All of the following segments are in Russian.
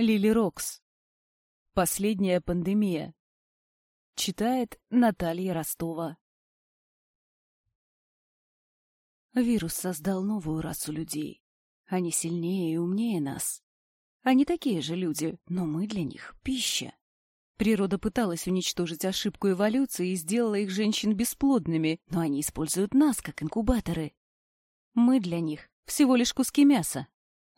Лили Рокс. Последняя пандемия. Читает Наталья Ростова. Вирус создал новую расу людей. Они сильнее и умнее нас. Они такие же люди, но мы для них — пища. Природа пыталась уничтожить ошибку эволюции и сделала их женщин бесплодными, но они используют нас как инкубаторы. Мы для них всего лишь куски мяса.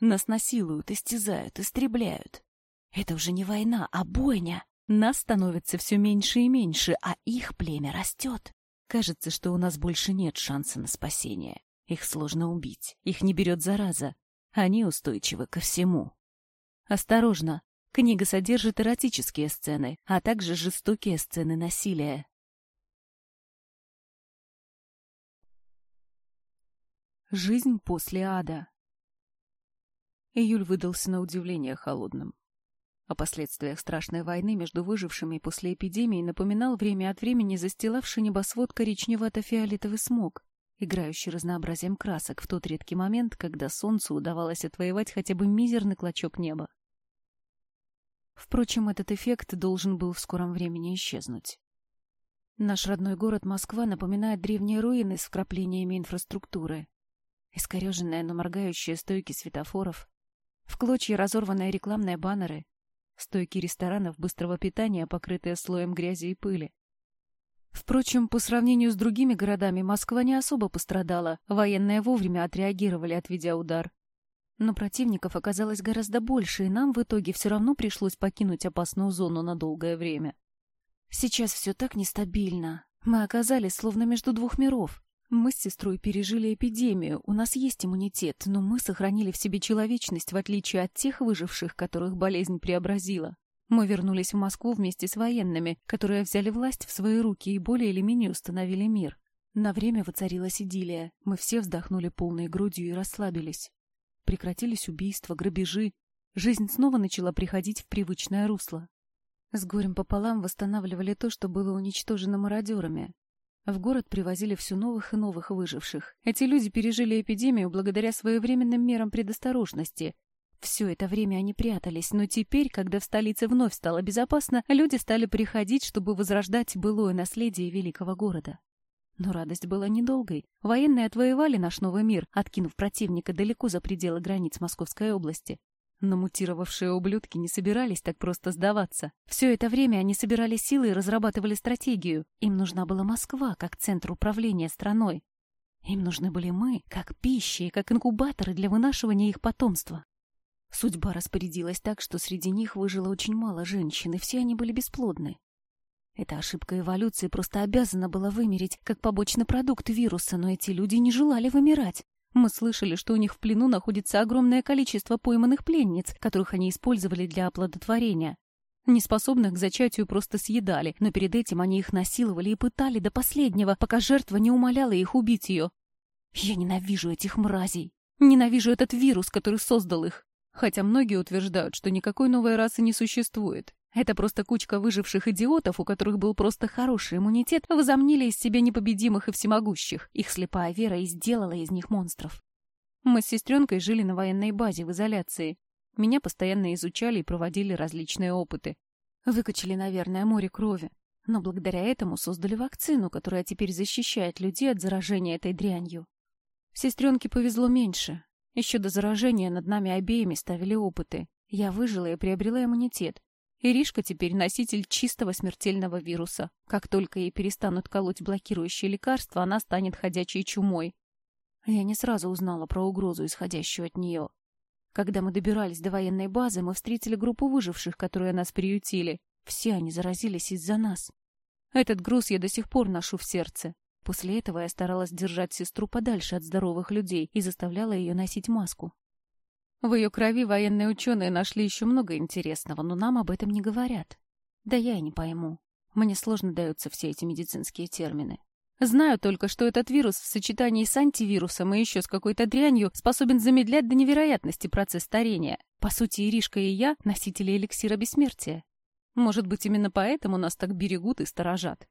Нас насилуют, истязают, истребляют. Это уже не война, а бойня. Нас становится все меньше и меньше, а их племя растет. Кажется, что у нас больше нет шанса на спасение. Их сложно убить, их не берет зараза. Они устойчивы ко всему. Осторожно, книга содержит эротические сцены, а также жестокие сцены насилия. Жизнь после ада Июль выдался на удивление холодным. О последствиях страшной войны между выжившими после эпидемии напоминал время от времени застилавший небосвод коричневато-фиолетовый смог, играющий разнообразием красок в тот редкий момент, когда солнцу удавалось отвоевать хотя бы мизерный клочок неба. Впрочем, этот эффект должен был в скором времени исчезнуть. Наш родной город Москва напоминает древние руины с вкраплениями инфраструктуры. Искореженные, но моргающие стойки светофоров, в клочья разорванные рекламные баннеры, стойки ресторанов быстрого питания, покрытые слоем грязи и пыли. Впрочем, по сравнению с другими городами, Москва не особо пострадала, военные вовремя отреагировали, отведя удар. Но противников оказалось гораздо больше, и нам в итоге все равно пришлось покинуть опасную зону на долгое время. Сейчас все так нестабильно. Мы оказались словно между двух миров. Мы с сестрой пережили эпидемию, у нас есть иммунитет, но мы сохранили в себе человечность, в отличие от тех выживших, которых болезнь преобразила. Мы вернулись в Москву вместе с военными, которые взяли власть в свои руки и более или менее установили мир. На время воцарилась идиллия. Мы все вздохнули полной грудью и расслабились. Прекратились убийства, грабежи. Жизнь снова начала приходить в привычное русло. С горем пополам восстанавливали то, что было уничтожено мародерами. В город привозили все новых и новых выживших. Эти люди пережили эпидемию благодаря своевременным мерам предосторожности. Все это время они прятались, но теперь, когда в столице вновь стало безопасно, люди стали приходить, чтобы возрождать былое наследие великого города. Но радость была недолгой. Военные отвоевали наш новый мир, откинув противника далеко за пределы границ Московской области. Но мутировавшие ублюдки не собирались так просто сдаваться. Все это время они собирали силы и разрабатывали стратегию. Им нужна была Москва как центр управления страной. Им нужны были мы, как пища и как инкубаторы для вынашивания их потомства. Судьба распорядилась так, что среди них выжило очень мало женщин, и все они были бесплодны. Эта ошибка эволюции просто обязана была вымереть как побочный продукт вируса, но эти люди не желали вымирать. Мы слышали, что у них в плену находится огромное количество пойманных пленниц, которых они использовали для оплодотворения. Неспособных к зачатию просто съедали, но перед этим они их насиловали и пытали до последнего, пока жертва не умоляла их убить ее. Я ненавижу этих мразей. Ненавижу этот вирус, который создал их. Хотя многие утверждают, что никакой новой расы не существует. Это просто кучка выживших идиотов, у которых был просто хороший иммунитет, возомнили из себя непобедимых и всемогущих. Их слепая вера и сделала из них монстров. Мы с сестренкой жили на военной базе в изоляции. Меня постоянно изучали и проводили различные опыты. Выкачали, наверное, море крови. Но благодаря этому создали вакцину, которая теперь защищает людей от заражения этой дрянью. Сестренке повезло меньше. Еще до заражения над нами обеими ставили опыты. Я выжила и приобрела иммунитет. Иришка теперь носитель чистого смертельного вируса. Как только ей перестанут колоть блокирующие лекарства, она станет ходячей чумой. Я не сразу узнала про угрозу, исходящую от нее. Когда мы добирались до военной базы, мы встретили группу выживших, которые нас приютили. Все они заразились из-за нас. Этот груз я до сих пор ношу в сердце. После этого я старалась держать сестру подальше от здоровых людей и заставляла ее носить маску. В ее крови военные ученые нашли еще много интересного, но нам об этом не говорят. Да я и не пойму. Мне сложно даются все эти медицинские термины. Знаю только, что этот вирус в сочетании с антивирусом и еще с какой-то дрянью способен замедлять до невероятности процесс старения. По сути, Иришка и я — носители эликсира бессмертия. Может быть, именно поэтому нас так берегут и сторожат.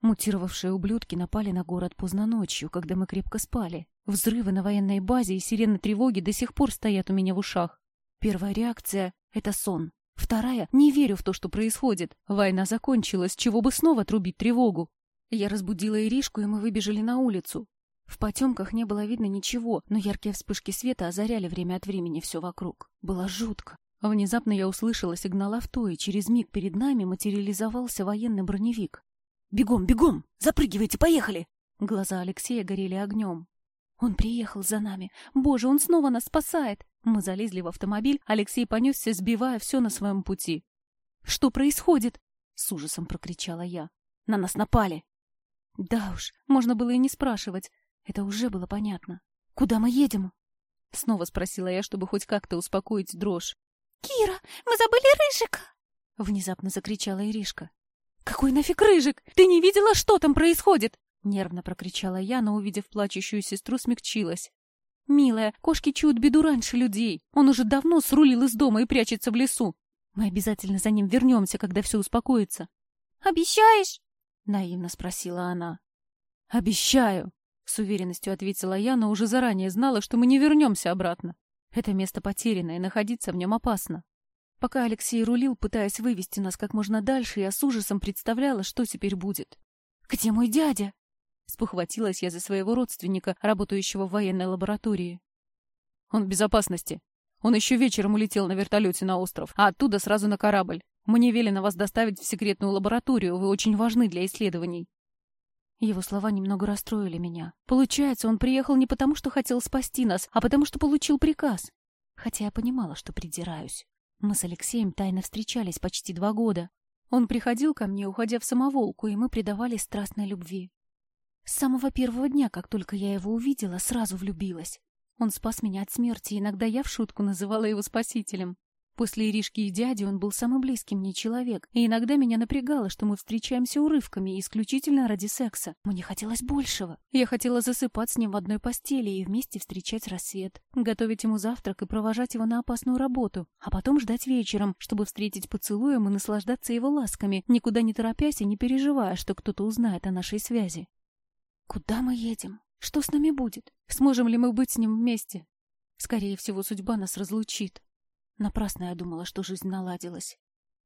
Мутировавшие ублюдки напали на город поздно ночью, когда мы крепко спали. Взрывы на военной базе и сирены тревоги до сих пор стоят у меня в ушах. Первая реакция — Это сон. Вторая — не верю в то, что происходит. Война закончилась, чего бы снова трубить тревогу. Я разбудила Иришку, и мы выбежали на улицу. В потемках не было видно ничего, но яркие вспышки света озаряли время от времени все вокруг. Было жутко. Внезапно я услышала сигнал авто, и через миг перед нами материализовался военный броневик. «Бегом, бегом! Запрыгивайте, поехали!» Глаза Алексея горели огнем. Он приехал за нами. Боже, он снова нас спасает. Мы залезли в автомобиль, Алексей понесся, сбивая все на своем пути. «Что происходит?» — с ужасом прокричала я. «На нас напали!» Да уж, можно было и не спрашивать. Это уже было понятно. «Куда мы едем?» Снова спросила я, чтобы хоть как-то успокоить дрожь. «Кира, мы забыли Рыжика!» Внезапно закричала Иришка. «Какой нафиг Рыжик? Ты не видела, что там происходит?» Нервно прокричала я, но, увидев плачущую сестру, смягчилась. «Милая, кошки чуют беду раньше людей. Он уже давно срулил из дома и прячется в лесу. Мы обязательно за ним вернемся, когда все успокоится». «Обещаешь?» — наивно спросила она. «Обещаю!» — с уверенностью ответила я, но уже заранее знала, что мы не вернемся обратно. Это место потеряно, и находиться в нем опасно. Пока Алексей рулил, пытаясь вывести нас как можно дальше, я с ужасом представляла, что теперь будет. «Где мой дядя?» Спохватилась я за своего родственника, работающего в военной лаборатории. Он в безопасности. Он еще вечером улетел на вертолете на остров, а оттуда сразу на корабль. Мне велено вас доставить в секретную лабораторию, вы очень важны для исследований. Его слова немного расстроили меня. Получается, он приехал не потому, что хотел спасти нас, а потому, что получил приказ. Хотя я понимала, что придираюсь. Мы с Алексеем тайно встречались почти два года. Он приходил ко мне, уходя в самоволку, и мы предавались страстной любви. С самого первого дня, как только я его увидела, сразу влюбилась. Он спас меня от смерти, иногда я в шутку называла его спасителем. После Иришки и дяди он был самым близким мне человек, и иногда меня напрягало, что мы встречаемся урывками исключительно ради секса. Мне хотелось большего. Я хотела засыпать с ним в одной постели и вместе встречать рассвет, готовить ему завтрак и провожать его на опасную работу, а потом ждать вечером, чтобы встретить поцелуем и наслаждаться его ласками, никуда не торопясь и не переживая, что кто-то узнает о нашей связи. Куда мы едем? Что с нами будет? Сможем ли мы быть с ним вместе? Скорее всего, судьба нас разлучит. Напрасно я думала, что жизнь наладилась.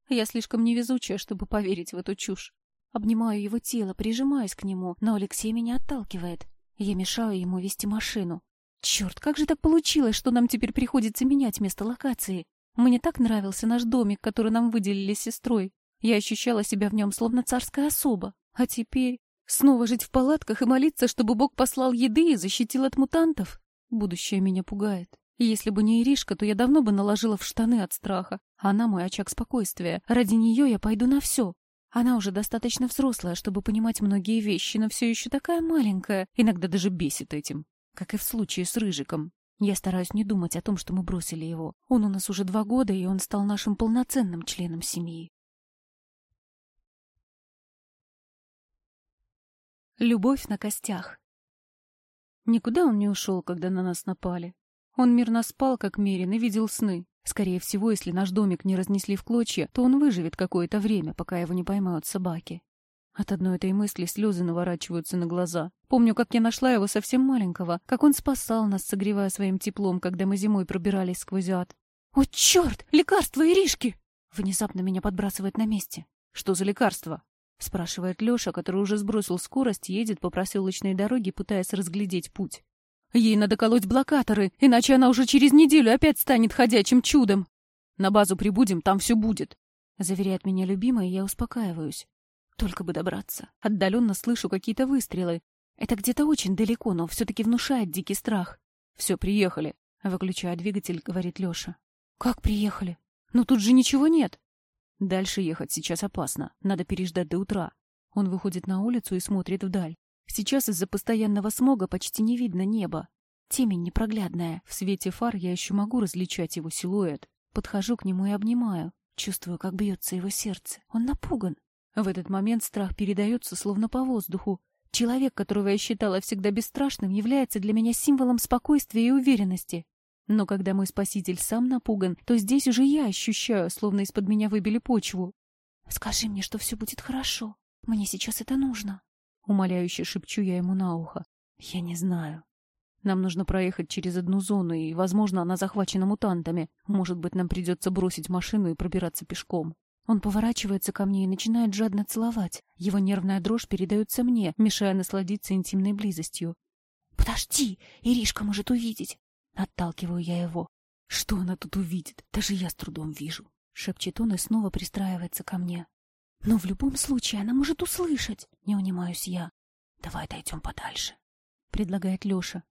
Я слишком невезучая, чтобы поверить в эту чушь. Обнимаю его тело, прижимаюсь к нему, но Алексей меня отталкивает. Я мешаю ему вести машину. Черт, как же так получилось, что нам теперь приходится менять место локации? Мне так нравился наш домик, который нам выделили сестрой. Я ощущала себя в нем словно царская особа. А теперь... Снова жить в палатках и молиться, чтобы Бог послал еды и защитил от мутантов? Будущее меня пугает. И если бы не Иришка, то я давно бы наложила в штаны от страха. Она мой очаг спокойствия. Ради нее я пойду на все. Она уже достаточно взрослая, чтобы понимать многие вещи, но все еще такая маленькая, иногда даже бесит этим. Как и в случае с Рыжиком. Я стараюсь не думать о том, что мы бросили его. Он у нас уже два года, и он стал нашим полноценным членом семьи. Любовь на костях. Никуда он не ушел, когда на нас напали. Он мирно спал, как мерин, и видел сны. Скорее всего, если наш домик не разнесли в клочья, то он выживет какое-то время, пока его не поймают собаки. От одной этой мысли слезы наворачиваются на глаза. Помню, как я нашла его совсем маленького, как он спасал нас, согревая своим теплом, когда мы зимой пробирались сквозь ад. «О, черт! Лекарство Иришки!» Внезапно меня подбрасывает на месте. «Что за лекарство?» — спрашивает Леша, который уже сбросил скорость, едет по проселочной дороге, пытаясь разглядеть путь. «Ей надо колоть блокаторы, иначе она уже через неделю опять станет ходячим чудом. На базу прибудем, там все будет», — заверяет меня любимая, и я успокаиваюсь. Только бы добраться. Отдаленно слышу какие-то выстрелы. Это где-то очень далеко, но все-таки внушает дикий страх. «Все, приехали», — выключая двигатель, говорит Леша. «Как приехали? Ну тут же ничего нет». Дальше ехать сейчас опасно. Надо переждать до утра. Он выходит на улицу и смотрит вдаль. Сейчас из-за постоянного смога почти не видно неба. Темень непроглядная. В свете фар я еще могу различать его силуэт. Подхожу к нему и обнимаю. Чувствую, как бьется его сердце. Он напуган. В этот момент страх передается словно по воздуху. Человек, которого я считала всегда бесстрашным, является для меня символом спокойствия и уверенности. Но когда мой спаситель сам напуган, то здесь уже я ощущаю, словно из-под меня выбили почву. «Скажи мне, что все будет хорошо. Мне сейчас это нужно». Умоляюще шепчу я ему на ухо. «Я не знаю». Нам нужно проехать через одну зону, и, возможно, она захвачена мутантами. Может быть, нам придется бросить машину и пробираться пешком. Он поворачивается ко мне и начинает жадно целовать. Его нервная дрожь передается мне, мешая насладиться интимной близостью. «Подожди, Иришка может увидеть!» Отталкиваю я его. «Что она тут увидит? Даже я с трудом вижу!» Шепчет он и снова пристраивается ко мне. «Но в любом случае она может услышать!» Не унимаюсь я. «Давай отойдем подальше», — предлагает Леша.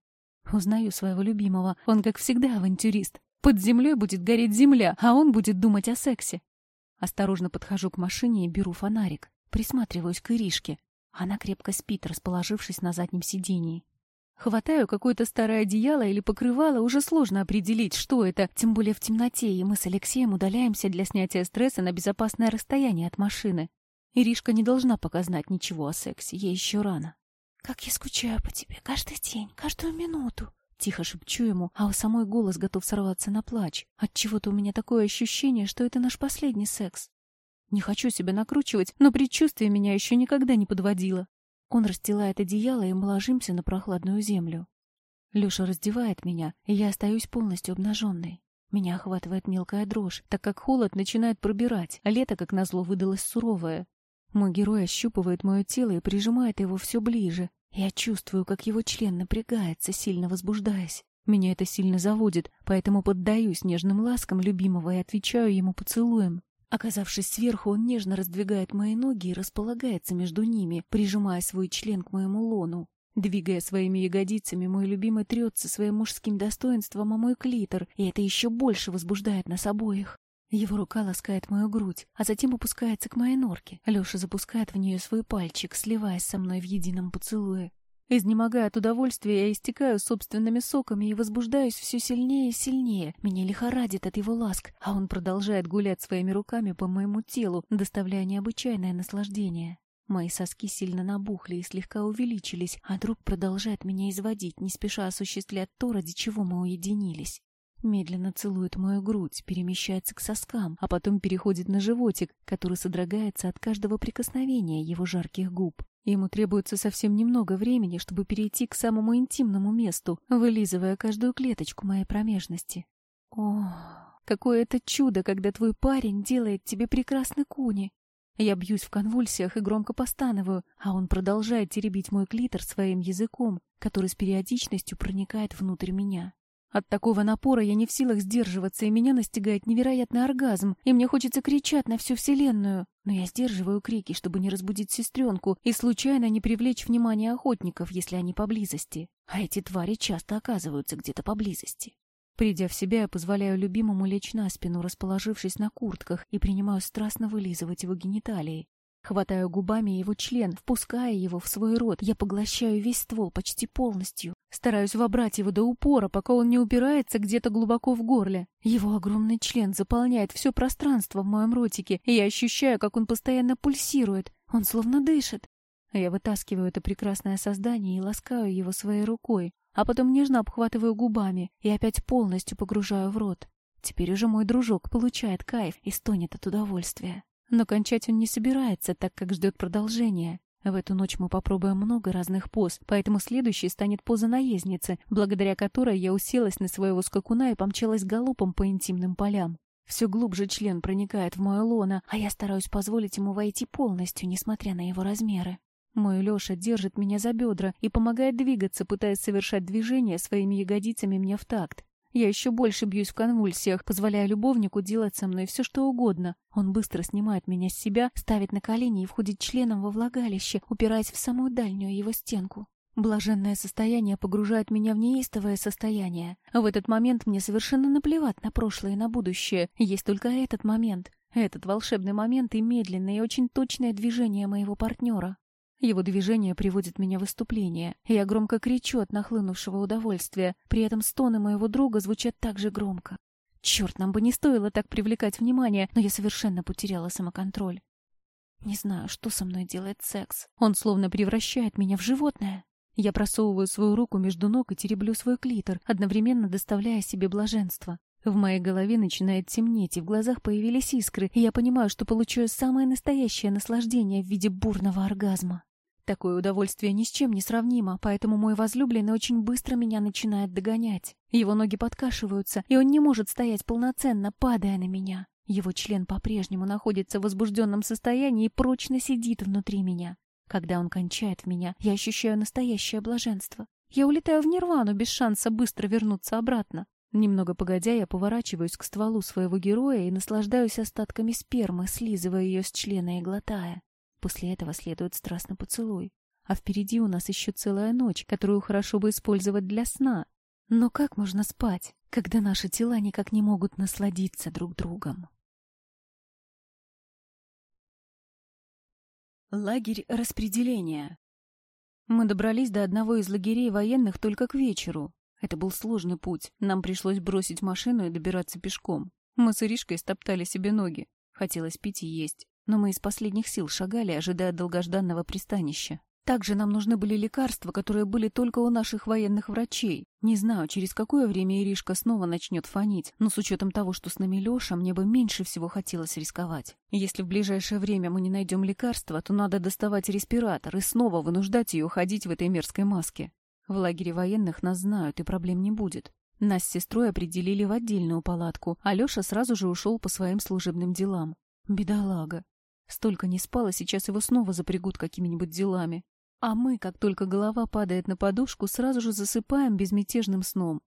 Узнаю своего любимого. Он, как всегда, авантюрист. Под землей будет гореть земля, а он будет думать о сексе. Осторожно подхожу к машине и беру фонарик. Присматриваюсь к Иришке. Она крепко спит, расположившись на заднем сидении. Хватаю какое-то старое одеяло или покрывало, уже сложно определить, что это, тем более в темноте, и мы с Алексеем удаляемся для снятия стресса на безопасное расстояние от машины. Иришка не должна пока знать ничего о сексе, ей еще рано. «Как я скучаю по тебе каждый день, каждую минуту!» Тихо шепчу ему, а у самой голос готов сорваться на плач. Отчего-то у меня такое ощущение, что это наш последний секс. Не хочу себя накручивать, но предчувствие меня еще никогда не подводило. Он расстилает одеяло, и мы ложимся на прохладную землю. Леша раздевает меня, и я остаюсь полностью обнаженной. Меня охватывает мелкая дрожь, так как холод начинает пробирать, а лето, как назло, выдалось суровое. Мой герой ощупывает мое тело и прижимает его все ближе. Я чувствую, как его член напрягается, сильно возбуждаясь. Меня это сильно заводит, поэтому поддаюсь нежным ласкам любимого и отвечаю ему поцелуем. Оказавшись сверху, он нежно раздвигает мои ноги и располагается между ними, прижимая свой член к моему лону. Двигая своими ягодицами, мой любимый трется своим мужским достоинством о мой клитор, и это еще больше возбуждает нас обоих. Его рука ласкает мою грудь, а затем опускается к моей норке. Леша запускает в нее свой пальчик, сливаясь со мной в едином поцелуе. Изнемогая от удовольствия, я истекаю собственными соками и возбуждаюсь все сильнее и сильнее. Меня лихорадит от его ласк, а он продолжает гулять своими руками по моему телу, доставляя необычайное наслаждение. Мои соски сильно набухли и слегка увеличились, а друг продолжает меня изводить, не спеша осуществлять то, ради чего мы уединились. Медленно целует мою грудь, перемещается к соскам, а потом переходит на животик, который содрогается от каждого прикосновения его жарких губ. Ему требуется совсем немного времени, чтобы перейти к самому интимному месту, вылизывая каждую клеточку моей промежности. О, какое это чудо, когда твой парень делает тебе прекрасный куни. Я бьюсь в конвульсиях и громко постанываю, а он продолжает теребить мой клитор своим языком, который с периодичностью проникает внутрь меня. От такого напора я не в силах сдерживаться, и меня настигает невероятный оргазм, и мне хочется кричать на всю вселенную. Но я сдерживаю крики, чтобы не разбудить сестренку и случайно не привлечь внимание охотников, если они поблизости. А эти твари часто оказываются где-то поблизости. Придя в себя, я позволяю любимому лечь на спину, расположившись на куртках, и принимаю страстно вылизывать его гениталии. Хватаю губами его член, впуская его в свой рот. Я поглощаю весь ствол почти полностью. Стараюсь вобрать его до упора, пока он не упирается где-то глубоко в горле. Его огромный член заполняет все пространство в моем ротике, и я ощущаю, как он постоянно пульсирует. Он словно дышит. Я вытаскиваю это прекрасное создание и ласкаю его своей рукой, а потом нежно обхватываю губами и опять полностью погружаю в рот. Теперь уже мой дружок получает кайф и стонет от удовольствия. Но кончать он не собирается, так как ждет продолжения. В эту ночь мы попробуем много разных поз, поэтому следующей станет поза наездницы, благодаря которой я уселась на своего скакуна и помчалась галопом по интимным полям. Все глубже член проникает в мое лоно, а я стараюсь позволить ему войти полностью, несмотря на его размеры. Мой Леша держит меня за бедра и помогает двигаться, пытаясь совершать движения своими ягодицами мне в такт. Я еще больше бьюсь в конвульсиях, позволяя любовнику делать со мной все, что угодно. Он быстро снимает меня с себя, ставит на колени и входит членом во влагалище, упираясь в самую дальнюю его стенку. Блаженное состояние погружает меня в неистовое состояние. В этот момент мне совершенно наплевать на прошлое и на будущее. Есть только этот момент. Этот волшебный момент и медленное и очень точное движение моего партнера. Его движение приводит меня в выступление. Я громко кричу от нахлынувшего удовольствия. При этом стоны моего друга звучат так же громко. Черт, нам бы не стоило так привлекать внимание, но я совершенно потеряла самоконтроль. Не знаю, что со мной делает секс. Он словно превращает меня в животное. Я просовываю свою руку между ног и тереблю свой клитор, одновременно доставляя себе блаженство. В моей голове начинает темнеть, и в глазах появились искры, и я понимаю, что получаю самое настоящее наслаждение в виде бурного оргазма. Такое удовольствие ни с чем не сравнимо, поэтому мой возлюбленный очень быстро меня начинает догонять. Его ноги подкашиваются, и он не может стоять полноценно, падая на меня. Его член по-прежнему находится в возбужденном состоянии и прочно сидит внутри меня. Когда он кончает в меня, я ощущаю настоящее блаженство. Я улетаю в нирвану без шанса быстро вернуться обратно. Немного погодя, я поворачиваюсь к стволу своего героя и наслаждаюсь остатками спермы, слизывая ее с члена и глотая. После этого следует страстный поцелуй. А впереди у нас еще целая ночь, которую хорошо бы использовать для сна. Но как можно спать, когда наши тела никак не могут насладиться друг другом? Лагерь распределения. Мы добрались до одного из лагерей военных только к вечеру. Это был сложный путь. Нам пришлось бросить машину и добираться пешком. Мы с Иришкой стоптали себе ноги. Хотелось пить и есть но мы из последних сил шагали, ожидая долгожданного пристанища. Также нам нужны были лекарства, которые были только у наших военных врачей. Не знаю, через какое время Иришка снова начнет фонить, но с учетом того, что с нами Леша, мне бы меньше всего хотелось рисковать. Если в ближайшее время мы не найдем лекарства, то надо доставать респиратор и снова вынуждать ее ходить в этой мерзкой маске. В лагере военных нас знают, и проблем не будет. Нас с сестрой определили в отдельную палатку, а Леша сразу же ушел по своим служебным делам. Бедолага. Столько не спал, а сейчас его снова запрягут какими-нибудь делами. А мы, как только голова падает на подушку, сразу же засыпаем безмятежным сном.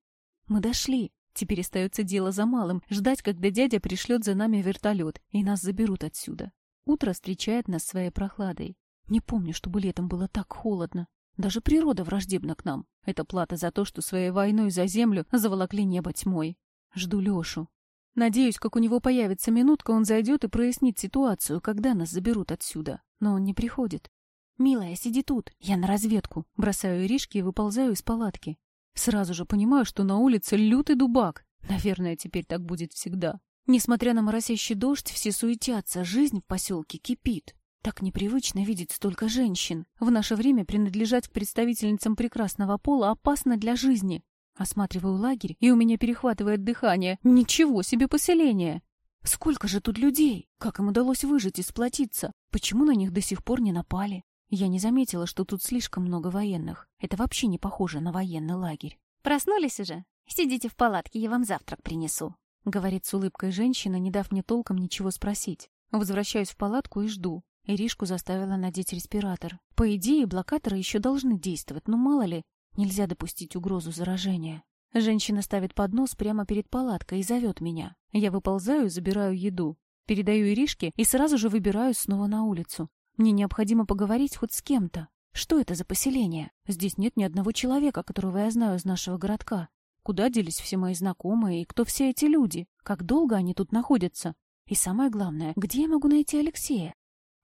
Мы дошли. Теперь остается дело за малым — ждать, когда дядя пришлет за нами вертолет, и нас заберут отсюда. Утро встречает нас своей прохладой. Не помню, чтобы летом было так холодно. Даже природа враждебна к нам. Это плата за то, что своей войной за землю заволокли небо тьмой. Жду Лешу. Надеюсь, как у него появится минутка, он зайдет и прояснит ситуацию, когда нас заберут отсюда. Но он не приходит. «Милая, сиди тут. Я на разведку». Бросаю Иришки и выползаю из палатки. Сразу же понимаю, что на улице лютый дубак. Наверное, теперь так будет всегда. Несмотря на моросящий дождь, все суетятся, жизнь в поселке кипит. Так непривычно видеть столько женщин. В наше время принадлежать к представительницам прекрасного пола опасно для жизни. Осматриваю лагерь, и у меня перехватывает дыхание. Ничего себе поселение! Сколько же тут людей? Как им удалось выжить и сплотиться? Почему на них до сих пор не напали? Я не заметила, что тут слишком много военных. Это вообще не похоже на военный лагерь. «Проснулись уже? Сидите в палатке, я вам завтрак принесу», — говорит с улыбкой женщина, не дав мне толком ничего спросить. Возвращаюсь в палатку и жду. Иришку заставила надеть респиратор. По идее, блокаторы еще должны действовать, но мало ли, Нельзя допустить угрозу заражения. Женщина ставит поднос прямо перед палаткой и зовет меня. Я выползаю забираю еду. Передаю Иришке и сразу же выбираюсь снова на улицу. Мне необходимо поговорить хоть с кем-то. Что это за поселение? Здесь нет ни одного человека, которого я знаю из нашего городка. Куда делись все мои знакомые и кто все эти люди? Как долго они тут находятся? И самое главное, где я могу найти Алексея?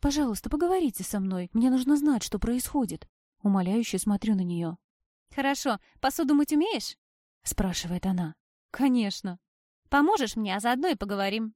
Пожалуйста, поговорите со мной. Мне нужно знать, что происходит. Умоляюще смотрю на нее. «Хорошо. Посуду мыть умеешь?» — спрашивает она. «Конечно». «Поможешь мне, а заодно и поговорим».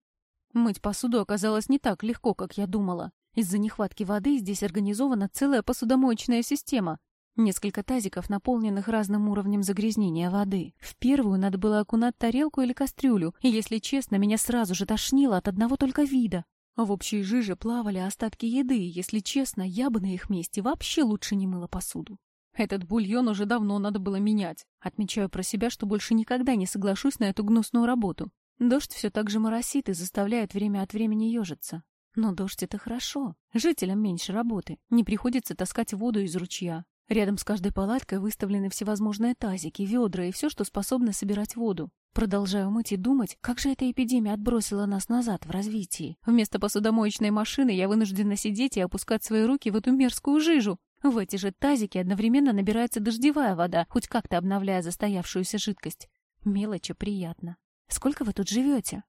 Мыть посуду оказалось не так легко, как я думала. Из-за нехватки воды здесь организована целая посудомоечная система. Несколько тазиков, наполненных разным уровнем загрязнения воды. В первую надо было окунать тарелку или кастрюлю, и, если честно, меня сразу же тошнило от одного только вида. В общей жиже плавали остатки еды, и, если честно, я бы на их месте вообще лучше не мыла посуду. Этот бульон уже давно надо было менять. Отмечаю про себя, что больше никогда не соглашусь на эту гнусную работу. Дождь все так же моросит и заставляет время от времени ежиться. Но дождь — это хорошо. Жителям меньше работы. Не приходится таскать воду из ручья. Рядом с каждой палаткой выставлены всевозможные тазики, ведра и все, что способно собирать воду. Продолжаю мыть и думать, как же эта эпидемия отбросила нас назад в развитии. Вместо посудомоечной машины я вынуждена сидеть и опускать свои руки в эту мерзкую жижу. В эти же тазики одновременно набирается дождевая вода, хоть как-то обновляя застоявшуюся жидкость. Мелочи приятно. Сколько вы тут живете?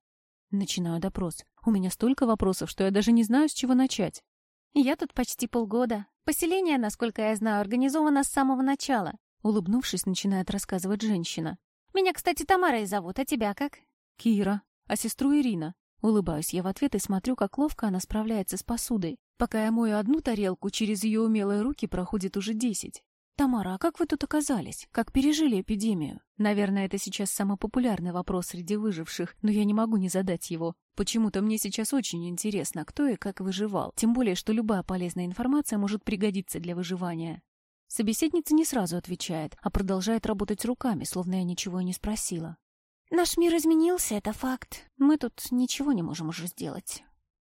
Начинаю допрос. У меня столько вопросов, что я даже не знаю, с чего начать. Я тут почти полгода. Поселение, насколько я знаю, организовано с самого начала. Улыбнувшись, начинает рассказывать женщина. Меня, кстати, Тамарой зовут, а тебя как? Кира. А сестру Ирина. Улыбаюсь я в ответ и смотрю, как ловко она справляется с посудой. Пока я мою одну тарелку, через ее умелые руки проходит уже десять. «Тамара, а как вы тут оказались? Как пережили эпидемию?» Наверное, это сейчас самый популярный вопрос среди выживших, но я не могу не задать его. Почему-то мне сейчас очень интересно, кто и как выживал. Тем более, что любая полезная информация может пригодиться для выживания. Собеседница не сразу отвечает, а продолжает работать руками, словно я ничего и не спросила. «Наш мир изменился, это факт. Мы тут ничего не можем уже сделать».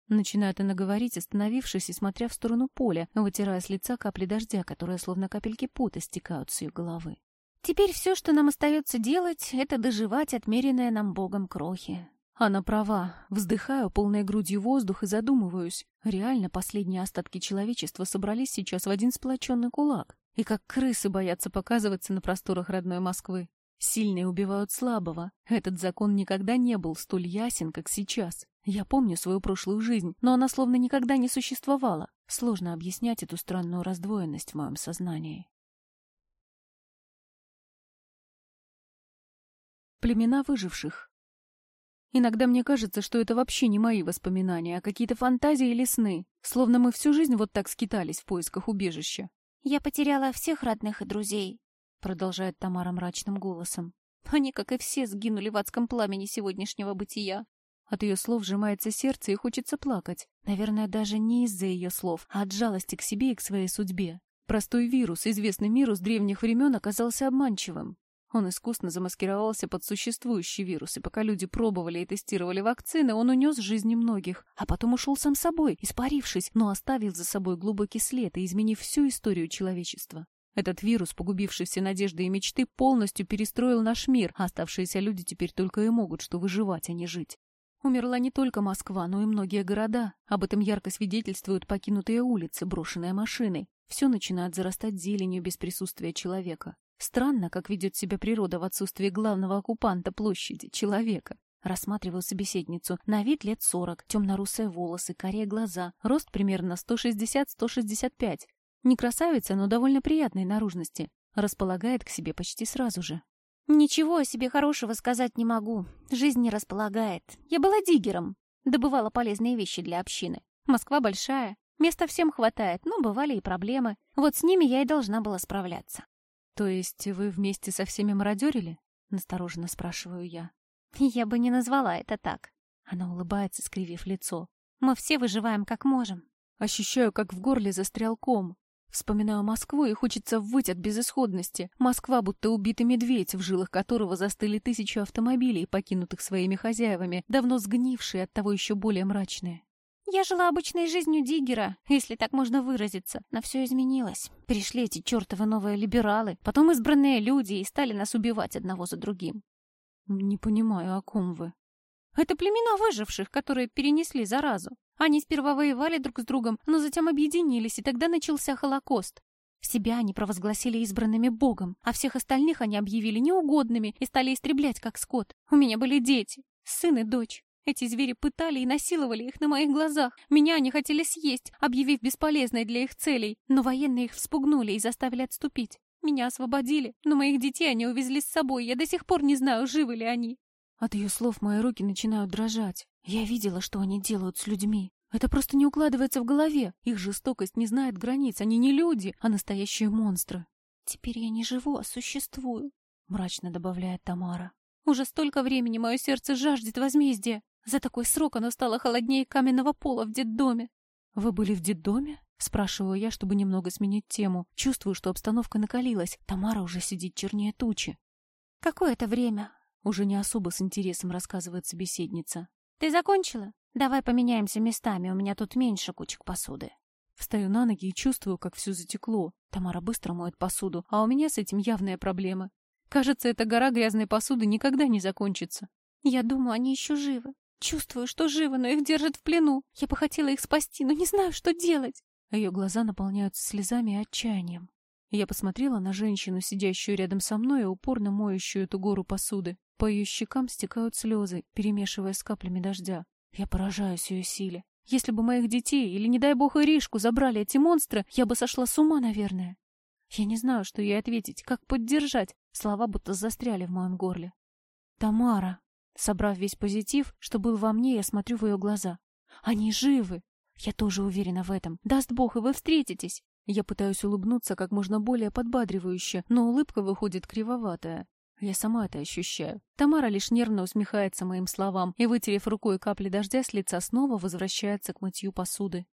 Начинает она говорить, остановившись и смотря в сторону поля, вытирая с лица капли дождя, которые словно капельки пота стекают с ее головы. «Теперь все, что нам остается делать, это доживать отмеренное нам Богом крохи. Она права. Вздыхаю полной грудью воздух и задумываюсь. Реально последние остатки человечества собрались сейчас в один сплоченный кулак. И как крысы боятся показываться на просторах родной Москвы. Сильные убивают слабого. Этот закон никогда не был столь ясен, как сейчас. Я помню свою прошлую жизнь, но она словно никогда не существовала. Сложно объяснять эту странную раздвоенность в моем сознании. Племена выживших. Иногда мне кажется, что это вообще не мои воспоминания, а какие-то фантазии или сны, словно мы всю жизнь вот так скитались в поисках убежища. «Я потеряла всех родных и друзей», — продолжает Тамара мрачным голосом. «Они, как и все, сгинули в адском пламени сегодняшнего бытия». От ее слов сжимается сердце и хочется плакать. Наверное, даже не из-за ее слов, а от жалости к себе и к своей судьбе. Простой вирус, известный миру с древних времен, оказался обманчивым. Он искусно замаскировался под существующий вирус, и пока люди пробовали и тестировали вакцины, он унес жизни многих, а потом ушел сам собой, испарившись, но оставил за собой глубокий след и изменив всю историю человечества. Этот вирус, погубивший все надежды и мечты, полностью перестроил наш мир, а оставшиеся люди теперь только и могут что выживать, а не жить. Умерла не только Москва, но и многие города. Об этом ярко свидетельствуют покинутые улицы, брошенные машины. Все начинает зарастать зеленью без присутствия человека. Странно, как ведет себя природа в отсутствии главного оккупанта площади, человека. Рассматриваю собеседницу. На вид лет сорок, темно-русые волосы, карие глаза, рост примерно 160-165. Не красавица, но довольно приятной наружности. Располагает к себе почти сразу же. «Ничего о себе хорошего сказать не могу. Жизнь не располагает. Я была диггером. Добывала полезные вещи для общины. Москва большая. Места всем хватает, но бывали и проблемы. Вот с ними я и должна была справляться. «То есть вы вместе со всеми мародерили?» — настороженно спрашиваю я. «Я бы не назвала это так». Она улыбается, скривив лицо. «Мы все выживаем как можем». Ощущаю, как в горле застрял ком. Вспоминаю Москву, и хочется выть от безысходности. Москва, будто убитый медведь, в жилах которого застыли тысячи автомобилей, покинутых своими хозяевами, давно сгнившие, от того еще более мрачные. Я жила обычной жизнью диггера, если так можно выразиться, но все изменилось. Пришли эти чертовы новые либералы, потом избранные люди и стали нас убивать одного за другим. Не понимаю, о ком вы. Это племена выживших, которые перенесли заразу. Они сперва воевали друг с другом, но затем объединились, и тогда начался Холокост. Себя они провозгласили избранными Богом, а всех остальных они объявили неугодными и стали истреблять как скот. У меня были дети, сын и дочь. Эти звери пытали и насиловали их на моих глазах. Меня они хотели съесть, объявив бесполезной для их целей. Но военные их вспугнули и заставили отступить. Меня освободили, но моих детей они увезли с собой. Я до сих пор не знаю, живы ли они. От ее слов мои руки начинают дрожать. Я видела, что они делают с людьми. Это просто не укладывается в голове. Их жестокость не знает границ. Они не люди, а настоящие монстры. «Теперь я не живу, а существую», — мрачно добавляет Тамара. «Уже столько времени мое сердце жаждет возмездия. За такой срок оно стало холоднее каменного пола в детдоме. «Вы были в детдоме?» — спрашиваю я, чтобы немного сменить тему. Чувствую, что обстановка накалилась. Тамара уже сидит чернее тучи. «Какое-то время?» — уже не особо с интересом рассказывает собеседница. «Ты закончила? Давай поменяемся местами, у меня тут меньше кучек посуды». Встаю на ноги и чувствую, как все затекло. Тамара быстро моет посуду, а у меня с этим явная проблема. Кажется, эта гора грязной посуды никогда не закончится. Я думаю, они еще живы. Чувствую, что живы, но их держат в плену. Я бы хотела их спасти, но не знаю, что делать. Ее глаза наполняются слезами и отчаянием. Я посмотрела на женщину, сидящую рядом со мной и упорно моющую эту гору посуды. По ее щекам стекают слезы, перемешиваясь с каплями дождя. Я поражаюсь ее силе. Если бы моих детей или, не дай бог, Иришку забрали эти монстры, я бы сошла с ума, наверное. Я не знаю, что ей ответить, как поддержать. Слова будто застряли в моем горле. «Тамара!» Собрав весь позитив, что был во мне, я смотрю в ее глаза. Они живы. Я тоже уверена в этом. Даст Бог, и вы встретитесь. Я пытаюсь улыбнуться как можно более подбадривающе, но улыбка выходит кривоватая. Я сама это ощущаю. Тамара лишь нервно усмехается моим словам и, вытерев рукой капли дождя с лица, снова возвращается к мытью посуды.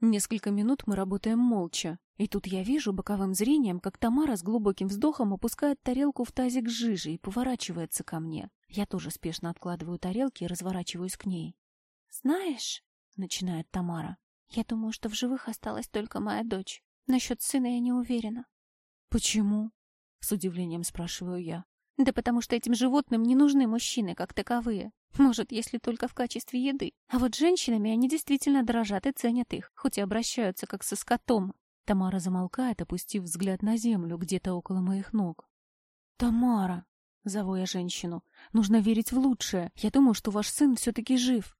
Несколько минут мы работаем молча, и тут я вижу боковым зрением, как Тамара с глубоким вздохом опускает тарелку в тазик с и поворачивается ко мне. Я тоже спешно откладываю тарелки и разворачиваюсь к ней. «Знаешь», — начинает Тамара, — «я думаю, что в живых осталась только моя дочь. Насчет сына я не уверена». «Почему?» — с удивлением спрашиваю я. Да потому что этим животным не нужны мужчины как таковые. Может, если только в качестве еды. А вот женщинами они действительно дорожат и ценят их, хоть и обращаются как со скотом. Тамара замолкает, опустив взгляд на землю где-то около моих ног. «Тамара!» — зову я женщину. «Нужно верить в лучшее. Я думаю, что ваш сын все-таки жив».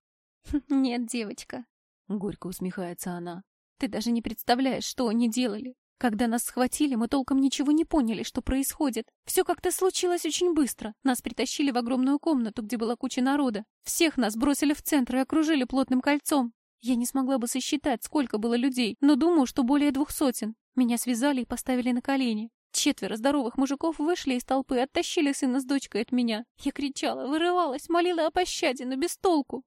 «Нет, девочка», — горько усмехается она. «Ты даже не представляешь, что они делали. Когда нас схватили, мы толком ничего не поняли, что происходит. Все как-то случилось очень быстро. Нас притащили в огромную комнату, где была куча народа. Всех нас бросили в центр и окружили плотным кольцом. Я не смогла бы сосчитать, сколько было людей, но думаю, что более двух сотен. Меня связали и поставили на колени. Четверо здоровых мужиков вышли из толпы оттащили сына с дочкой от меня. Я кричала, вырывалась, молила о пощаде, но без толку.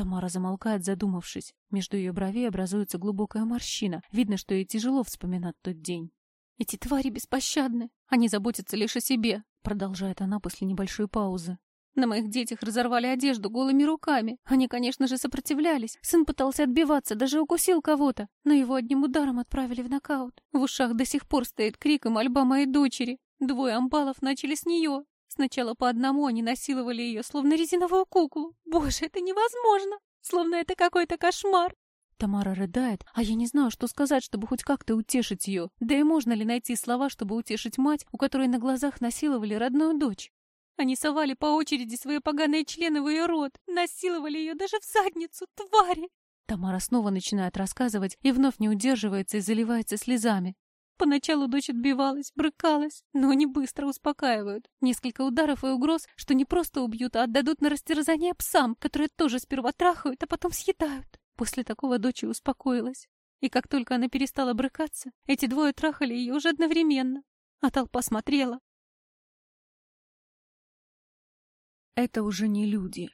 Тамара замолкает, задумавшись. Между ее бровей образуется глубокая морщина. Видно, что ей тяжело вспоминать тот день. «Эти твари беспощадны. Они заботятся лишь о себе», — продолжает она после небольшой паузы. На моих детях разорвали одежду голыми руками. Они, конечно же, сопротивлялись. Сын пытался отбиваться, даже укусил кого-то. Но его одним ударом отправили в нокаут. В ушах до сих пор стоит крик и мольба моей дочери. Двое амбалов начали с нее. Сначала по одному они насиловали ее, словно резиновую куклу. Боже, это невозможно! Словно это какой-то кошмар. Тамара рыдает, а я не знаю, что сказать, чтобы хоть как-то утешить ее. Да и можно ли найти слова, чтобы утешить мать, у которой на глазах насиловали родную дочь? Они совали по очереди свои поганые члены в ее рот, насиловали ее даже в задницу, твари! Тамара снова начинает рассказывать и вновь не удерживается и заливается слезами. Поначалу дочь отбивалась, брыкалась, но они быстро успокаивают. Несколько ударов и угроз, что не просто убьют, а отдадут на растерзание псам, которые тоже сперва трахают, а потом съедают. После такого дочь успокоилась. И как только она перестала брыкаться, эти двое трахали ее уже одновременно. А толпа смотрела. Это уже не люди,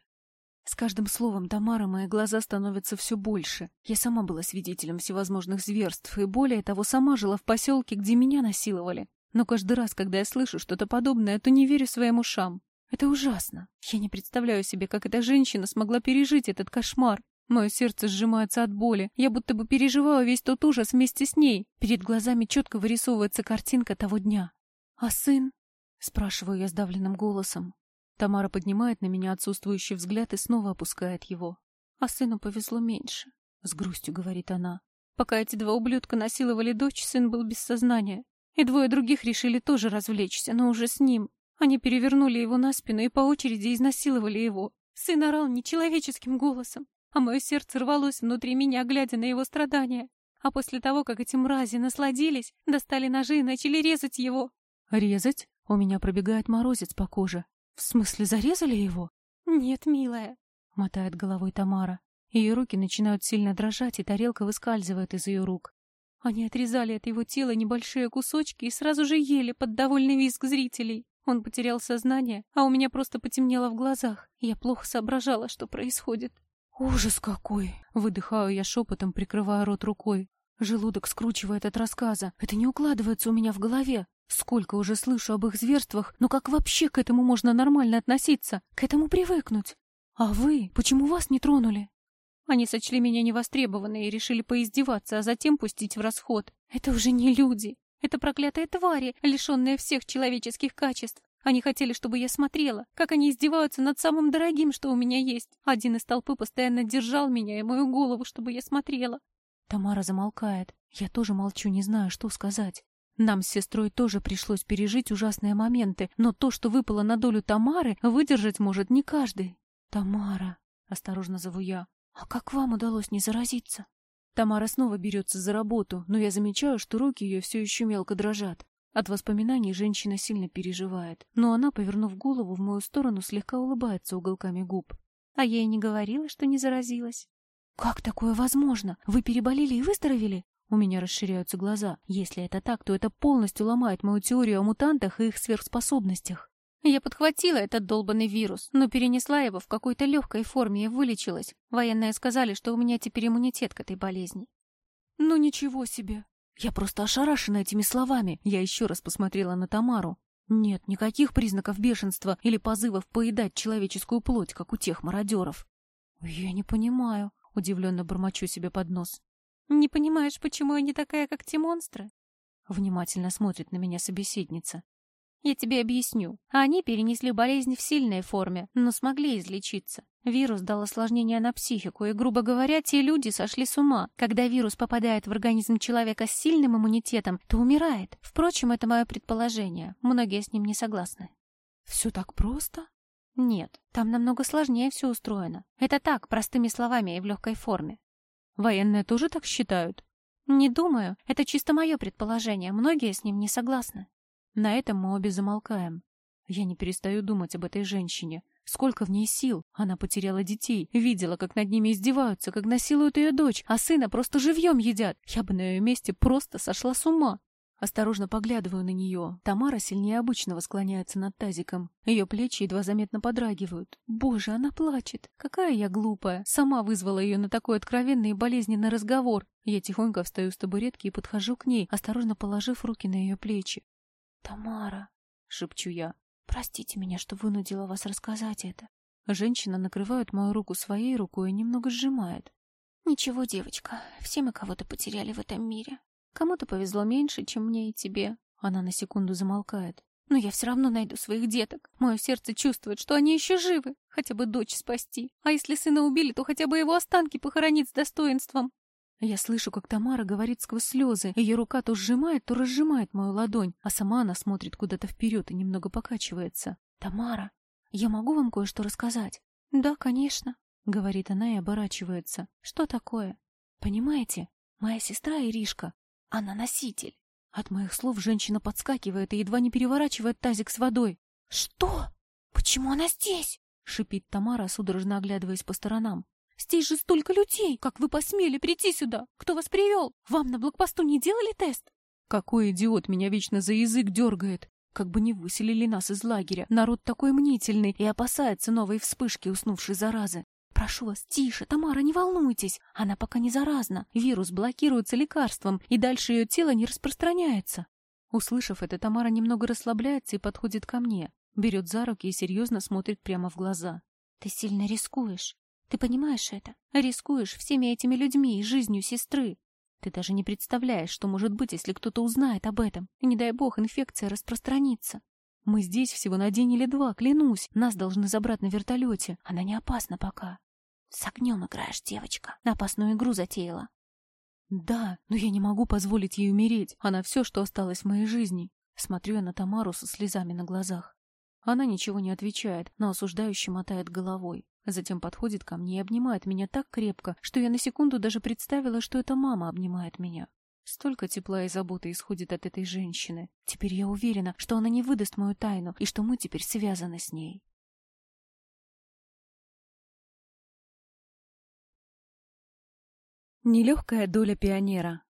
с каждым словом Тамара мои глаза становятся все больше. Я сама была свидетелем всевозможных зверств, и более того, сама жила в поселке, где меня насиловали. Но каждый раз, когда я слышу что-то подобное, то не верю своим ушам. Это ужасно. Я не представляю себе, как эта женщина смогла пережить этот кошмар. Мое сердце сжимается от боли. Я будто бы переживаю весь тот ужас вместе с ней. Перед глазами четко вырисовывается картинка того дня. «А сын?» — спрашиваю я сдавленным голосом. Тамара поднимает на меня отсутствующий взгляд и снова опускает его. А сыну повезло меньше, — с грустью говорит она. Пока эти два ублюдка насиловали дочь, сын был без сознания. И двое других решили тоже развлечься, но уже с ним. Они перевернули его на спину и по очереди изнасиловали его. Сын орал нечеловеческим голосом, а мое сердце рвалось внутри меня, глядя на его страдания. А после того, как эти мрази насладились, достали ножи и начали резать его. «Резать?» У меня пробегает морозец по коже. «В смысле, зарезали его?» «Нет, милая», — мотает головой Тамара. Ее руки начинают сильно дрожать, и тарелка выскальзывает из ее рук. Они отрезали от его тела небольшие кусочки и сразу же ели под довольный визг зрителей. Он потерял сознание, а у меня просто потемнело в глазах. Я плохо соображала, что происходит. «Ужас какой!» — выдыхаю я шепотом, прикрывая рот рукой. Желудок скручивает от рассказа. Это не укладывается у меня в голове. Сколько уже слышу об их зверствах, но как вообще к этому можно нормально относиться? К этому привыкнуть? А вы? Почему вас не тронули? Они сочли меня невостребованной и решили поиздеваться, а затем пустить в расход. Это уже не люди. Это проклятые твари, лишенные всех человеческих качеств. Они хотели, чтобы я смотрела, как они издеваются над самым дорогим, что у меня есть. Один из толпы постоянно держал меня и мою голову, чтобы я смотрела. Тамара замолкает. Я тоже молчу, не знаю, что сказать. Нам с сестрой тоже пришлось пережить ужасные моменты, но то, что выпало на долю Тамары, выдержать может не каждый. «Тамара», — осторожно зову я, — «а как вам удалось не заразиться?» Тамара снова берется за работу, но я замечаю, что руки ее все еще мелко дрожат. От воспоминаний женщина сильно переживает, но она, повернув голову в мою сторону, слегка улыбается уголками губ. А я и не говорила, что не заразилась. «Как такое возможно? Вы переболели и выздоровели?» У меня расширяются глаза. Если это так, то это полностью ломает мою теорию о мутантах и их сверхспособностях. Я подхватила этот долбанный вирус, но перенесла его в какой-то легкой форме и вылечилась. Военные сказали, что у меня теперь иммунитет к этой болезни. Ну ничего себе. Я просто ошарашена этими словами. Я еще раз посмотрела на Тамару. Нет никаких признаков бешенства или позывов поедать человеческую плоть, как у тех мародеров. Я не понимаю, удивленно бормочу себе под нос. Не понимаешь, почему я не такая, как те монстры? Внимательно смотрит на меня собеседница. Я тебе объясню. Они перенесли болезнь в сильной форме, но смогли излечиться. Вирус дал осложнение на психику, и, грубо говоря, те люди сошли с ума. Когда вирус попадает в организм человека с сильным иммунитетом, то умирает. Впрочем, это мое предположение. Многие с ним не согласны. Все так просто? Нет, там намного сложнее все устроено. Это так, простыми словами и в легкой форме. Военные тоже так считают? Не думаю. Это чисто мое предположение. Многие с ним не согласны. На этом мы обе замолкаем. Я не перестаю думать об этой женщине. Сколько в ней сил. Она потеряла детей, видела, как над ними издеваются, как насилуют ее дочь, а сына просто живьем едят. Я бы на ее месте просто сошла с ума. Осторожно поглядываю на нее. Тамара сильнее обычного склоняется над тазиком. Ее плечи едва заметно подрагивают. Боже, она плачет. Какая я глупая. Сама вызвала ее на такой откровенный и болезненный разговор. Я тихонько встаю с табуретки и подхожу к ней, осторожно положив руки на ее плечи. «Тамара», — шепчу я, — «простите меня, что вынудила вас рассказать это». Женщина накрывает мою руку своей рукой и немного сжимает. «Ничего, девочка, все мы кого-то потеряли в этом мире. Кому-то повезло меньше, чем мне и тебе». Она на секунду замолкает. «Но я все равно найду своих деток. Мое сердце чувствует, что они еще живы. Хотя бы дочь спасти. А если сына убили, то хотя бы его останки похоронить с достоинством. Я слышу, как Тамара говорит сквозь слезы. Ее рука то сжимает, то разжимает мою ладонь, а сама она смотрит куда-то вперед и немного покачивается. «Тамара, я могу вам кое-что рассказать?» «Да, конечно», — говорит она и оборачивается. «Что такое?» «Понимаете, моя сестра Иришка, она носитель». От моих слов женщина подскакивает и едва не переворачивает тазик с водой. «Что? Почему она здесь?» — шипит Тамара, судорожно оглядываясь по сторонам. Здесь же столько людей! Как вы посмели прийти сюда? Кто вас привел? Вам на блокпосту не делали тест?» «Какой идиот меня вечно за язык дергает! Как бы не выселили нас из лагеря. Народ такой мнительный и опасается новой вспышки уснувшей заразы. Прошу вас, тише, Тамара, не волнуйтесь. Она пока не заразна. Вирус блокируется лекарством, и дальше ее тело не распространяется». Услышав это, Тамара немного расслабляется и подходит ко мне, берет за руки и серьезно смотрит прямо в глаза. «Ты сильно рискуешь. Ты понимаешь это? Рискуешь всеми этими людьми и жизнью сестры. Ты даже не представляешь, что может быть, если кто-то узнает об этом. И, не дай бог, инфекция распространится. Мы здесь всего на день или два, клянусь. Нас должны забрать на вертолете. Она не опасна пока. С огнем играешь, девочка. На опасную игру затеяла. Да, но я не могу позволить ей умереть. Она все, что осталось в моей жизни. Смотрю я на Тамару со слезами на глазах. Она ничего не отвечает, но осуждающе мотает головой. Затем подходит ко мне и обнимает меня так крепко, что я на секунду даже представила, что это мама обнимает меня. Столько тепла и заботы исходит от этой женщины. Теперь я уверена, что она не выдаст мою тайну и что мы теперь связаны с ней. Нелегкая доля пионера.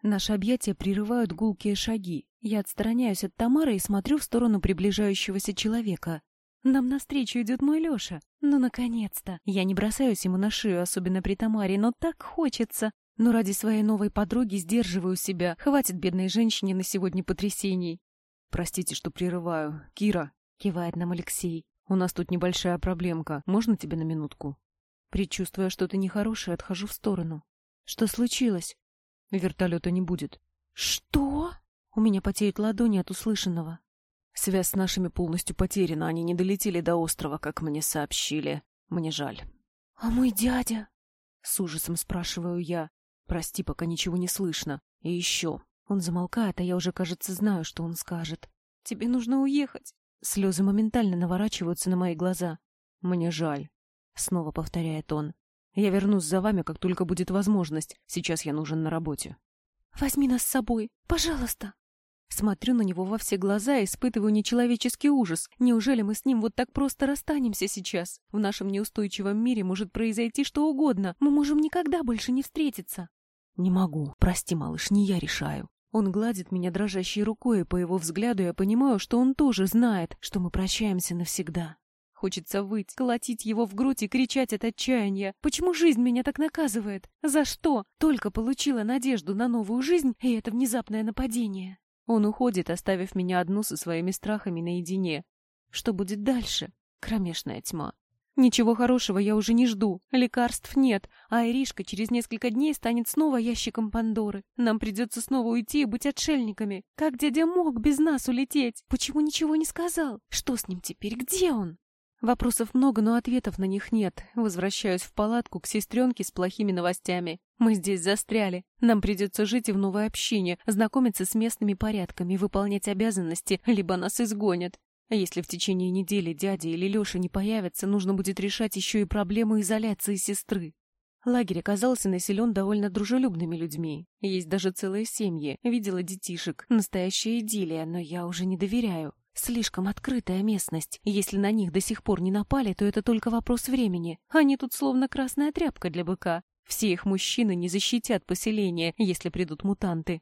Наши объятия прерывают гулкие шаги. Я отстраняюсь от Тамары и смотрю в сторону приближающегося человека. Нам навстречу идет мой Леша. Ну, наконец-то. Я не бросаюсь ему на шею, особенно при Тамаре, но так хочется. Но ради своей новой подруги сдерживаю себя. Хватит бедной женщине на сегодня потрясений. Простите, что прерываю. Кира, кивает нам Алексей. У нас тут небольшая проблемка. Можно тебе на минутку? Предчувствуя что-то нехорошее, отхожу в сторону. Что случилось? Вертолета не будет. Что? У меня потеют ладони от услышанного. Связь с нашими полностью потеряна, они не долетели до острова, как мне сообщили. Мне жаль. — А мой дядя? — с ужасом спрашиваю я. Прости, пока ничего не слышно. И еще. Он замолкает, а я уже, кажется, знаю, что он скажет. — Тебе нужно уехать. Слезы моментально наворачиваются на мои глаза. — Мне жаль. Снова повторяет он. Я вернусь за вами, как только будет возможность. Сейчас я нужен на работе. — Возьми нас с собой, пожалуйста. Смотрю на него во все глаза и испытываю нечеловеческий ужас. Неужели мы с ним вот так просто расстанемся сейчас? В нашем неустойчивом мире может произойти что угодно. Мы можем никогда больше не встретиться. Не могу. Прости, малыш, не я решаю. Он гладит меня дрожащей рукой, и по его взгляду я понимаю, что он тоже знает, что мы прощаемся навсегда. Хочется выть, колотить его в грудь и кричать от отчаяния. Почему жизнь меня так наказывает? За что? Только получила надежду на новую жизнь, и это внезапное нападение. Он уходит, оставив меня одну со своими страхами наедине. Что будет дальше? Кромешная тьма. Ничего хорошего я уже не жду, лекарств нет, а Иришка через несколько дней станет снова ящиком Пандоры. Нам придется снова уйти и быть отшельниками. Как дядя мог без нас улететь? Почему ничего не сказал? Что с ним теперь? Где он? Вопросов много, но ответов на них нет. Возвращаюсь в палатку к сестренке с плохими новостями. Мы здесь застряли. Нам придется жить и в новой общине, знакомиться с местными порядками, выполнять обязанности, либо нас изгонят. А если в течение недели дядя или Леша не появятся, нужно будет решать еще и проблему изоляции сестры. Лагерь оказался населен довольно дружелюбными людьми. Есть даже целые семьи. Видела детишек. Настоящая идиллия, но я уже не доверяю. Слишком открытая местность. Если на них до сих пор не напали, то это только вопрос времени. Они тут словно красная тряпка для быка. Все их мужчины не защитят поселение, если придут мутанты.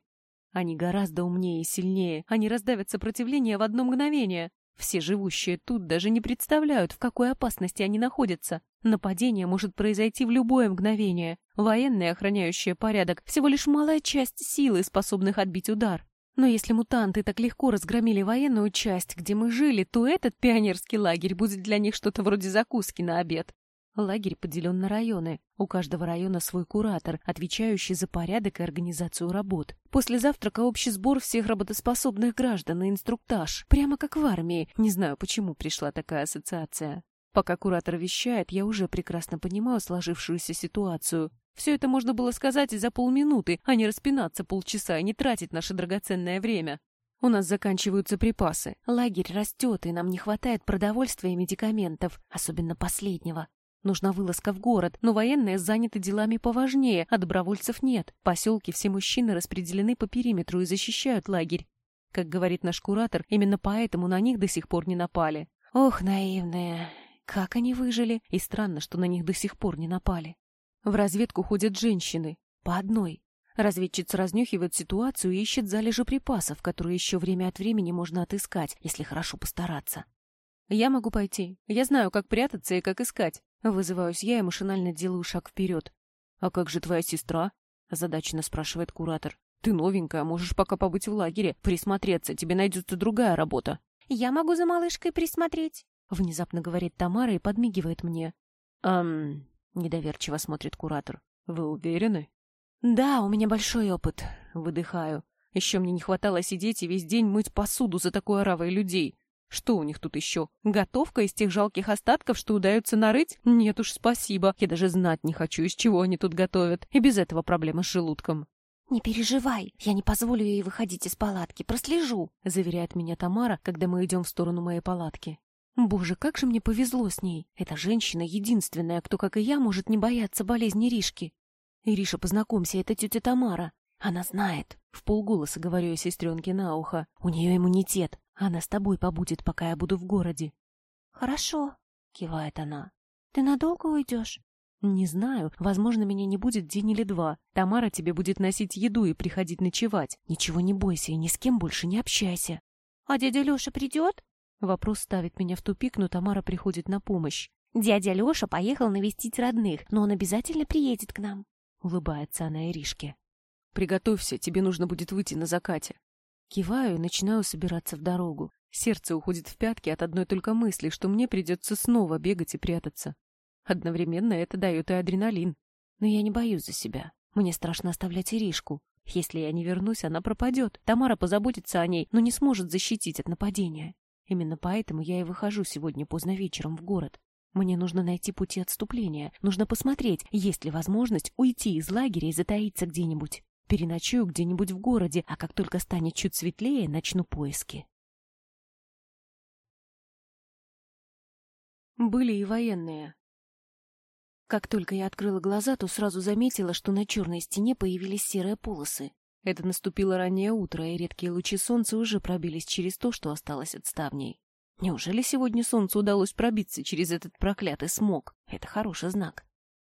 Они гораздо умнее и сильнее. Они раздавят сопротивление в одно мгновение. Все живущие тут даже не представляют, в какой опасности они находятся. Нападение может произойти в любое мгновение. Военные, охраняющие порядок, всего лишь малая часть силы, способных отбить удар. Но если мутанты так легко разгромили военную часть, где мы жили, то этот пионерский лагерь будет для них что-то вроде закуски на обед. Лагерь поделен на районы. У каждого района свой куратор, отвечающий за порядок и организацию работ. После завтрака общий сбор всех работоспособных граждан и инструктаж. Прямо как в армии. Не знаю, почему пришла такая ассоциация. Пока куратор вещает, я уже прекрасно понимаю сложившуюся ситуацию. Все это можно было сказать за полминуты, а не распинаться полчаса и не тратить наше драгоценное время. У нас заканчиваются припасы. Лагерь растет, и нам не хватает продовольствия и медикаментов, особенно последнего. Нужна вылазка в город, но военные заняты делами поважнее, а добровольцев нет. Поселки все мужчины распределены по периметру и защищают лагерь. Как говорит наш куратор, именно поэтому на них до сих пор не напали. Ох, наивные. Как они выжили? И странно, что на них до сих пор не напали. В разведку ходят женщины. По одной. Разведчица разнюхивает ситуацию и ищет залежи припасов, которые еще время от времени можно отыскать, если хорошо постараться. Я могу пойти. Я знаю, как прятаться и как искать. Вызываюсь я и машинально делаю шаг вперед. «А как же твоя сестра?» — озадаченно спрашивает куратор. «Ты новенькая, можешь пока побыть в лагере, присмотреться, тебе найдется другая работа». «Я могу за малышкой присмотреть», — внезапно говорит Тамара и подмигивает мне. «Эм...» — недоверчиво смотрит куратор. «Вы уверены?» «Да, у меня большой опыт», — выдыхаю. Еще мне не хватало сидеть и весь день мыть посуду за такой оравой людей. Что у них тут еще? Готовка из тех жалких остатков, что удается нарыть? Нет уж, спасибо. Я даже знать не хочу, из чего они тут готовят. И без этого проблема с желудком. «Не переживай, я не позволю ей выходить из палатки, прослежу», — заверяет меня Тамара, когда мы идем в сторону моей палатки. Боже, как же мне повезло с ней. Эта женщина единственная, кто, как и я, может не бояться болезни Ришки. Ириша, познакомься, это тетя Тамара. Она знает. В полголоса говорю я сестренке на ухо. У нее иммунитет. Она с тобой побудет, пока я буду в городе. Хорошо, кивает она. Ты надолго уйдешь? Не знаю. Возможно, меня не будет день или два. Тамара тебе будет носить еду и приходить ночевать. Ничего не бойся и ни с кем больше не общайся. А дядя Леша придет? Вопрос ставит меня в тупик, но Тамара приходит на помощь. Дядя Леша поехал навестить родных, но он обязательно приедет к нам. Улыбается она Иришке. Приготовься, тебе нужно будет выйти на закате. Киваю и начинаю собираться в дорогу. Сердце уходит в пятки от одной только мысли, что мне придется снова бегать и прятаться. Одновременно это дает и адреналин. Но я не боюсь за себя. Мне страшно оставлять Иришку. Если я не вернусь, она пропадет. Тамара позаботится о ней, но не сможет защитить от нападения. Именно поэтому я и выхожу сегодня поздно вечером в город. Мне нужно найти пути отступления. Нужно посмотреть, есть ли возможность уйти из лагеря и затаиться где-нибудь. Переночую где-нибудь в городе, а как только станет чуть светлее, начну поиски. Были и военные. Как только я открыла глаза, то сразу заметила, что на черной стене появились серые полосы. Это наступило раннее утро, и редкие лучи солнца уже пробились через то, что осталось от ставней. Неужели сегодня солнцу удалось пробиться через этот проклятый смог? Это хороший знак.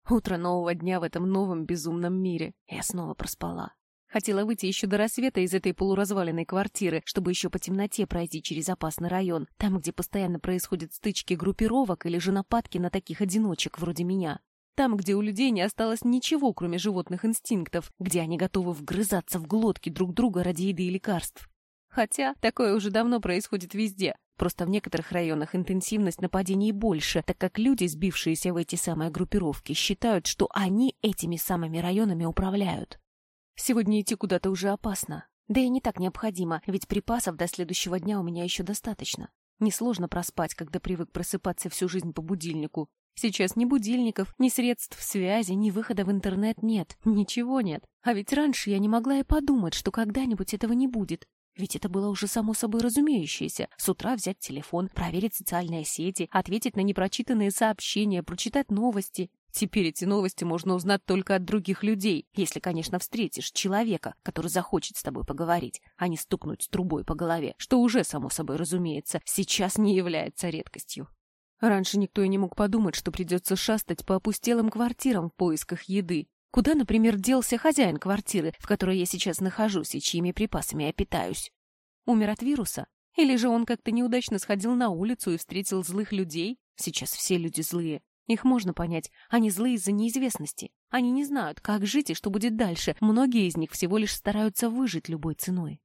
Утро нового дня в этом новом безумном мире. Я снова проспала. Хотела выйти еще до рассвета из этой полуразваленной квартиры, чтобы еще по темноте пройти через опасный район, там, где постоянно происходят стычки группировок или же нападки на таких одиночек вроде меня. Там, где у людей не осталось ничего, кроме животных инстинктов, где они готовы вгрызаться в глотки друг друга ради еды и лекарств. Хотя такое уже давно происходит везде. Просто в некоторых районах интенсивность нападений больше, так как люди, сбившиеся в эти самые группировки, считают, что они этими самыми районами управляют. Сегодня идти куда-то уже опасно. Да и не так необходимо, ведь припасов до следующего дня у меня еще достаточно. Несложно проспать, когда привык просыпаться всю жизнь по будильнику. Сейчас ни будильников, ни средств связи, ни выхода в интернет нет. Ничего нет. А ведь раньше я не могла и подумать, что когда-нибудь этого не будет. Ведь это было уже само собой разумеющееся. С утра взять телефон, проверить социальные сети, ответить на непрочитанные сообщения, прочитать новости. Теперь эти новости можно узнать только от других людей, если, конечно, встретишь человека, который захочет с тобой поговорить, а не стукнуть трубой по голове, что уже, само собой разумеется, сейчас не является редкостью. Раньше никто и не мог подумать, что придется шастать по опустелым квартирам в поисках еды. Куда, например, делся хозяин квартиры, в которой я сейчас нахожусь и чьими припасами я питаюсь? Умер от вируса? Или же он как-то неудачно сходил на улицу и встретил злых людей? Сейчас все люди злые. Их можно понять. Они злые из-за неизвестности. Они не знают, как жить и что будет дальше. Многие из них всего лишь стараются выжить любой ценой.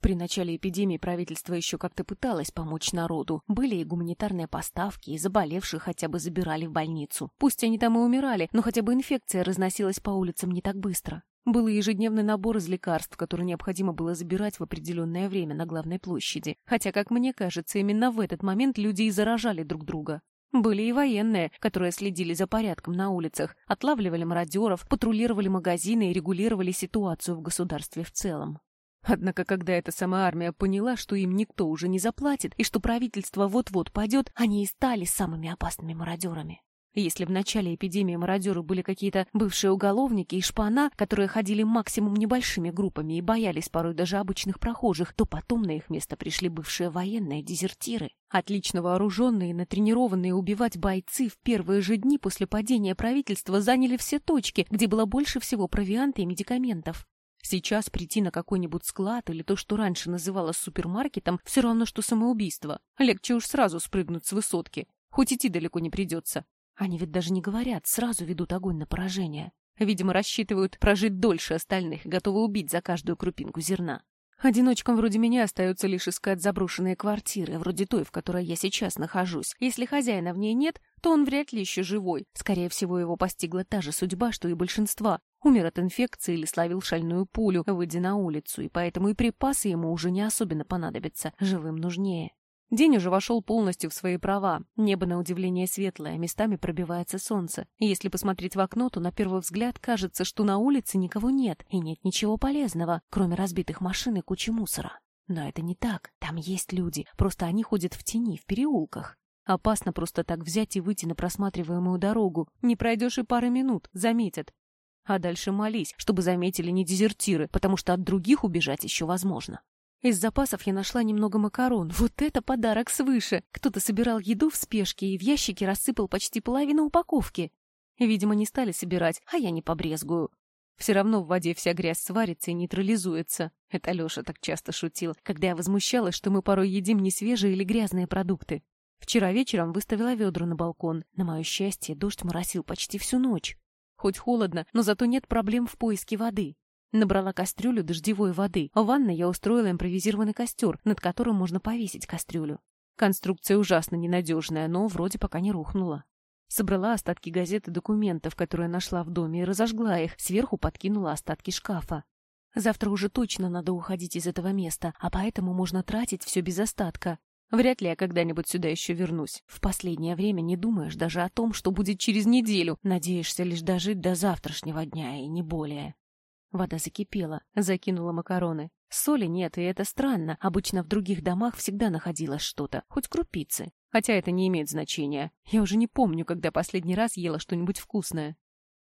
При начале эпидемии правительство еще как-то пыталось помочь народу. Были и гуманитарные поставки, и заболевших хотя бы забирали в больницу. Пусть они там и умирали, но хотя бы инфекция разносилась по улицам не так быстро. Был ежедневный набор из лекарств, которые необходимо было забирать в определенное время на главной площади. Хотя, как мне кажется, именно в этот момент люди и заражали друг друга. Были и военные, которые следили за порядком на улицах, отлавливали мародеров, патрулировали магазины и регулировали ситуацию в государстве в целом. Однако, когда эта сама армия поняла, что им никто уже не заплатит и что правительство вот-вот падет, они и стали самыми опасными мародерами. Если в начале эпидемии мародеры были какие-то бывшие уголовники и шпана, которые ходили максимум небольшими группами и боялись порой даже обычных прохожих, то потом на их место пришли бывшие военные дезертиры. Отлично вооруженные и натренированные убивать бойцы в первые же дни после падения правительства заняли все точки, где было больше всего провианта и медикаментов. Сейчас прийти на какой-нибудь склад или то, что раньше называлось супермаркетом, все равно, что самоубийство. Легче уж сразу спрыгнуть с высотки. Хоть идти далеко не придется. Они ведь даже не говорят, сразу ведут огонь на поражение. Видимо, рассчитывают прожить дольше остальных, готовы убить за каждую крупинку зерна. Одиночкам вроде меня остается лишь искать заброшенные квартиры, вроде той, в которой я сейчас нахожусь. Если хозяина в ней нет, то он вряд ли еще живой. Скорее всего, его постигла та же судьба, что и большинства. Умер от инфекции или словил шальную пулю, выйдя на улицу, и поэтому и припасы ему уже не особенно понадобятся. Живым нужнее. День уже вошел полностью в свои права. Небо, на удивление, светлое, местами пробивается солнце. Если посмотреть в окно, то на первый взгляд кажется, что на улице никого нет, и нет ничего полезного, кроме разбитых машин и кучи мусора. Но это не так. Там есть люди, просто они ходят в тени, в переулках. Опасно просто так взять и выйти на просматриваемую дорогу. Не пройдешь и пары минут, заметят. А дальше молись, чтобы заметили не дезертиры, потому что от других убежать еще возможно. Из запасов я нашла немного макарон. Вот это подарок свыше! Кто-то собирал еду в спешке и в ящике рассыпал почти половину упаковки. Видимо, не стали собирать, а я не побрезгую. Все равно в воде вся грязь сварится и нейтрализуется. Это Леша так часто шутил, когда я возмущалась, что мы порой едим не свежие или грязные продукты. Вчера вечером выставила ведра на балкон. На мое счастье, дождь моросил почти всю ночь. Хоть холодно, но зато нет проблем в поиске воды. Набрала кастрюлю дождевой воды. В ванной я устроила импровизированный костер, над которым можно повесить кастрюлю. Конструкция ужасно ненадежная, но вроде пока не рухнула. Собрала остатки газет и документов, которые нашла в доме, и разожгла их, сверху подкинула остатки шкафа. Завтра уже точно надо уходить из этого места, а поэтому можно тратить все без остатка. Вряд ли я когда-нибудь сюда еще вернусь. В последнее время не думаешь даже о том, что будет через неделю. Надеешься лишь дожить до завтрашнего дня и не более. Вода закипела, закинула макароны. Соли нет, и это странно. Обычно в других домах всегда находилось что-то, хоть крупицы. Хотя это не имеет значения. Я уже не помню, когда последний раз ела что-нибудь вкусное.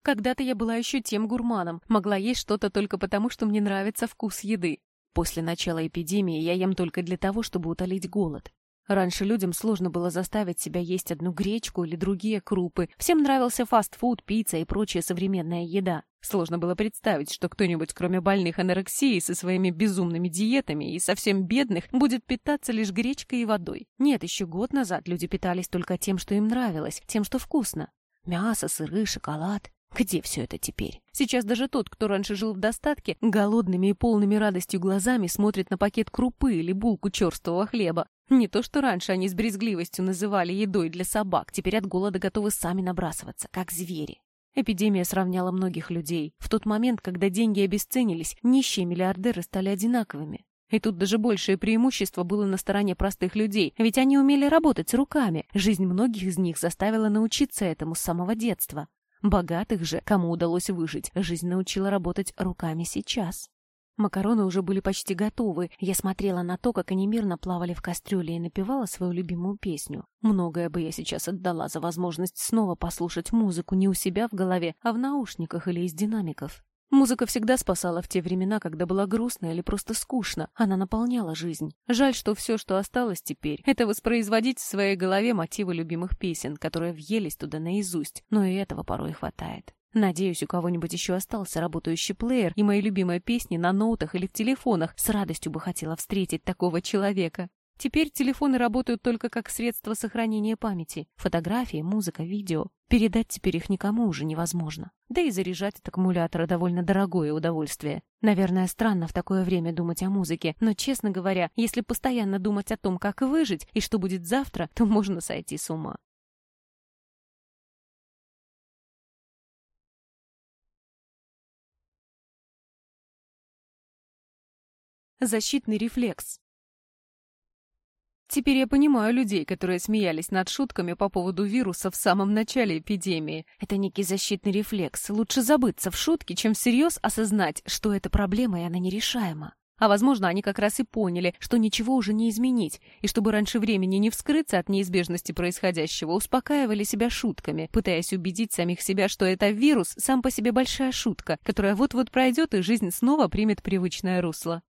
Когда-то я была еще тем гурманом, могла есть что-то только потому, что мне нравится вкус еды. После начала эпидемии я ем только для того, чтобы утолить голод. Раньше людям сложно было заставить себя есть одну гречку или другие крупы. Всем нравился фастфуд, пицца и прочая современная еда. Сложно было представить, что кто-нибудь, кроме больных анорексией со своими безумными диетами и совсем бедных, будет питаться лишь гречкой и водой. Нет, еще год назад люди питались только тем, что им нравилось, тем, что вкусно. Мясо, сыры, шоколад. Где все это теперь? Сейчас даже тот, кто раньше жил в достатке, голодными и полными радостью глазами смотрит на пакет крупы или булку черствого хлеба. Не то, что раньше они с брезгливостью называли едой для собак, теперь от голода готовы сами набрасываться, как звери. Эпидемия сравняла многих людей. В тот момент, когда деньги обесценились, нищие миллиардеры стали одинаковыми. И тут даже большее преимущество было на стороне простых людей, ведь они умели работать руками. Жизнь многих из них заставила научиться этому с самого детства. Богатых же, кому удалось выжить, жизнь научила работать руками сейчас. Макароны уже были почти готовы. Я смотрела на то, как они мирно плавали в кастрюле и напевала свою любимую песню. Многое бы я сейчас отдала за возможность снова послушать музыку не у себя в голове, а в наушниках или из динамиков. Музыка всегда спасала в те времена, когда было грустно или просто скучно. Она наполняла жизнь. Жаль, что все, что осталось теперь, это воспроизводить в своей голове мотивы любимых песен, которые въелись туда наизусть, но и этого порой хватает. Надеюсь, у кого-нибудь еще остался работающий плеер, и мои любимые песни на ноутах или в телефонах. С радостью бы хотела встретить такого человека. Теперь телефоны работают только как средство сохранения памяти. Фотографии, музыка, видео. Передать теперь их никому уже невозможно. Да и заряжать от аккумулятора довольно дорогое удовольствие. Наверное, странно в такое время думать о музыке, но, честно говоря, если постоянно думать о том, как выжить и что будет завтра, то можно сойти с ума. Защитный рефлекс. Теперь я понимаю людей, которые смеялись над шутками по поводу вируса в самом начале эпидемии. Это некий защитный рефлекс. Лучше забыться в шутке, чем всерьез осознать, что эта проблема и она нерешаема. А возможно, они как раз и поняли, что ничего уже не изменить, и чтобы раньше времени не вскрыться от неизбежности происходящего, успокаивали себя шутками, пытаясь убедить самих себя, что это вирус сам по себе большая шутка, которая вот-вот пройдет, и жизнь снова примет привычное русло.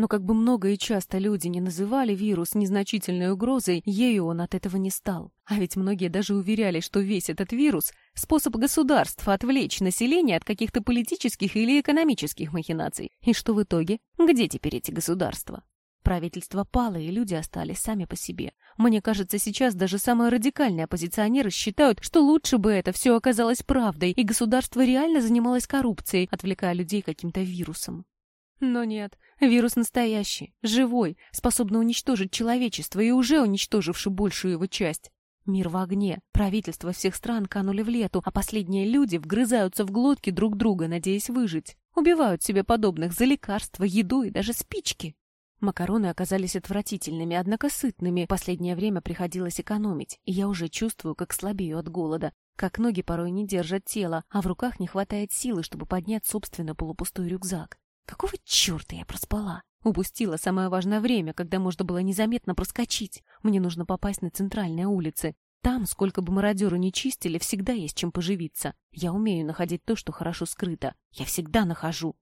Но как бы много и часто люди не называли вирус незначительной угрозой, ею он от этого не стал. А ведь многие даже уверяли, что весь этот вирус – способ государства отвлечь население от каких-то политических или экономических махинаций. И что в итоге? Где теперь эти государства? Правительство пало, и люди остались сами по себе. Мне кажется, сейчас даже самые радикальные оппозиционеры считают, что лучше бы это все оказалось правдой, и государство реально занималось коррупцией, отвлекая людей каким-то вирусом. Но нет, вирус настоящий, живой, способный уничтожить человечество и уже уничтоживший большую его часть. Мир в огне, правительства всех стран канули в лету, а последние люди вгрызаются в глотки друг друга, надеясь выжить. Убивают себе подобных за лекарства, еду и даже спички. Макароны оказались отвратительными, однако сытными. Последнее время приходилось экономить, и я уже чувствую, как слабею от голода, как ноги порой не держат тело, а в руках не хватает силы, чтобы поднять собственно полупустой рюкзак. Какого черта я проспала? Упустила самое важное время, когда можно было незаметно проскочить. Мне нужно попасть на центральные улицы. Там, сколько бы мародеры не чистили, всегда есть чем поживиться. Я умею находить то, что хорошо скрыто. Я всегда нахожу.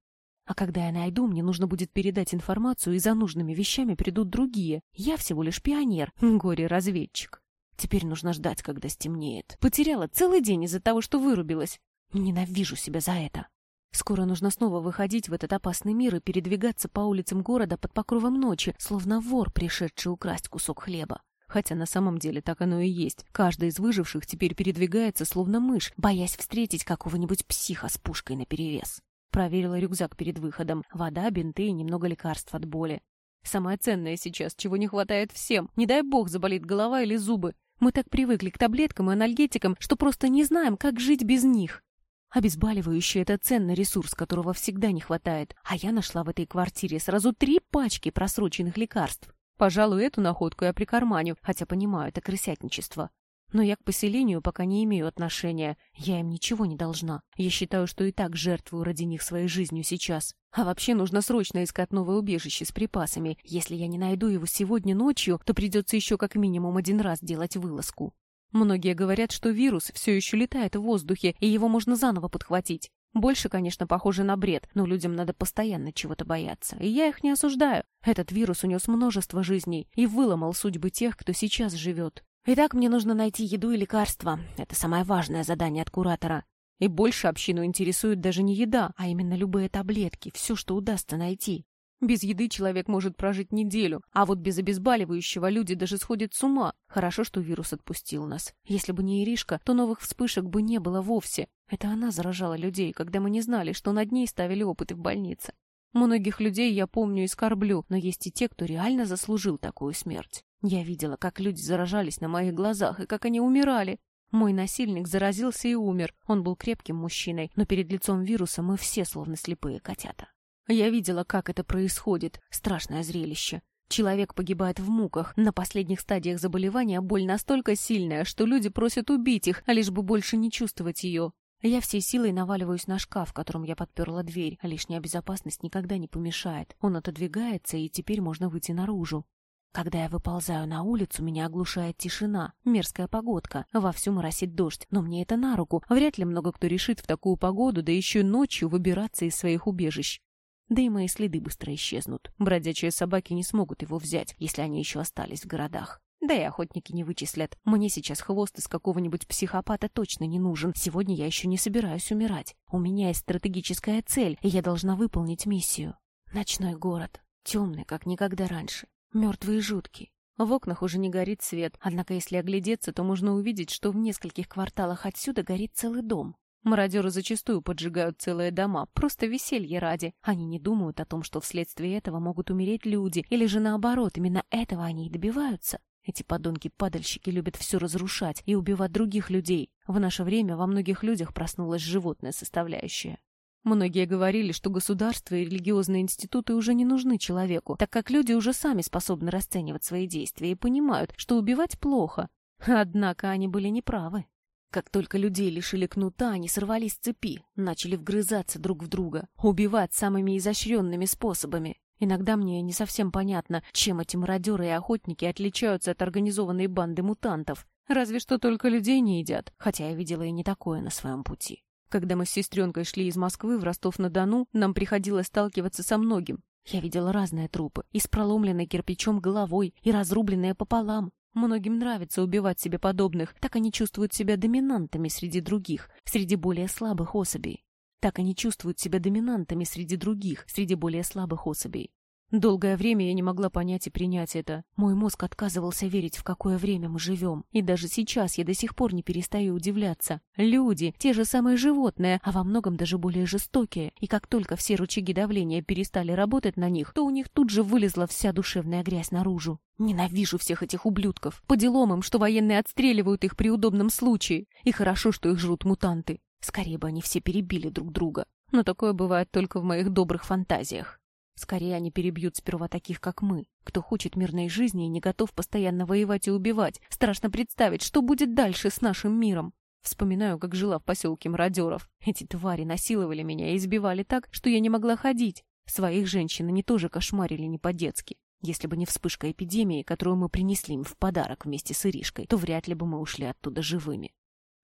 А когда я найду, мне нужно будет передать информацию, и за нужными вещами придут другие. Я всего лишь пионер, горе-разведчик. Теперь нужно ждать, когда стемнеет. Потеряла целый день из-за того, что вырубилась. Ненавижу себя за это. Скоро нужно снова выходить в этот опасный мир и передвигаться по улицам города под покровом ночи, словно вор, пришедший украсть кусок хлеба. Хотя на самом деле так оно и есть. Каждый из выживших теперь передвигается, словно мышь, боясь встретить какого-нибудь психа с пушкой наперевес. Проверила рюкзак перед выходом. Вода, бинты и немного лекарств от боли. Самое ценное сейчас, чего не хватает всем. Не дай бог заболит голова или зубы. Мы так привыкли к таблеткам и анальгетикам, что просто не знаем, как жить без них. Обезболивающее — это ценный ресурс, которого всегда не хватает. А я нашла в этой квартире сразу три пачки просроченных лекарств. Пожалуй, эту находку я прикарманю, хотя понимаю, это крысятничество. Но я к поселению пока не имею отношения. Я им ничего не должна. Я считаю, что и так жертвую ради них своей жизнью сейчас. А вообще нужно срочно искать новое убежище с припасами. Если я не найду его сегодня ночью, то придется еще как минимум один раз делать вылазку. Многие говорят, что вирус все еще летает в воздухе, и его можно заново подхватить. Больше, конечно, похоже на бред, но людям надо постоянно чего-то бояться. И я их не осуждаю. Этот вирус унес множество жизней и выломал судьбы тех, кто сейчас живет. Итак, мне нужно найти еду и лекарства. Это самое важное задание от куратора. И больше общину интересует даже не еда, а именно любые таблетки, все, что удастся найти. Без еды человек может прожить неделю, а вот без обезболивающего люди даже сходят с ума. Хорошо, что вирус отпустил нас. Если бы не Иришка, то новых вспышек бы не было вовсе. Это она заражала людей, когда мы не знали, что над ней ставили опыты в больнице. Многих людей я помню и скорблю, но есть и те, кто реально заслужил такую смерть. Я видела, как люди заражались на моих глазах и как они умирали. Мой насильник заразился и умер. Он был крепким мужчиной, но перед лицом вируса мы все словно слепые котята. Я видела, как это происходит. Страшное зрелище. Человек погибает в муках. На последних стадиях заболевания боль настолько сильная, что люди просят убить их, а лишь бы больше не чувствовать ее. Я всей силой наваливаюсь на шкаф, которым я подперла дверь, а лишняя безопасность никогда не помешает. Он отодвигается, и теперь можно выйти наружу. Когда я выползаю на улицу, меня оглушает тишина, мерзкая погодка, вовсю моросит дождь, но мне это на руку. Вряд ли много кто решит в такую погоду, да еще ночью выбираться из своих убежищ. Да и мои следы быстро исчезнут. Бродячие собаки не смогут его взять, если они еще остались в городах. Да и охотники не вычислят. Мне сейчас хвост из какого-нибудь психопата точно не нужен. Сегодня я еще не собираюсь умирать. У меня есть стратегическая цель, и я должна выполнить миссию. Ночной город. Темный, как никогда раньше. Мертвый и жуткий. В окнах уже не горит свет, однако если оглядеться, то можно увидеть, что в нескольких кварталах отсюда горит целый дом. Мародеры зачастую поджигают целые дома, просто веселье ради. Они не думают о том, что вследствие этого могут умереть люди, или же наоборот, именно этого они и добиваются. Эти подонки-падальщики любят все разрушать и убивать других людей. В наше время во многих людях проснулась животная составляющая. Многие говорили, что государство и религиозные институты уже не нужны человеку, так как люди уже сами способны расценивать свои действия и понимают, что убивать плохо. Однако они были неправы. Как только людей лишили кнута, они сорвались с цепи, начали вгрызаться друг в друга, убивать самыми изощренными способами. Иногда мне не совсем понятно, чем эти мародеры и охотники отличаются от организованной банды мутантов. Разве что только людей не едят, хотя я видела и не такое на своем пути. Когда мы с сестренкой шли из Москвы в Ростов-на-Дону, нам приходилось сталкиваться со многим. Я видела разные трупы, и с проломленной кирпичом головой, и разрубленные пополам, Многим нравится убивать себе подобных, так они чувствуют себя доминантами среди других, среди более слабых особей. Так они чувствуют себя доминантами среди других, среди более слабых особей. Долгое время я не могла понять и принять это. Мой мозг отказывался верить, в какое время мы живем. И даже сейчас я до сих пор не перестаю удивляться. Люди, те же самые животные, а во многом даже более жестокие. И как только все рычаги давления перестали работать на них, то у них тут же вылезла вся душевная грязь наружу. Ненавижу всех этих ублюдков. По делам им, что военные отстреливают их при удобном случае. И хорошо, что их жрут мутанты. Скорее бы они все перебили друг друга. Но такое бывает только в моих добрых фантазиях. Скорее они перебьют сперва таких, как мы, кто хочет мирной жизни и не готов постоянно воевать и убивать. Страшно представить, что будет дальше с нашим миром. Вспоминаю, как жила в поселке мародеров. Эти твари насиловали меня и избивали так, что я не могла ходить. Своих женщин они тоже кошмарили не по-детски. Если бы не вспышка эпидемии, которую мы принесли им в подарок вместе с Иришкой, то вряд ли бы мы ушли оттуда живыми.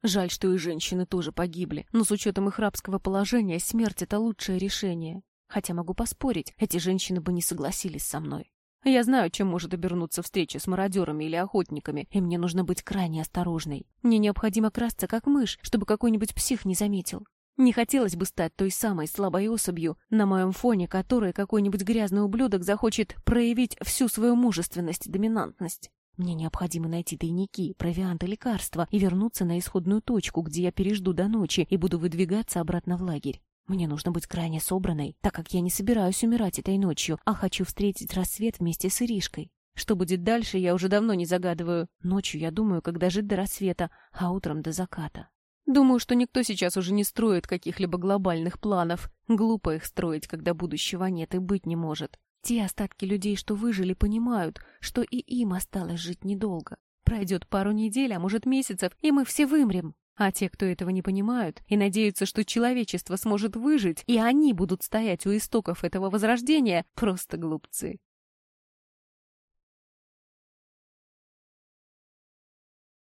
Жаль, что и женщины тоже погибли, но с учетом их рабского положения смерть — это лучшее решение. Хотя могу поспорить, эти женщины бы не согласились со мной. Я знаю, чем может обернуться встреча с мародерами или охотниками, и мне нужно быть крайне осторожной. Мне необходимо красться как мышь, чтобы какой-нибудь псих не заметил. Не хотелось бы стать той самой слабой особью, на моем фоне которой какой-нибудь грязный ублюдок захочет проявить всю свою мужественность и доминантность. Мне необходимо найти тайники, провианты, лекарства и вернуться на исходную точку, где я пережду до ночи и буду выдвигаться обратно в лагерь. Мне нужно быть крайне собранной, так как я не собираюсь умирать этой ночью, а хочу встретить рассвет вместе с Иришкой. Что будет дальше, я уже давно не загадываю. Ночью я думаю, когда жить до рассвета, а утром до заката. Думаю, что никто сейчас уже не строит каких-либо глобальных планов. Глупо их строить, когда будущего нет и быть не может. Те остатки людей, что выжили, понимают, что и им осталось жить недолго. Пройдет пару недель, а может месяцев, и мы все вымрем. А те, кто этого не понимают и надеются, что человечество сможет выжить, и они будут стоять у истоков этого возрождения, просто глупцы.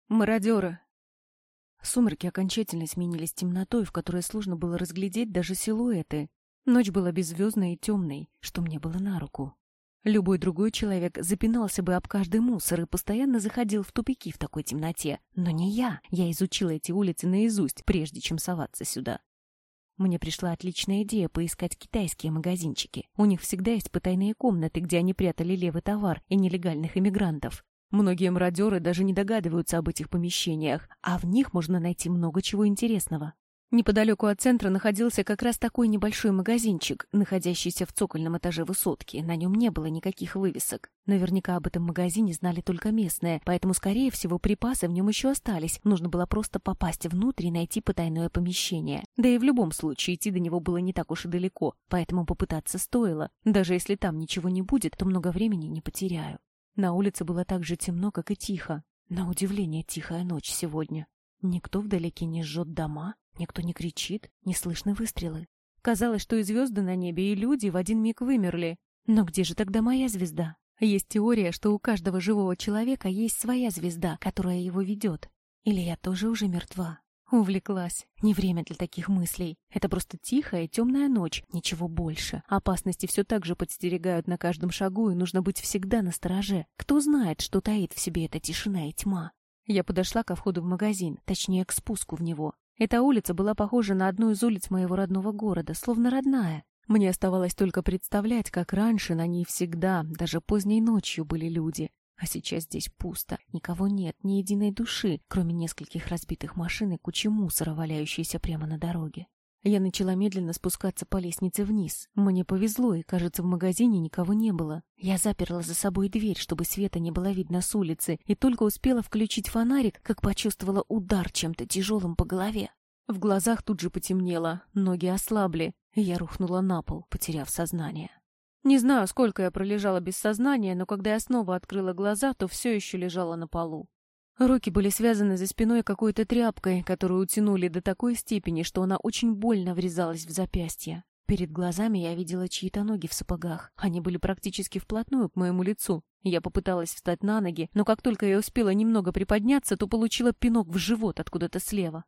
Мародеры. Сумерки окончательно сменились темнотой, в которой сложно было разглядеть даже силуэты. Ночь была беззвездной и темной, что мне было на руку. Любой другой человек запинался бы об каждый мусор и постоянно заходил в тупики в такой темноте. Но не я. Я изучила эти улицы наизусть, прежде чем соваться сюда. Мне пришла отличная идея поискать китайские магазинчики. У них всегда есть потайные комнаты, где они прятали левый товар и нелегальных иммигрантов. Многие мародеры даже не догадываются об этих помещениях, а в них можно найти много чего интересного. Неподалеку от центра находился как раз такой небольшой магазинчик, находящийся в цокольном этаже высотки. На нем не было никаких вывесок. Наверняка об этом магазине знали только местные, поэтому, скорее всего, припасы в нем еще остались. Нужно было просто попасть внутрь и найти потайное помещение. Да и в любом случае идти до него было не так уж и далеко, поэтому попытаться стоило. Даже если там ничего не будет, то много времени не потеряю. На улице было так же темно, как и тихо. На удивление тихая ночь сегодня. Никто вдалеке не жжет дома, никто не кричит, не слышны выстрелы. Казалось, что и звезды на небе, и люди в один миг вымерли. Но где же тогда моя звезда? Есть теория, что у каждого живого человека есть своя звезда, которая его ведет. Или я тоже уже мертва? Увлеклась. Не время для таких мыслей. Это просто тихая, темная ночь, ничего больше. Опасности все так же подстерегают на каждом шагу, и нужно быть всегда на стороже. Кто знает, что таит в себе эта тишина и тьма? Я подошла ко входу в магазин, точнее, к спуску в него. Эта улица была похожа на одну из улиц моего родного города, словно родная. Мне оставалось только представлять, как раньше на ней всегда, даже поздней ночью, были люди. А сейчас здесь пусто, никого нет, ни единой души, кроме нескольких разбитых машин и кучи мусора, валяющейся прямо на дороге. Я начала медленно спускаться по лестнице вниз. Мне повезло, и, кажется, в магазине никого не было. Я заперла за собой дверь, чтобы света не было видно с улицы, и только успела включить фонарик, как почувствовала удар чем-то тяжелым по голове. В глазах тут же потемнело, ноги ослабли, и я рухнула на пол, потеряв сознание. Не знаю, сколько я пролежала без сознания, но когда я снова открыла глаза, то все еще лежала на полу. Руки были связаны за спиной какой-то тряпкой, которую утянули до такой степени, что она очень больно врезалась в запястье. Перед глазами я видела чьи-то ноги в сапогах. Они были практически вплотную к моему лицу. Я попыталась встать на ноги, но как только я успела немного приподняться, то получила пинок в живот откуда-то слева.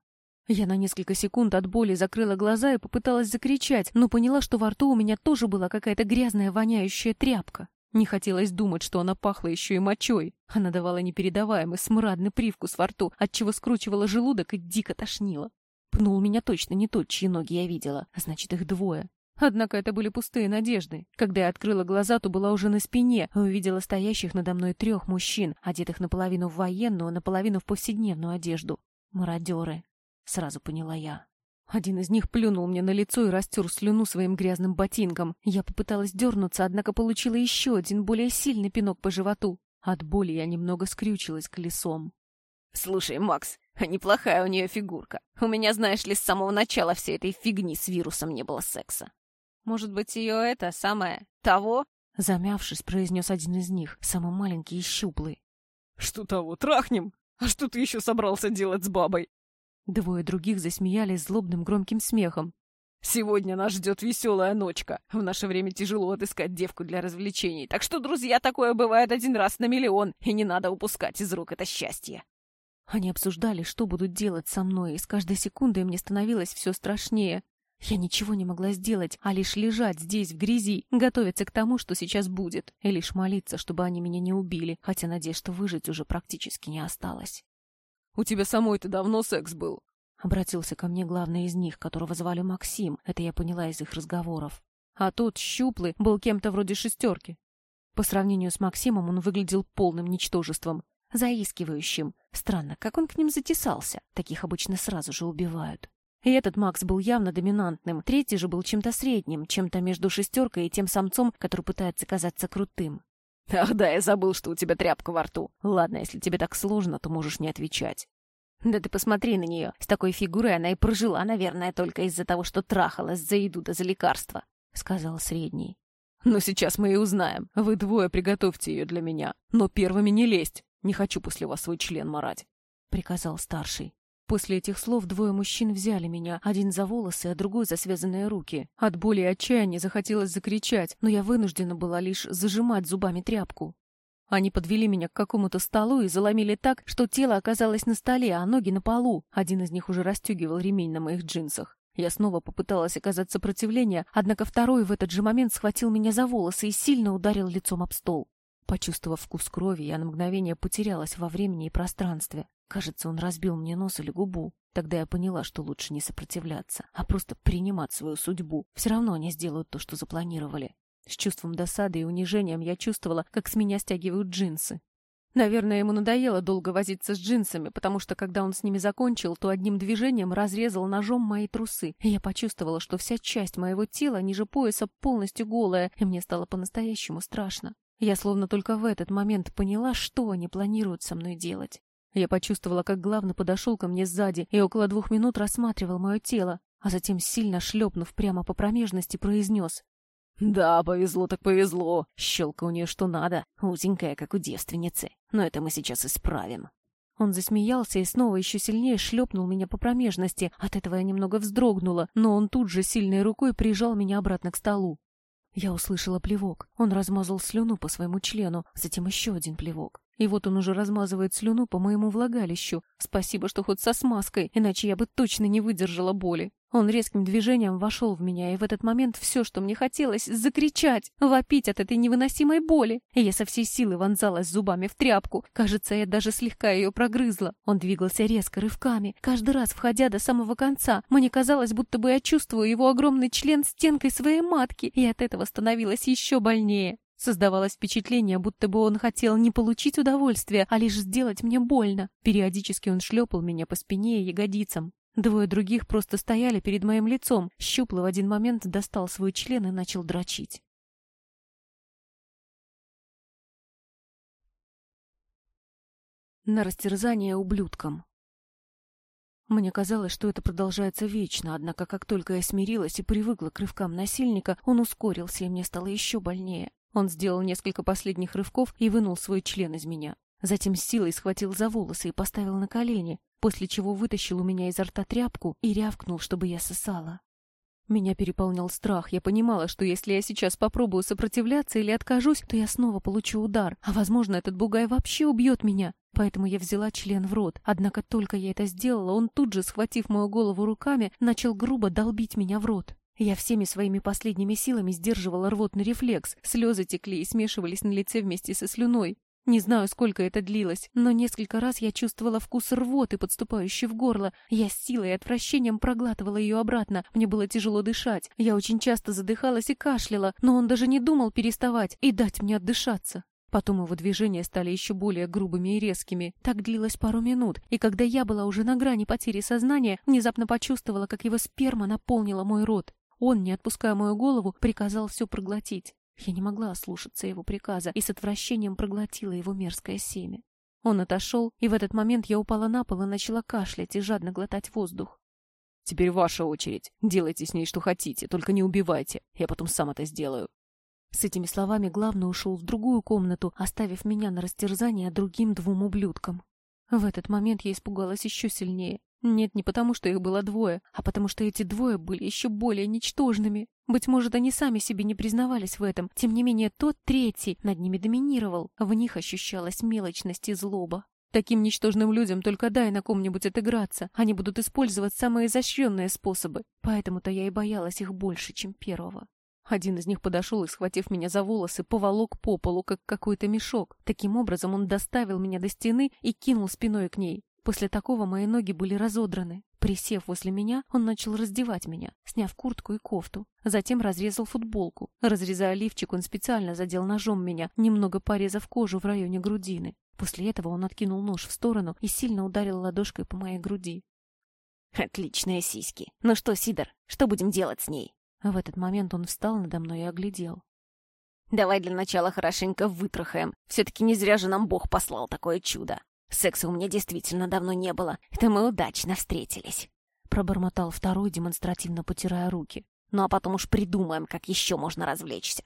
Я на несколько секунд от боли закрыла глаза и попыталась закричать, но поняла, что во рту у меня тоже была какая-то грязная воняющая тряпка. Не хотелось думать, что она пахла еще и мочой. Она давала непередаваемый смрадный привкус во рту, отчего скручивала желудок и дико тошнило. Пнул меня точно не тот, чьи ноги я видела, а значит, их двое. Однако это были пустые надежды. Когда я открыла глаза, то была уже на спине и увидела стоящих надо мной трех мужчин, одетых наполовину в военную, наполовину в повседневную одежду. Мародеры. Сразу поняла я. Один из них плюнул мне на лицо и растер слюну своим грязным ботинком. Я попыталась дернуться, однако получила еще один более сильный пинок по животу. От боли я немного скрючилась колесом. «Слушай, Макс, неплохая у нее фигурка. У меня, знаешь ли, с самого начала всей этой фигни с вирусом не было секса. Может быть, ее это самое... того?» Замявшись, произнес один из них, самый маленький и щуплый. «Что того, трахнем? А что ты еще собрался делать с бабой?» Двое других засмеялись злобным громким смехом. «Сегодня нас ждет веселая ночка. В наше время тяжело отыскать девку для развлечений, так что, друзья, такое бывает один раз на миллион, и не надо упускать из рук это счастье». Они обсуждали, что будут делать со мной, и с каждой секундой мне становилось все страшнее. Я ничего не могла сделать, а лишь лежать здесь, в грязи, готовиться к тому, что сейчас будет, и лишь молиться, чтобы они меня не убили, хотя надежд выжить уже практически не осталось. У тебя самой-то давно секс был?» Обратился ко мне главный из них, которого звали Максим, это я поняла из их разговоров. А тот, щуплый, был кем-то вроде шестерки. По сравнению с Максимом он выглядел полным ничтожеством, заискивающим. Странно, как он к ним затесался? Таких обычно сразу же убивают. И этот Макс был явно доминантным, третий же был чем-то средним, чем-то между шестеркой и тем самцом, который пытается казаться крутым. Ах да, я забыл, что у тебя тряпка во рту. Ладно, если тебе так сложно, то можешь не отвечать. Да ты посмотри на нее. С такой фигурой она и прожила, наверное, только из-за того, что трахалась за еду да за лекарства, — сказал средний. Но сейчас мы и узнаем. Вы двое приготовьте ее для меня. Но первыми не лезть. Не хочу после вас свой член марать, — приказал старший. После этих слов двое мужчин взяли меня, один за волосы, а другой за связанные руки. От боли и отчаяния захотелось закричать, но я вынуждена была лишь зажимать зубами тряпку. Они подвели меня к какому-то столу и заломили так, что тело оказалось на столе, а ноги на полу. Один из них уже расстегивал ремень на моих джинсах. Я снова попыталась оказать сопротивление, однако второй в этот же момент схватил меня за волосы и сильно ударил лицом об стол. Почувствовав вкус крови, я на мгновение потерялась во времени и пространстве. Кажется, он разбил мне нос или губу. Тогда я поняла, что лучше не сопротивляться, а просто принимать свою судьбу. Все равно они сделают то, что запланировали. С чувством досады и унижением я чувствовала, как с меня стягивают джинсы. Наверное, ему надоело долго возиться с джинсами, потому что, когда он с ними закончил, то одним движением разрезал ножом мои трусы, и я почувствовала, что вся часть моего тела ниже пояса полностью голая, и мне стало по-настоящему страшно. Я словно только в этот момент поняла, что они планируют со мной делать. Я почувствовала, как главный подошел ко мне сзади и около двух минут рассматривал мое тело, а затем, сильно шлепнув прямо по промежности, произнес «Да, повезло так повезло. Щелка у нее что надо, узенькая, как у девственницы. Но это мы сейчас исправим». Он засмеялся и снова еще сильнее шлепнул меня по промежности. От этого я немного вздрогнула, но он тут же сильной рукой прижал меня обратно к столу. Я услышала плевок. Он размазал слюну по своему члену, затем еще один плевок. И вот он уже размазывает слюну по моему влагалищу. Спасибо, что хоть со смазкой, иначе я бы точно не выдержала боли. Он резким движением вошел в меня, и в этот момент все, что мне хотелось, закричать, вопить от этой невыносимой боли. И я со всей силы вонзалась зубами в тряпку. Кажется, я даже слегка ее прогрызла. Он двигался резко, рывками. Каждый раз, входя до самого конца, мне казалось, будто бы я чувствую его огромный член стенкой своей матки, и от этого становилось еще больнее. Создавалось впечатление, будто бы он хотел не получить удовольствия, а лишь сделать мне больно. Периодически он шлепал меня по спине и ягодицам. Двое других просто стояли перед моим лицом. Щуплый в один момент достал свой член и начал дрочить. На растерзание ублюдкам. Мне казалось, что это продолжается вечно, однако как только я смирилась и привыкла к рывкам насильника, он ускорился, и мне стало еще больнее. Он сделал несколько последних рывков и вынул свой член из меня. Затем с силой схватил за волосы и поставил на колени, после чего вытащил у меня изо рта тряпку и рявкнул, чтобы я сосала. Меня переполнял страх. Я понимала, что если я сейчас попробую сопротивляться или откажусь, то я снова получу удар, а, возможно, этот бугай вообще убьет меня. Поэтому я взяла член в рот. Однако только я это сделала, он тут же, схватив мою голову руками, начал грубо долбить меня в рот. Я всеми своими последними силами сдерживала рвотный рефлекс. Слезы текли и смешивались на лице вместе со слюной. Не знаю, сколько это длилось, но несколько раз я чувствовала вкус рвоты, подступающий в горло. Я с силой и отвращением проглатывала ее обратно. Мне было тяжело дышать. Я очень часто задыхалась и кашляла, но он даже не думал переставать и дать мне отдышаться. Потом его движения стали еще более грубыми и резкими. Так длилось пару минут, и когда я была уже на грани потери сознания, внезапно почувствовала, как его сперма наполнила мой рот. Он, не отпуская мою голову, приказал все проглотить. Я не могла ослушаться его приказа и с отвращением проглотила его мерзкое семя. Он отошел, и в этот момент я упала на пол и начала кашлять и жадно глотать воздух. «Теперь ваша очередь. Делайте с ней что хотите, только не убивайте. Я потом сам это сделаю». С этими словами главный ушел в другую комнату, оставив меня на растерзание другим двум ублюдкам. В этот момент я испугалась еще сильнее. Нет, не потому, что их было двое, а потому что эти двое были еще более ничтожными. Быть может, они сами себе не признавались в этом. Тем не менее, тот третий над ними доминировал. В них ощущалась мелочность и злоба. Таким ничтожным людям только дай на ком-нибудь отыграться. Они будут использовать самые изощренные способы. Поэтому-то я и боялась их больше, чем первого. Один из них подошел и, схватив меня за волосы, поволок по полу, как какой-то мешок. Таким образом, он доставил меня до стены и кинул спиной к ней. После такого мои ноги были разодраны. Присев возле меня, он начал раздевать меня, сняв куртку и кофту. Затем разрезал футболку. Разрезая лифчик, он специально задел ножом меня, немного порезав кожу в районе грудины. После этого он откинул нож в сторону и сильно ударил ладошкой по моей груди. «Отличные сиськи! Ну что, Сидор, что будем делать с ней?» В этот момент он встал надо мной и оглядел. «Давай для начала хорошенько вытрахаем. Все-таки не зря же нам Бог послал такое чудо. Секса у меня действительно давно не было. Это мы удачно встретились. Пробормотал второй, демонстративно потирая руки. Ну а потом уж придумаем, как еще можно развлечься.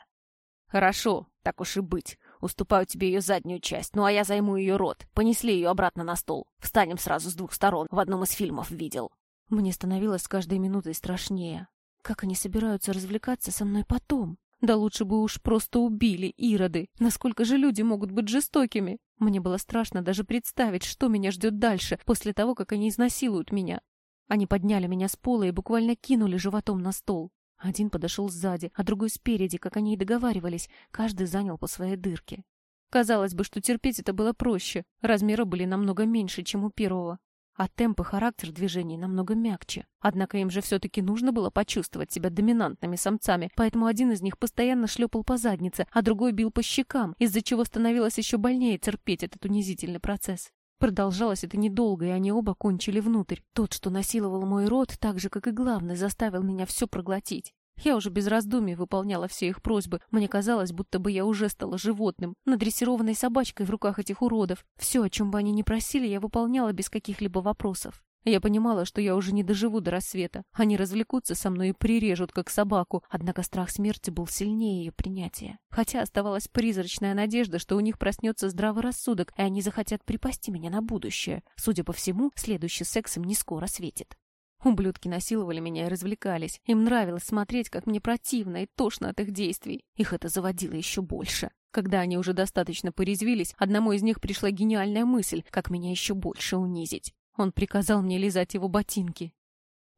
Хорошо, так уж и быть. Уступаю тебе ее заднюю часть, ну а я займу ее рот. Понесли ее обратно на стол. Встанем сразу с двух сторон. В одном из фильмов видел. Мне становилось с каждой минутой страшнее. Как они собираются развлекаться со мной потом? Да лучше бы уж просто убили, ироды. Насколько же люди могут быть жестокими? Мне было страшно даже представить, что меня ждет дальше, после того, как они изнасилуют меня. Они подняли меня с пола и буквально кинули животом на стол. Один подошел сзади, а другой спереди, как они и договаривались, каждый занял по своей дырке. Казалось бы, что терпеть это было проще, размеры были намного меньше, чем у первого а темп и характер движений намного мягче. Однако им же все-таки нужно было почувствовать себя доминантными самцами, поэтому один из них постоянно шлепал по заднице, а другой бил по щекам, из-за чего становилось еще больнее терпеть этот унизительный процесс. Продолжалось это недолго, и они оба кончили внутрь. Тот, что насиловал мой рот, так же, как и главный, заставил меня все проглотить. Я уже без раздумий выполняла все их просьбы. Мне казалось, будто бы я уже стала животным, надрессированной собачкой в руках этих уродов. Все, о чем бы они ни просили, я выполняла без каких-либо вопросов. Я понимала, что я уже не доживу до рассвета. Они развлекутся со мной и прирежут, как собаку. Однако страх смерти был сильнее ее принятия. Хотя оставалась призрачная надежда, что у них проснется здравый рассудок, и они захотят припасти меня на будущее. Судя по всему, следующий секс им не скоро светит. Ублюдки насиловали меня и развлекались. Им нравилось смотреть, как мне противно и тошно от их действий. Их это заводило еще больше. Когда они уже достаточно порезвились, одному из них пришла гениальная мысль, как меня еще больше унизить. Он приказал мне лизать его ботинки.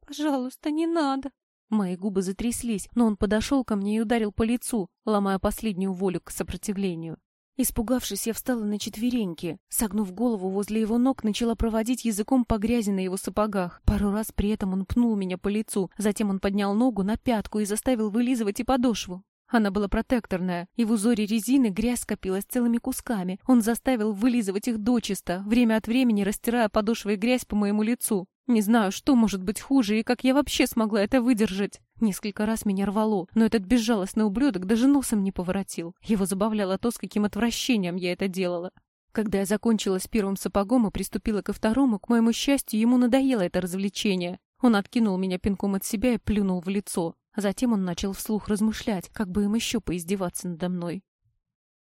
«Пожалуйста, не надо!» Мои губы затряслись, но он подошел ко мне и ударил по лицу, ломая последнюю волю к сопротивлению. Испугавшись, я встала на четвереньки. Согнув голову возле его ног, начала проводить языком по грязи на его сапогах. Пару раз при этом он пнул меня по лицу. Затем он поднял ногу на пятку и заставил вылизывать и подошву. Она была протекторная, и в узоре резины грязь скопилась целыми кусками. Он заставил вылизывать их дочисто, время от времени растирая подошвой грязь по моему лицу. Не знаю, что может быть хуже и как я вообще смогла это выдержать. Несколько раз меня рвало, но этот безжалостный ублюдок даже носом не поворотил. Его забавляло то, с каким отвращением я это делала. Когда я закончила с первым сапогом и приступила ко второму, к моему счастью, ему надоело это развлечение. Он откинул меня пинком от себя и плюнул в лицо. Затем он начал вслух размышлять, как бы им еще поиздеваться надо мной.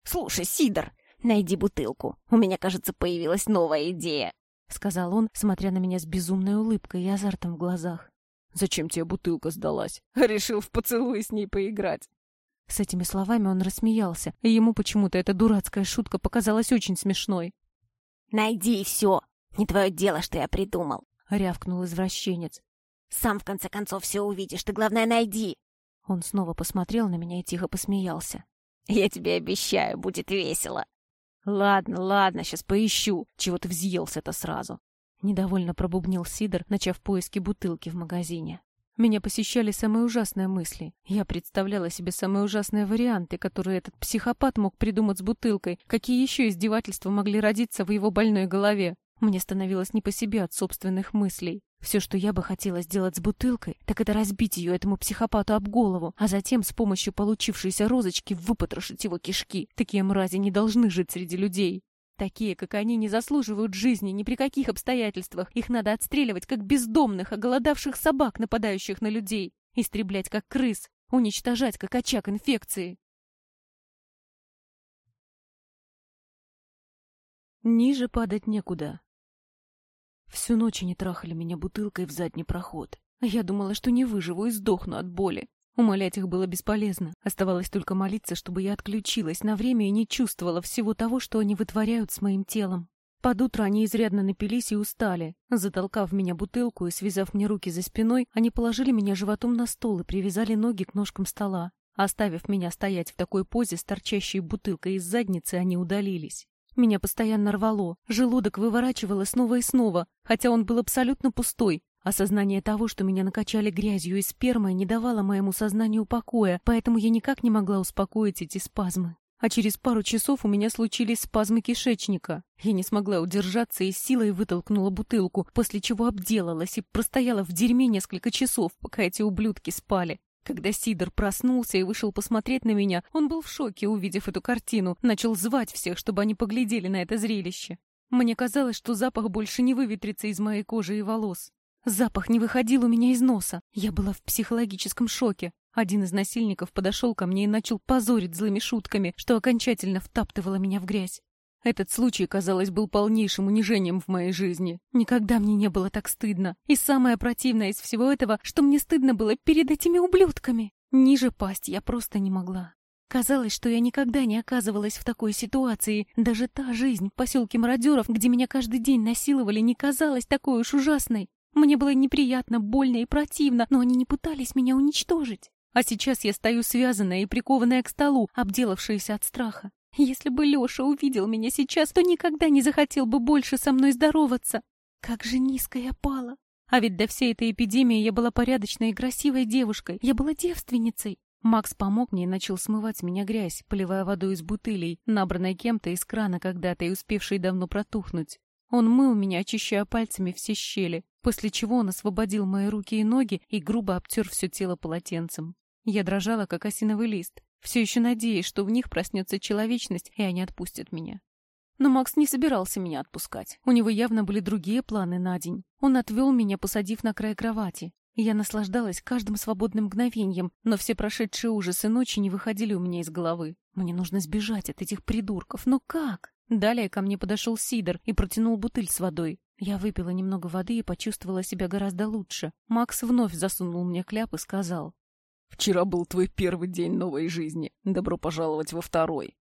«Слушай, Сидор, найди бутылку. У меня, кажется, появилась новая идея», — сказал он, смотря на меня с безумной улыбкой и азартом в глазах. «Зачем тебе бутылка сдалась? Решил в поцелуй с ней поиграть». С этими словами он рассмеялся, и ему почему-то эта дурацкая шутка показалась очень смешной. «Найди и все. Не твое дело, что я придумал», — рявкнул извращенец. Сам в конце концов все увидишь. Ты, главное, найди. Он снова посмотрел на меня и тихо посмеялся. Я тебе обещаю, будет весело. Ладно, ладно, сейчас поищу. Чего ты взъелся-то сразу? Недовольно пробубнил Сидор, начав поиски бутылки в магазине. Меня посещали самые ужасные мысли. Я представляла себе самые ужасные варианты, которые этот психопат мог придумать с бутылкой. Какие еще издевательства могли родиться в его больной голове? Мне становилось не по себе от собственных мыслей. Все, что я бы хотела сделать с бутылкой, так это разбить ее этому психопату об голову, а затем с помощью получившейся розочки выпотрошить его кишки. Такие мрази не должны жить среди людей. Такие, как они, не заслуживают жизни ни при каких обстоятельствах. Их надо отстреливать, как бездомных, оголодавших собак, нападающих на людей. Истреблять, как крыс. Уничтожать, как очаг инфекции. Ниже падать некуда. Всю ночь они трахали меня бутылкой в задний проход. Я думала, что не выживу и сдохну от боли. Умолять их было бесполезно. Оставалось только молиться, чтобы я отключилась на время и не чувствовала всего того, что они вытворяют с моим телом. Под утро они изрядно напились и устали. Затолкав меня бутылку и связав мне руки за спиной, они положили меня животом на стол и привязали ноги к ножкам стола. Оставив меня стоять в такой позе с торчащей бутылкой из задницы, они удалились. Меня постоянно рвало, желудок выворачивало снова и снова, хотя он был абсолютно пустой. Осознание того, что меня накачали грязью и спермой, не давало моему сознанию покоя, поэтому я никак не могла успокоить эти спазмы. А через пару часов у меня случились спазмы кишечника. Я не смогла удержаться и силой вытолкнула бутылку, после чего обделалась и простояла в дерьме несколько часов, пока эти ублюдки спали. Когда Сидор проснулся и вышел посмотреть на меня, он был в шоке, увидев эту картину, начал звать всех, чтобы они поглядели на это зрелище. Мне казалось, что запах больше не выветрится из моей кожи и волос. Запах не выходил у меня из носа. Я была в психологическом шоке. Один из насильников подошел ко мне и начал позорить злыми шутками, что окончательно втаптывало меня в грязь. Этот случай, казалось, был полнейшим унижением в моей жизни. Никогда мне не было так стыдно. И самое противное из всего этого, что мне стыдно было перед этими ублюдками. Ниже пасть я просто не могла. Казалось, что я никогда не оказывалась в такой ситуации. Даже та жизнь в поселке мародеров, где меня каждый день насиловали, не казалась такой уж ужасной. Мне было неприятно, больно и противно, но они не пытались меня уничтожить. А сейчас я стою связанная и прикованная к столу, обделавшаяся от страха. Если бы Леша увидел меня сейчас, то никогда не захотел бы больше со мной здороваться. Как же низко я пала. А ведь до всей этой эпидемии я была порядочной и красивой девушкой. Я была девственницей. Макс помог мне и начал смывать с меня грязь, поливая водой из бутылей, набранной кем-то из крана когда-то и успевшей давно протухнуть. Он мыл меня, очищая пальцами все щели, после чего он освободил мои руки и ноги и грубо обтер все тело полотенцем. Я дрожала, как осиновый лист, все еще надеясь, что в них проснется человечность, и они отпустят меня. Но Макс не собирался меня отпускать. У него явно были другие планы на день. Он отвел меня, посадив на край кровати. Я наслаждалась каждым свободным мгновением, но все прошедшие ужасы ночи не выходили у меня из головы. Мне нужно сбежать от этих придурков, но как? Далее ко мне подошел Сидор и протянул бутыль с водой. Я выпила немного воды и почувствовала себя гораздо лучше. Макс вновь засунул мне кляп и сказал. «Вчера был твой первый день новой жизни. Добро пожаловать во второй.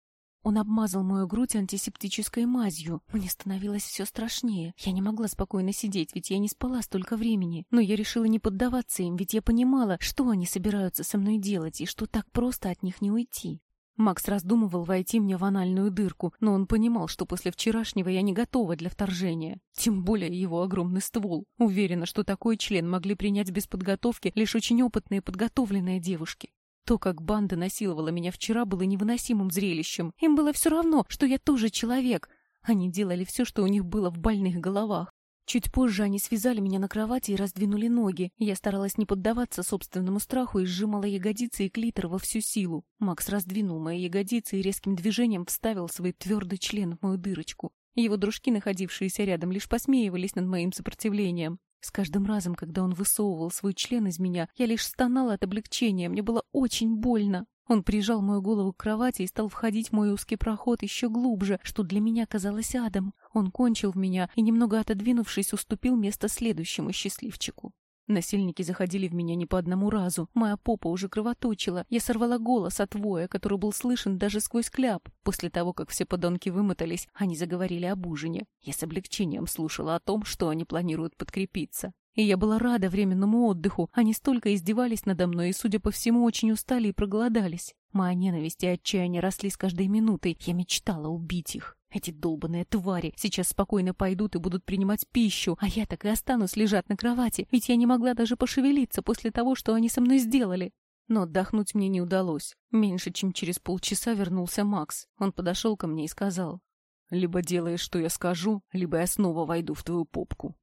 Он обмазал мою грудь антисептической мазью. Мне становилось все страшнее. Я не могла спокойно сидеть, ведь я не спала столько времени. Но я решила не поддаваться им, ведь я понимала, что они собираются со мной делать, и что так просто от них не уйти. Макс раздумывал войти мне в анальную дырку, но он понимал, что после вчерашнего я не готова для вторжения. Тем более его огромный ствол. Уверена, что такой член могли принять без подготовки лишь очень опытные подготовленные девушки. То, как банда насиловала меня вчера, было невыносимым зрелищем. Им было все равно, что я тоже человек. Они делали все, что у них было в больных головах. Чуть позже они связали меня на кровати и раздвинули ноги. Я старалась не поддаваться собственному страху и сжимала ягодицы и клитор во всю силу. Макс раздвинул мои ягодицы и резким движением вставил свой твердый член в мою дырочку. Его дружки, находившиеся рядом, лишь посмеивались над моим сопротивлением. С каждым разом, когда он высовывал свой член из меня, я лишь стонала от облегчения, мне было очень больно. Он прижал мою голову к кровати и стал входить в мой узкий проход еще глубже, что для меня казалось адом. Он кончил в меня и, немного отодвинувшись, уступил место следующему счастливчику. Насильники заходили в меня не по одному разу. Моя попа уже кровоточила. Я сорвала голос от воя, который был слышен даже сквозь кляп. После того, как все подонки вымотались, они заговорили об ужине. Я с облегчением слушала о том, что они планируют подкрепиться. И я была рада временному отдыху. Они столько издевались надо мной и, судя по всему, очень устали и проголодались. Моя ненависть и отчаяние росли с каждой минутой. Я мечтала убить их. Эти долбаные твари сейчас спокойно пойдут и будут принимать пищу, а я так и останусь лежать на кровати, ведь я не могла даже пошевелиться после того, что они со мной сделали. Но отдохнуть мне не удалось. Меньше чем через полчаса вернулся Макс. Он подошел ко мне и сказал. «Либо делаешь, что я скажу, либо я снова войду в твою попку».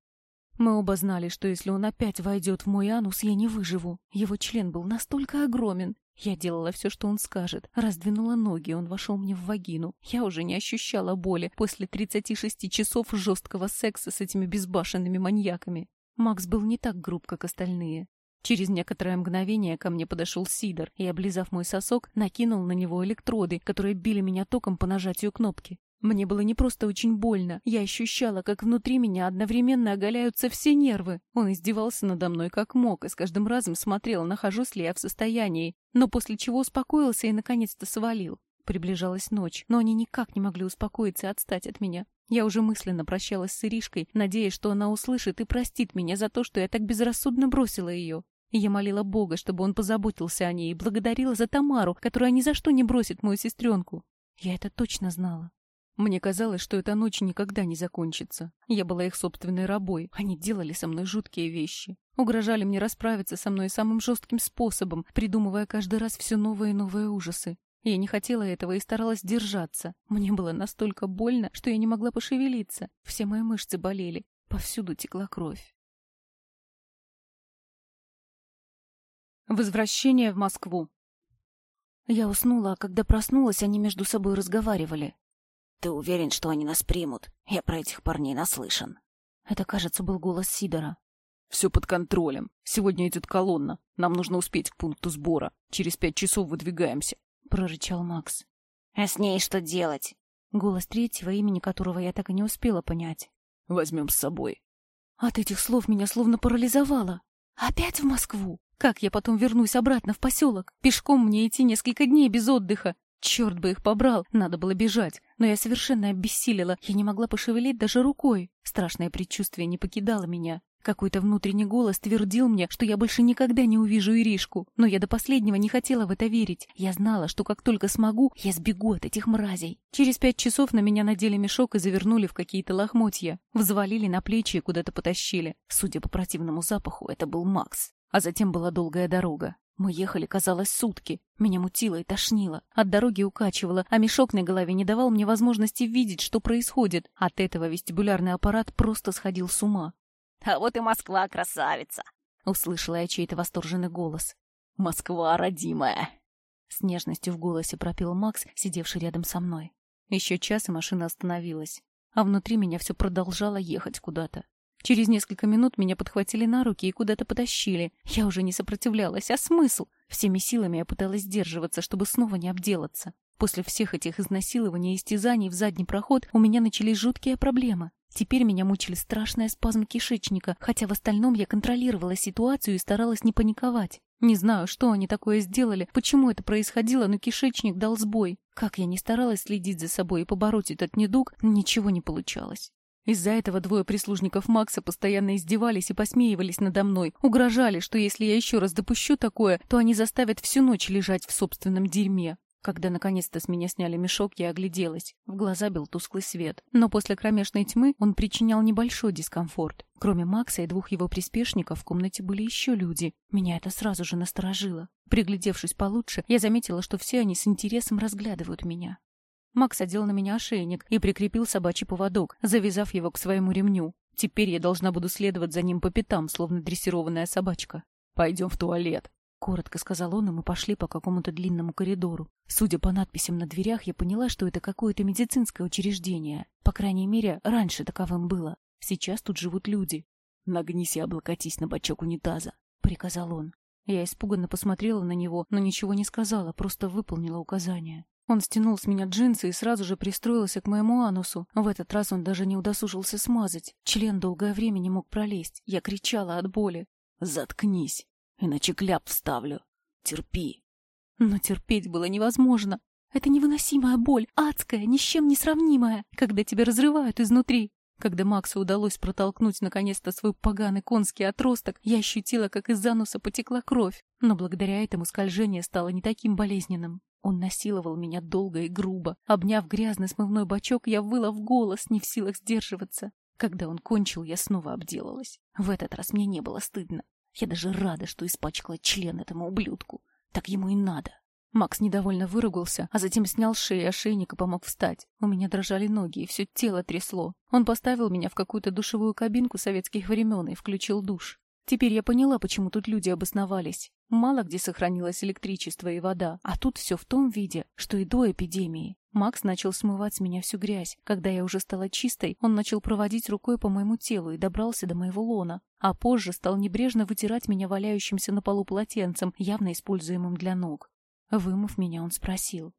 Мы оба знали, что если он опять войдет в мой анус, я не выживу. Его член был настолько огромен, я делала все, что он скажет. Раздвинула ноги, он вошел мне в вагину. Я уже не ощущала боли после 36 часов жесткого секса с этими безбашенными маньяками. Макс был не так груб, как остальные. Через некоторое мгновение ко мне подошел Сидор и, облизав мой сосок, накинул на него электроды, которые били меня током по нажатию кнопки. Мне было не просто очень больно. Я ощущала, как внутри меня одновременно оголяются все нервы. Он издевался надо мной как мог и с каждым разом смотрел, нахожусь ли я в состоянии. Но после чего успокоился и наконец-то свалил. Приближалась ночь, но они никак не могли успокоиться и отстать от меня. Я уже мысленно прощалась с Иришкой, надеясь, что она услышит и простит меня за то, что я так безрассудно бросила ее. Я молила Бога, чтобы он позаботился о ней, и благодарила за Тамару, которая ни за что не бросит мою сестренку. Я это точно знала. Мне казалось, что эта ночь никогда не закончится. Я была их собственной рабой. Они делали со мной жуткие вещи. Угрожали мне расправиться со мной самым жестким способом, придумывая каждый раз все новые и новые ужасы. Я не хотела этого и старалась держаться. Мне было настолько больно, что я не могла пошевелиться. Все мои мышцы болели. Повсюду текла кровь. Возвращение в Москву. Я уснула, а когда проснулась, они между собой разговаривали. «Ты уверен, что они нас примут? Я про этих парней наслышан». Это, кажется, был голос Сидора. «Все под контролем. Сегодня идет колонна. Нам нужно успеть к пункту сбора. Через пять часов выдвигаемся», — прорычал Макс. «А с ней что делать?» Голос третьего, имени которого я так и не успела понять. «Возьмем с собой». От этих слов меня словно парализовало. «Опять в Москву? Как я потом вернусь обратно в поселок? Пешком мне идти несколько дней без отдыха. Черт бы их побрал, надо было бежать. Но я совершенно обессилила, я не могла пошевелить даже рукой. Страшное предчувствие не покидало меня. Какой-то внутренний голос твердил мне, что я больше никогда не увижу Иришку, но я до последнего не хотела в это верить. Я знала, что как только смогу, я сбегу от этих мразей. Через пять часов на меня надели мешок и завернули в какие-то лохмотья. Взвалили на плечи и куда-то потащили. Судя по противному запаху, это был Макс. А затем была долгая дорога. Мы ехали, казалось, сутки. Меня мутило и тошнило. От дороги укачивало, а мешок на голове не давал мне возможности видеть, что происходит. От этого вестибулярный аппарат просто сходил с ума. «А вот и Москва, красавица!» — услышала я чей-то восторженный голос. «Москва, родимая!» С нежностью в голосе пропел Макс, сидевший рядом со мной. Еще час, и машина остановилась. А внутри меня все продолжало ехать куда-то. Через несколько минут меня подхватили на руки и куда-то потащили. Я уже не сопротивлялась, а смысл? Всеми силами я пыталась сдерживаться, чтобы снова не обделаться. После всех этих изнасилований и истязаний в задний проход у меня начались жуткие проблемы. Теперь меня мучили страшные спазмы кишечника, хотя в остальном я контролировала ситуацию и старалась не паниковать. Не знаю, что они такое сделали, почему это происходило, но кишечник дал сбой. Как я ни старалась следить за собой и побороть этот недуг, ничего не получалось. Из-за этого двое прислужников Макса постоянно издевались и посмеивались надо мной, угрожали, что если я еще раз допущу такое, то они заставят всю ночь лежать в собственном дерьме. Когда наконец-то с меня сняли мешок, я огляделась. В глаза бил тусклый свет. Но после кромешной тьмы он причинял небольшой дискомфорт. Кроме Макса и двух его приспешников, в комнате были еще люди. Меня это сразу же насторожило. Приглядевшись получше, я заметила, что все они с интересом разглядывают меня. Макс одел на меня ошейник и прикрепил собачий поводок, завязав его к своему ремню. Теперь я должна буду следовать за ним по пятам, словно дрессированная собачка. «Пойдем в туалет», Коротко сказал он, и мы пошли по какому-то длинному коридору. Судя по надписям на дверях, я поняла, что это какое-то медицинское учреждение. По крайней мере, раньше таковым было. Сейчас тут живут люди. «Нагнись и облокотись на бачок унитаза», — приказал он. Я испуганно посмотрела на него, но ничего не сказала, просто выполнила указание. Он стянул с меня джинсы и сразу же пристроился к моему анусу. В этот раз он даже не удосужился смазать. Член долгое время не мог пролезть. Я кричала от боли. «Заткнись!» Иначе кляп вставлю. Терпи. Но терпеть было невозможно. Это невыносимая боль, адская, ни с чем не сравнимая, когда тебя разрывают изнутри. Когда Максу удалось протолкнуть наконец-то свой поганый конский отросток, я ощутила, как из ануса потекла кровь, но благодаря этому скольжение стало не таким болезненным. Он насиловал меня долго и грубо. Обняв грязный смывной бачок, я выла в голос, не в силах сдерживаться. Когда он кончил, я снова обделалась. В этот раз мне не было стыдно. Я даже рада, что испачкала член этому ублюдку. Так ему и надо. Макс недовольно выругался, а затем снял с шеи ошейник и помог встать. У меня дрожали ноги, и все тело трясло. Он поставил меня в какую-то душевую кабинку советских времен и включил душ. Теперь я поняла, почему тут люди обосновались. Мало где сохранилось электричество и вода, а тут все в том виде, что и до эпидемии. Макс начал смывать с меня всю грязь. Когда я уже стала чистой, он начал проводить рукой по моему телу и добрался до моего лона, а позже стал небрежно вытирать меня валяющимся на полу полотенцем, явно используемым для ног. Вымыв меня, он спросил.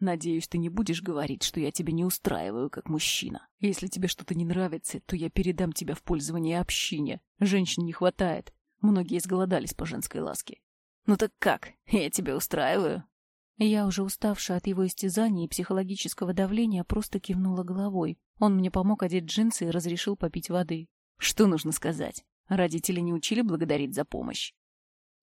Надеюсь, ты не будешь говорить, что я тебя не устраиваю как мужчина. Если тебе что-то не нравится, то я передам тебя в пользование общине. Женщин не хватает. Многие изголодались по женской ласке. Ну так как? Я тебя устраиваю? Я, уже уставшая от его истязаний и психологического давления, просто кивнула головой. Он мне помог одеть джинсы и разрешил попить воды. Что нужно сказать? Родители не учили благодарить за помощь?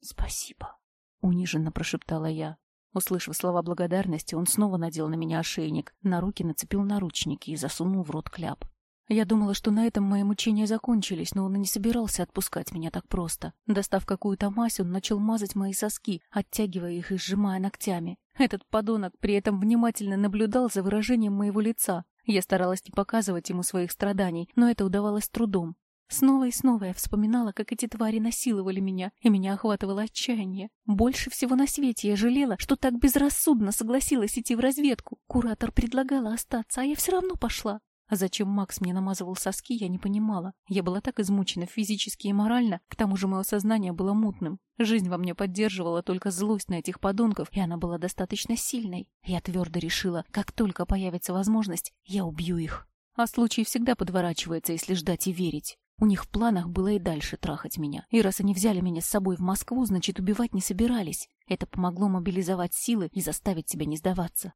Спасибо, униженно прошептала я. Услышав слова благодарности, он снова надел на меня ошейник, на руки нацепил наручники и засунул в рот кляп. Я думала, что на этом мои мучения закончились, но он и не собирался отпускать меня так просто. Достав какую-то мазь, он начал мазать мои соски, оттягивая их и сжимая ногтями. Этот подонок при этом внимательно наблюдал за выражением моего лица. Я старалась не показывать ему своих страданий, но это удавалось трудом. Снова и снова я вспоминала, как эти твари насиловали меня, и меня охватывало отчаяние. Больше всего на свете я жалела, что так безрассудно согласилась идти в разведку. Куратор предлагала остаться, а я все равно пошла. А зачем Макс мне намазывал соски, я не понимала. Я была так измучена физически и морально, к тому же мое сознание было мутным. Жизнь во мне поддерживала только злость на этих подонков, и она была достаточно сильной. Я твердо решила, как только появится возможность, я убью их. А случай всегда подворачивается, если ждать и верить. У них в планах было и дальше трахать меня. И раз они взяли меня с собой в Москву, значит, убивать не собирались. Это помогло мобилизовать силы и заставить себя не сдаваться.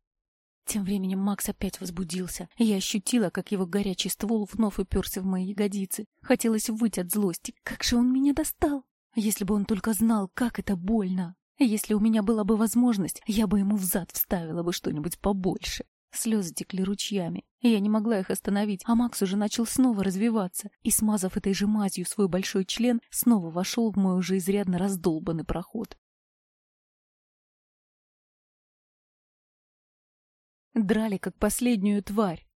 Тем временем Макс опять возбудился, и я ощутила, как его горячий ствол вновь уперся в мои ягодицы. Хотелось выйти от злости. Как же он меня достал! Если бы он только знал, как это больно! Если у меня была бы возможность, я бы ему в зад вставила бы что-нибудь побольше. Слезы текли ручьями, и я не могла их остановить, а Макс уже начал снова развиваться и, смазав этой же мазью свой большой член, снова вошел в мой уже изрядно раздолбанный проход. Драли, как последнюю тварь.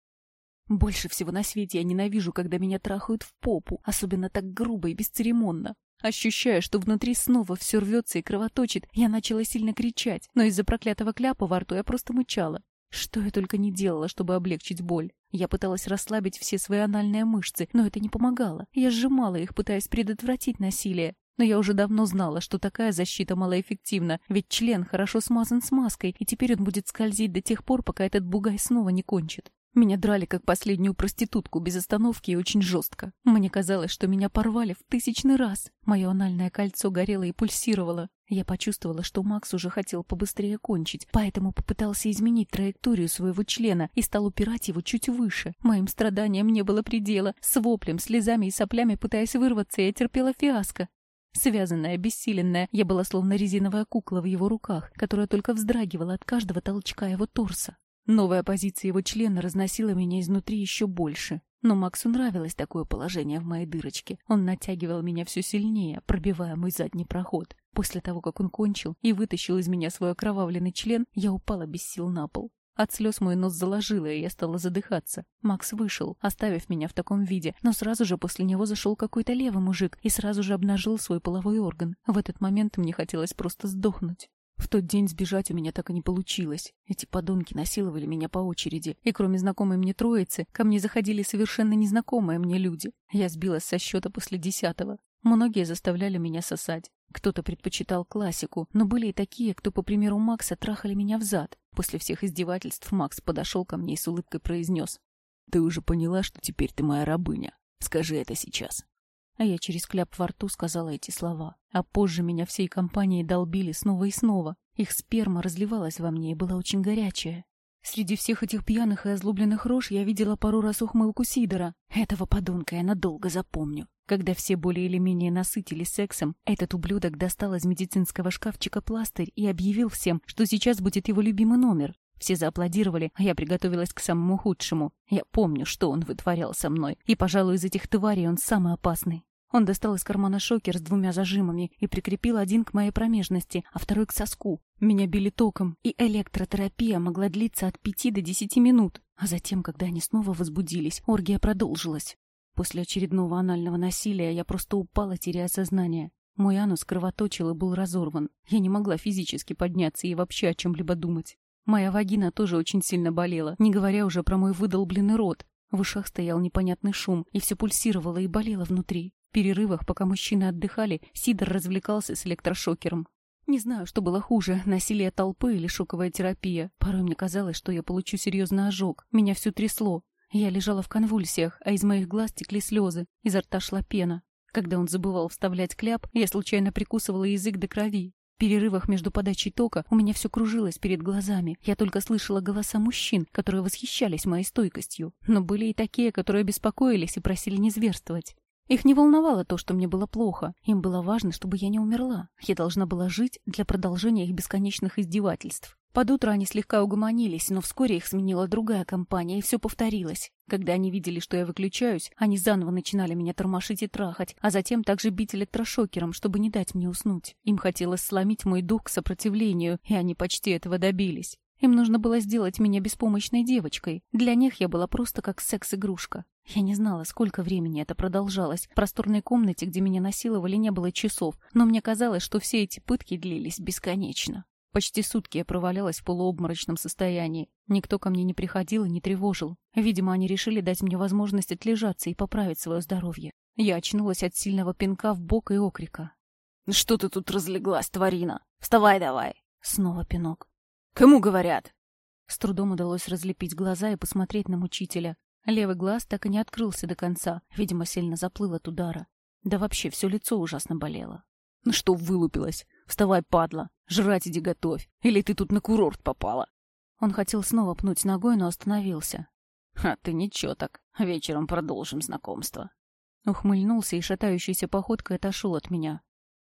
Больше всего на свете я ненавижу, когда меня трахают в попу, особенно так грубо и бесцеремонно. Ощущая, что внутри снова все рвется и кровоточит, я начала сильно кричать, но из-за проклятого кляпа во рту я просто мычала. Что я только не делала, чтобы облегчить боль. Я пыталась расслабить все свои анальные мышцы, но это не помогало. Я сжимала их, пытаясь предотвратить насилие. Но я уже давно знала, что такая защита малоэффективна, ведь член хорошо смазан смазкой, и теперь он будет скользить до тех пор, пока этот бугай снова не кончит. Меня драли как последнюю проститутку без остановки и очень жестко. Мне казалось, что меня порвали в тысячный раз. Мое анальное кольцо горело и пульсировало. Я почувствовала, что Макс уже хотел побыстрее кончить, поэтому попытался изменить траекторию своего члена и стал упирать его чуть выше. Моим страданиям не было предела. С воплем, слезами и соплями, пытаясь вырваться, я терпела фиаско. Связанная, обессиленная, я была словно резиновая кукла в его руках, которая только вздрагивала от каждого толчка его торса. Новая позиция его члена разносила меня изнутри еще больше. Но Максу нравилось такое положение в моей дырочке. Он натягивал меня все сильнее, пробивая мой задний проход. После того, как он кончил и вытащил из меня свой окровавленный член, я упала без сил на пол. От слез мой нос заложило, и я стала задыхаться. Макс вышел, оставив меня в таком виде, но сразу же после него зашел какой-то левый мужик и сразу же обнажил свой половой орган. В этот момент мне хотелось просто сдохнуть. В тот день сбежать у меня так и не получилось. Эти подонки насиловали меня по очереди, и кроме знакомой мне троицы, ко мне заходили совершенно незнакомые мне люди. Я сбилась со счета после десятого. Многие заставляли меня сосать. Кто-то предпочитал классику, но были и такие, кто, по примеру Макса, трахали меня в зад. После всех издевательств Макс подошел ко мне и с улыбкой произнес. «Ты уже поняла, что теперь ты моя рабыня? Скажи это сейчас». А я через кляп во рту сказала эти слова. А позже меня всей компанией долбили снова и снова. Их сперма разливалась во мне и была очень горячая. Среди всех этих пьяных и озлобленных рож я видела пару раз ухмылку Сидора. Этого подонка я надолго запомню. Когда все более или менее насытились сексом, этот ублюдок достал из медицинского шкафчика пластырь и объявил всем, что сейчас будет его любимый номер. Все зааплодировали, а я приготовилась к самому худшему. Я помню, что он вытворял со мной. И, пожалуй, из этих тварей он самый опасный. Он достал из кармана шокер с двумя зажимами и прикрепил один к моей промежности, а второй к соску. Меня били током, и электротерапия могла длиться от пяти до десяти минут. А затем, когда они снова возбудились, оргия продолжилась. После очередного анального насилия я просто упала, теряя сознание. Мой анус кровоточил и был разорван. Я не могла физически подняться и вообще о чем-либо думать. Моя вагина тоже очень сильно болела, не говоря уже про мой выдолбленный рот. В ушах стоял непонятный шум, и все пульсировало и болело внутри. В перерывах, пока мужчины отдыхали, Сидор развлекался с электрошокером. Не знаю, что было хуже, насилие толпы или шоковая терапия. Порой мне казалось, что я получу серьезный ожог. Меня все трясло. Я лежала в конвульсиях, а из моих глаз текли слезы, изо рта шла пена. Когда он забывал вставлять кляп, я случайно прикусывала язык до крови перерывах между подачей тока у меня все кружилось перед глазами. Я только слышала голоса мужчин, которые восхищались моей стойкостью. Но были и такие, которые беспокоились и просили не зверствовать. Их не волновало то, что мне было плохо. Им было важно, чтобы я не умерла. Я должна была жить для продолжения их бесконечных издевательств. Под утро они слегка угомонились, но вскоре их сменила другая компания, и все повторилось. Когда они видели, что я выключаюсь, они заново начинали меня тормошить и трахать, а затем также бить электрошокером, чтобы не дать мне уснуть. Им хотелось сломить мой дух к сопротивлению, и они почти этого добились. Им нужно было сделать меня беспомощной девочкой. Для них я была просто как секс-игрушка. Я не знала, сколько времени это продолжалось. В просторной комнате, где меня насиловали, не было часов, но мне казалось, что все эти пытки длились бесконечно. Почти сутки я провалялась в полуобморочном состоянии. Никто ко мне не приходил и не тревожил. Видимо, они решили дать мне возможность отлежаться и поправить свое здоровье. Я очнулась от сильного пинка в бок и окрика. «Что ты тут разлеглась, тварина? Вставай давай!» Снова пинок. «Кому говорят?» С трудом удалось разлепить глаза и посмотреть на мучителя. Левый глаз так и не открылся до конца, видимо, сильно заплыл от удара. Да вообще все лицо ужасно болело. «Ну что вылупилась? Вставай, падла! Жрать иди готовь! Или ты тут на курорт попала?» Он хотел снова пнуть ногой, но остановился. «А ты ничего так. Вечером продолжим знакомство». Ухмыльнулся и шатающейся походкой отошел от меня.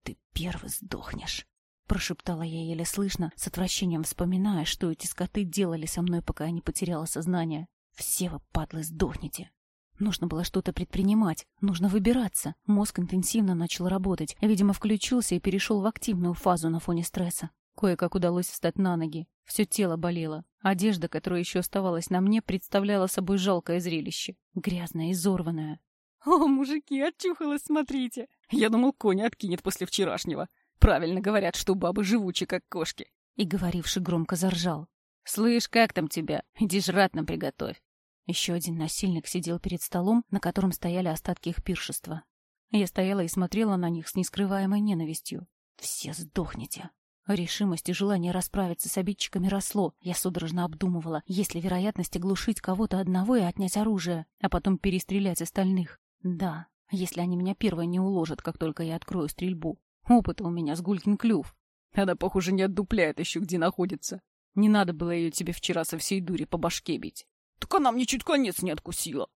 «Ты первый сдохнешь», — прошептала я еле слышно, с отвращением вспоминая, что эти скоты делали со мной, пока я не потеряла сознание. «Все вы, падлы, сдохнете!» Нужно было что-то предпринимать, нужно выбираться. Мозг интенсивно начал работать, видимо, включился и перешел в активную фазу на фоне стресса. Кое-как удалось встать на ноги. Все тело болело. Одежда, которая еще оставалась на мне, представляла собой жалкое зрелище. Грязная, изорванная. «О, мужики, очухалась, смотрите! Я думал, конь откинет после вчерашнего. Правильно говорят, что бабы живучи, как кошки». И говоривший громко заржал. «Слышь, как там тебя? Иди жрать нам приготовь». Еще один насильник сидел перед столом, на котором стояли остатки их пиршества. Я стояла и смотрела на них с нескрываемой ненавистью. «Все сдохнете!» Решимость и желание расправиться с обидчиками росло. Я судорожно обдумывала, есть ли вероятность оглушить кого-то одного и отнять оружие, а потом перестрелять остальных. Да, если они меня первые не уложат, как только я открою стрельбу. Опыта у меня с гулькин клюв. Она, похоже, не отдупляет еще, где находится. Не надо было ее тебе вчера со всей дури по башке бить. Так она мне чуть конец не откусила.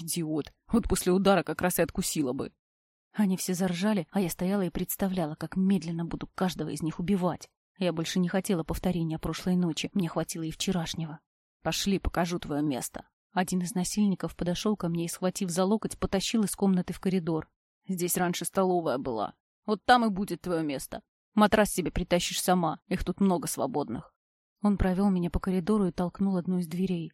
Идиот. Вот после удара как раз и откусила бы. Они все заржали, а я стояла и представляла, как медленно буду каждого из них убивать. Я больше не хотела повторения прошлой ночи, мне хватило и вчерашнего. Пошли, покажу твое место. Один из насильников подошел ко мне и, схватив за локоть, потащил из комнаты в коридор. Здесь раньше столовая была. Вот там и будет твое место. Матрас себе притащишь сама, их тут много свободных. Он провел меня по коридору и толкнул одну из дверей.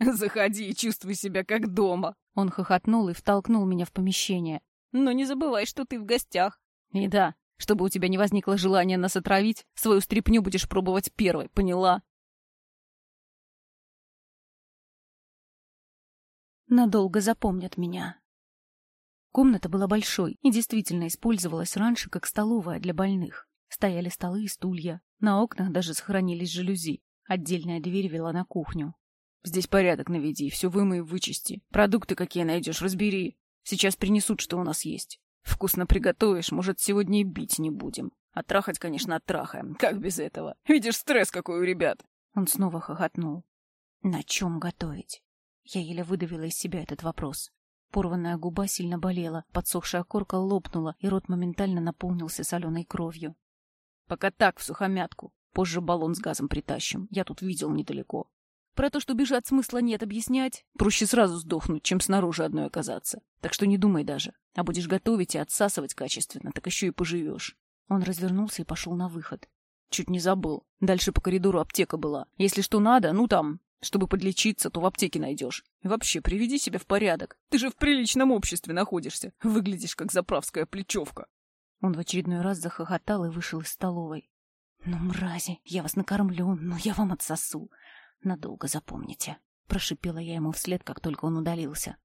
«Заходи и чувствуй себя как дома!» Он хохотнул и втолкнул меня в помещение. Но не забывай, что ты в гостях. И да, чтобы у тебя не возникло желания нас отравить, свою стряпню будешь пробовать первой, поняла? Надолго запомнят меня. Комната была большой и действительно использовалась раньше как столовая для больных. Стояли столы и стулья. На окнах даже сохранились жалюзи. Отдельная дверь вела на кухню. «Здесь порядок наведи, все вымой, вычисти. Продукты какие найдешь, разбери. Сейчас принесут, что у нас есть. Вкусно приготовишь, может, сегодня и бить не будем. А трахать, конечно, оттрахаем. Как без этого? Видишь, стресс какой у ребят. Он снова хохотнул. На чем готовить? Я еле выдавила из себя этот вопрос. Порванная губа сильно болела, подсохшая корка лопнула, и рот моментально наполнился соленой кровью. Пока так, в сухомятку. Позже баллон с газом притащим. Я тут видел недалеко. Про то, что бежать смысла нет объяснять. Проще сразу сдохнуть, чем снаружи одной оказаться. Так что не думай даже. А будешь готовить и отсасывать качественно, так еще и поживешь. Он развернулся и пошел на выход. Чуть не забыл. Дальше по коридору аптека была. Если что надо, ну там, чтобы подлечиться, то в аптеке найдешь. И вообще, приведи себя в порядок. Ты же в приличном обществе находишься. Выглядишь, как заправская плечевка. Он в очередной раз захохотал и вышел из столовой. «Ну, мрази, я вас накормлю, но я вам отсосу надолго запомните», — прошипела я ему вслед, как только он удалился.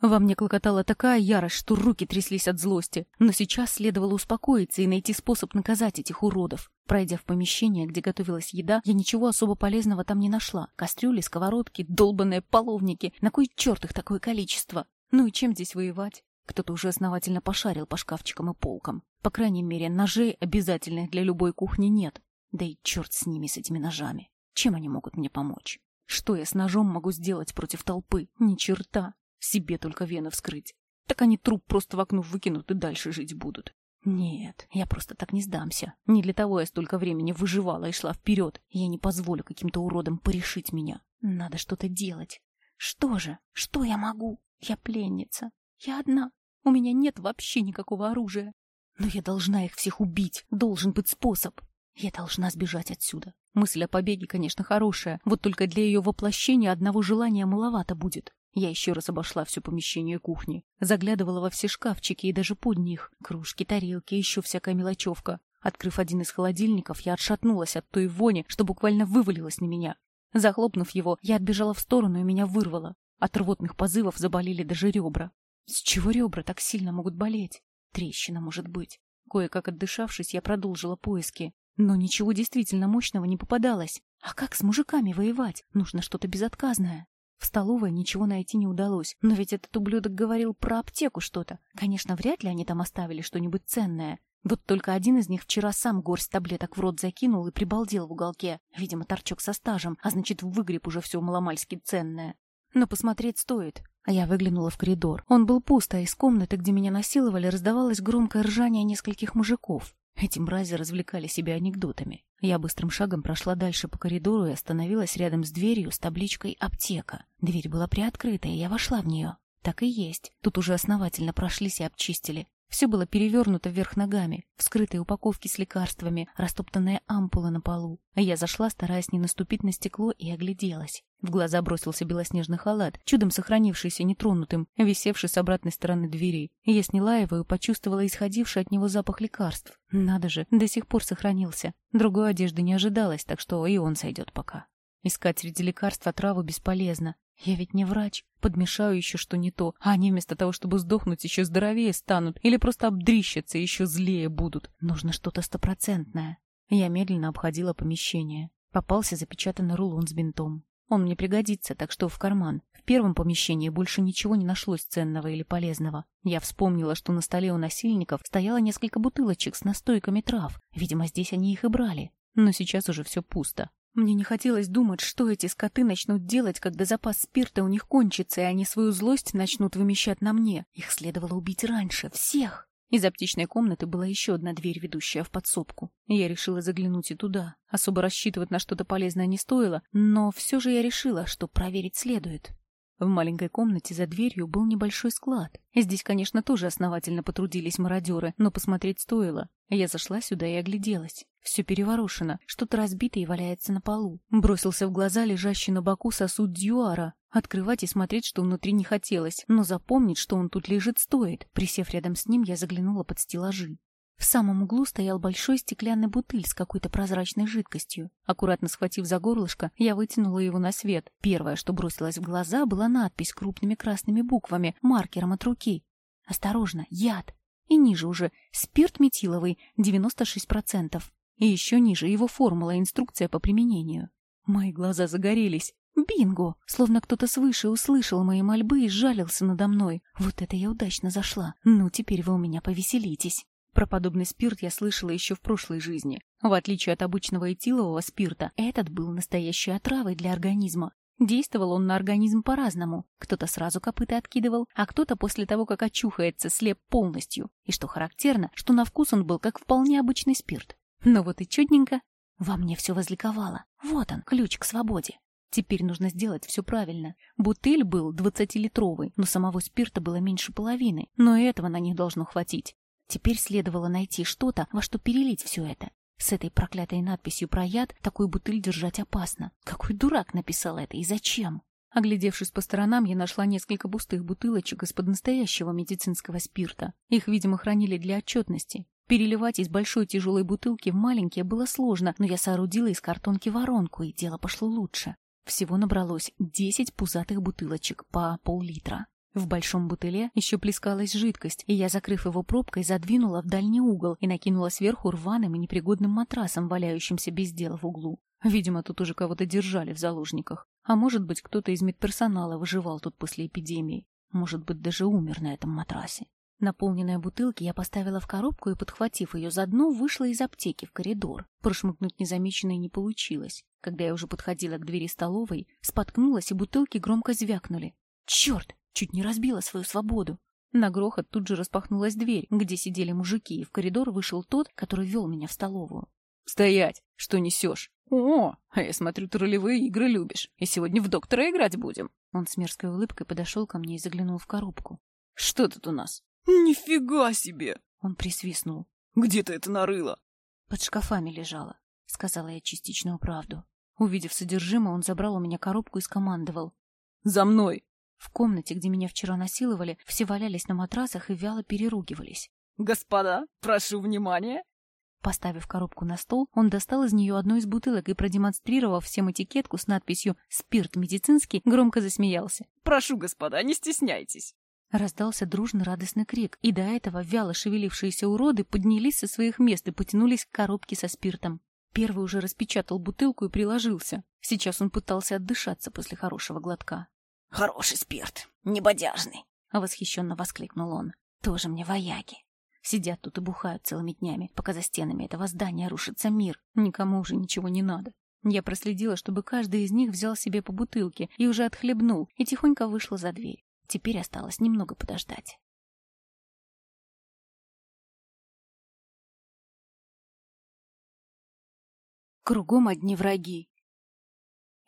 Во мне клокотала такая ярость, что руки тряслись от злости, но сейчас следовало успокоиться и найти способ наказать этих уродов. Пройдя в помещение, где готовилась еда, я ничего особо полезного там не нашла. Кастрюли, сковородки, долбанные половники. На кой черт их такое количество? Ну и чем здесь воевать? Кто-то уже основательно пошарил по шкафчикам и полкам. По крайней мере, ножей, обязательных для любой кухни, нет. Да и черт с ними, с этими ножами. Чем они могут мне помочь? Что я с ножом могу сделать против толпы? Ни черта. Себе только вены вскрыть. Так они труп просто в окно выкинут и дальше жить будут. Нет, я просто так не сдамся. Не для того я столько времени выживала и шла вперед. Я не позволю каким-то уродам порешить меня. Надо что-то делать. Что же? Что я могу? Я пленница. Я одна. У меня нет вообще никакого оружия. Но я должна их всех убить. Должен быть способ. Я должна сбежать отсюда. Мысль о побеге, конечно, хорошая, вот только для ее воплощения одного желания маловато будет. Я еще раз обошла все помещение кухни, заглядывала во все шкафчики и даже под них. Кружки, тарелки, еще всякая мелочевка. Открыв один из холодильников, я отшатнулась от той вони, что буквально вывалилась на меня. Захлопнув его, я отбежала в сторону и меня вырвало. От рвотных позывов заболели даже ребра. С чего ребра так сильно могут болеть? Трещина, может быть. Кое-как отдышавшись, я продолжила поиски. Но ничего действительно мощного не попадалось. А как с мужиками воевать? Нужно что-то безотказное. В столовой ничего найти не удалось, но ведь этот ублюдок говорил про аптеку что-то. Конечно, вряд ли они там оставили что-нибудь ценное. Вот только один из них вчера сам горсть таблеток в рот закинул и прибалдел в уголке. Видимо, торчок со стажем, а значит, выгреб уже все маломальски ценное. Но посмотреть стоит. А я выглянула в коридор. Он был пуст, а из комнаты, где меня насиловали, раздавалось громкое ржание нескольких мужиков. Эти мрази развлекали себя анекдотами. Я быстрым шагом прошла дальше по коридору и остановилась рядом с дверью с табличкой «Аптека». Дверь была приоткрыта, и я вошла в нее. Так и есть. Тут уже основательно прошлись и обчистили. Все было перевернуто вверх ногами, вскрытые упаковки с лекарствами, растоптанная ампула на полу. Я зашла, стараясь не наступить на стекло, и огляделась. В глаза бросился белоснежный халат, чудом сохранившийся нетронутым, висевший с обратной стороны двери. Я сняла его и почувствовала исходивший от него запах лекарств. Надо же, до сих пор сохранился. Другой одежды не ожидалось, так что и он сойдет пока. Искать среди лекарств отраву бесполезно. Я ведь не врач. Подмешаю еще что не то, а они вместо того, чтобы сдохнуть, еще здоровее станут или просто обдрищатся еще злее будут. Нужно что-то стопроцентное. Я медленно обходила помещение. Попался запечатанный рулон с бинтом. Он мне пригодится, так что в карман. В первом помещении больше ничего не нашлось ценного или полезного. Я вспомнила, что на столе у насильников стояло несколько бутылочек с настойками трав. Видимо, здесь они их и брали. Но сейчас уже все пусто. Мне не хотелось думать, что эти скоты начнут делать, когда запас спирта у них кончится, и они свою злость начнут вымещать на мне. Их следовало убить раньше, всех. Из аптечной комнаты была еще одна дверь, ведущая в подсобку. Я решила заглянуть и туда. Особо рассчитывать на что-то полезное не стоило, но все же я решила, что проверить следует. В маленькой комнате за дверью был небольшой склад. Здесь, конечно, тоже основательно потрудились мародеры, но посмотреть стоило. Я зашла сюда и огляделась. Все переворошено, что-то разбитое валяется на полу. Бросился в глаза лежащий на боку сосуд дьюара. Открывать и смотреть, что внутри не хотелось, но запомнить, что он тут лежит, стоит. Присев рядом с ним, я заглянула под стеллажи. В самом углу стоял большой стеклянный бутыль с какой-то прозрачной жидкостью. Аккуратно схватив за горлышко, я вытянула его на свет. Первое, что бросилось в глаза, была надпись крупными красными буквами, маркером от руки. «Осторожно, яд!» И ниже уже «спирт метиловый, 96%». И еще ниже его формула и инструкция по применению. Мои глаза загорелись. Бинго! Словно кто-то свыше услышал мои мольбы и жалился надо мной. Вот это я удачно зашла. Ну, теперь вы у меня повеселитесь. Про подобный спирт я слышала еще в прошлой жизни. В отличие от обычного этилового спирта, этот был настоящей отравой для организма. Действовал он на организм по-разному. Кто-то сразу копыта откидывал, а кто-то после того, как очухается, слеп полностью. И что характерно, что на вкус он был как вполне обычный спирт. Но вот и чудненько. Во мне все возликовало. Вот он, ключ к свободе. Теперь нужно сделать все правильно. Бутыль был двадцатилитровый, но самого спирта было меньше половины. Но и этого на них должно хватить. Теперь следовало найти что-то, во что перелить все это. С этой проклятой надписью про яд такую бутыль держать опасно. Какой дурак написал это и зачем? Оглядевшись по сторонам, я нашла несколько пустых бутылочек из-под настоящего медицинского спирта. Их, видимо, хранили для отчетности. Переливать из большой тяжелой бутылки в маленькие было сложно, но я соорудила из картонки воронку, и дело пошло лучше. Всего набралось 10 пузатых бутылочек по пол-литра. В большом бутыле еще плескалась жидкость, и я, закрыв его пробкой, задвинула в дальний угол и накинула сверху рваным и непригодным матрасом, валяющимся без дела в углу. Видимо, тут уже кого-то держали в заложниках. А может быть, кто-то из медперсонала выживал тут после эпидемии. Может быть, даже умер на этом матрасе. Наполненные бутылки я поставила в коробку и, подхватив ее за дно, вышла из аптеки в коридор. Прошмыгнуть незамеченной не получилось. Когда я уже подходила к двери столовой, споткнулась, и бутылки громко звякнули. «Черт! Чуть не разбила свою свободу. На грохот тут же распахнулась дверь, где сидели мужики, и в коридор вышел тот, который вел меня в столовую. «Стоять! Что несешь?» «О, а я смотрю, ты ролевые игры любишь, и сегодня в доктора играть будем!» Он с мерзкой улыбкой подошел ко мне и заглянул в коробку. «Что тут у нас?» «Нифига себе!» Он присвистнул. «Где ты это нарыла?» «Под шкафами лежала», — сказала я частичную правду. Увидев содержимое, он забрал у меня коробку и скомандовал. «За мной!» В комнате, где меня вчера насиловали, все валялись на матрасах и вяло переругивались. «Господа, прошу внимания!» Поставив коробку на стол, он достал из нее одну из бутылок и, продемонстрировав всем этикетку с надписью «Спирт медицинский», громко засмеялся. «Прошу, господа, не стесняйтесь!» Раздался дружный радостный крик, и до этого вяло шевелившиеся уроды поднялись со своих мест и потянулись к коробке со спиртом. Первый уже распечатал бутылку и приложился. Сейчас он пытался отдышаться после хорошего глотка. Хороший спирт, небодяжный!» — восхищенно воскликнул он. «Тоже мне вояки. Сидят тут и бухают целыми днями, пока за стенами этого здания рушится мир. Никому уже ничего не надо. Я проследила, чтобы каждый из них взял себе по бутылке и уже отхлебнул, и тихонько вышла за дверь. Теперь осталось немного подождать. Кругом одни враги.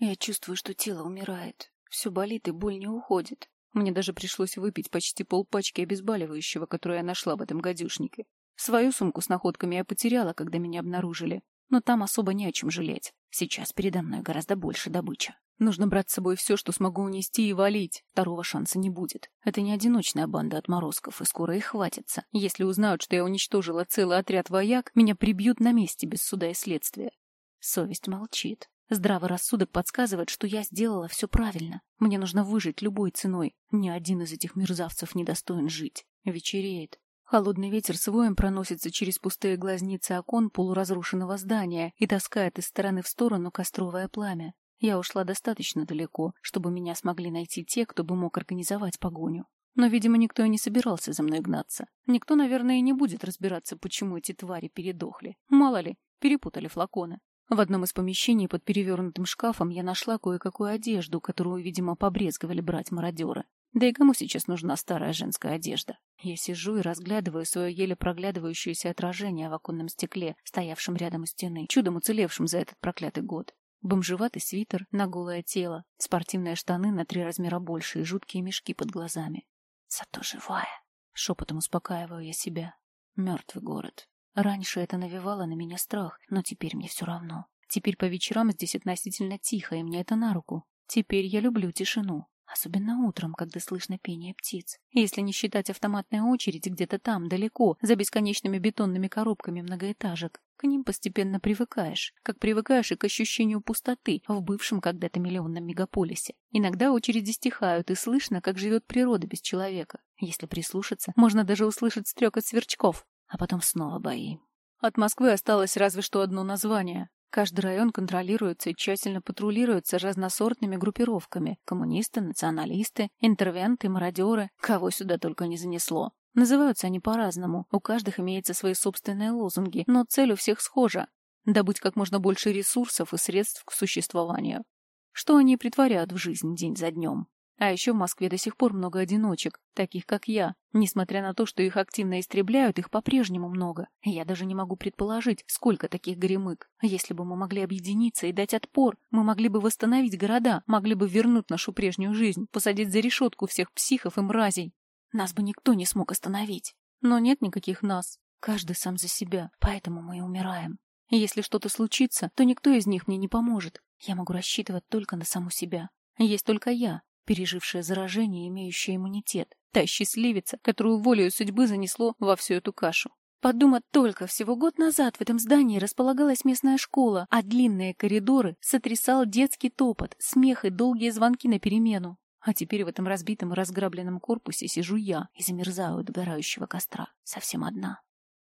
Я чувствую, что тело умирает. Все болит и боль не уходит. Мне даже пришлось выпить почти полпачки обезболивающего, которое я нашла в этом гадюшнике. Свою сумку с находками я потеряла, когда меня обнаружили. Но там особо не о чем жалеть. Сейчас передо мной гораздо больше добыча. Нужно брать с собой все, что смогу унести и валить. Второго шанса не будет. Это не одиночная банда отморозков, и скоро их хватится. Если узнают, что я уничтожила целый отряд вояк, меня прибьют на месте без суда и следствия. Совесть молчит. Здравый рассудок подсказывает, что я сделала все правильно. Мне нужно выжить любой ценой. Ни один из этих мерзавцев не достоин жить. Вечереет. Холодный ветер с воем проносится через пустые глазницы окон полуразрушенного здания и таскает из стороны в сторону костровое пламя. Я ушла достаточно далеко, чтобы меня смогли найти те, кто бы мог организовать погоню. Но, видимо, никто и не собирался за мной гнаться. Никто, наверное, и не будет разбираться, почему эти твари передохли. Мало ли, перепутали флаконы. В одном из помещений под перевернутым шкафом я нашла кое-какую одежду, которую, видимо, побрезговали брать мародеры. Да и кому сейчас нужна старая женская одежда? Я сижу и разглядываю свое еле проглядывающееся отражение в оконном стекле, стоявшем рядом у стены, чудом уцелевшем за этот проклятый год. Бомжеватый свитер на голое тело, спортивные штаны на три размера больше и жуткие мешки под глазами. Зато живая. Шепотом успокаиваю я себя. Мертвый город. Раньше это навевало на меня страх, но теперь мне все равно. Теперь по вечерам здесь относительно тихо, и мне это на руку. Теперь я люблю тишину. Особенно утром, когда слышно пение птиц. Если не считать автоматной очереди где-то там, далеко, за бесконечными бетонными коробками многоэтажек. К ним постепенно привыкаешь, как привыкаешь и к ощущению пустоты в бывшем когда-то миллионном мегаполисе. Иногда очереди стихают, и слышно, как живет природа без человека. Если прислушаться, можно даже услышать стрекот сверчков а потом снова бои. От Москвы осталось разве что одно название. Каждый район контролируется и тщательно патрулируется разносортными группировками. Коммунисты, националисты, интервенты, мародеры. Кого сюда только не занесло. Называются они по-разному. У каждых имеются свои собственные лозунги, но цель у всех схожа – добыть как можно больше ресурсов и средств к существованию. Что они притворяют в жизнь день за днем. А еще в Москве до сих пор много одиночек, таких как я. Несмотря на то, что их активно истребляют, их по-прежнему много. Я даже не могу предположить, сколько таких горемык. Если бы мы могли объединиться и дать отпор, мы могли бы восстановить города, могли бы вернуть нашу прежнюю жизнь, посадить за решетку всех психов и мразей. Нас бы никто не смог остановить. Но нет никаких нас. Каждый сам за себя, поэтому мы и умираем. Если что-то случится, то никто из них мне не поможет. Я могу рассчитывать только на саму себя. Есть только я, пережившая заражение, имеющая иммунитет. Та счастливица, которую волею судьбы занесло во всю эту кашу. Подумать только, всего год назад в этом здании располагалась местная школа, а длинные коридоры сотрясал детский топот, смех и долгие звонки на перемену. А теперь в этом разбитом и разграбленном корпусе сижу я и замерзаю от догорающего костра, совсем одна.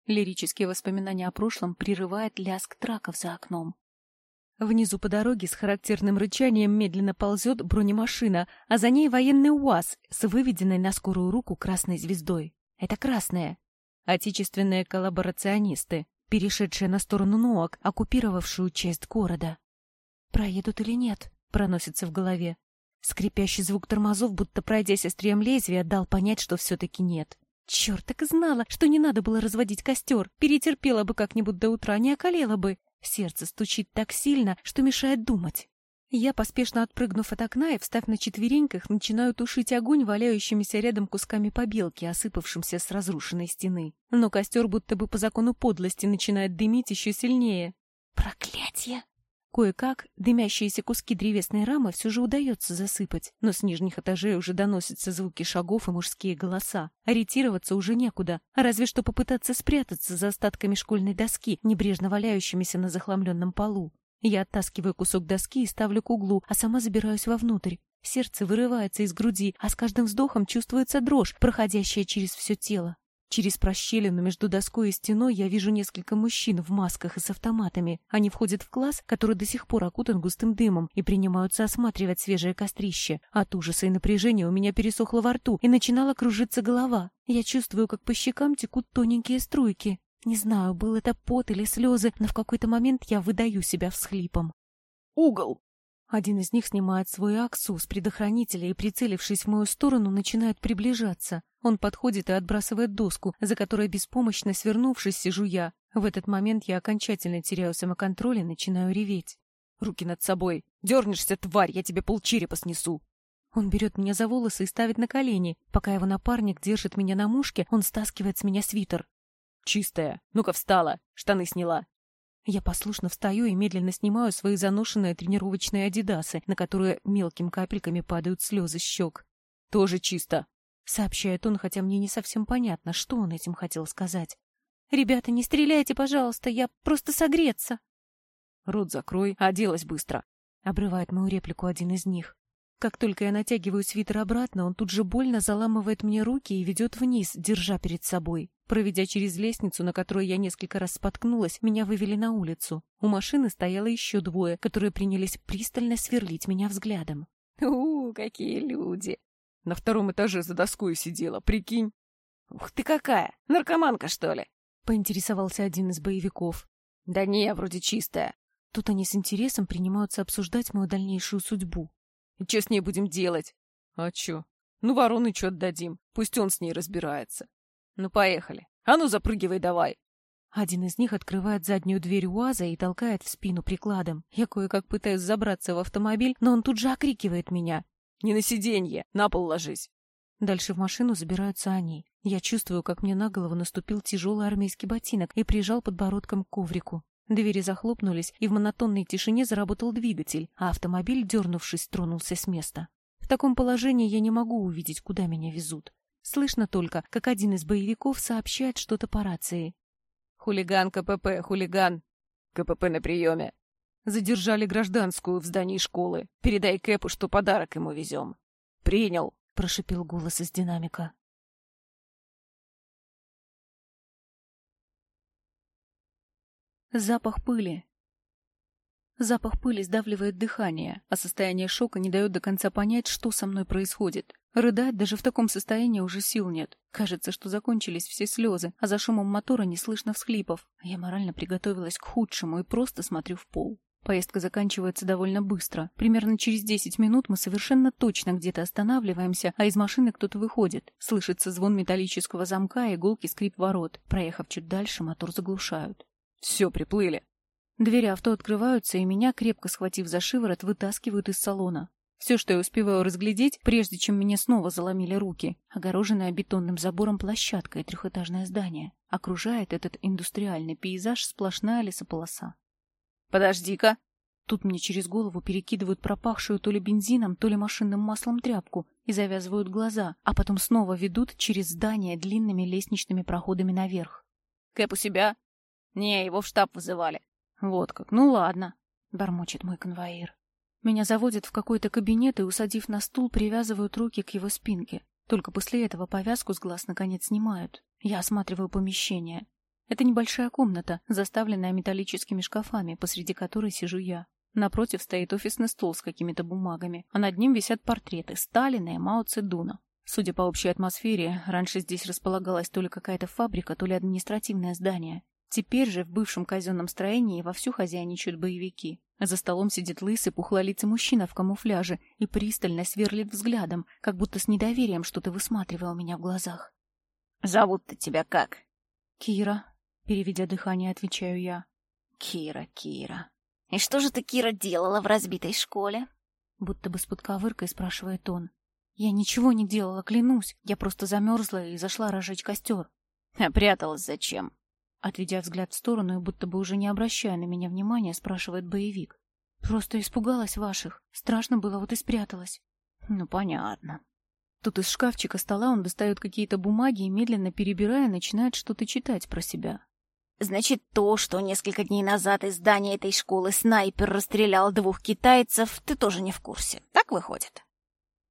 Лирические воспоминания о прошлом прерывает лязг траков за окном. Внизу по дороге с характерным рычанием медленно ползет бронемашина, а за ней военный УАЗ с выведенной на скорую руку красной звездой. Это красные. Отечественные коллаборационисты, перешедшие на сторону НОАК, оккупировавшую часть города. «Проедут или нет?» — проносится в голове. Скрипящий звук тормозов, будто пройдясь острием лезвия, дал понять, что все-таки нет. Черт, так и знала, что не надо было разводить костер. Перетерпела бы как-нибудь до утра, не околела бы. Сердце стучит так сильно, что мешает думать. Я, поспешно отпрыгнув от окна и встав на четвереньках, начинаю тушить огонь валяющимися рядом кусками побелки, осыпавшимся с разрушенной стены. Но костер будто бы по закону подлости начинает дымить еще сильнее. Проклятье! Кое-как дымящиеся куски древесной рамы все же удается засыпать, но с нижних этажей уже доносятся звуки шагов и мужские голоса. Ориентироваться уже некуда, разве что попытаться спрятаться за остатками школьной доски, небрежно валяющимися на захламленном полу. Я оттаскиваю кусок доски и ставлю к углу, а сама забираюсь вовнутрь. Сердце вырывается из груди, а с каждым вздохом чувствуется дрожь, проходящая через все тело. Через прощелину между доской и стеной я вижу несколько мужчин в масках и с автоматами. Они входят в класс, который до сих пор окутан густым дымом, и принимаются осматривать свежее кострище. От ужаса и напряжения у меня пересохло во рту, и начинала кружиться голова. Я чувствую, как по щекам текут тоненькие струйки. Не знаю, был это пот или слезы, но в какой-то момент я выдаю себя всхлипом. «Угол!» Один из них снимает свой аксу с предохранителя и, прицелившись в мою сторону, начинает приближаться. Он подходит и отбрасывает доску, за которой беспомощно свернувшись сижу я. В этот момент я окончательно теряю самоконтроль и начинаю реветь. «Руки над собой! Дернешься, тварь, я тебе полчерепа снесу!» Он берет меня за волосы и ставит на колени. Пока его напарник держит меня на мушке, он стаскивает с меня свитер. «Чистая! Ну-ка встала! Штаны сняла! Я послушно встаю и медленно снимаю свои заношенные тренировочные адидасы, на которые мелкими капельками падают слезы щек. «Тоже чисто», — сообщает он, хотя мне не совсем понятно, что он этим хотел сказать. «Ребята, не стреляйте, пожалуйста, я просто согреться». «Рот закрой, оделась быстро», — обрывает мою реплику один из них. Как только я натягиваю свитер обратно, он тут же больно заламывает мне руки и ведет вниз, держа перед собой. Проведя через лестницу, на которой я несколько раз споткнулась, меня вывели на улицу. У машины стояло еще двое, которые принялись пристально сверлить меня взглядом. у, какие люди!» На втором этаже за доской сидела, прикинь. «Ух ты какая! Наркоманка, что ли?» Поинтересовался один из боевиков. «Да не, вроде чистая». Тут они с интересом принимаются обсуждать мою дальнейшую судьбу. И что с ней будем делать? А чё? Ну, вороны чё отдадим. Пусть он с ней разбирается. Ну, поехали. А ну, запрыгивай давай. Один из них открывает заднюю дверь УАЗа и толкает в спину прикладом. Я кое-как пытаюсь забраться в автомобиль, но он тут же окрикивает меня. «Не на сиденье! На пол ложись!» Дальше в машину забираются они. Я чувствую, как мне на голову наступил тяжелый армейский ботинок и прижал подбородком к коврику. Двери захлопнулись, и в монотонной тишине заработал двигатель, а автомобиль, дернувшись, тронулся с места. В таком положении я не могу увидеть, куда меня везут. Слышно только, как один из боевиков сообщает что-то по рации. «Хулиган КПП, хулиган! КПП на приеме! Задержали гражданскую в здании школы. Передай Кэпу, что подарок ему везем». «Принял!» — прошипел голос из динамика. Запах пыли. Запах пыли сдавливает дыхание, а состояние шока не дает до конца понять, что со мной происходит. Рыдать даже в таком состоянии уже сил нет. Кажется, что закончились все слезы, а за шумом мотора не слышно всхлипов. Я морально приготовилась к худшему и просто смотрю в пол. Поездка заканчивается довольно быстро. Примерно через 10 минут мы совершенно точно где-то останавливаемся, а из машины кто-то выходит. Слышится звон металлического замка и гулкий скрип ворот. Проехав чуть дальше, мотор заглушают. Все, приплыли. Двери авто открываются, и меня, крепко схватив за шиворот, вытаскивают из салона. Все, что я успеваю разглядеть, прежде чем меня снова заломили руки, огороженная бетонным забором площадка и трехэтажное здание. Окружает этот индустриальный пейзаж сплошная лесополоса. «Подожди-ка!» Тут мне через голову перекидывают пропахшую то ли бензином, то ли машинным маслом тряпку и завязывают глаза, а потом снова ведут через здание длинными лестничными проходами наверх. «Кэп у себя?» «Не, его в штаб вызывали». «Вот как, ну ладно», — бормочет мой конвоир. Меня заводят в какой-то кабинет и, усадив на стул, привязывают руки к его спинке. Только после этого повязку с глаз наконец снимают. Я осматриваю помещение. Это небольшая комната, заставленная металлическими шкафами, посреди которой сижу я. Напротив стоит офисный стол с какими-то бумагами, а над ним висят портреты Сталина и Мао Цедуна. Судя по общей атмосфере, раньше здесь располагалась то ли какая-то фабрика, то ли административное здание. Теперь же в бывшем казенном строении вовсю хозяйничают боевики. За столом сидит лысый пухлолицый мужчина в камуфляже и пристально сверлит взглядом, как будто с недоверием что-то высматривал меня в глазах. «Зовут-то тебя как?» «Кира», — переведя дыхание, отвечаю я. «Кира, Кира. И что же ты, Кира, делала в разбитой школе?» Будто бы с подковыркой спрашивает он. «Я ничего не делала, клянусь. Я просто замерзла и зашла разжечь костер». «А пряталась зачем?» Отведя взгляд в сторону и будто бы уже не обращая на меня внимания, спрашивает боевик. «Просто испугалась ваших. Страшно было, вот и спряталась». «Ну, понятно». Тут из шкафчика стола он достает какие-то бумаги и, медленно перебирая, начинает что-то читать про себя. «Значит, то, что несколько дней назад из здания этой школы снайпер расстрелял двух китайцев, ты тоже не в курсе. Так выходит?»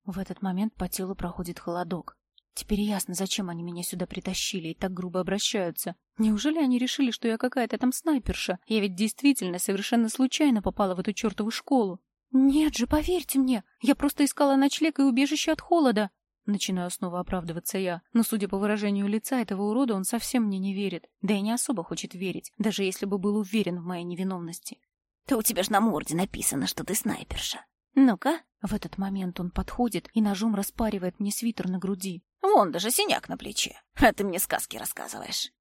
В этот момент по телу проходит холодок. Теперь ясно, зачем они меня сюда притащили и так грубо обращаются. Неужели они решили, что я какая-то там снайперша? Я ведь действительно совершенно случайно попала в эту чертову школу. Нет же, поверьте мне, я просто искала ночлег и убежище от холода. Начинаю снова оправдываться я, но, судя по выражению лица этого урода, он совсем мне не верит. Да и не особо хочет верить, даже если бы был уверен в моей невиновности. «Да у тебя ж на морде написано, что ты снайперша. Ну-ка». В этот момент он подходит и ножом распаривает мне свитер на груди. Вон даже синяк на плече. А ты мне сказки рассказываешь.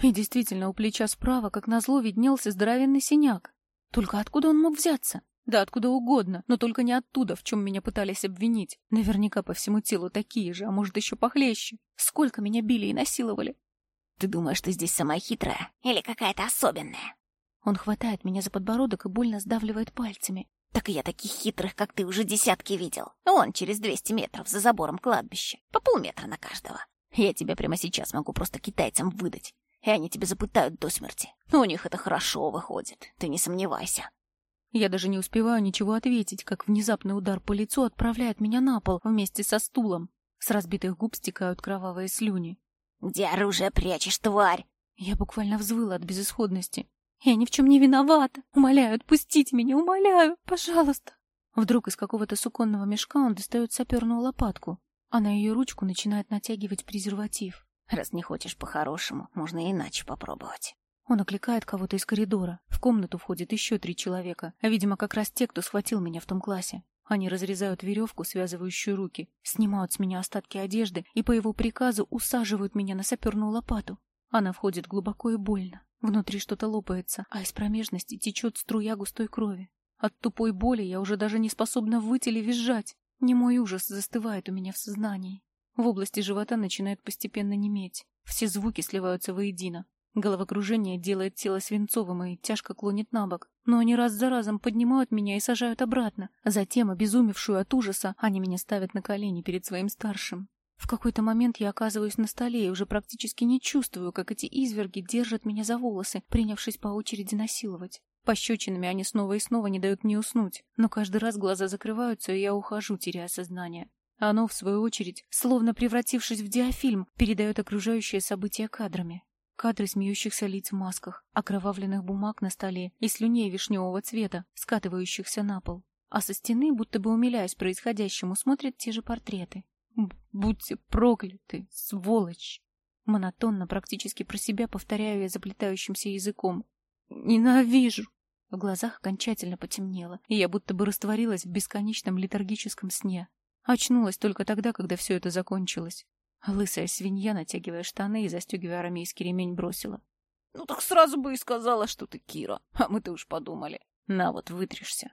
И действительно, у плеча справа, как назло, виднелся здоровенный синяк. Только откуда он мог взяться? Да откуда угодно, но только не оттуда, в чем меня пытались обвинить. Наверняка по всему телу такие же, а может еще похлеще. Сколько меня били и насиловали. Ты думаешь, ты здесь самая хитрая? Или какая-то особенная? Он хватает меня за подбородок и больно сдавливает пальцами. Так я таких хитрых, как ты, уже десятки видел. Он через 200 метров за забором кладбища. По полметра на каждого. Я тебя прямо сейчас могу просто китайцам выдать. И они тебя запытают до смерти. У них это хорошо выходит, ты не сомневайся. Я даже не успеваю ничего ответить, как внезапный удар по лицу отправляет меня на пол вместе со стулом. С разбитых губ стекают кровавые слюни. «Где оружие прячешь, тварь?» Я буквально взвыла от безысходности. Я ни в чем не виновата. Умоляю, отпустите меня, умоляю, пожалуйста. Вдруг из какого-то суконного мешка он достает саперную лопатку, а на ее ручку начинает натягивать презерватив. Раз не хочешь по-хорошему, можно иначе попробовать. Он окликает кого-то из коридора. В комнату входит еще три человека, а, видимо, как раз те, кто схватил меня в том классе. Они разрезают веревку, связывающую руки, снимают с меня остатки одежды и по его приказу усаживают меня на саперную лопату. Она входит глубоко и больно. Внутри что-то лопается, а из промежности течет струя густой крови. От тупой боли я уже даже не способна выйти или визжать. Немой ужас застывает у меня в сознании. В области живота начинает постепенно неметь. Все звуки сливаются воедино. Головокружение делает тело свинцовым и тяжко клонит на бок. Но они раз за разом поднимают меня и сажают обратно. Затем, обезумевшую от ужаса, они меня ставят на колени перед своим старшим. В какой-то момент я оказываюсь на столе и уже практически не чувствую, как эти изверги держат меня за волосы, принявшись по очереди насиловать. Пощечинами они снова и снова не дают мне уснуть, но каждый раз глаза закрываются, и я ухожу, теряя сознание. Оно, в свою очередь, словно превратившись в диафильм, передает окружающие события кадрами. Кадры смеющихся лиц в масках, окровавленных бумаг на столе и слюней вишневого цвета, скатывающихся на пол. А со стены, будто бы умиляясь происходящему, смотрят те же портреты. Будьте прокляты, сволочь! Монотонно, практически про себя повторяю я заплетающимся языком. Ненавижу! В глазах окончательно потемнело, и я будто бы растворилась в бесконечном летаргическом сне. Очнулась только тогда, когда все это закончилось. Лысая свинья, натягивая штаны и застегивая арамейский ремень, бросила. — Ну так сразу бы и сказала, что ты Кира. А мы-то уж подумали. На вот, вытришься.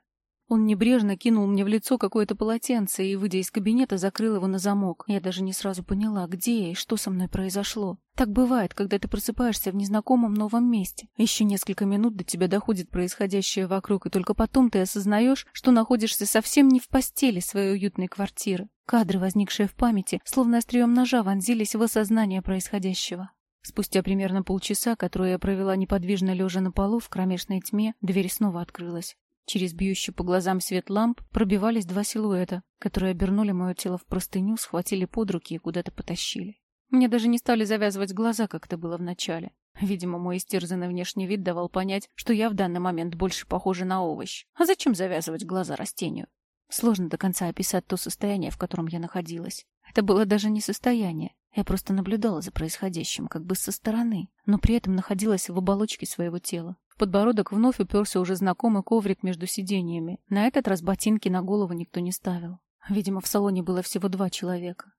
Он небрежно кинул мне в лицо какое-то полотенце и, выйдя из кабинета, закрыл его на замок. Я даже не сразу поняла, где я и что со мной произошло. Так бывает, когда ты просыпаешься в незнакомом новом месте. Еще несколько минут до тебя доходит происходящее вокруг, и только потом ты осознаешь, что находишься совсем не в постели своей уютной квартиры. Кадры, возникшие в памяти, словно острием ножа, вонзились в осознание происходящего. Спустя примерно полчаса, которое я провела неподвижно лежа на полу в кромешной тьме, дверь снова открылась. Через бьющий по глазам свет ламп пробивались два силуэта, которые обернули мое тело в простыню, схватили под руки и куда-то потащили. Мне даже не стали завязывать глаза, как это было вначале. Видимо, мой истерзанный внешний вид давал понять, что я в данный момент больше похожа на овощ. А зачем завязывать глаза растению? Сложно до конца описать то состояние, в котором я находилась. Это было даже не состояние. Я просто наблюдала за происходящим, как бы со стороны, но при этом находилась в оболочке своего тела подбородок вновь уперся уже знакомый коврик между сиденьями. На этот раз ботинки на голову никто не ставил. Видимо, в салоне было всего два человека.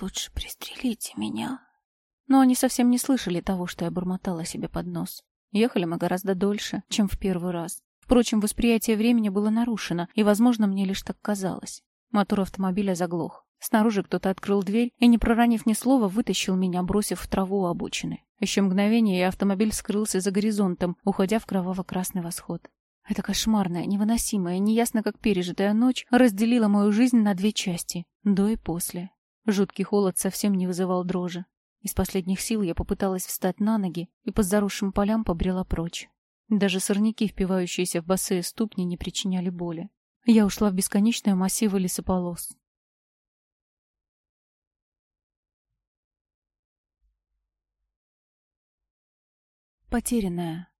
«Лучше пристрелите меня». Но они совсем не слышали того, что я бормотала себе под нос. Ехали мы гораздо дольше, чем в первый раз. Впрочем, восприятие времени было нарушено, и, возможно, мне лишь так казалось. Мотор автомобиля заглох. Снаружи кто-то открыл дверь и, не проронив ни слова, вытащил меня, бросив в траву у обочины. Еще мгновение, и автомобиль скрылся за горизонтом, уходя в кроваво-красный восход. Эта кошмарная, невыносимая, неясно как пережитая ночь разделила мою жизнь на две части — до и после. Жуткий холод совсем не вызывал дрожи. Из последних сил я попыталась встать на ноги и по заросшим полям побрела прочь. Даже сорняки, впивающиеся в босые ступни, не причиняли боли. Я ушла в бесконечные массивы лесополос. Потерянная.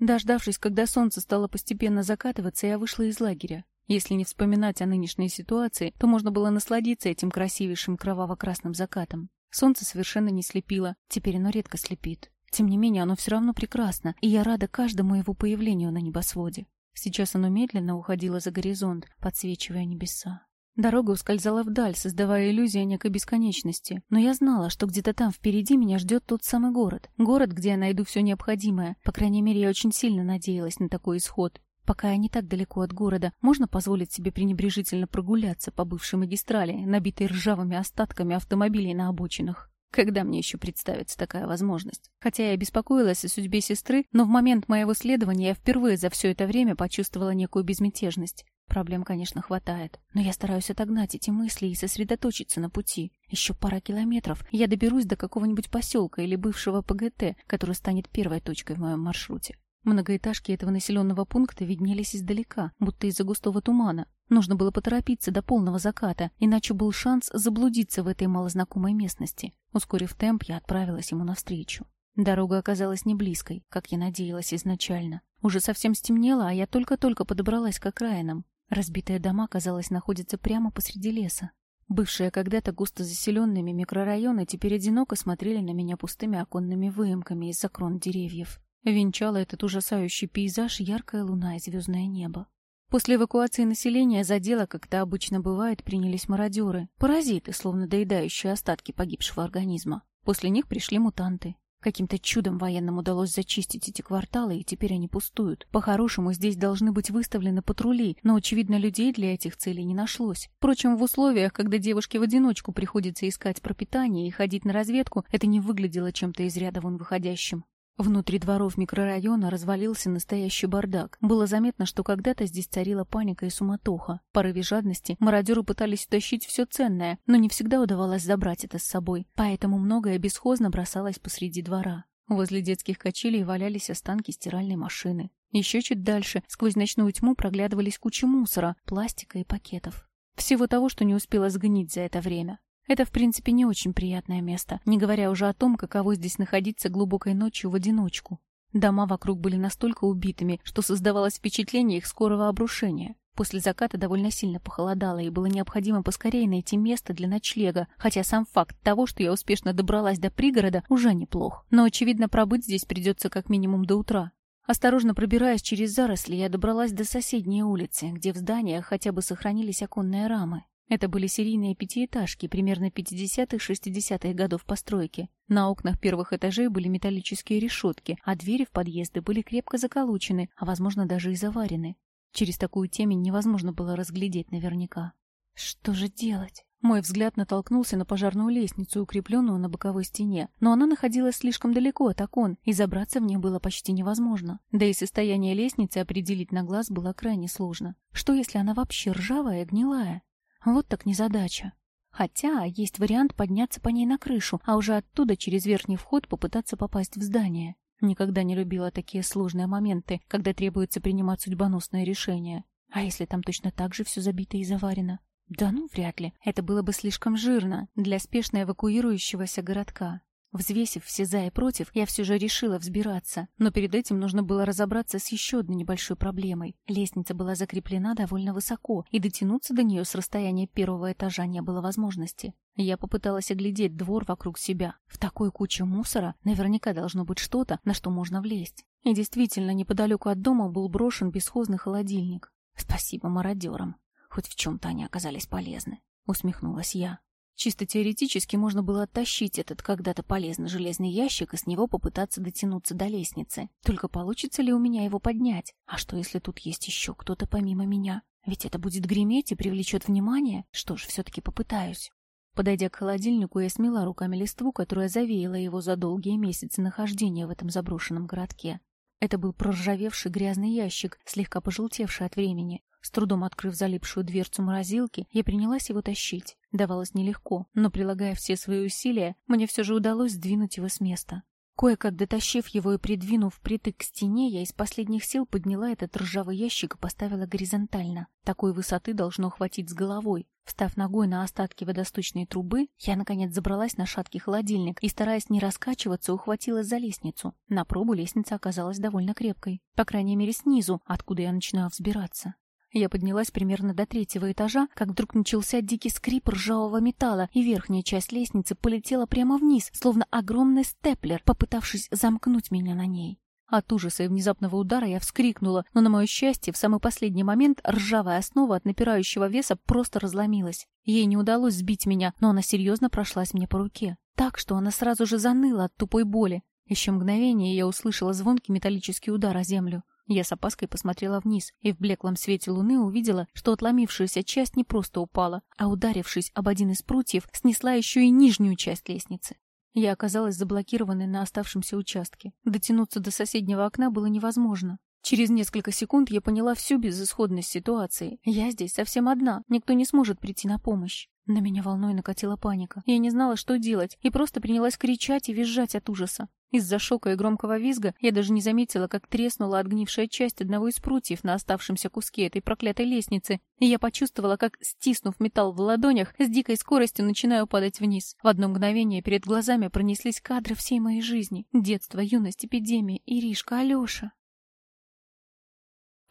Дождавшись, когда солнце стало постепенно закатываться, я вышла из лагеря. Если не вспоминать о нынешней ситуации, то можно было насладиться этим красивейшим кроваво-красным закатом. Солнце совершенно не слепило, теперь оно редко слепит. Тем не менее, оно все равно прекрасно, и я рада каждому его появлению на небосводе. Сейчас оно медленно уходило за горизонт, подсвечивая небеса. Дорога ускользала вдаль, создавая иллюзию некой бесконечности. Но я знала, что где-то там впереди меня ждет тот самый город. Город, где я найду все необходимое. По крайней мере, я очень сильно надеялась на такой исход. Пока я не так далеко от города, можно позволить себе пренебрежительно прогуляться по бывшей магистрали, набитой ржавыми остатками автомобилей на обочинах. Когда мне еще представится такая возможность? Хотя я беспокоилась о судьбе сестры, но в момент моего следования я впервые за все это время почувствовала некую безмятежность. Проблем, конечно, хватает, но я стараюсь отогнать эти мысли и сосредоточиться на пути. Еще пара километров, и я доберусь до какого-нибудь поселка или бывшего ПГТ, который станет первой точкой в моем маршруте. Многоэтажки этого населенного пункта виднелись издалека, будто из-за густого тумана. Нужно было поторопиться до полного заката, иначе был шанс заблудиться в этой малознакомой местности. Ускорив темп, я отправилась ему навстречу. Дорога оказалась не близкой, как я надеялась изначально. Уже совсем стемнело, а я только-только подобралась к окраинам. Разбитые дома, казалось, находятся прямо посреди леса. Бывшие когда-то густо заселенными микрорайоны теперь одиноко смотрели на меня пустыми оконными выемками из-за крон деревьев. Венчала этот ужасающий пейзаж яркая луна и звездное небо. После эвакуации населения за дело, как это обычно бывает, принялись мародеры, паразиты, словно доедающие остатки погибшего организма. После них пришли мутанты. Каким-то чудом военным удалось зачистить эти кварталы, и теперь они пустуют. По-хорошему, здесь должны быть выставлены патрули, но, очевидно, людей для этих целей не нашлось. Впрочем, в условиях, когда девушке в одиночку приходится искать пропитание и ходить на разведку, это не выглядело чем-то из ряда вон выходящим. Внутри дворов микрорайона развалился настоящий бардак. Было заметно, что когда-то здесь царила паника и суматоха. Порыве жадности мародеры пытались утащить все ценное, но не всегда удавалось забрать это с собой, поэтому многое бесхозно бросалось посреди двора. Возле детских качелей валялись останки стиральной машины. Еще чуть дальше, сквозь ночную тьму, проглядывались кучи мусора, пластика и пакетов. Всего того, что не успело сгнить за это время. Это, в принципе, не очень приятное место, не говоря уже о том, каково здесь находиться глубокой ночью в одиночку. Дома вокруг были настолько убитыми, что создавалось впечатление их скорого обрушения. После заката довольно сильно похолодало, и было необходимо поскорее найти место для ночлега, хотя сам факт того, что я успешно добралась до пригорода, уже неплох. Но, очевидно, пробыть здесь придется как минимум до утра. Осторожно пробираясь через заросли, я добралась до соседней улицы, где в зданиях хотя бы сохранились оконные рамы. Это были серийные пятиэтажки, примерно 50-60-х годов постройки. На окнах первых этажей были металлические решетки, а двери в подъезды были крепко заколочены, а, возможно, даже и заварены. Через такую темень невозможно было разглядеть наверняка. Что же делать? Мой взгляд натолкнулся на пожарную лестницу, укрепленную на боковой стене, но она находилась слишком далеко от окон, и забраться в нее было почти невозможно. Да и состояние лестницы определить на глаз было крайне сложно. Что, если она вообще ржавая и гнилая? Вот так незадача. Хотя есть вариант подняться по ней на крышу, а уже оттуда через верхний вход попытаться попасть в здание. Никогда не любила такие сложные моменты, когда требуется принимать судьбоносное решение. А если там точно так же все забито и заварено? Да ну, вряд ли. Это было бы слишком жирно для спешно эвакуирующегося городка. Взвесив все за и против, я все же решила взбираться, но перед этим нужно было разобраться с еще одной небольшой проблемой. Лестница была закреплена довольно высоко, и дотянуться до нее с расстояния первого этажа не было возможности. Я попыталась оглядеть двор вокруг себя. В такой куче мусора наверняка должно быть что-то, на что можно влезть. И действительно, неподалеку от дома был брошен бесхозный холодильник. Спасибо мародерам. Хоть в чем-то они оказались полезны. Усмехнулась я. Чисто теоретически можно было оттащить этот когда-то полезный железный ящик и с него попытаться дотянуться до лестницы. Только получится ли у меня его поднять? А что, если тут есть еще кто-то помимо меня? Ведь это будет греметь и привлечет внимание. Что ж, все-таки попытаюсь. Подойдя к холодильнику, я смела руками листву, которая завеяла его за долгие месяцы нахождения в этом заброшенном городке. Это был проржавевший грязный ящик, слегка пожелтевший от времени. С трудом открыв залипшую дверцу морозилки, я принялась его тащить. Давалось нелегко, но, прилагая все свои усилия, мне все же удалось сдвинуть его с места. Кое-как дотащив его и придвинув притык к стене, я из последних сил подняла этот ржавый ящик и поставила горизонтально. Такой высоты должно хватить с головой. Встав ногой на остатки водосточной трубы, я, наконец, забралась на шаткий холодильник и, стараясь не раскачиваться, ухватилась за лестницу. На пробу лестница оказалась довольно крепкой. По крайней мере, снизу, откуда я начинаю взбираться. Я поднялась примерно до третьего этажа, как вдруг начался дикий скрип ржавого металла, и верхняя часть лестницы полетела прямо вниз, словно огромный степлер, попытавшись замкнуть меня на ней. От ужаса и внезапного удара я вскрикнула, но, на мое счастье, в самый последний момент ржавая основа от напирающего веса просто разломилась. Ей не удалось сбить меня, но она серьезно прошлась мне по руке. Так, что она сразу же заныла от тупой боли. Еще мгновение я услышала звонкий металлический удар о землю. Я с опаской посмотрела вниз и в блеклом свете луны увидела, что отломившаяся часть не просто упала, а, ударившись об один из прутьев, снесла еще и нижнюю часть лестницы. Я оказалась заблокированной на оставшемся участке. Дотянуться до соседнего окна было невозможно. Через несколько секунд я поняла всю безысходность ситуации. Я здесь совсем одна, никто не сможет прийти на помощь. На меня волной накатила паника. Я не знала, что делать, и просто принялась кричать и визжать от ужаса. Из-за шока и громкого визга я даже не заметила, как треснула отгнившая часть одного из прутьев на оставшемся куске этой проклятой лестницы, и я почувствовала, как, стиснув металл в ладонях, с дикой скоростью начинаю падать вниз. В одно мгновение перед глазами пронеслись кадры всей моей жизни. Детство, юность, эпидемия, Иришка, Алёша.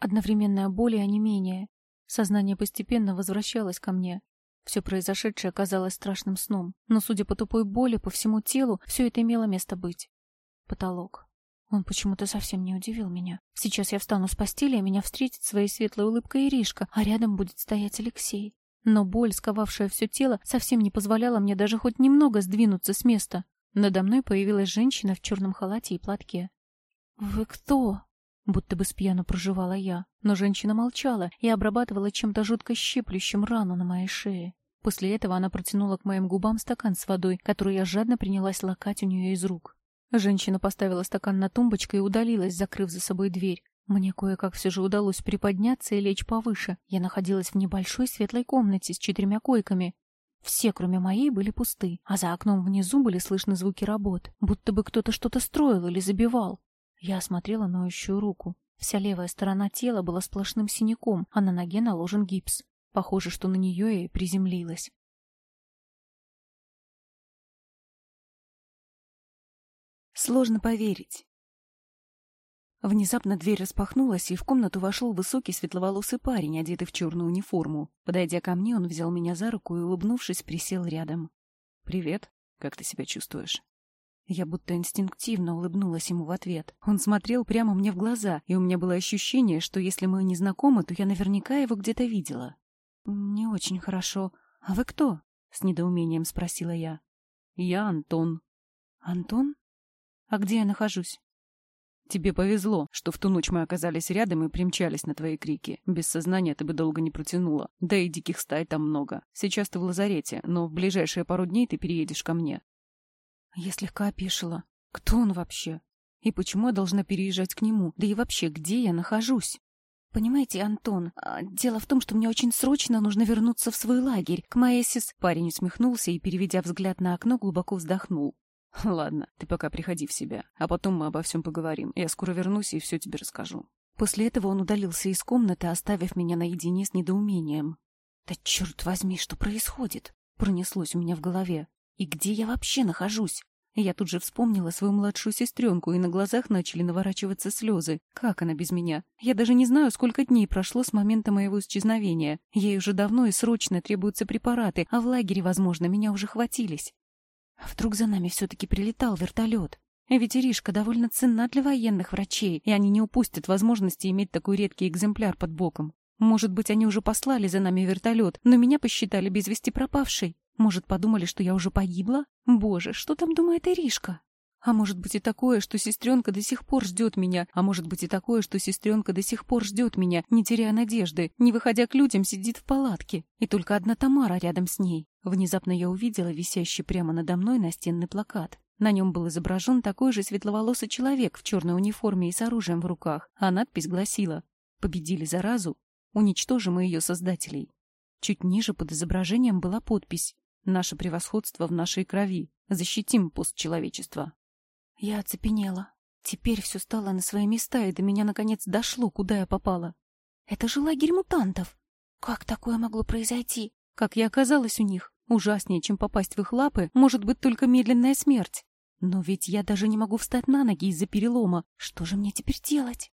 Одновременная боль и онемение. Сознание постепенно возвращалось ко мне. Все произошедшее казалось страшным сном, но, судя по тупой боли по всему телу, все это имело место быть. Потолок. Он почему-то совсем не удивил меня. Сейчас я встану с постели, и меня встретит своей светлой улыбкой Иришка, а рядом будет стоять Алексей. Но боль, сковавшая все тело, совсем не позволяла мне даже хоть немного сдвинуться с места. Надо мной появилась женщина в черном халате и платке. «Вы кто?» Будто бы спьяну проживала я, но женщина молчала и обрабатывала чем-то жутко щеплющим рану на моей шее. После этого она протянула к моим губам стакан с водой, которую я жадно принялась лакать у нее из рук. Женщина поставила стакан на тумбочку и удалилась, закрыв за собой дверь. Мне кое-как все же удалось приподняться и лечь повыше. Я находилась в небольшой светлой комнате с четырьмя койками. Все, кроме моей, были пусты, а за окном внизу были слышны звуки работ, будто бы кто-то что-то строил или забивал. Я осмотрела ноющую руку. Вся левая сторона тела была сплошным синяком, а на ноге наложен гипс. Похоже, что на нее и приземлилась. Сложно поверить. Внезапно дверь распахнулась, и в комнату вошел высокий светловолосый парень, одетый в черную униформу. Подойдя ко мне, он взял меня за руку и, улыбнувшись, присел рядом. «Привет. Как ты себя чувствуешь?» Я будто инстинктивно улыбнулась ему в ответ. Он смотрел прямо мне в глаза, и у меня было ощущение, что если мы не знакомы, то я наверняка его где-то видела. «Не очень хорошо. А вы кто?» — с недоумением спросила я. «Я Антон». «Антон? А где я нахожусь?» «Тебе повезло, что в ту ночь мы оказались рядом и примчались на твои крики. Без сознания ты бы долго не протянула. Да и диких стай там много. Сейчас ты в лазарете, но в ближайшие пару дней ты переедешь ко мне. Я слегка опешила. Кто он вообще? И почему я должна переезжать к нему? Да и вообще, где я нахожусь? Понимаете, Антон, а, дело в том, что мне очень срочно нужно вернуться в свой лагерь, к сес... Парень усмехнулся и, переведя взгляд на окно, глубоко вздохнул. Ладно, ты пока приходи в себя, а потом мы обо всем поговорим. Я скоро вернусь и все тебе расскажу. После этого он удалился из комнаты, оставив меня наедине с недоумением. Да черт возьми, что происходит? Пронеслось у меня в голове. И где я вообще нахожусь? Я тут же вспомнила свою младшую сестренку, и на глазах начали наворачиваться слезы. Как она без меня? Я даже не знаю, сколько дней прошло с момента моего исчезновения. Ей уже давно и срочно требуются препараты, а в лагере, возможно, меня уже хватились. А вдруг за нами все-таки прилетал вертолет? Ведь Иришка довольно ценна для военных врачей, и они не упустят возможности иметь такой редкий экземпляр под боком. Может быть, они уже послали за нами вертолет, но меня посчитали без вести пропавшей. Может, подумали, что я уже погибла? Боже, что там думает Иришка? А может быть и такое, что сестренка до сих пор ждет меня, а может быть и такое, что сестренка до сих пор ждет меня, не теряя надежды, не выходя к людям, сидит в палатке, и только одна Тамара рядом с ней. Внезапно я увидела висящий прямо надо мной настенный плакат. На нем был изображен такой же светловолосый человек в черной униформе и с оружием в руках, а надпись гласила «Победили заразу, уничтожим ее создателей». Чуть ниже под изображением была подпись Наше превосходство в нашей крови. Защитим постчеловечество. Я оцепенела. Теперь все стало на свои места, и до меня наконец дошло, куда я попала. Это же лагерь мутантов. Как такое могло произойти? Как я оказалась у них? Ужаснее, чем попасть в их лапы, может быть только медленная смерть. Но ведь я даже не могу встать на ноги из-за перелома. Что же мне теперь делать?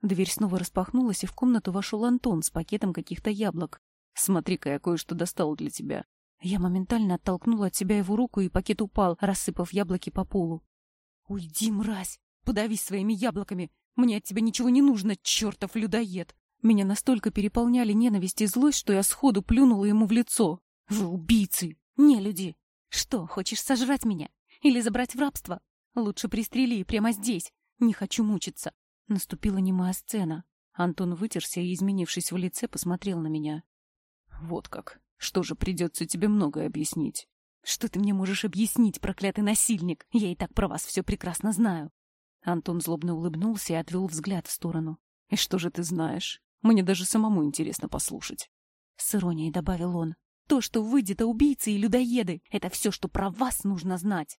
Дверь снова распахнулась, и в комнату вошел Антон с пакетом каких-то яблок. «Смотри-ка, я кое-что достал для тебя». Я моментально оттолкнула от себя его руку, и пакет упал, рассыпав яблоки по полу. «Уйди, мразь! Подавись своими яблоками! Мне от тебя ничего не нужно, чертов людоед!» Меня настолько переполняли ненависть и злость, что я сходу плюнула ему в лицо. «Вы убийцы! Не люди! Что, хочешь сожрать меня? Или забрать в рабство? Лучше пристрели прямо здесь. Не хочу мучиться!» Наступила немая сцена. Антон вытерся и, изменившись в лице, посмотрел на меня. «Вот как. Что же, придется тебе многое объяснить». «Что ты мне можешь объяснить, проклятый насильник? Я и так про вас все прекрасно знаю». Антон злобно улыбнулся и отвел взгляд в сторону. «И что же ты знаешь? Мне даже самому интересно послушать». С иронией добавил он. «То, что вы где-то убийцы и людоеды, это все, что про вас нужно знать».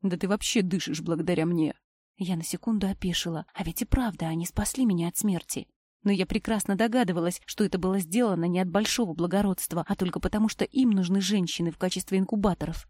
«Да ты вообще дышишь благодаря мне», я на секунду опешила, а ведь и правда они спасли меня от смерти. Но я прекрасно догадывалась, что это было сделано не от большого благородства, а только потому, что им нужны женщины в качестве инкубаторов.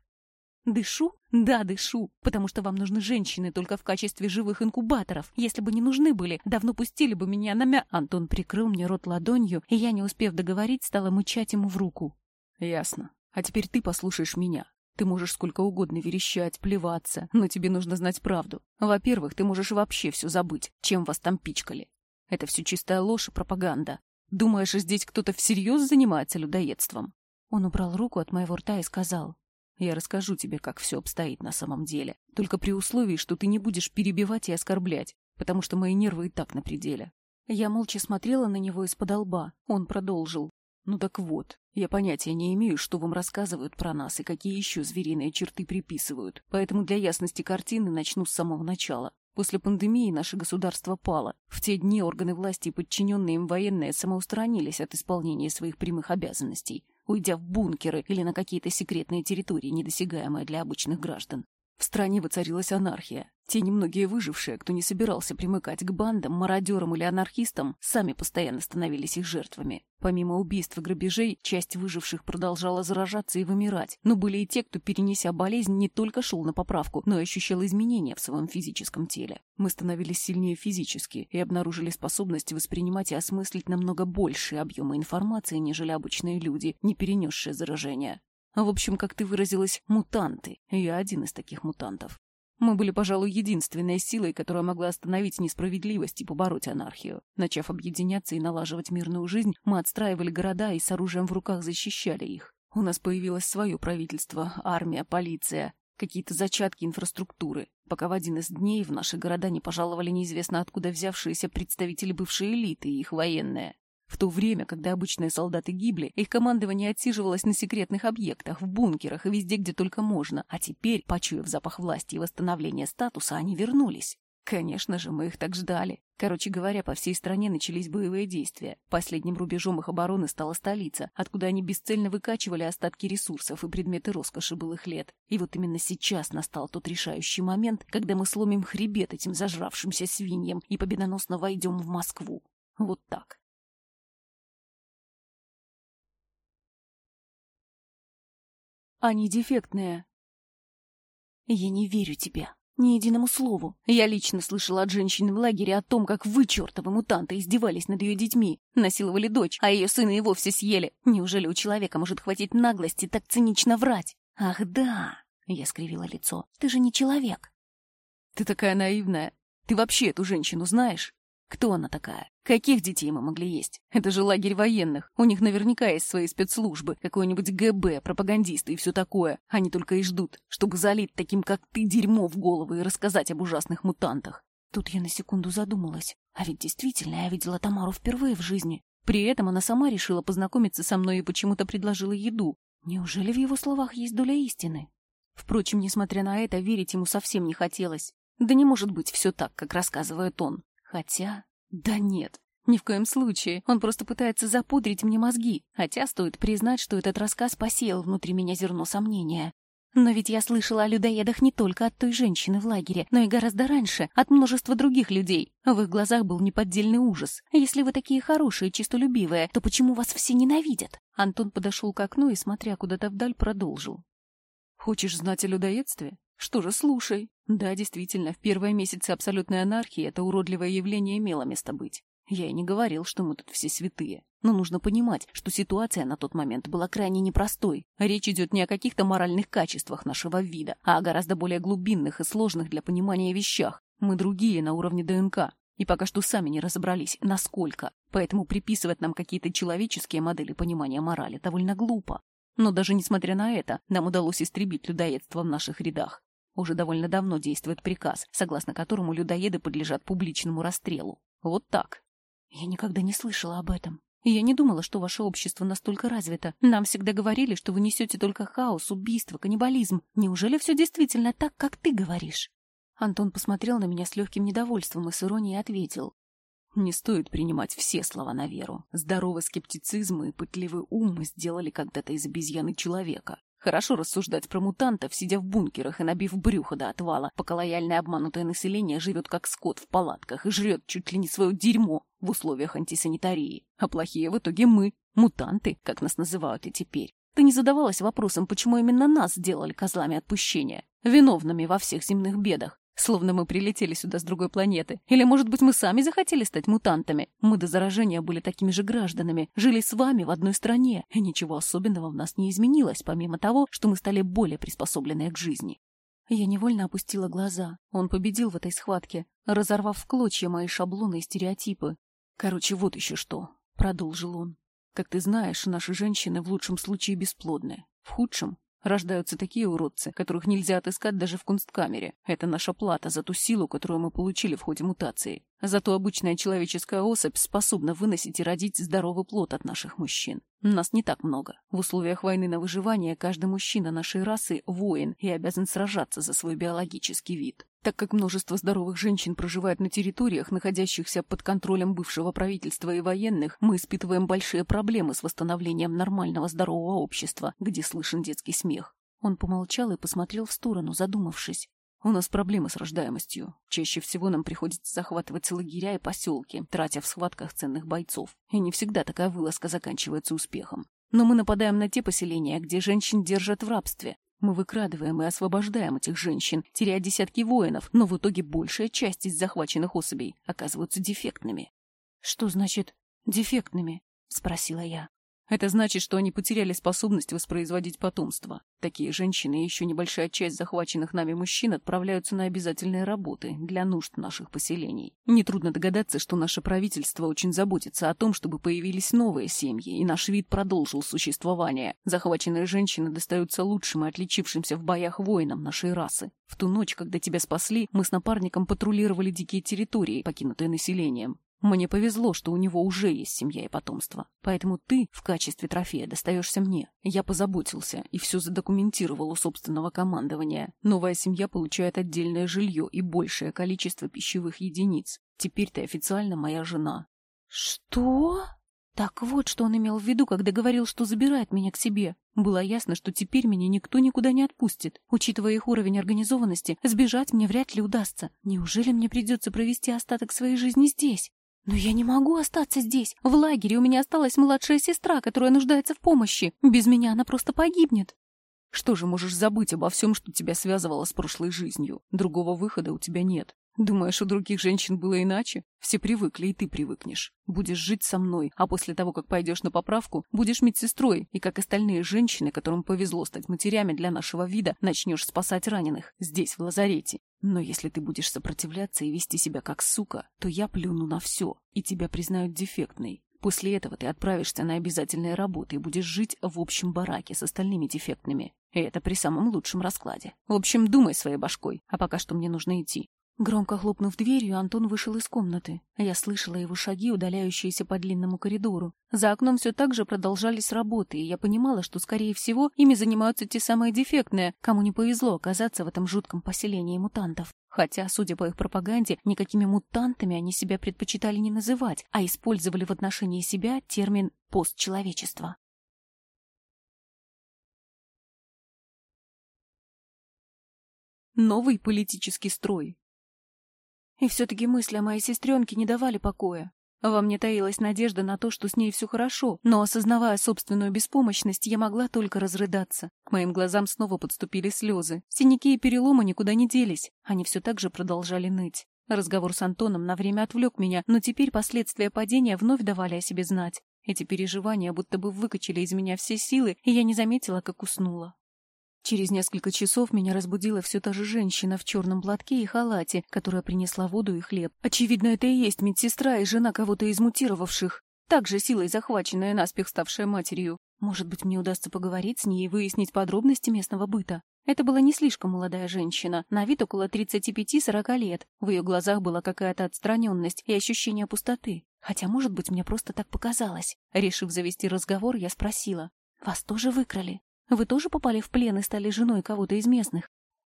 Дышу? Да, дышу, потому что вам нужны женщины только в качестве живых инкубаторов. Если бы не нужны были, давно пустили бы меня на мя... Антон прикрыл мне рот ладонью, и я, не успев договорить, стала мычать ему в руку. Ясно. А теперь ты послушаешь меня. Ты можешь сколько угодно верещать, плеваться, но тебе нужно знать правду. Во-первых, ты можешь вообще все забыть, чем вас там пичкали. Это все чистая ложь и пропаганда. Думаешь, здесь кто-то всерьез занимается людоедством? Он убрал руку от моего рта и сказал. Я расскажу тебе, как все обстоит на самом деле. Только при условии, что ты не будешь перебивать и оскорблять, потому что мои нервы и так на пределе. Я молча смотрела на него из-под лба. Он продолжил. Ну так вот, я понятия не имею, что вам рассказывают про нас и какие еще звериные черты приписывают, поэтому для ясности картины начну с самого начала. После пандемии наше государство пало. В те дни органы власти и подчиненные им военные самоустранились от исполнения своих прямых обязанностей, уйдя в бункеры или на какие-то секретные территории, недосягаемые для обычных граждан. В стране воцарилась анархия. Те немногие выжившие, кто не собирался примыкать к бандам, мародерам или анархистам, сами постоянно становились их жертвами. Помимо убийств и грабежей, часть выживших продолжала заражаться и вымирать, но были и те, кто, перенеся болезнь, не только шел на поправку, но и ощущал изменения в своем физическом теле. Мы становились сильнее физически и обнаружили способность воспринимать и осмыслить намного большие объемы информации, нежели обычные люди, не перенесшие заражения. В общем, как ты выразилась, мутанты. Я один из таких мутантов. Мы были, пожалуй, единственной силой, которая могла остановить несправедливость и побороть анархию. Начав объединяться и налаживать мирную жизнь, мы отстраивали города и с оружием в руках защищали их. У нас появилось свое правительство, армия, полиция, какие-то зачатки инфраструктуры, пока в один из дней в наши города не пожаловали неизвестно откуда взявшиеся представители бывшей элиты и их военные. В то время, когда обычные солдаты гибли, их командование отсиживалось на секретных объектах, в бункерах и везде, где только можно. А теперь, почуяв запах власти и восстановления статуса, они вернулись. Конечно же, мы их так ждали. Короче говоря, по всей стране начались боевые действия. Последним рубежом их обороны стала столица, откуда они бесцельно выкачивали остатки ресурсов и предметы роскоши былых лет. И вот именно сейчас настал тот решающий момент, когда мы сломим хребет этим зажравшимся свиньям и победоносно войдем в Москву. Вот так. Они дефектные. Я не верю тебе. Ни единому слову. Я лично слышала от женщин в лагере о том, как вы, чертовы мутанты, издевались над ее детьми, насиловали дочь, а ее сына и вовсе съели. Неужели у человека может хватить наглости так цинично врать? Ах да, я скривила лицо, ты же не человек. Ты такая наивная. Ты вообще эту женщину знаешь? Кто она такая? Каких детей мы могли есть? Это же лагерь военных. У них наверняка есть свои спецслужбы, какой-нибудь ГБ, пропагандисты и все такое. Они только и ждут, чтобы залить таким, как ты, дерьмо в голову и рассказать об ужасных мутантах. Тут я на секунду задумалась. А ведь действительно я видела Тамару впервые в жизни. При этом она сама решила познакомиться со мной и почему-то предложила еду. Неужели в его словах есть доля истины? Впрочем, несмотря на это, верить ему совсем не хотелось. Да не может быть все так, как рассказывает он. Хотя... Да нет, ни в коем случае. Он просто пытается запудрить мне мозги. Хотя стоит признать, что этот рассказ посеял внутри меня зерно сомнения. Но ведь я слышала о людоедах не только от той женщины в лагере, но и гораздо раньше, от множества других людей. В их глазах был неподдельный ужас. Если вы такие хорошие чистолюбивые, то почему вас все ненавидят? Антон подошел к окну и, смотря куда-то вдаль, продолжил. Хочешь знать о людоедстве? Что же, слушай. Да, действительно, в первые месяцы абсолютной анархии это уродливое явление имело место быть. Я и не говорил, что мы тут все святые. Но нужно понимать, что ситуация на тот момент была крайне непростой. Речь идет не о каких-то моральных качествах нашего вида, а о гораздо более глубинных и сложных для понимания вещах. Мы другие на уровне ДНК. И пока что сами не разобрались, насколько. Поэтому приписывать нам какие-то человеческие модели понимания морали довольно глупо. Но даже несмотря на это, нам удалось истребить людоедство в наших рядах. Уже довольно давно действует приказ, согласно которому людоеды подлежат публичному расстрелу. Вот так. Я никогда не слышала об этом. Я не думала, что ваше общество настолько развито. Нам всегда говорили, что вы несете только хаос, убийство, каннибализм. Неужели все действительно так, как ты говоришь? Антон посмотрел на меня с легким недовольством и с иронией ответил. Не стоит принимать все слова на веру. Здоровый скептицизм и пытливый ум сделали когда-то из обезьяны человека. Хорошо рассуждать про мутантов, сидя в бункерах и набив брюхо до отвала, пока лояльное обманутое население живет как скот в палатках и жрет чуть ли не свое дерьмо в условиях антисанитарии. А плохие в итоге мы, мутанты, как нас называют и теперь. Ты не задавалась вопросом, почему именно нас сделали козлами отпущения, виновными во всех земных бедах? Словно мы прилетели сюда с другой планеты. Или, может быть, мы сами захотели стать мутантами? Мы до заражения были такими же гражданами, жили с вами в одной стране, и ничего особенного в нас не изменилось, помимо того, что мы стали более приспособлены к жизни. Я невольно опустила глаза. Он победил в этой схватке, разорвав в клочья мои шаблоны и стереотипы. «Короче, вот еще что», — продолжил он. «Как ты знаешь, наши женщины в лучшем случае бесплодны, в худшем Рождаются такие уродцы, которых нельзя отыскать даже в кунсткамере. Это наша плата за ту силу, которую мы получили в ходе мутации. Зато обычная человеческая особь способна выносить и родить здоровый плод от наших мужчин. Нас не так много. В условиях войны на выживание каждый мужчина нашей расы – воин и обязан сражаться за свой биологический вид. Так как множество здоровых женщин проживает на территориях, находящихся под контролем бывшего правительства и военных, мы испытываем большие проблемы с восстановлением нормального здорового общества, где слышен детский смех. Он помолчал и посмотрел в сторону, задумавшись. У нас проблемы с рождаемостью. Чаще всего нам приходится захватывать лагеря и поселки, тратя в схватках ценных бойцов. И не всегда такая вылазка заканчивается успехом. Но мы нападаем на те поселения, где женщин держат в рабстве. Мы выкрадываем и освобождаем этих женщин, теряя десятки воинов, но в итоге большая часть из захваченных особей оказываются дефектными. — Что значит «дефектными»? — спросила я. Это значит, что они потеряли способность воспроизводить потомство. Такие женщины и еще небольшая часть захваченных нами мужчин отправляются на обязательные работы для нужд наших поселений. Нетрудно догадаться, что наше правительство очень заботится о том, чтобы появились новые семьи, и наш вид продолжил существование. Захваченные женщины достаются лучшим и отличившимся в боях воинам нашей расы. В ту ночь, когда тебя спасли, мы с напарником патрулировали дикие территории, покинутые населением. Мне повезло, что у него уже есть семья и потомство. Поэтому ты в качестве трофея достаешься мне. Я позаботился и все задокументировал у собственного командования. Новая семья получает отдельное жилье и большее количество пищевых единиц. Теперь ты официально моя жена. Что? Так вот, что он имел в виду, когда говорил, что забирает меня к себе. Было ясно, что теперь меня никто никуда не отпустит. Учитывая их уровень организованности, сбежать мне вряд ли удастся. Неужели мне придется провести остаток своей жизни здесь? «Но я не могу остаться здесь. В лагере у меня осталась младшая сестра, которая нуждается в помощи. Без меня она просто погибнет». «Что же можешь забыть обо всем, что тебя связывало с прошлой жизнью? Другого выхода у тебя нет. Думаешь, у других женщин было иначе? Все привыкли, и ты привыкнешь. Будешь жить со мной, а после того, как пойдешь на поправку, будешь медсестрой, и как остальные женщины, которым повезло стать матерями для нашего вида, начнешь спасать раненых здесь, в лазарете. Но если ты будешь сопротивляться и вести себя как сука, то я плюну на все, и тебя признают дефектной. После этого ты отправишься на обязательные работы и будешь жить в общем бараке с остальными дефектными. И это при самом лучшем раскладе. В общем, думай своей башкой, а пока что мне нужно идти. Громко хлопнув дверью, Антон вышел из комнаты. Я слышала его шаги, удаляющиеся по длинному коридору. За окном все так же продолжались работы, и я понимала, что, скорее всего, ими занимаются те самые дефектные, кому не повезло оказаться в этом жутком поселении мутантов. Хотя, судя по их пропаганде, никакими мутантами они себя предпочитали не называть, а использовали в отношении себя термин «постчеловечество». Новый политический строй. И все-таки мысли о моей сестренке не давали покоя. Во мне таилась надежда на то, что с ней все хорошо, но, осознавая собственную беспомощность, я могла только разрыдаться. К моим глазам снова подступили слезы. Синяки и переломы никуда не делись. Они все так же продолжали ныть. Разговор с Антоном на время отвлек меня, но теперь последствия падения вновь давали о себе знать. Эти переживания будто бы выкачали из меня все силы, и я не заметила, как уснула. Через несколько часов меня разбудила все та же женщина в черном платке и халате, которая принесла воду и хлеб. Очевидно, это и есть медсестра и жена кого-то из мутировавших, также силой захваченная наспех ставшая матерью. Может быть, мне удастся поговорить с ней и выяснить подробности местного быта. Это была не слишком молодая женщина, на вид около 35-40 лет. В ее глазах была какая-то отстраненность и ощущение пустоты. Хотя, может быть, мне просто так показалось. Решив завести разговор, я спросила. «Вас тоже выкрали?» Вы тоже попали в плен и стали женой кого-то из местных?»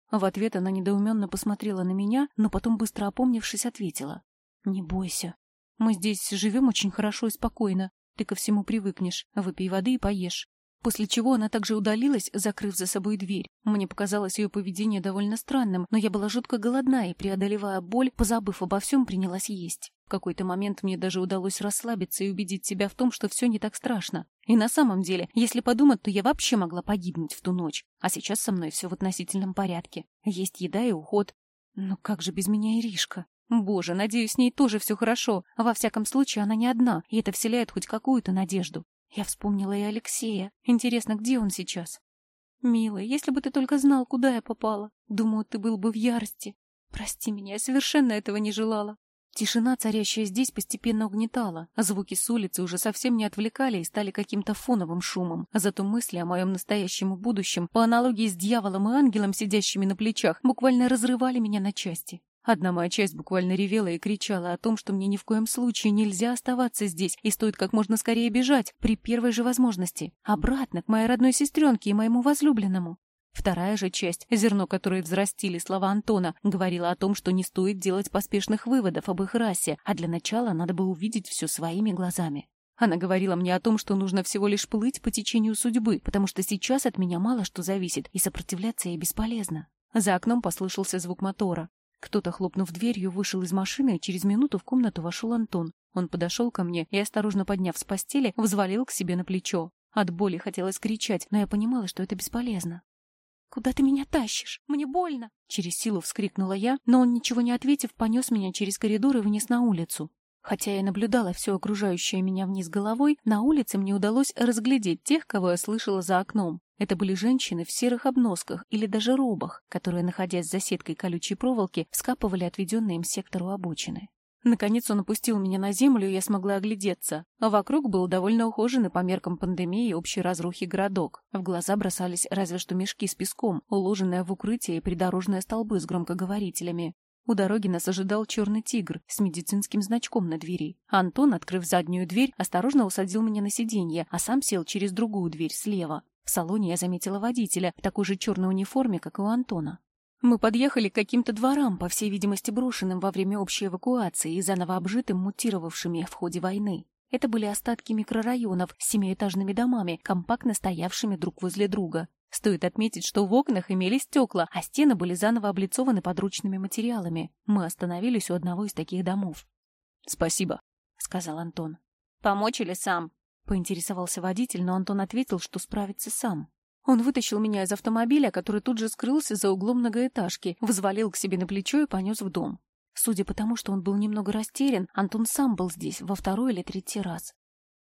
В ответ она недоуменно посмотрела на меня, но потом, быстро опомнившись, ответила. «Не бойся. Мы здесь живем очень хорошо и спокойно. Ты ко всему привыкнешь. Выпей воды и поешь. После чего она также удалилась, закрыв за собой дверь. Мне показалось ее поведение довольно странным, но я была жутко голодна и, преодолевая боль, позабыв обо всем, принялась есть. В какой-то момент мне даже удалось расслабиться и убедить себя в том, что все не так страшно. И на самом деле, если подумать, то я вообще могла погибнуть в ту ночь. А сейчас со мной все в относительном порядке. Есть еда и уход. Но как же без меня Иришка? Боже, надеюсь, с ней тоже все хорошо. Во всяком случае, она не одна, и это вселяет хоть какую-то надежду. Я вспомнила и Алексея. Интересно, где он сейчас? Милый, если бы ты только знал, куда я попала. Думаю, ты был бы в ярости. Прости меня, я совершенно этого не желала. Тишина, царящая здесь, постепенно угнетала, а звуки с улицы уже совсем не отвлекали и стали каким-то фоновым шумом. А зато мысли о моем настоящем будущем, по аналогии с дьяволом и ангелом, сидящими на плечах, буквально разрывали меня на части. Одна моя часть буквально ревела и кричала о том, что мне ни в коем случае нельзя оставаться здесь и стоит как можно скорее бежать при первой же возможности. Обратно, к моей родной сестренке и моему возлюбленному. Вторая же часть, зерно которой взрастили слова Антона, говорила о том, что не стоит делать поспешных выводов об их расе, а для начала надо бы увидеть все своими глазами. Она говорила мне о том, что нужно всего лишь плыть по течению судьбы, потому что сейчас от меня мало что зависит, и сопротивляться ей бесполезно. За окном послышался звук мотора. Кто-то, хлопнув дверью, вышел из машины, и через минуту в комнату вошел Антон. Он подошел ко мне и, осторожно подняв с постели, взвалил к себе на плечо. От боли хотелось кричать, но я понимала, что это бесполезно. «Куда ты меня тащишь? Мне больно!» Через силу вскрикнула я, но он, ничего не ответив, понес меня через коридор и вниз на улицу. Хотя я наблюдала все окружающее меня вниз головой, на улице мне удалось разглядеть тех, кого я слышала за окном. Это были женщины в серых обносках или даже робах, которые, находясь за сеткой колючей проволоки, скапывали отведенные им сектору обочины. Наконец он опустил меня на землю, и я смогла оглядеться. А вокруг был довольно ухоженный по меркам пандемии и общей разрухи городок. В глаза бросались разве что мешки с песком, уложенные в укрытие и придорожные столбы с громкоговорителями. У дороги нас ожидал черный тигр с медицинским значком на двери. Антон, открыв заднюю дверь, осторожно усадил меня на сиденье, а сам сел через другую дверь слева. В салоне я заметила водителя в такой же черной униформе, как и у Антона. Мы подъехали к каким-то дворам, по всей видимости брошенным во время общей эвакуации и заново обжитым, мутировавшими в ходе войны. Это были остатки микрорайонов с семиэтажными домами, компактно стоявшими друг возле друга. Стоит отметить, что в окнах имелись стекла, а стены были заново облицованы подручными материалами. Мы остановились у одного из таких домов. «Спасибо», — сказал Антон. «Помочь или сам?» Поинтересовался водитель, но Антон ответил, что справится сам. Он вытащил меня из автомобиля, который тут же скрылся за углом многоэтажки, взвалил к себе на плечо и понес в дом. Судя по тому, что он был немного растерян, Антон сам был здесь во второй или третий раз.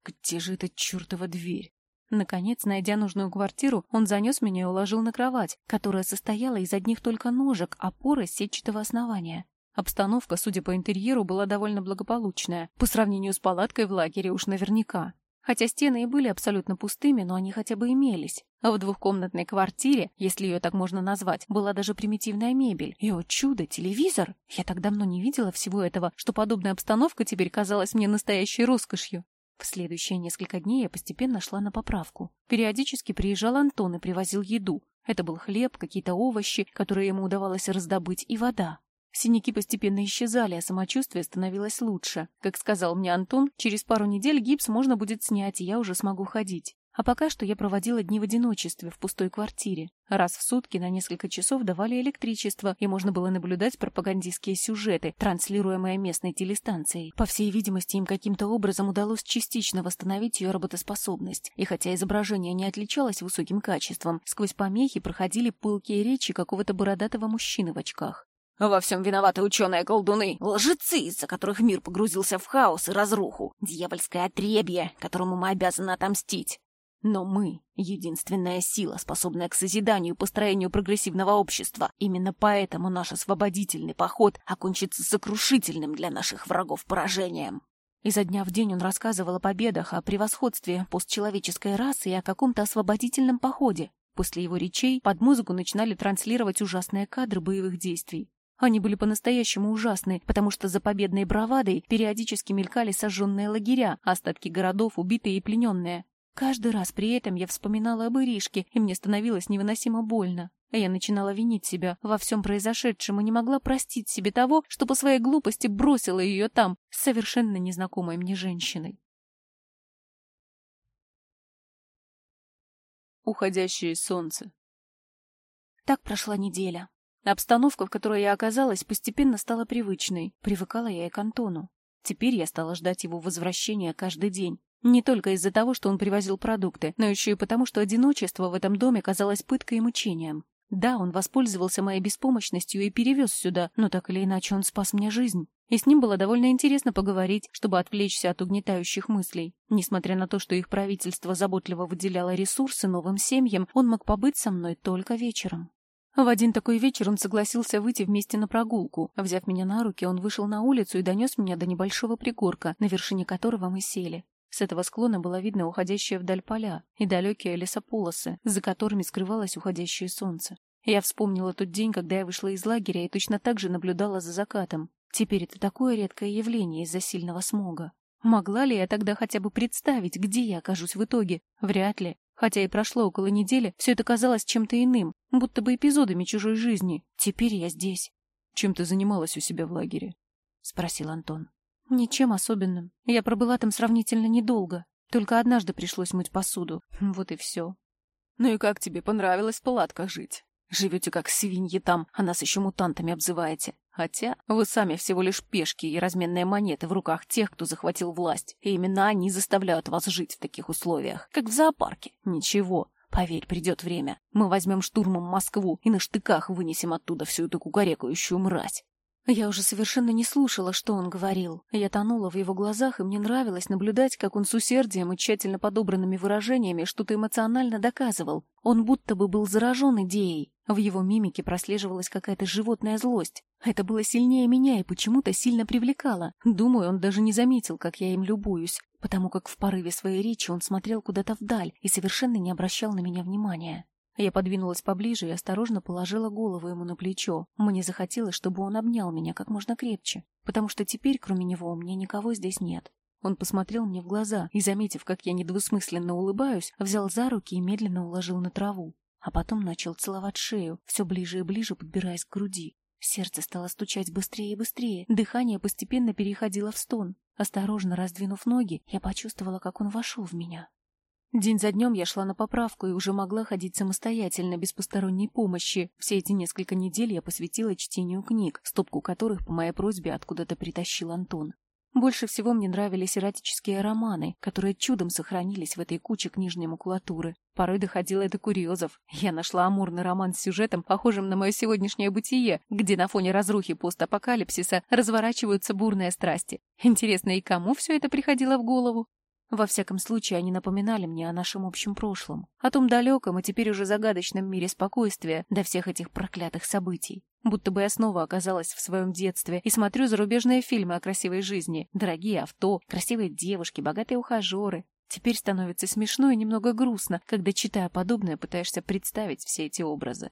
Где же эта чертова дверь? Наконец, найдя нужную квартиру, он занес меня и уложил на кровать, которая состояла из одних только ножек, опоры сетчатого основания. Обстановка, судя по интерьеру, была довольно благополучная, по сравнению с палаткой в лагере уж наверняка. Хотя стены и были абсолютно пустыми, но они хотя бы имелись. А в двухкомнатной квартире, если ее так можно назвать, была даже примитивная мебель. И, о чудо, телевизор! Я так давно не видела всего этого, что подобная обстановка теперь казалась мне настоящей роскошью. В следующие несколько дней я постепенно шла на поправку. Периодически приезжал Антон и привозил еду. Это был хлеб, какие-то овощи, которые ему удавалось раздобыть, и вода. Синяки постепенно исчезали, а самочувствие становилось лучше. Как сказал мне Антон, через пару недель гипс можно будет снять, и я уже смогу ходить. А пока что я проводила дни в одиночестве в пустой квартире. Раз в сутки на несколько часов давали электричество, и можно было наблюдать пропагандистские сюжеты, транслируемые местной телестанцией. По всей видимости, им каким-то образом удалось частично восстановить ее работоспособность. И хотя изображение не отличалось высоким качеством, сквозь помехи проходили пылкие речи какого-то бородатого мужчины в очках. Во всем виноваты ученые-колдуны, лжецы, из-за которых мир погрузился в хаос и разруху, дьявольское отребье, которому мы обязаны отомстить. Но мы — единственная сила, способная к созиданию и построению прогрессивного общества. Именно поэтому наш освободительный поход окончится сокрушительным для наших врагов поражением. Изо дня в день он рассказывал о победах, о превосходстве постчеловеческой расы и о каком-то освободительном походе. После его речей под музыку начинали транслировать ужасные кадры боевых действий. Они были по-настоящему ужасны, потому что за победной бравадой периодически мелькали сожженные лагеря, остатки городов, убитые и плененные. Каждый раз при этом я вспоминала об Иришке, и мне становилось невыносимо больно. А я начинала винить себя во всем произошедшем и не могла простить себе того, что по своей глупости бросила ее там, с совершенно незнакомой мне женщиной. Уходящее солнце. Так прошла неделя. Обстановка, в которой я оказалась, постепенно стала привычной. Привыкала я и к Антону. Теперь я стала ждать его возвращения каждый день. Не только из-за того, что он привозил продукты, но еще и потому, что одиночество в этом доме казалось пыткой и мучением. Да, он воспользовался моей беспомощностью и перевез сюда, но так или иначе он спас мне жизнь. И с ним было довольно интересно поговорить, чтобы отвлечься от угнетающих мыслей. Несмотря на то, что их правительство заботливо выделяло ресурсы новым семьям, он мог побыть со мной только вечером. В один такой вечер он согласился выйти вместе на прогулку. Взяв меня на руки, он вышел на улицу и донес меня до небольшого пригорка, на вершине которого мы сели. С этого склона было видно уходящие вдаль поля и далекие лесополосы, за которыми скрывалось уходящее солнце. Я вспомнила тот день, когда я вышла из лагеря и точно так же наблюдала за закатом. Теперь это такое редкое явление из-за сильного смога. Могла ли я тогда хотя бы представить, где я окажусь в итоге? Вряд ли. Хотя и прошло около недели, все это казалось чем-то иным, будто бы эпизодами чужой жизни. Теперь я здесь. «Чем ты занималась у себя в лагере?» — спросил Антон. «Ничем особенным. Я пробыла там сравнительно недолго. Только однажды пришлось мыть посуду. Вот и все». «Ну и как тебе понравилось в палатках жить? Живете как свиньи там, а нас еще мутантами обзываете. Хотя вы сами всего лишь пешки и разменные монеты в руках тех, кто захватил власть. И именно они заставляют вас жить в таких условиях, как в зоопарке. Ничего, поверь, придет время. Мы возьмем штурмом Москву и на штыках вынесем оттуда всю эту кукарекающую мразь. Я уже совершенно не слушала, что он говорил. Я тонула в его глазах, и мне нравилось наблюдать, как он с усердием и тщательно подобранными выражениями что-то эмоционально доказывал. Он будто бы был заражен идеей. В его мимике прослеживалась какая-то животная злость. Это было сильнее меня и почему-то сильно привлекало. Думаю, он даже не заметил, как я им любуюсь, потому как в порыве своей речи он смотрел куда-то вдаль и совершенно не обращал на меня внимания. Я подвинулась поближе и осторожно положила голову ему на плечо. Мне захотелось, чтобы он обнял меня как можно крепче, потому что теперь, кроме него, у меня никого здесь нет. Он посмотрел мне в глаза и, заметив, как я недвусмысленно улыбаюсь, взял за руки и медленно уложил на траву. А потом начал целовать шею, все ближе и ближе подбираясь к груди. Сердце стало стучать быстрее и быстрее, дыхание постепенно переходило в стон. Осторожно раздвинув ноги, я почувствовала, как он вошел в меня. День за днем я шла на поправку и уже могла ходить самостоятельно, без посторонней помощи. Все эти несколько недель я посвятила чтению книг, стопку которых по моей просьбе откуда-то притащил Антон. Больше всего мне нравились эротические романы, которые чудом сохранились в этой куче книжной макулатуры. Порой доходило до курьезов. Я нашла амурный роман с сюжетом, похожим на мое сегодняшнее бытие, где на фоне разрухи постапокалипсиса разворачиваются бурные страсти. Интересно, и кому все это приходило в голову? Во всяком случае, они напоминали мне о нашем общем прошлом, о том далеком и теперь уже загадочном мире спокойствия до всех этих проклятых событий. Будто бы я снова оказалась в своем детстве и смотрю зарубежные фильмы о красивой жизни. Дорогие авто, красивые девушки, богатые ухажеры. Теперь становится смешно и немного грустно, когда, читая подобное, пытаешься представить все эти образы.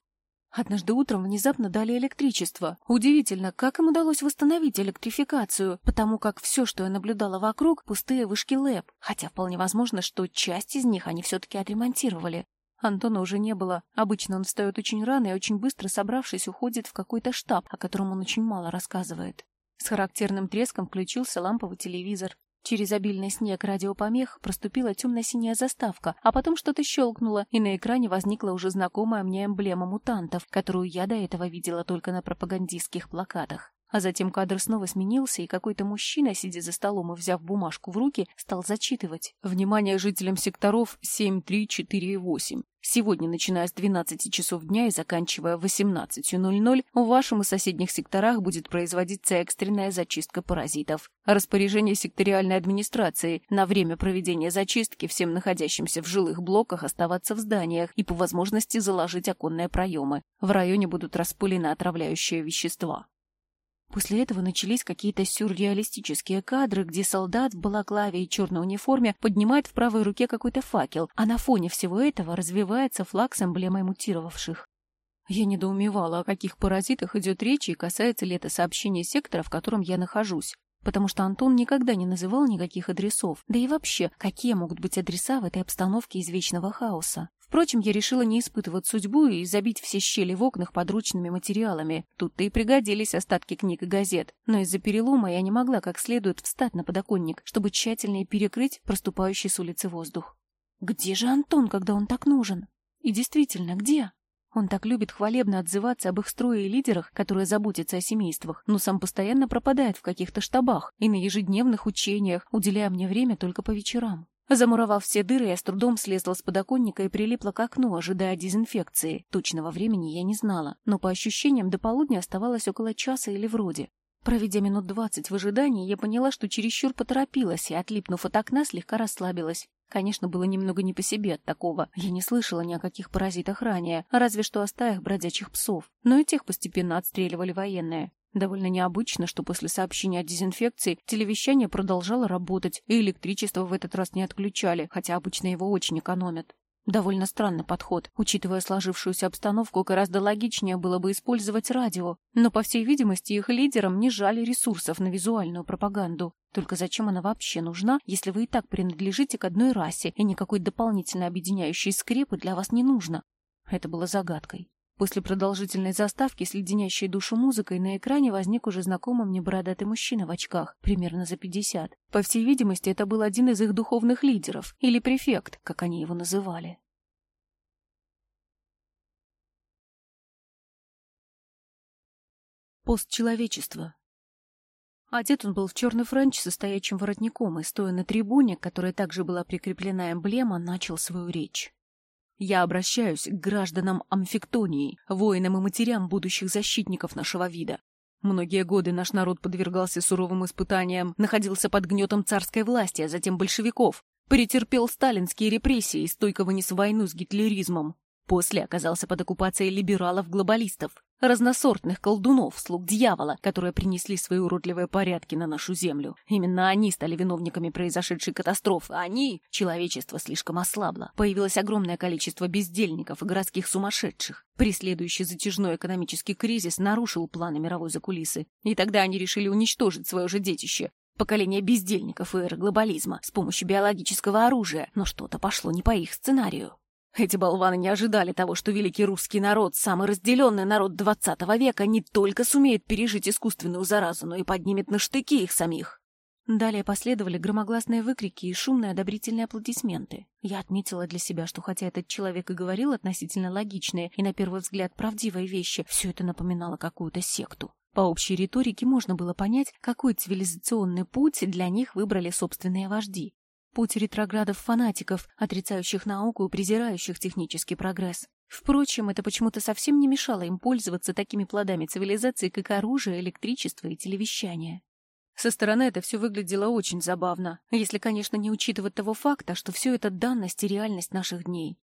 Однажды утром внезапно дали электричество. Удивительно, как им удалось восстановить электрификацию, потому как все, что я наблюдала вокруг, пустые вышки ЛЭП, хотя вполне возможно, что часть из них они все-таки отремонтировали. Антона уже не было. Обычно он встает очень рано и очень быстро, собравшись, уходит в какой-то штаб, о котором он очень мало рассказывает. С характерным треском включился ламповый телевизор. Через обильный снег радиопомех проступила темно-синяя заставка, а потом что-то щелкнуло, и на экране возникла уже знакомая мне эмблема мутантов, которую я до этого видела только на пропагандистских плакатах. А затем кадр снова сменился, и какой-то мужчина, сидя за столом и взяв бумажку в руки, стал зачитывать. Внимание жителям секторов 7, 3, 4 и 8. Сегодня, начиная с 12 часов дня и заканчивая 18.00, в вашем и соседних секторах будет производиться экстренная зачистка паразитов. Распоряжение секториальной администрации на время проведения зачистки всем находящимся в жилых блоках оставаться в зданиях и по возможности заложить оконные проемы. В районе будут распылены отравляющие вещества. После этого начались какие-то сюрреалистические кадры, где солдат в балаклаве и черной униформе поднимает в правой руке какой-то факел, а на фоне всего этого развивается флаг с эмблемой мутировавших. Я недоумевала, о каких паразитах идет речь и касается ли это сообщения сектора, в котором я нахожусь. Потому что Антон никогда не называл никаких адресов. Да и вообще, какие могут быть адреса в этой обстановке из вечного хаоса? Впрочем, я решила не испытывать судьбу и забить все щели в окнах подручными материалами. Тут-то и пригодились остатки книг и газет. Но из-за перелома я не могла как следует встать на подоконник, чтобы тщательнее перекрыть проступающий с улицы воздух. Где же Антон, когда он так нужен? И действительно, где? Он так любит хвалебно отзываться об их строе и лидерах, которые заботятся о семействах, но сам постоянно пропадает в каких-то штабах и на ежедневных учениях, уделяя мне время только по вечерам. Замуровав все дыры, я с трудом слезла с подоконника и прилипла к окну, ожидая дезинфекции. Точного времени я не знала, но по ощущениям до полудня оставалось около часа или вроде. Проведя минут двадцать в ожидании, я поняла, что чересчур поторопилась и, отлипнув от окна, слегка расслабилась. Конечно, было немного не по себе от такого. Я не слышала ни о каких паразитах ранее, разве что о стаях бродячих псов. Но и тех постепенно отстреливали военные. Довольно необычно, что после сообщения о дезинфекции телевещание продолжало работать, и электричество в этот раз не отключали, хотя обычно его очень экономят. Довольно странный подход. Учитывая сложившуюся обстановку, гораздо логичнее было бы использовать радио. Но, по всей видимости, их лидерам не жали ресурсов на визуальную пропаганду. Только зачем она вообще нужна, если вы и так принадлежите к одной расе, и никакой дополнительно объединяющей скрепы для вас не нужно? Это было загадкой. После продолжительной заставки с леденящей душу музыкой на экране возник уже знакомый мне бородатый мужчина в очках, примерно за пятьдесят. По всей видимости, это был один из их духовных лидеров, или префект, как они его называли. Постчеловечество. Одет он был в черный френч со стоячим воротником и, стоя на трибуне, к которой также была прикреплена эмблема, начал свою речь. Я обращаюсь к гражданам Амфиктонии, воинам и матерям будущих защитников нашего вида. Многие годы наш народ подвергался суровым испытаниям, находился под гнетом царской власти, а затем большевиков, претерпел сталинские репрессии стойко вынес войну с гитлеризмом. После оказался под оккупацией либералов-глобалистов, разносортных колдунов, слуг дьявола, которые принесли свои уродливые порядки на нашу землю. Именно они стали виновниками произошедшей катастрофы. Они, человечество, слишком ослабло. Появилось огромное количество бездельников и городских сумасшедших. Преследующий затяжной экономический кризис нарушил планы мировой закулисы. И тогда они решили уничтожить свое же детище, поколение бездельников и эры глобализма с помощью биологического оружия, но что-то пошло не по их сценарию. Эти болваны не ожидали того, что великий русский народ, самый разделенный народ двадцатого века, не только сумеет пережить искусственную заразу, но и поднимет на штыки их самих. Далее последовали громогласные выкрики и шумные одобрительные аплодисменты. Я отметила для себя, что хотя этот человек и говорил относительно логичные и на первый взгляд правдивые вещи, все это напоминало какую-то секту. По общей риторике можно было понять, какой цивилизационный путь для них выбрали собственные вожди. Путь ретроградов-фанатиков, отрицающих науку и презирающих технический прогресс. Впрочем, это почему-то совсем не мешало им пользоваться такими плодами цивилизации, как оружие, электричество и телевещание. Со стороны это все выглядело очень забавно, если, конечно, не учитывать того факта, что все это данность и реальность наших дней.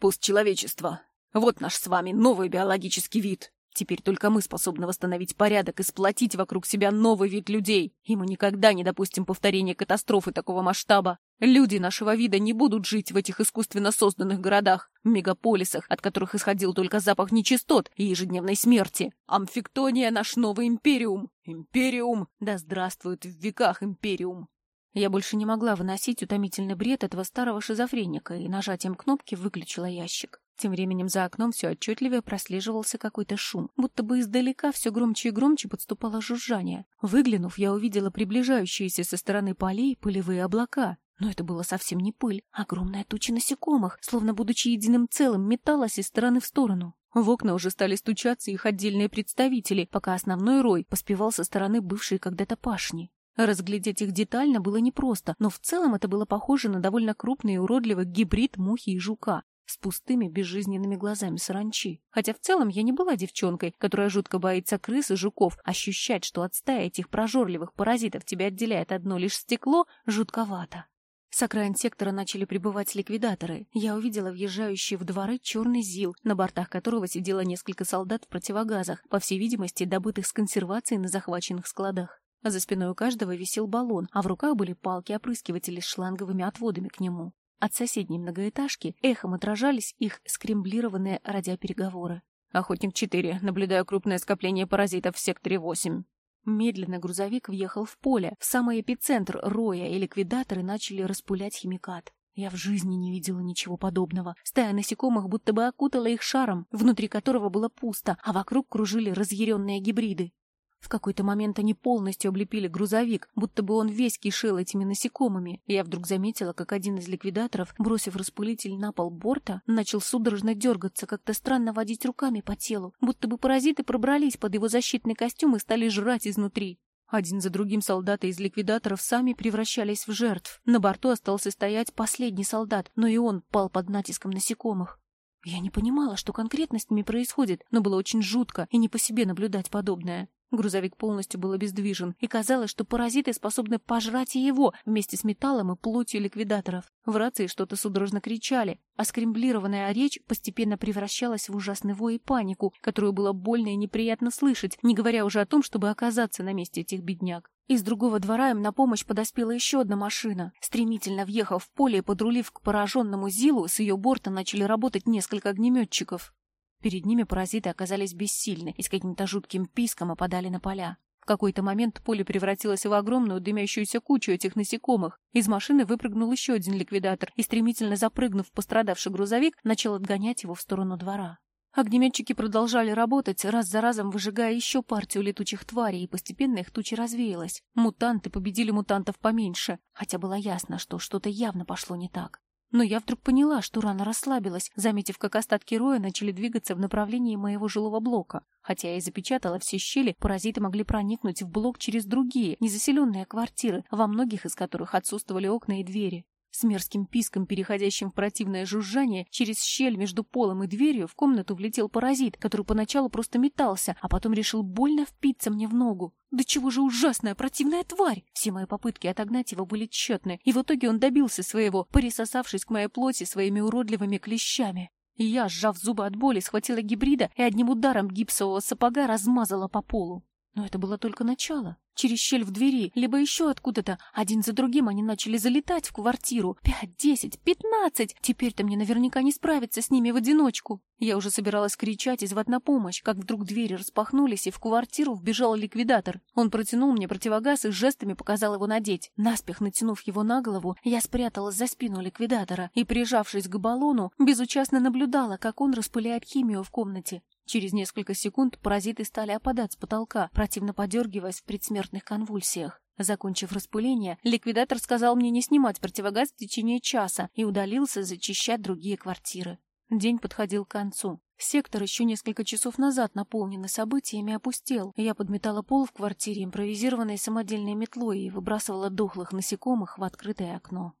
Постчеловечество. Вот наш с вами новый биологический вид. Теперь только мы способны восстановить порядок и сплотить вокруг себя новый вид людей, и мы никогда не допустим повторения катастрофы такого масштаба. Люди нашего вида не будут жить в этих искусственно созданных городах, мегаполисах, от которых исходил только запах нечистот и ежедневной смерти. Амфиктония — наш новый империум. Империум! Да здравствует в веках империум! Я больше не могла выносить утомительный бред этого старого шизофреника и нажатием кнопки выключила ящик. Тем временем за окном все отчетливее прослеживался какой-то шум, будто бы издалека все громче и громче подступало жужжание. Выглянув, я увидела приближающиеся со стороны полей пылевые облака. Но это было совсем не пыль, огромная туча насекомых, словно будучи единым целым, металась из стороны в сторону. В окна уже стали стучаться их отдельные представители, пока основной рой поспевал со стороны бывшей когда-то пашни. Разглядеть их детально было непросто, но в целом это было похоже на довольно крупный и уродливый гибрид мухи и жука с пустыми безжизненными глазами саранчи. Хотя в целом я не была девчонкой, которая жутко боится крыс и жуков. Ощущать, что от стаи этих прожорливых паразитов тебя отделяет одно лишь стекло, жутковато. С окраин сектора начали прибывать ликвидаторы. Я увидела въезжающий в дворы черный ЗИЛ, на бортах которого сидело несколько солдат в противогазах, по всей видимости, добытых с консервацией на захваченных складах. За спиной у каждого висел баллон, а в руках были палки-опрыскиватели с шланговыми отводами к нему. От соседней многоэтажки эхом отражались их скремблированные радиопереговоры. «Охотник-4. Наблюдаю крупное скопление паразитов в секторе 8». Медленно грузовик въехал в поле, в самый эпицентр роя, и ликвидаторы начали распулять химикат. Я в жизни не видела ничего подобного. Стая насекомых будто бы окутала их шаром, внутри которого было пусто, а вокруг кружили разъяренные гибриды. В какой-то момент они полностью облепили грузовик, будто бы он весь кишел этими насекомыми. Я вдруг заметила, как один из ликвидаторов, бросив распылитель на пол борта, начал судорожно дергаться, как-то странно водить руками по телу, будто бы паразиты пробрались под его защитный костюм и стали жрать изнутри. Один за другим солдаты из ликвидаторов сами превращались в жертв. На борту остался стоять последний солдат, но и он пал под натиском насекомых. Я не понимала, что конкретно с ними происходит, но было очень жутко и не по себе наблюдать подобное. Грузовик полностью был обездвижен, и казалось, что паразиты способны пожрать и его вместе с металлом и плотью ликвидаторов. В рации что-то судорожно кричали, а скремблированная речь постепенно превращалась в ужасный вой и панику, которую было больно и неприятно слышать, не говоря уже о том, чтобы оказаться на месте этих бедняк. Из другого двора им на помощь подоспела еще одна машина. Стремительно въехав в поле и подрулив к пораженному Зилу, с ее борта начали работать несколько огнеметчиков. Перед ними паразиты оказались бессильны и с каким-то жутким писком опадали на поля. В какой-то момент поле превратилось в огромную дымящуюся кучу этих насекомых. Из машины выпрыгнул еще один ликвидатор и, стремительно запрыгнув в пострадавший грузовик, начал отгонять его в сторону двора. Огнеметчики продолжали работать, раз за разом выжигая еще партию летучих тварей, и постепенно их туча развеялась. Мутанты победили мутантов поменьше, хотя было ясно, что что-то явно пошло не так. Но я вдруг поняла, что рано расслабилась, заметив, как остатки роя начали двигаться в направлении моего жилого блока. Хотя я и запечатала все щели, паразиты могли проникнуть в блок через другие, незаселенные квартиры, во многих из которых отсутствовали окна и двери. С мерзким писком, переходящим в противное жужжание, через щель между полом и дверью в комнату влетел паразит, который поначалу просто метался, а потом решил больно впиться мне в ногу. Да чего же ужасная, противная тварь! Все мои попытки отогнать его были тщетны, и в итоге он добился своего, присосавшись к моей плоти своими уродливыми клещами. И я, сжав зубы от боли, схватила гибрида и одним ударом гипсового сапога размазала по полу. Но это было только начало. Через щель в двери, либо еще откуда-то, один за другим они начали залетать в квартиру. Пять, десять, пятнадцать! Теперь-то мне наверняка не справиться с ними в одиночку. Я уже собиралась кричать и звать на помощь, как вдруг двери распахнулись, и в квартиру вбежал ликвидатор. Он протянул мне противогаз и жестами показал его надеть. Наспех натянув его на голову, я спряталась за спину ликвидатора и, прижавшись к баллону, безучастно наблюдала, как он распыляет химию в комнате. Через несколько секунд паразиты стали опадать с потолка, противно подергиваясь в предсмертных конвульсиях. Закончив распыление, ликвидатор сказал мне не снимать противогаз в течение часа и удалился зачищать другие квартиры. День подходил к концу. Сектор еще несколько часов назад, наполненный событиями, опустел. Я подметала пол в квартире импровизированной самодельной метлой и выбрасывала дохлых насекомых в открытое окно.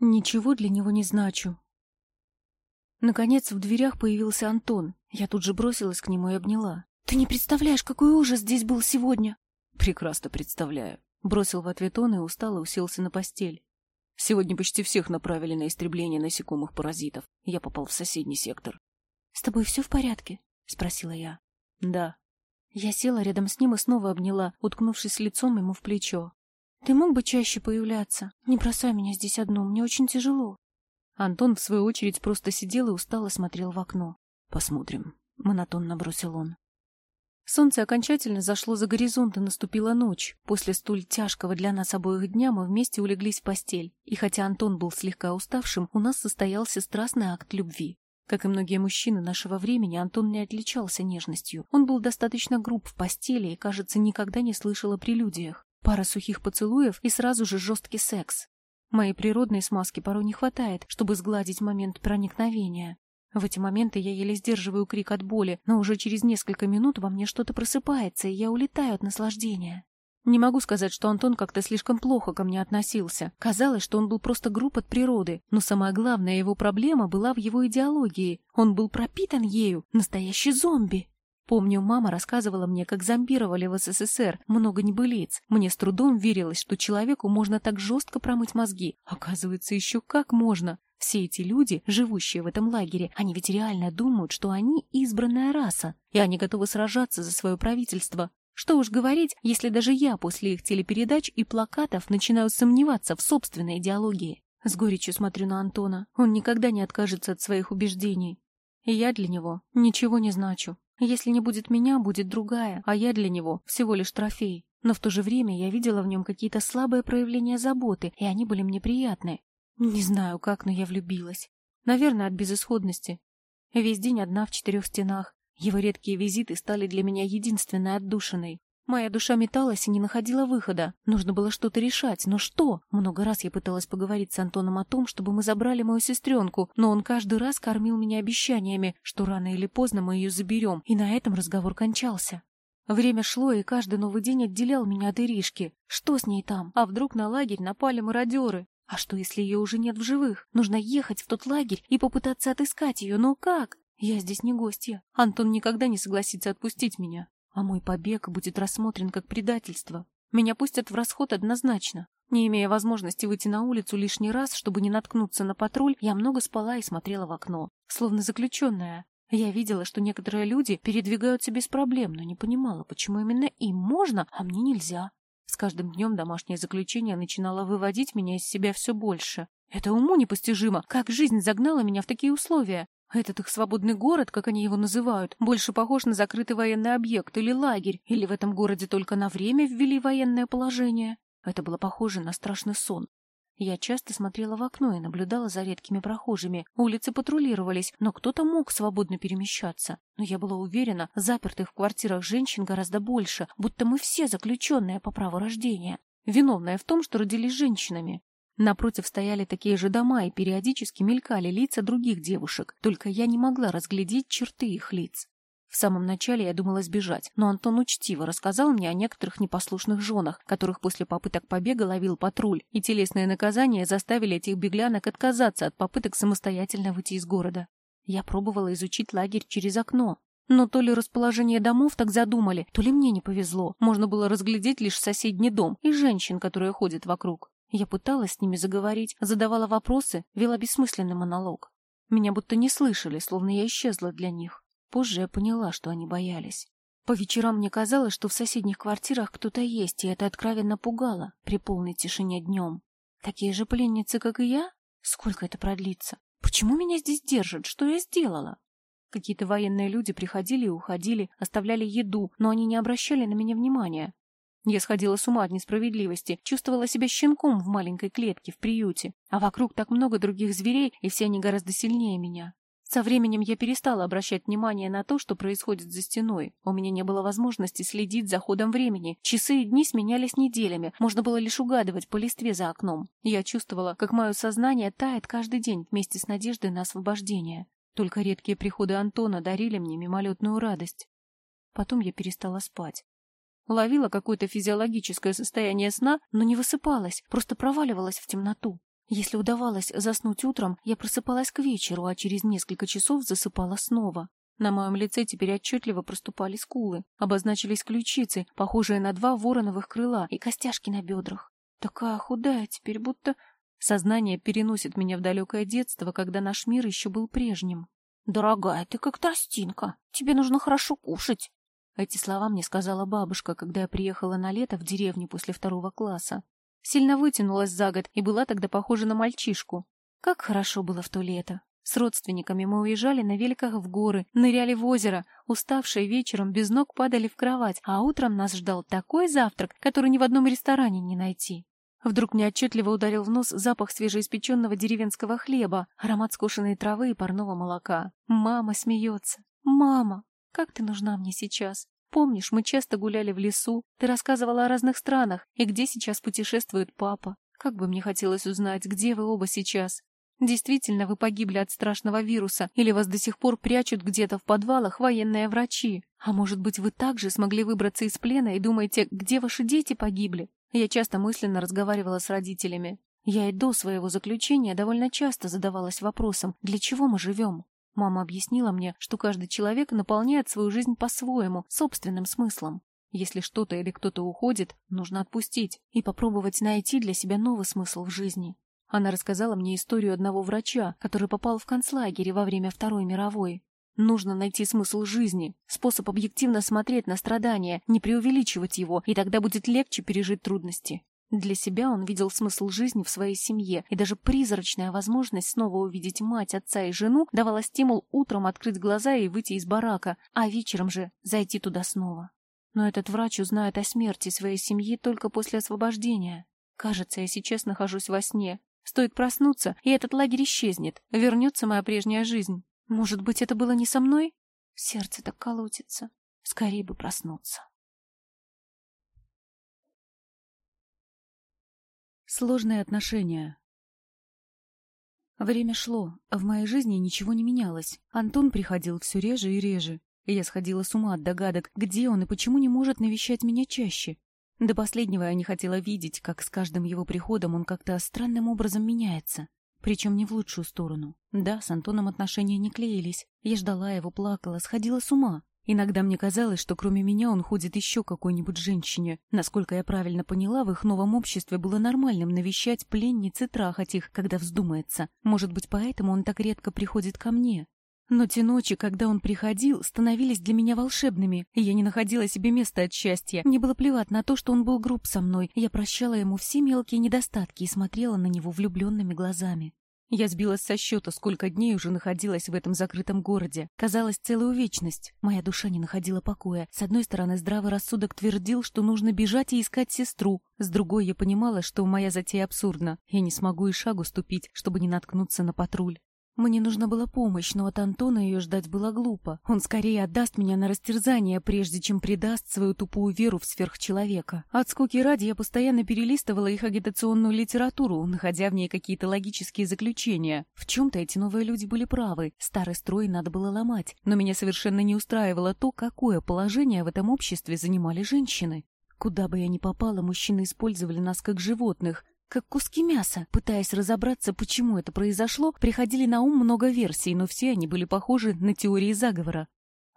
Ничего для него не значу. Наконец в дверях появился Антон. Я тут же бросилась к нему и обняла. «Ты не представляешь, какой ужас здесь был сегодня!» «Прекрасно представляю», — бросил в ответ он и устало уселся на постель. «Сегодня почти всех направили на истребление насекомых-паразитов. Я попал в соседний сектор». «С тобой все в порядке?» — спросила я. «Да». Я села рядом с ним и снова обняла, уткнувшись лицом ему в плечо. Ты мог бы чаще появляться? Не бросай меня здесь одну, мне очень тяжело. Антон, в свою очередь, просто сидел и устало смотрел в окно. Посмотрим, монотонно бросил он. Солнце окончательно зашло за горизонт и наступила ночь. После столь тяжкого для нас обоих дня мы вместе улеглись в постель. И хотя Антон был слегка уставшим, у нас состоялся страстный акт любви. Как и многие мужчины нашего времени, Антон не отличался нежностью. Он был достаточно груб в постели и, кажется, никогда не слышал о прелюдиях. Пара сухих поцелуев и сразу же жесткий секс. Моей природной смазки порой не хватает, чтобы сгладить момент проникновения. В эти моменты я еле сдерживаю крик от боли, но уже через несколько минут во мне что-то просыпается, и я улетаю от наслаждения. Не могу сказать, что Антон как-то слишком плохо ко мне относился. Казалось, что он был просто груб от природы, но самая главная его проблема была в его идеологии. Он был пропитан ею, настоящий зомби. Помню, мама рассказывала мне, как зомбировали в СССР много небылиц. Мне с трудом верилось, что человеку можно так жестко промыть мозги. Оказывается, еще как можно. Все эти люди, живущие в этом лагере, они ведь реально думают, что они избранная раса, и они готовы сражаться за свое правительство. Что уж говорить, если даже я после их телепередач и плакатов начинаю сомневаться в собственной идеологии. С горечью смотрю на Антона. Он никогда не откажется от своих убеждений. И я для него ничего не значу. Если не будет меня, будет другая, а я для него всего лишь трофей. Но в то же время я видела в нем какие-то слабые проявления заботы, и они были мне приятны. Не знаю как, но я влюбилась. Наверное, от безысходности. Весь день одна в четырех стенах. Его редкие визиты стали для меня единственной отдушиной. Моя душа металась и не находила выхода. Нужно было что-то решать, но что? Много раз я пыталась поговорить с Антоном о том, чтобы мы забрали мою сестренку, но он каждый раз кормил меня обещаниями, что рано или поздно мы ее заберем, и на этом разговор кончался. Время шло, и каждый новый день отделял меня от Иришки. Что с ней там? А вдруг на лагерь напали мародеры? А что, если ее уже нет в живых? Нужно ехать в тот лагерь и попытаться отыскать ее, но как? Я здесь не гостья. Антон никогда не согласится отпустить меня. А мой побег будет рассмотрен как предательство. Меня пустят в расход однозначно. Не имея возможности выйти на улицу лишний раз, чтобы не наткнуться на патруль, я много спала и смотрела в окно. Словно заключенная. Я видела, что некоторые люди передвигаются без проблем, но не понимала, почему именно им можно, а мне нельзя. С каждым днем домашнее заключение начинало выводить меня из себя все больше. Это уму непостижимо, как жизнь загнала меня в такие условия. Этот их свободный город, как они его называют, больше похож на закрытый военный объект или лагерь, или в этом городе только на время ввели военное положение. Это было похоже на страшный сон. Я часто смотрела в окно и наблюдала за редкими прохожими. Улицы патрулировались, но кто-то мог свободно перемещаться. Но я была уверена, запертых в квартирах женщин гораздо больше, будто мы все заключенные по праву рождения, виновные в том, что родились женщинами. Напротив стояли такие же дома, и периодически мелькали лица других девушек, только я не могла разглядеть черты их лиц. В самом начале я думала сбежать, но Антон учтиво рассказал мне о некоторых непослушных женах, которых после попыток побега ловил патруль, и телесные наказания заставили этих беглянок отказаться от попыток самостоятельно выйти из города. Я пробовала изучить лагерь через окно, но то ли расположение домов так задумали, то ли мне не повезло. Можно было разглядеть лишь соседний дом и женщин, которые ходят вокруг. Я пыталась с ними заговорить, задавала вопросы, вела бессмысленный монолог. Меня будто не слышали, словно я исчезла для них. Позже я поняла, что они боялись. По вечерам мне казалось, что в соседних квартирах кто-то есть, и это откровенно пугало при полной тишине днем. Такие же пленницы, как и я? Сколько это продлится? Почему меня здесь держат? Что я сделала? Какие-то военные люди приходили и уходили, оставляли еду, но они не обращали на меня внимания. Я сходила с ума от несправедливости, чувствовала себя щенком в маленькой клетке в приюте, а вокруг так много других зверей, и все они гораздо сильнее меня. Со временем я перестала обращать внимание на то, что происходит за стеной. У меня не было возможности следить за ходом времени. Часы и дни сменялись неделями. Можно было лишь угадывать по листве за окном. Я чувствовала, как мое сознание тает каждый день вместе с надеждой на освобождение. Только редкие приходы Антона дарили мне мимолетную радость. Потом я перестала спать. Ловила какое-то физиологическое состояние сна, но не высыпалась, просто проваливалась в темноту. Если удавалось заснуть утром, я просыпалась к вечеру, а через несколько часов засыпала снова. На моем лице теперь отчетливо проступали скулы, обозначились ключицы, похожие на два вороновых крыла, и костяшки на бедрах. Такая худая теперь, будто... Сознание переносит меня в далекое детство, когда наш мир еще был прежним. «Дорогая, ты как тростинка. Тебе нужно хорошо кушать». Эти слова мне сказала бабушка, когда я приехала на лето в деревню после второго класса. Сильно вытянулась за год и была тогда похожа на мальчишку. Как хорошо было в то лето. С родственниками мы уезжали на великах в горы, ныряли в озеро, уставшие вечером без ног падали в кровать, а утром нас ждал такой завтрак, который ни в одном ресторане не найти. Вдруг мне отчетливо ударил в нос запах свежеиспеченного деревенского хлеба, аромат скошенной травы и парного молока. Мама смеется. «Мама, как ты нужна мне сейчас? Помнишь, мы часто гуляли в лесу, ты рассказывала о разных странах, и где сейчас путешествует папа. Как бы мне хотелось узнать, где вы оба сейчас. Действительно, вы погибли от страшного вируса, или вас до сих пор прячут где-то в подвалах военные врачи? А может быть, вы также смогли выбраться из плена и думаете, где ваши дети погибли? Я часто мысленно разговаривала с родителями. Я и до своего заключения довольно часто задавалась вопросом, для чего мы живем? Мама объяснила мне, что каждый человек наполняет свою жизнь по-своему, собственным смыслом. Если что-то или кто-то уходит, нужно отпустить и попробовать найти для себя новый смысл в жизни. Она рассказала мне историю одного врача, который попал в концлагерь во время Второй мировой. Нужно найти смысл жизни, способ объективно смотреть на страдания, не преувеличивать его, и тогда будет легче пережить трудности. Для себя он видел смысл жизни в своей семье, и даже призрачная возможность снова увидеть мать, отца и жену давала стимул утром открыть глаза и выйти из барака, а вечером же зайти туда снова. Но этот врач узнает о смерти своей семьи только после освобождения. Кажется, я сейчас нахожусь во сне, Стоит проснуться, и этот лагерь исчезнет. Вернется моя прежняя жизнь. Может быть, это было не со мной? Сердце так колотится. Скорее бы проснуться. Сложные отношения. Время шло, а в моей жизни ничего не менялось. Антон приходил все реже и реже. Я сходила с ума от догадок, где он и почему не может навещать меня чаще. До последнего я не хотела видеть, как с каждым его приходом он как-то странным образом меняется. Причем не в лучшую сторону. Да, с Антоном отношения не клеились. Я ждала его, плакала, сходила с ума. Иногда мне казалось, что кроме меня он ходит еще какой-нибудь женщине. Насколько я правильно поняла, в их новом обществе было нормальным навещать пленниц и трахать их, когда вздумается. Может быть, поэтому он так редко приходит ко мне. Но те ночи, когда он приходил, становились для меня волшебными, я не находила себе места от счастья. Мне было плевать на то, что он был груб со мной, я прощала ему все мелкие недостатки и смотрела на него влюбленными глазами. Я сбилась со счета, сколько дней уже находилась в этом закрытом городе. Казалось, целую вечность. Моя душа не находила покоя. С одной стороны, здравый рассудок твердил, что нужно бежать и искать сестру. С другой, я понимала, что моя затея абсурдна. Я не смогу и шагу ступить, чтобы не наткнуться на патруль. Мне нужна была помощь, но от Антона ее ждать было глупо. Он скорее отдаст меня на растерзание, прежде чем предаст свою тупую веру в сверхчеловека. От скуки ради я постоянно перелистывала их агитационную литературу, находя в ней какие-то логические заключения. В чем-то эти новые люди были правы. Старый строй надо было ломать. Но меня совершенно не устраивало то, какое положение в этом обществе занимали женщины. Куда бы я ни попала, мужчины использовали нас как животных, как куски мяса. Пытаясь разобраться, почему это произошло, приходили на ум много версий, но все они были похожи на теории заговора.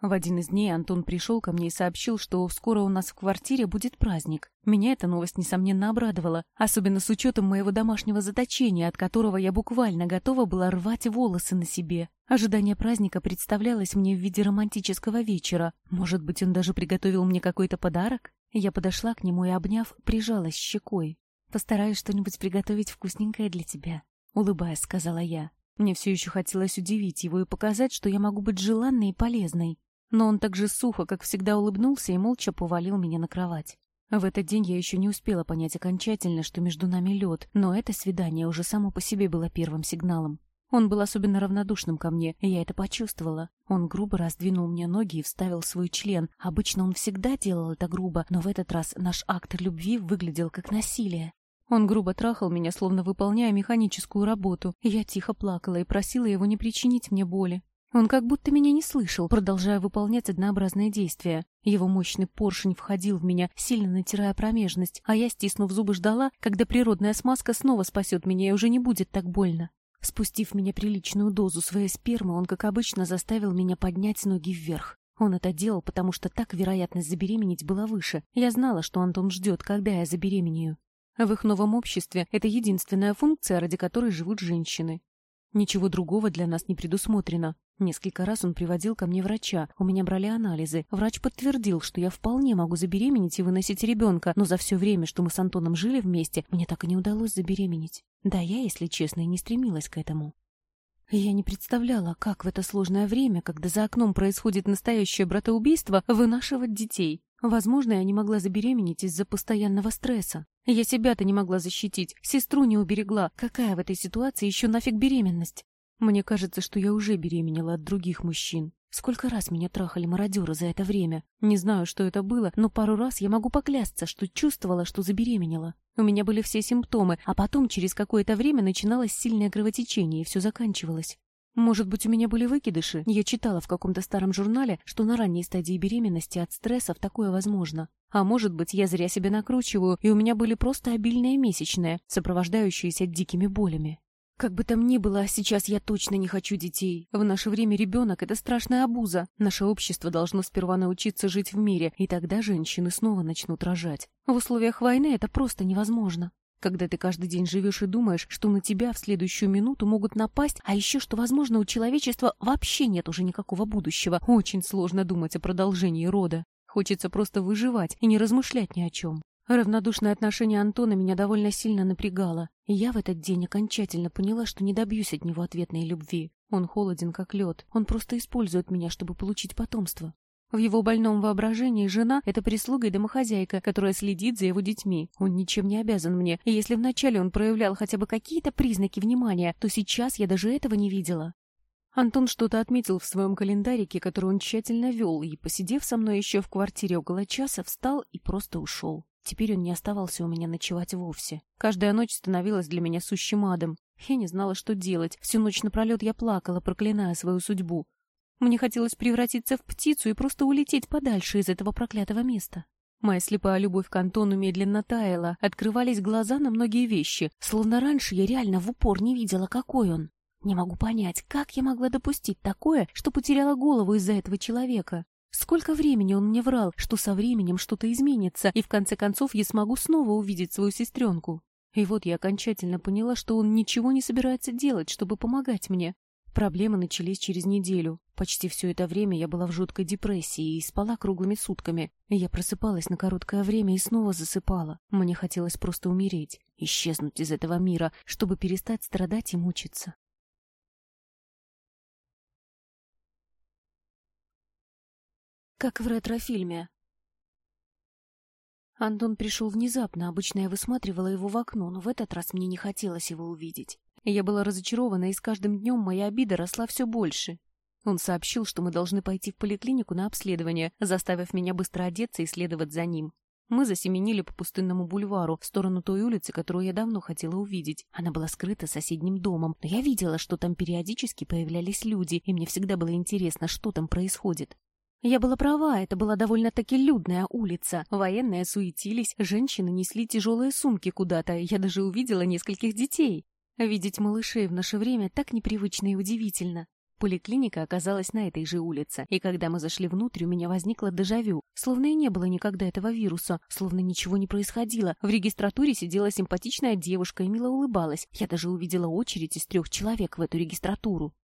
В один из дней Антон пришел ко мне и сообщил, что скоро у нас в квартире будет праздник. Меня эта новость, несомненно, обрадовала, особенно с учетом моего домашнего заточения, от которого я буквально готова была рвать волосы на себе. Ожидание праздника представлялось мне в виде романтического вечера. Может быть, он даже приготовил мне какой-то подарок? Я подошла к нему и, обняв, прижалась щекой. Постараюсь что-нибудь приготовить вкусненькое для тебя», — улыбаясь, сказала я. Мне все еще хотелось удивить его и показать, что я могу быть желанной и полезной. Но он так же сухо, как всегда, улыбнулся и молча повалил меня на кровать. В этот день я еще не успела понять окончательно, что между нами лед, но это свидание уже само по себе было первым сигналом. Он был особенно равнодушным ко мне, и я это почувствовала. Он грубо раздвинул мне ноги и вставил свой член. Обычно он всегда делал это грубо, но в этот раз наш акт любви выглядел как насилие. Он грубо трахал меня, словно выполняя механическую работу, я тихо плакала и просила его не причинить мне боли. Он как будто меня не слышал, продолжая выполнять однообразные действия. Его мощный поршень входил в меня, сильно натирая промежность, а я, стиснув зубы, ждала, когда природная смазка снова спасет меня и уже не будет так больно. Спустив меня приличную дозу своей спермы, он, как обычно, заставил меня поднять ноги вверх. Он это делал, потому что так вероятность забеременеть была выше. Я знала, что Антон ждет, когда я забеременею. В их новом обществе это единственная функция, ради которой живут женщины. Ничего другого для нас не предусмотрено. Несколько раз он приводил ко мне врача. У меня брали анализы. Врач подтвердил, что я вполне могу забеременеть и выносить ребенка, но за все время, что мы с Антоном жили вместе, мне так и не удалось забеременеть. Да, я, если честно, и не стремилась к этому. Я не представляла, как в это сложное время, когда за окном происходит настоящее братоубийство, вынашивать детей. Возможно, я не могла забеременеть из-за постоянного стресса. Я себя-то не могла защитить, сестру не уберегла. Какая в этой ситуации еще нафиг беременность? Мне кажется, что я уже беременела от других мужчин. Сколько раз меня трахали мародеры за это время? Не знаю, что это было, но пару раз я могу поклясться, что чувствовала, что забеременела. У меня были все симптомы, а потом через какое-то время начиналось сильное кровотечение, и все заканчивалось. Может быть, у меня были выкидыши? Я читала в каком-то старом журнале, что на ранней стадии беременности от стрессов такое возможно. А может быть, я зря себя накручиваю, и у меня были просто обильные месячные, сопровождающиеся дикими болями. Как бы там ни было, сейчас я точно не хочу детей. В наше время ребенок — это страшная обуза. Наше общество должно сперва научиться жить в мире, и тогда женщины снова начнут рожать. В условиях войны это просто невозможно. Когда ты каждый день живешь и думаешь, что на тебя в следующую минуту могут напасть, а еще что, возможно, у человечества вообще нет уже никакого будущего, очень сложно думать о продолжении рода. Хочется просто выживать и не размышлять ни о чем. Равнодушное отношение Антона меня довольно сильно напрягало, и я в этот день окончательно поняла, что не добьюсь от него ответной любви. Он холоден, как лед, он просто использует меня, чтобы получить потомство. В его больном воображении жена — это прислуга и домохозяйка, которая следит за его детьми. Он ничем не обязан мне, и если вначале он проявлял хотя бы какие-то признаки внимания, то сейчас я даже этого не видела. Антон что-то отметил в своем календарике, который он тщательно вел, и, посидев со мной еще в квартире около часа, встал и просто ушел. Теперь он не оставался у меня ночевать вовсе. Каждая ночь становилась для меня сущим адом. Я не знала, что делать. Всю ночь напролет я плакала, проклиная свою судьбу. Мне хотелось превратиться в птицу и просто улететь подальше из этого проклятого места. Моя слепая любовь к Антону медленно таяла, открывались глаза на многие вещи, словно раньше я реально в упор не видела, какой он. Не могу понять, как я могла допустить такое, что потеряла голову из-за этого человека. Сколько времени он мне врал, что со временем что-то изменится, и в конце концов я смогу снова увидеть свою сестренку. И вот я окончательно поняла, что он ничего не собирается делать, чтобы помогать мне. Проблемы начались через неделю. Почти все это время я была в жуткой депрессии и спала круглыми сутками. Я просыпалась на короткое время и снова засыпала. Мне хотелось просто умереть, исчезнуть из этого мира, чтобы перестать страдать и мучиться. Как в ретро-фильме. Антон пришел внезапно, обычно я высматривала его в окно, но в этот раз мне не хотелось его увидеть. Я была разочарована, и с каждым днем моя обида росла все больше. Он сообщил, что мы должны пойти в поликлинику на обследование, заставив меня быстро одеться и следовать за ним. Мы засеменили по пустынному бульвару в сторону той улицы, которую я давно хотела увидеть. Она была скрыта соседним домом, но я видела, что там периодически появлялись люди, и мне всегда было интересно, что там происходит. Я была права, это была довольно-таки людная улица. Военные суетились, женщины несли тяжелые сумки куда-то, я даже увидела нескольких детей. Видеть малышей в наше время так непривычно и удивительно. Поликлиника оказалась на этой же улице, и когда мы зашли внутрь, у меня возникло дежавю. Словно и не было никогда этого вируса, словно ничего не происходило. В регистратуре сидела симпатичная девушка и мило улыбалась. Я даже увидела очередь из трех человек в эту регистратуру.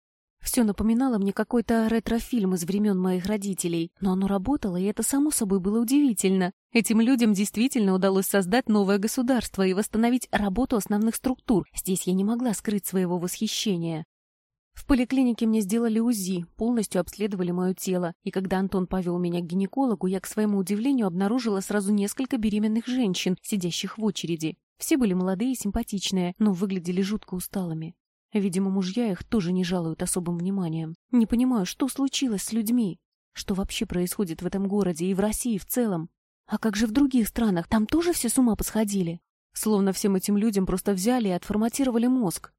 Все напоминало мне какой-то ретро-фильм из времен моих родителей, но оно работало, и это само собой было удивительно. Этим людям действительно удалось создать новое государство и восстановить работу основных структур. Здесь я не могла скрыть своего восхищения. В поликлинике мне сделали УЗИ, полностью обследовали мое тело, и когда Антон повел меня к гинекологу, я, к своему удивлению, обнаружила сразу несколько беременных женщин, сидящих в очереди. Все были молодые и симпатичные, но выглядели жутко усталыми. Видимо, мужья их тоже не жалуют особым вниманием. Не понимаю, что случилось с людьми? Что вообще происходит в этом городе и в России в целом? А как же в других странах? Там тоже все с ума посходили? Словно всем этим людям просто взяли и отформатировали мозг.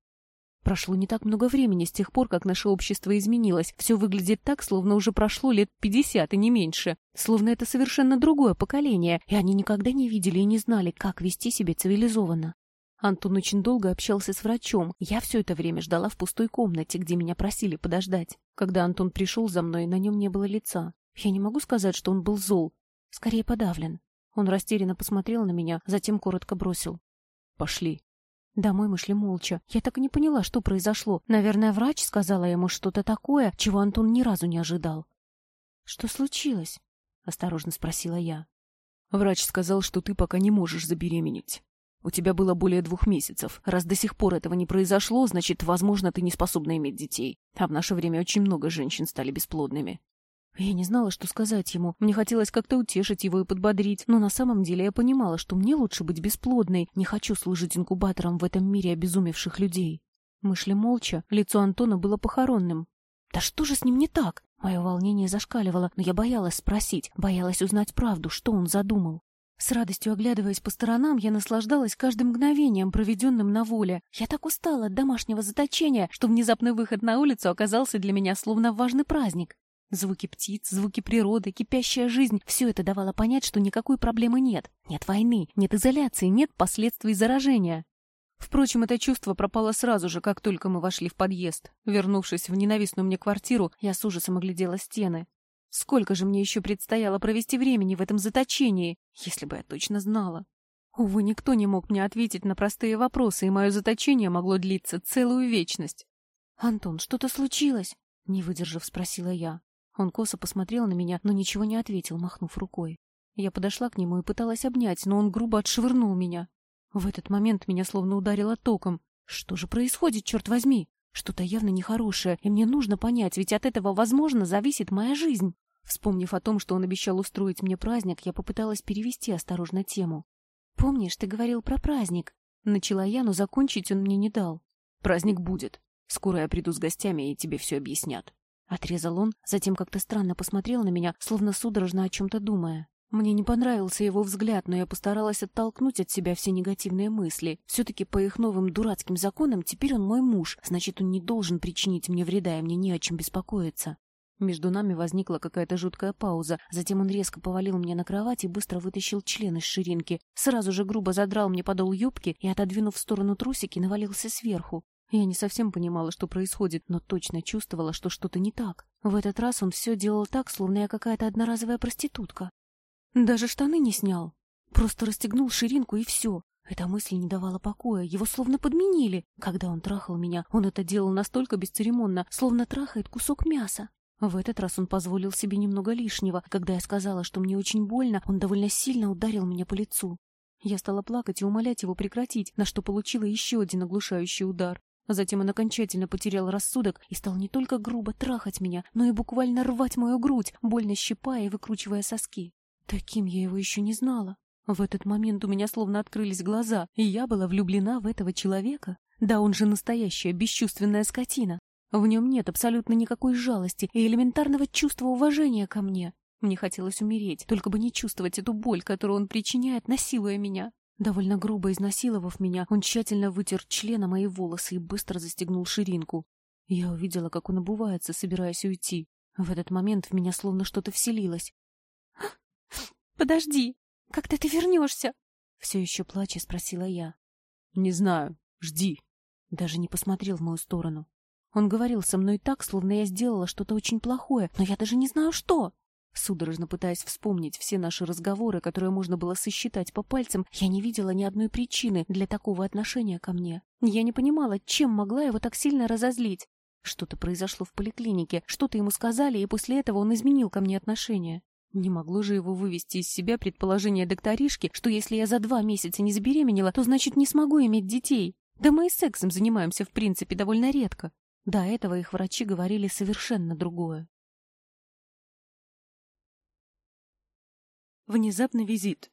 Прошло не так много времени с тех пор, как наше общество изменилось. Все выглядит так, словно уже прошло лет пятьдесят и не меньше. Словно это совершенно другое поколение, и они никогда не видели и не знали, как вести себя цивилизованно. Антон очень долго общался с врачом. Я все это время ждала в пустой комнате, где меня просили подождать. Когда Антон пришел за мной, на нем не было лица. Я не могу сказать, что он был зол. Скорее подавлен. Он растерянно посмотрел на меня, затем коротко бросил. «Пошли». Домой мы шли молча. Я так и не поняла, что произошло. Наверное, врач сказала ему что-то такое, чего Антон ни разу не ожидал. «Что случилось?» — осторожно спросила я. «Врач сказал, что ты пока не можешь забеременеть. У тебя было более двух месяцев. Раз до сих пор этого не произошло, значит, возможно, ты не способна иметь детей. А в наше время очень много женщин стали бесплодными. Я не знала, что сказать ему. Мне хотелось как-то утешить его и подбодрить, но на самом деле я понимала, что мне лучше быть бесплодной. Не хочу служить инкубатором в этом мире обезумевших людей. Мы шли молча, лицо Антона было похоронным. Да что же с ним не так? Мое волнение зашкаливало, но я боялась спросить, боялась узнать правду, что он задумал. С радостью оглядываясь по сторонам, я наслаждалась каждым мгновением, проведенным на воле. Я так устала от домашнего заточения, что внезапный выход на улицу оказался для меня словно важный праздник. Звуки птиц, звуки природы, кипящая жизнь — все это давало понять, что никакой проблемы нет. Нет войны, нет изоляции, нет последствий заражения. Впрочем, это чувство пропало сразу же, как только мы вошли в подъезд. Вернувшись в ненавистную мне квартиру, я с ужасом оглядела стены. Сколько же мне еще предстояло провести времени в этом заточении, если бы я точно знала. Увы, никто не мог мне ответить на простые вопросы, и мое заточение могло длиться целую вечность. «Антон, что-то случилось?» — не выдержав, спросила я. Он косо посмотрел на меня, но ничего не ответил, махнув рукой. Я подошла к нему и пыталась обнять, но он грубо отшвырнул меня. В этот момент меня словно ударило током. Что же происходит, черт возьми? Что-то явно нехорошее, и мне нужно понять, ведь от этого, возможно, зависит моя жизнь. Вспомнив о том, что он обещал устроить мне праздник, я попыталась перевести осторожно тему. «Помнишь, ты говорил про праздник?» Начала я, но закончить он мне не дал. «Праздник будет. Скоро я приду с гостями, и тебе все объяснят». Отрезал он, затем как-то странно посмотрел на меня, словно судорожно о чем-то думая. Мне не понравился его взгляд, но я постаралась оттолкнуть от себя все негативные мысли. Все-таки по их новым дурацким законам теперь он мой муж, значит, он не должен причинить мне вреда, и мне не о чем беспокоиться. Между нами возникла какая-то жуткая пауза. Затем он резко повалил мне на кровать и быстро вытащил член из ширинки. Сразу же грубо задрал мне подол юбки и, отодвинув в сторону трусики, навалился сверху. Я не совсем понимала, что происходит, но точно чувствовала, что что-то не так. В этот раз он все делал так, словно я какая-то одноразовая проститутка. Даже штаны не снял. Просто расстегнул ширинку и все. Эта мысль не давала покоя, его словно подменили. Когда он трахал меня, он это делал настолько бесцеремонно, словно трахает кусок мяса. В этот раз он позволил себе немного лишнего. Когда я сказала, что мне очень больно, он довольно сильно ударил меня по лицу. Я стала плакать и умолять его прекратить, на что получила еще один оглушающий удар. Затем он окончательно потерял рассудок и стал не только грубо трахать меня, но и буквально рвать мою грудь, больно щипая и выкручивая соски. Таким я его еще не знала. В этот момент у меня словно открылись глаза, и я была влюблена в этого человека. Да он же настоящая бесчувственная скотина. В нем нет абсолютно никакой жалости и элементарного чувства уважения ко мне. Мне хотелось умереть, только бы не чувствовать эту боль, которую он причиняет, насилуя меня. Довольно грубо изнасиловав меня, он тщательно вытер члена мои волосы и быстро застегнул ширинку. Я увидела, как он обувается, собираясь уйти. В этот момент в меня словно что-то вселилось. «Подожди, когда ты вернешься?» Все еще плача спросила я. «Не знаю. Жди». Даже не посмотрел в мою сторону. Он говорил со мной так, словно я сделала что-то очень плохое, но я даже не знаю, что. Судорожно пытаясь вспомнить все наши разговоры, которые можно было сосчитать по пальцам, я не видела ни одной причины для такого отношения ко мне. Я не понимала, чем могла его так сильно разозлить. Что-то произошло в поликлинике, что-то ему сказали, и после этого он изменил ко мне отношение. Не могло же его вывести из себя предположение докторишки, что если я за два месяца не забеременела, то значит не смогу иметь детей. Да мы и сексом занимаемся в принципе довольно редко. До этого их врачи говорили совершенно другое. Внезапный визит.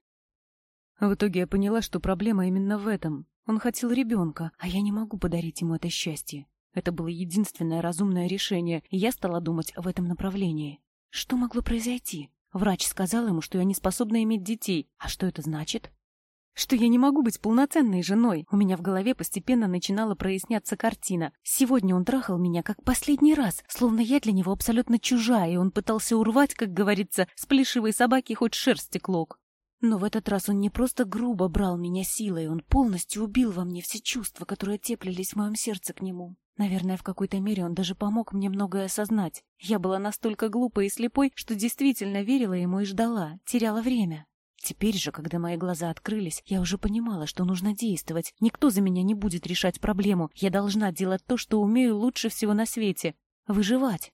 В итоге я поняла, что проблема именно в этом. Он хотел ребенка, а я не могу подарить ему это счастье. Это было единственное разумное решение, и я стала думать в этом направлении. Что могло произойти? Врач сказал ему, что я не способна иметь детей. А что это значит? что я не могу быть полноценной женой. У меня в голове постепенно начинала проясняться картина. Сегодня он трахал меня как последний раз, словно я для него абсолютно чужая, и он пытался урвать, как говорится, с плешивой собаки хоть шерсти клок. Но в этот раз он не просто грубо брал меня силой, он полностью убил во мне все чувства, которые теплились в моем сердце к нему. Наверное, в какой-то мере он даже помог мне многое осознать. Я была настолько глупой и слепой, что действительно верила ему и ждала, теряла время. Теперь же, когда мои глаза открылись, я уже понимала, что нужно действовать. Никто за меня не будет решать проблему. Я должна делать то, что умею лучше всего на свете — выживать.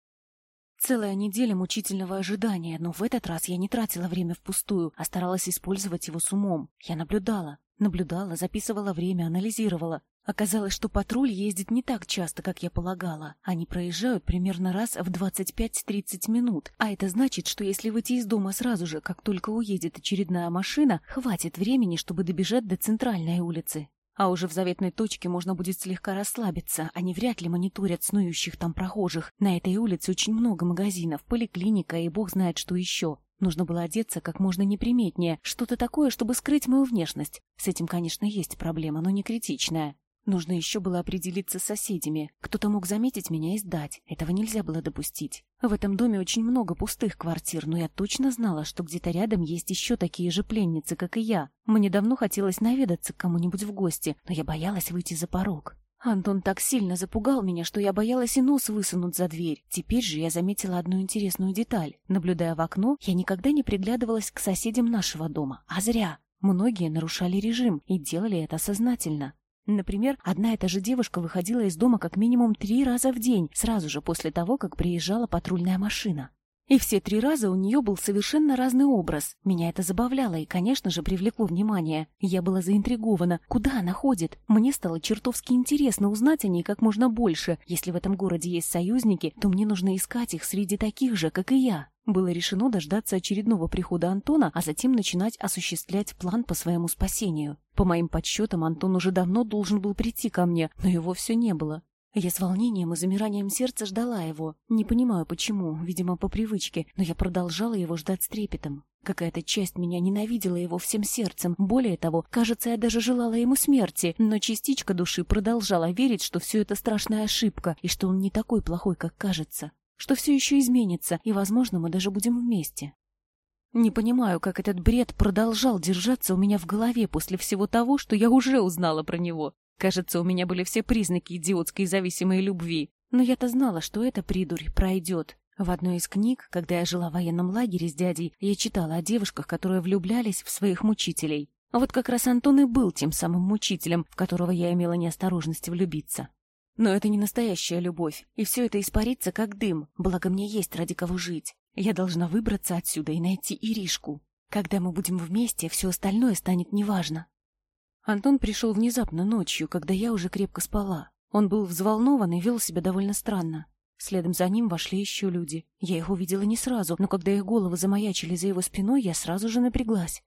Целая неделя мучительного ожидания, но в этот раз я не тратила время впустую, а старалась использовать его с умом. Я наблюдала. Наблюдала, записывала время, анализировала. Оказалось, что патруль ездит не так часто, как я полагала. Они проезжают примерно раз в 25-30 минут. А это значит, что если выйти из дома сразу же, как только уедет очередная машина, хватит времени, чтобы добежать до центральной улицы. А уже в заветной точке можно будет слегка расслабиться. Они вряд ли мониторят снующих там прохожих. На этой улице очень много магазинов, поликлиника и бог знает что еще. Нужно было одеться как можно неприметнее, что-то такое, чтобы скрыть мою внешность. С этим, конечно, есть проблема, но не критичная. Нужно еще было определиться с соседями. Кто-то мог заметить меня и сдать. Этого нельзя было допустить. В этом доме очень много пустых квартир, но я точно знала, что где-то рядом есть еще такие же пленницы, как и я. Мне давно хотелось наведаться к кому-нибудь в гости, но я боялась выйти за порог. Антон так сильно запугал меня, что я боялась и нос высунуть за дверь. Теперь же я заметила одну интересную деталь. Наблюдая в окно, я никогда не приглядывалась к соседям нашего дома. А зря. Многие нарушали режим и делали это сознательно. Например, одна эта же девушка выходила из дома как минимум три раза в день, сразу же после того, как приезжала патрульная машина. И все три раза у нее был совершенно разный образ. Меня это забавляло и, конечно же, привлекло внимание. Я была заинтригована. Куда она ходит? Мне стало чертовски интересно узнать о ней как можно больше. Если в этом городе есть союзники, то мне нужно искать их среди таких же, как и я. Было решено дождаться очередного прихода Антона, а затем начинать осуществлять план по своему спасению. По моим подсчетам, Антон уже давно должен был прийти ко мне, но его все не было. Я с волнением и замиранием сердца ждала его. Не понимаю, почему, видимо, по привычке, но я продолжала его ждать с трепетом. Какая-то часть меня ненавидела его всем сердцем. Более того, кажется, я даже желала ему смерти, но частичка души продолжала верить, что все это страшная ошибка, и что он не такой плохой, как кажется. Что все еще изменится, и, возможно, мы даже будем вместе. Не понимаю, как этот бред продолжал держаться у меня в голове после всего того, что я уже узнала про него. Кажется, у меня были все признаки идиотской зависимой любви. Но я-то знала, что эта придурь пройдет. В одной из книг, когда я жила в военном лагере с дядей, я читала о девушках, которые влюблялись в своих мучителей. Вот как раз Антон и был тем самым мучителем, в которого я имела неосторожность влюбиться. Но это не настоящая любовь, и все это испарится как дым, благо мне есть ради кого жить. Я должна выбраться отсюда и найти Иришку. Когда мы будем вместе, все остальное станет неважно. Антон пришел внезапно ночью, когда я уже крепко спала. Он был взволнован и вел себя довольно странно. Следом за ним вошли еще люди. Я их увидела не сразу, но когда их головы замаячили за его спиной, я сразу же напряглась.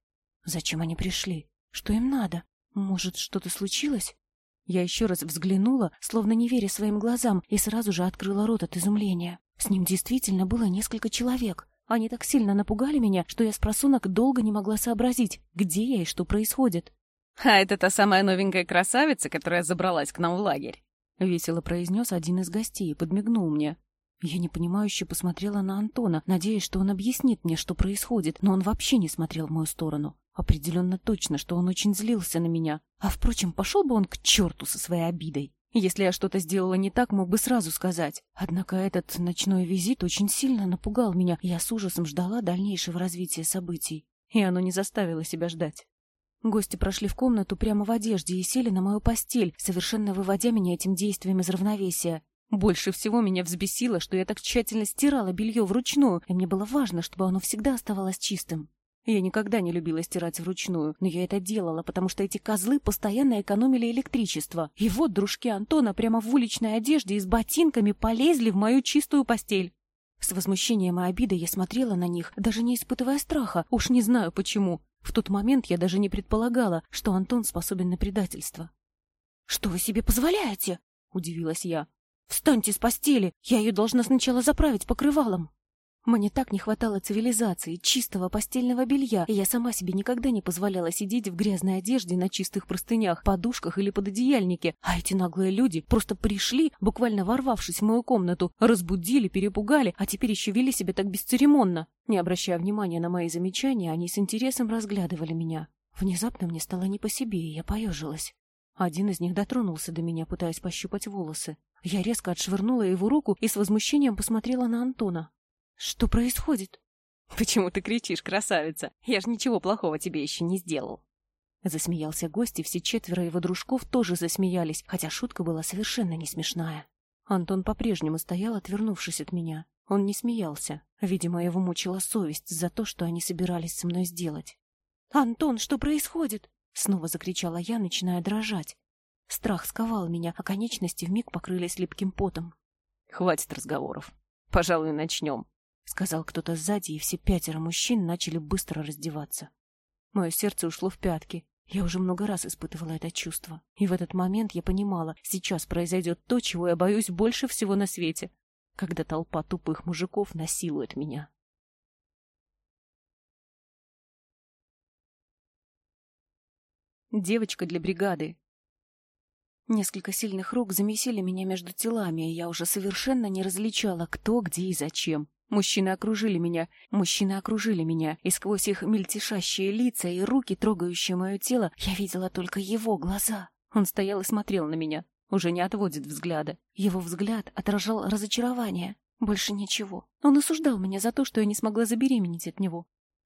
Зачем они пришли? Что им надо? Может, что-то случилось? Я еще раз взглянула, словно не веря своим глазам, и сразу же открыла рот от изумления. С ним действительно было несколько человек. Они так сильно напугали меня, что я с просунок долго не могла сообразить, где я и что происходит. «А это та самая новенькая красавица, которая забралась к нам в лагерь», — весело произнес один из гостей и подмигнул мне. Я непонимающе посмотрела на Антона, надеясь, что он объяснит мне, что происходит, но он вообще не смотрел в мою сторону. Определенно точно, что он очень злился на меня. А, впрочем, пошел бы он к черту со своей обидой. Если я что-то сделала не так, мог бы сразу сказать. Однако этот ночной визит очень сильно напугал меня, я с ужасом ждала дальнейшего развития событий. И оно не заставило себя ждать. Гости прошли в комнату прямо в одежде и сели на мою постель, совершенно выводя меня этим действием из равновесия. Больше всего меня взбесило, что я так тщательно стирала белье вручную, и мне было важно, чтобы оно всегда оставалось чистым. Я никогда не любила стирать вручную, но я это делала, потому что эти козлы постоянно экономили электричество. И вот дружки Антона прямо в уличной одежде и с ботинками полезли в мою чистую постель. С возмущением и обидой я смотрела на них, даже не испытывая страха, уж не знаю почему. В тот момент я даже не предполагала, что Антон способен на предательство. «Что вы себе позволяете?» — удивилась я. «Встаньте с постели! Я ее должна сначала заправить покрывалом!» Мне так не хватало цивилизации, чистого постельного белья, и я сама себе никогда не позволяла сидеть в грязной одежде на чистых простынях, подушках или пододеяльнике, а эти наглые люди просто пришли, буквально ворвавшись в мою комнату, разбудили, перепугали, а теперь еще вели себя так бесцеремонно. Не обращая внимания на мои замечания, они с интересом разглядывали меня. Внезапно мне стало не по себе, и я поежилась. Один из них дотронулся до меня, пытаясь пощупать волосы. Я резко отшвырнула его руку и с возмущением посмотрела на Антона. Что происходит? Почему ты кричишь, красавица? Я же ничего плохого тебе еще не сделал. Засмеялся гость, и все четверо его дружков тоже засмеялись, хотя шутка была совершенно не смешная. Антон по-прежнему стоял, отвернувшись от меня. Он не смеялся. Видимо, его мучила совесть за то, что они собирались со мной сделать. «Антон, что происходит?» Снова закричала я, начиная дрожать. Страх сковал меня, а конечности вмиг покрылись липким потом. «Хватит разговоров. Пожалуй, начнем», — сказал кто-то сзади, и все пятеро мужчин начали быстро раздеваться. Мое сердце ушло в пятки. Я уже много раз испытывала это чувство. И в этот момент я понимала, сейчас произойдет то, чего я боюсь больше всего на свете, когда толпа тупых мужиков насилует меня. Девочка для бригады. Несколько сильных рук замесили меня между телами, и я уже совершенно не различала, кто, где и зачем. Мужчины окружили меня, мужчины окружили меня, и сквозь их мельтешащие лица и руки, трогающие мое тело, я видела только его глаза. Он стоял и смотрел на меня, уже не отводит взгляда. Его взгляд отражал разочарование. Больше ничего. Он осуждал меня за то, что я не смогла забеременеть от него.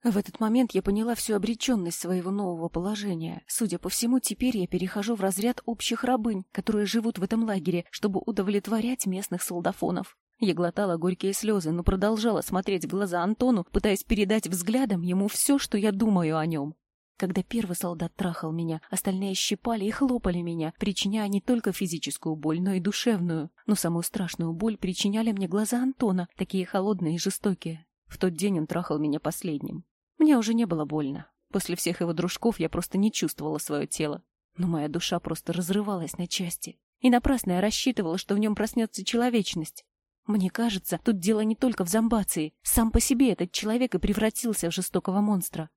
В этот момент я поняла всю обреченность своего нового положения. Судя по всему, теперь я перехожу в разряд общих рабынь, которые живут в этом лагере, чтобы удовлетворять местных солдафонов. Я глотала горькие слезы, но продолжала смотреть в глаза Антону, пытаясь передать взглядом ему все, что я думаю о нем. Когда первый солдат трахал меня, остальные щипали и хлопали меня, причиняя не только физическую боль, но и душевную. Но самую страшную боль причиняли мне глаза Антона, такие холодные и жестокие. В тот день он трахал меня последним. Мне уже не было больно. После всех его дружков я просто не чувствовала свое тело. Но моя душа просто разрывалась на части. И напрасно я рассчитывала, что в нем проснется человечность. Мне кажется, тут дело не только в зомбации. Сам по себе этот человек и превратился в жестокого монстра.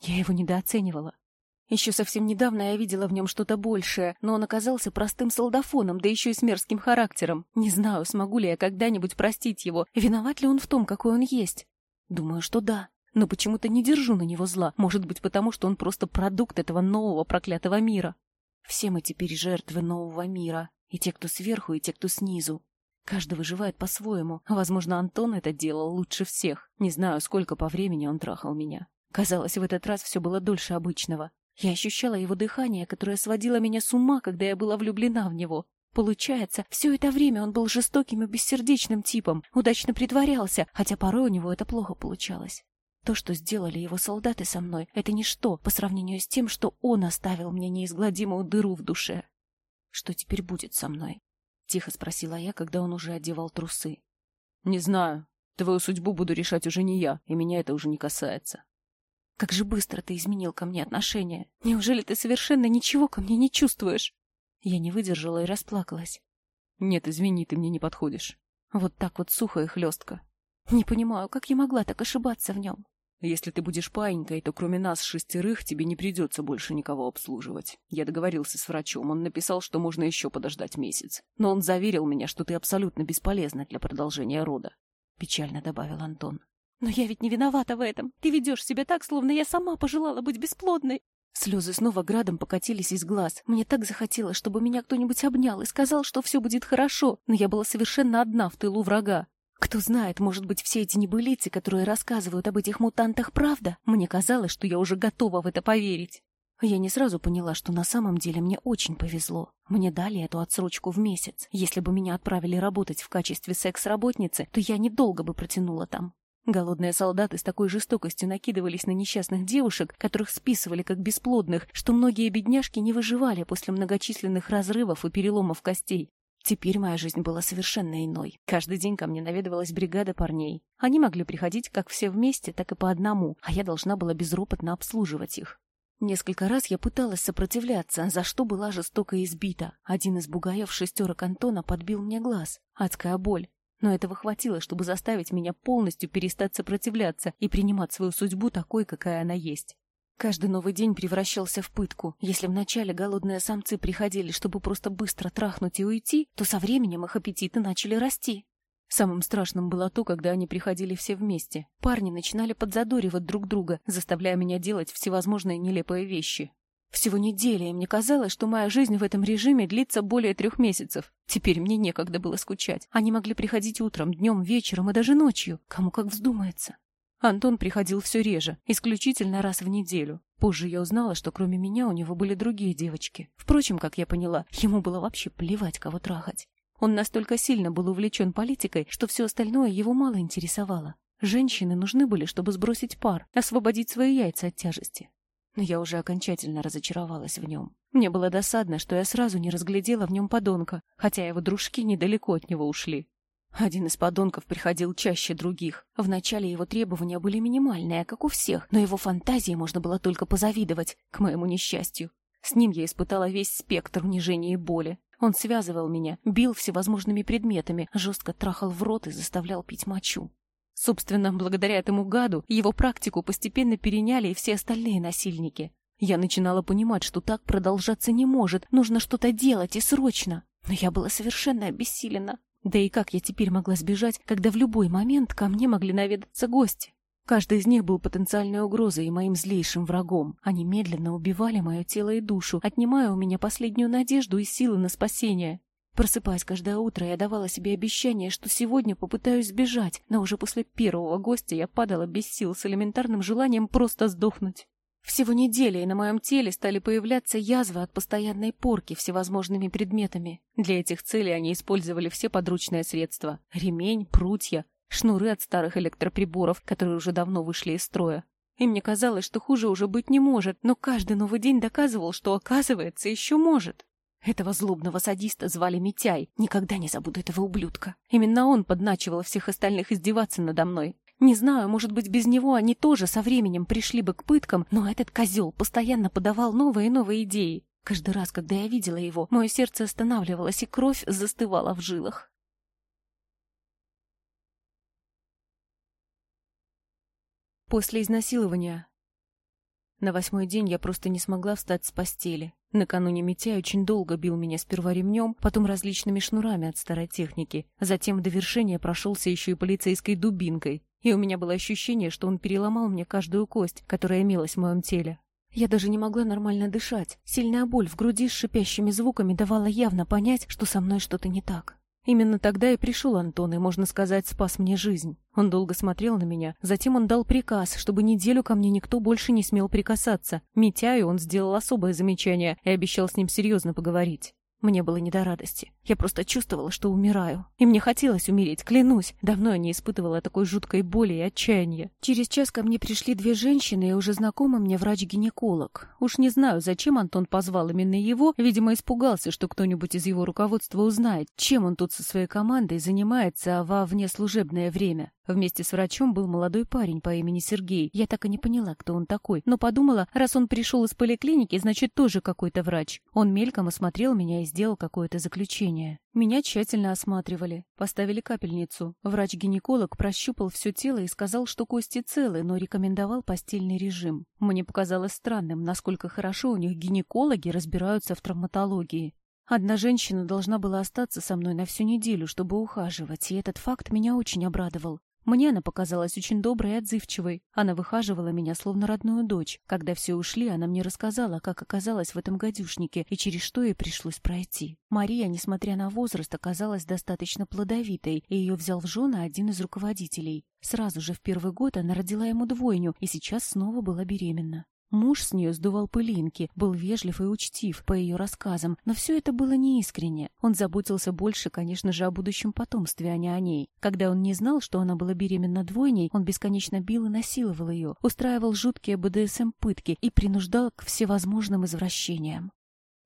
Я его недооценивала. Еще совсем недавно я видела в нем что-то большее, но он оказался простым солдафоном, да еще и с мерзким характером. Не знаю, смогу ли я когда-нибудь простить его, виноват ли он в том, какой он есть. Думаю, что да. Но почему-то не держу на него зла. Может быть, потому что он просто продукт этого нового проклятого мира. Все мы теперь жертвы нового мира. И те, кто сверху, и те, кто снизу. Каждый выживает по-своему. Возможно, Антон это делал лучше всех. Не знаю, сколько по времени он трахал меня. Казалось, в этот раз все было дольше обычного. Я ощущала его дыхание, которое сводило меня с ума, когда я была влюблена в него. Получается, все это время он был жестоким и бессердечным типом, удачно притворялся, хотя порой у него это плохо получалось. То, что сделали его солдаты со мной, это ничто по сравнению с тем, что он оставил мне неизгладимую дыру в душе. Что теперь будет со мной? Тихо спросила я, когда он уже одевал трусы. Не знаю. Твою судьбу буду решать уже не я, и меня это уже не касается. Как же быстро ты изменил ко мне отношение. Неужели ты совершенно ничего ко мне не чувствуешь? Я не выдержала и расплакалась. Нет, извини, ты мне не подходишь. Вот так вот сухо и хлестко. Не понимаю, как я могла так ошибаться в нем. Если ты будешь паинькой, то кроме нас шестерых тебе не придется больше никого обслуживать. Я договорился с врачом, он написал, что можно еще подождать месяц. Но он заверил меня, что ты абсолютно бесполезна для продолжения рода. Печально добавил Антон. Но я ведь не виновата в этом. Ты ведешь себя так, словно я сама пожелала быть бесплодной. Слезы снова градом покатились из глаз. Мне так захотелось, чтобы меня кто-нибудь обнял и сказал, что все будет хорошо, но я была совершенно одна в тылу врага. Кто знает, может быть, все эти небылицы, которые рассказывают об этих мутантах, правда? Мне казалось, что я уже готова в это поверить. Я не сразу поняла, что на самом деле мне очень повезло. Мне дали эту отсрочку в месяц. Если бы меня отправили работать в качестве секс-работницы, то я недолго бы протянула там. Голодные солдаты с такой жестокостью накидывались на несчастных девушек, которых списывали как бесплодных, что многие бедняжки не выживали после многочисленных разрывов и переломов костей. Теперь моя жизнь была совершенно иной. Каждый день ко мне наведывалась бригада парней. Они могли приходить как все вместе, так и по одному, а я должна была безропотно обслуживать их. Несколько раз я пыталась сопротивляться, за что была жестоко избита. Один из бугаев шестерок Антона подбил мне глаз. Адская боль. Но этого хватило, чтобы заставить меня полностью перестать сопротивляться и принимать свою судьбу такой, какая она есть. Каждый новый день превращался в пытку. Если вначале голодные самцы приходили, чтобы просто быстро трахнуть и уйти, то со временем их аппетиты начали расти. Самым страшным было то, когда они приходили все вместе. Парни начинали подзадоривать друг друга, заставляя меня делать всевозможные нелепые вещи. Всего недели, и мне казалось, что моя жизнь в этом режиме длится более трех месяцев. Теперь мне некогда было скучать. Они могли приходить утром, днем, вечером и даже ночью, кому как вздумается. Антон приходил все реже, исключительно раз в неделю. Позже я узнала, что кроме меня у него были другие девочки. Впрочем, как я поняла, ему было вообще плевать, кого трахать. Он настолько сильно был увлечен политикой, что все остальное его мало интересовало. Женщины нужны были, чтобы сбросить пар, освободить свои яйца от тяжести. но я уже окончательно разочаровалась в нем. Мне было досадно, что я сразу не разглядела в нем подонка, хотя его дружки недалеко от него ушли. Один из подонков приходил чаще других. Вначале его требования были минимальные, как у всех, но его фантазии можно было только позавидовать, к моему несчастью. С ним я испытала весь спектр унижения и боли. Он связывал меня, бил всевозможными предметами, жестко трахал в рот и заставлял пить мочу. Собственно, благодаря этому гаду его практику постепенно переняли и все остальные насильники. Я начинала понимать, что так продолжаться не может, нужно что-то делать и срочно. Но я была совершенно обессилена. Да и как я теперь могла сбежать, когда в любой момент ко мне могли наведаться гости? Каждый из них был потенциальной угрозой и моим злейшим врагом. Они медленно убивали мое тело и душу, отнимая у меня последнюю надежду и силы на спасение. Просыпаясь каждое утро, я давала себе обещание, что сегодня попытаюсь сбежать, но уже после первого гостя я падала без сил с элементарным желанием просто сдохнуть. Всего недели, и на моем теле стали появляться язвы от постоянной порки всевозможными предметами. Для этих целей они использовали все подручные средства — ремень, прутья, шнуры от старых электроприборов, которые уже давно вышли из строя. И мне казалось, что хуже уже быть не может, но каждый новый день доказывал, что, оказывается, еще может. Этого злобного садиста звали Митяй. Никогда не забуду этого ублюдка. Именно он подначивал всех остальных издеваться надо мной. Не знаю, может быть, без него они тоже со временем пришли бы к пыткам, но этот козел постоянно подавал новые и новые идеи. Каждый раз, когда я видела его, мое сердце останавливалось, и кровь застывала в жилах. После изнасилования. На восьмой день я просто не смогла встать с постели. Накануне Митяй очень долго бил меня сперва ремнем, потом различными шнурами от старой техники. Затем в довершение прошелся еще и полицейской дубинкой. И у меня было ощущение, что он переломал мне каждую кость, которая имелась в моем теле. Я даже не могла нормально дышать. Сильная боль в груди с шипящими звуками давала явно понять, что со мной что-то не так. Именно тогда и пришел Антон, и, можно сказать, спас мне жизнь. Он долго смотрел на меня, затем он дал приказ, чтобы неделю ко мне никто больше не смел прикасаться. Митяю он сделал особое замечание и обещал с ним серьезно поговорить. Мне было не до радости. Я просто чувствовала, что умираю. И мне хотелось умереть, клянусь. Давно я не испытывала такой жуткой боли и отчаяния. Через час ко мне пришли две женщины и уже знакомый мне врач-гинеколог. Уж не знаю, зачем Антон позвал именно его. Видимо, испугался, что кто-нибудь из его руководства узнает, чем он тут со своей командой занимается во внеслужебное время. Вместе с врачом был молодой парень по имени Сергей. Я так и не поняла, кто он такой, но подумала, раз он пришел из поликлиники, значит, тоже какой-то врач. Он мельком осмотрел меня и сделал какое-то заключение. Меня тщательно осматривали, поставили капельницу. Врач-гинеколог прощупал все тело и сказал, что кости целы, но рекомендовал постельный режим. Мне показалось странным, насколько хорошо у них гинекологи разбираются в травматологии. Одна женщина должна была остаться со мной на всю неделю, чтобы ухаживать, и этот факт меня очень обрадовал. Мне она показалась очень доброй и отзывчивой. Она выхаживала меня словно родную дочь. Когда все ушли, она мне рассказала, как оказалась в этом гадюшнике и через что ей пришлось пройти. Мария, несмотря на возраст, оказалась достаточно плодовитой, и ее взял в жены один из руководителей. Сразу же в первый год она родила ему двойню и сейчас снова была беременна. Муж с нее сдувал пылинки, был вежлив и учтив, по ее рассказам, но все это было неискренне. Он заботился больше, конечно же, о будущем потомстве, а не о ней. Когда он не знал, что она была беременна двойней, он бесконечно бил и насиловал ее, устраивал жуткие БДСМ-пытки и принуждал к всевозможным извращениям.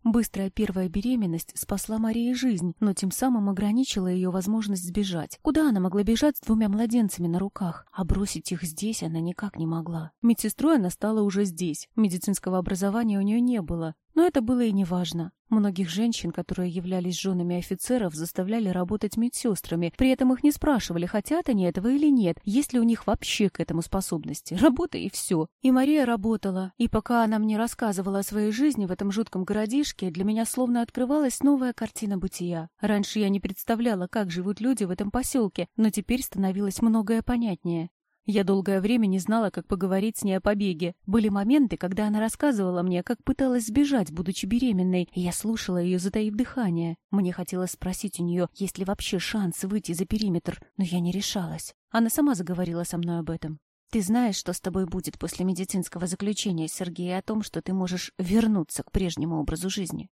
Быстрая первая беременность спасла Марии жизнь, но тем самым ограничила ее возможность сбежать. Куда она могла бежать с двумя младенцами на руках? А бросить их здесь она никак не могла. Медсестрой она стала уже здесь. Медицинского образования у нее не было. Но это было и неважно. Многих женщин, которые являлись женами офицеров, заставляли работать медсестрами. При этом их не спрашивали, хотят они этого или нет, есть ли у них вообще к этому способности. Работа и все. И Мария работала. И пока она мне рассказывала о своей жизни в этом жутком городишке, для меня словно открывалась новая картина бытия. Раньше я не представляла, как живут люди в этом поселке, но теперь становилось многое понятнее. Я долгое время не знала, как поговорить с ней о побеге. Были моменты, когда она рассказывала мне, как пыталась сбежать, будучи беременной, и я слушала ее, затаив дыхание. Мне хотелось спросить у нее, есть ли вообще шанс выйти за периметр, но я не решалась. Она сама заговорила со мной об этом. Ты знаешь, что с тобой будет после медицинского заключения Сергея о том, что ты можешь вернуться к прежнему образу жизни?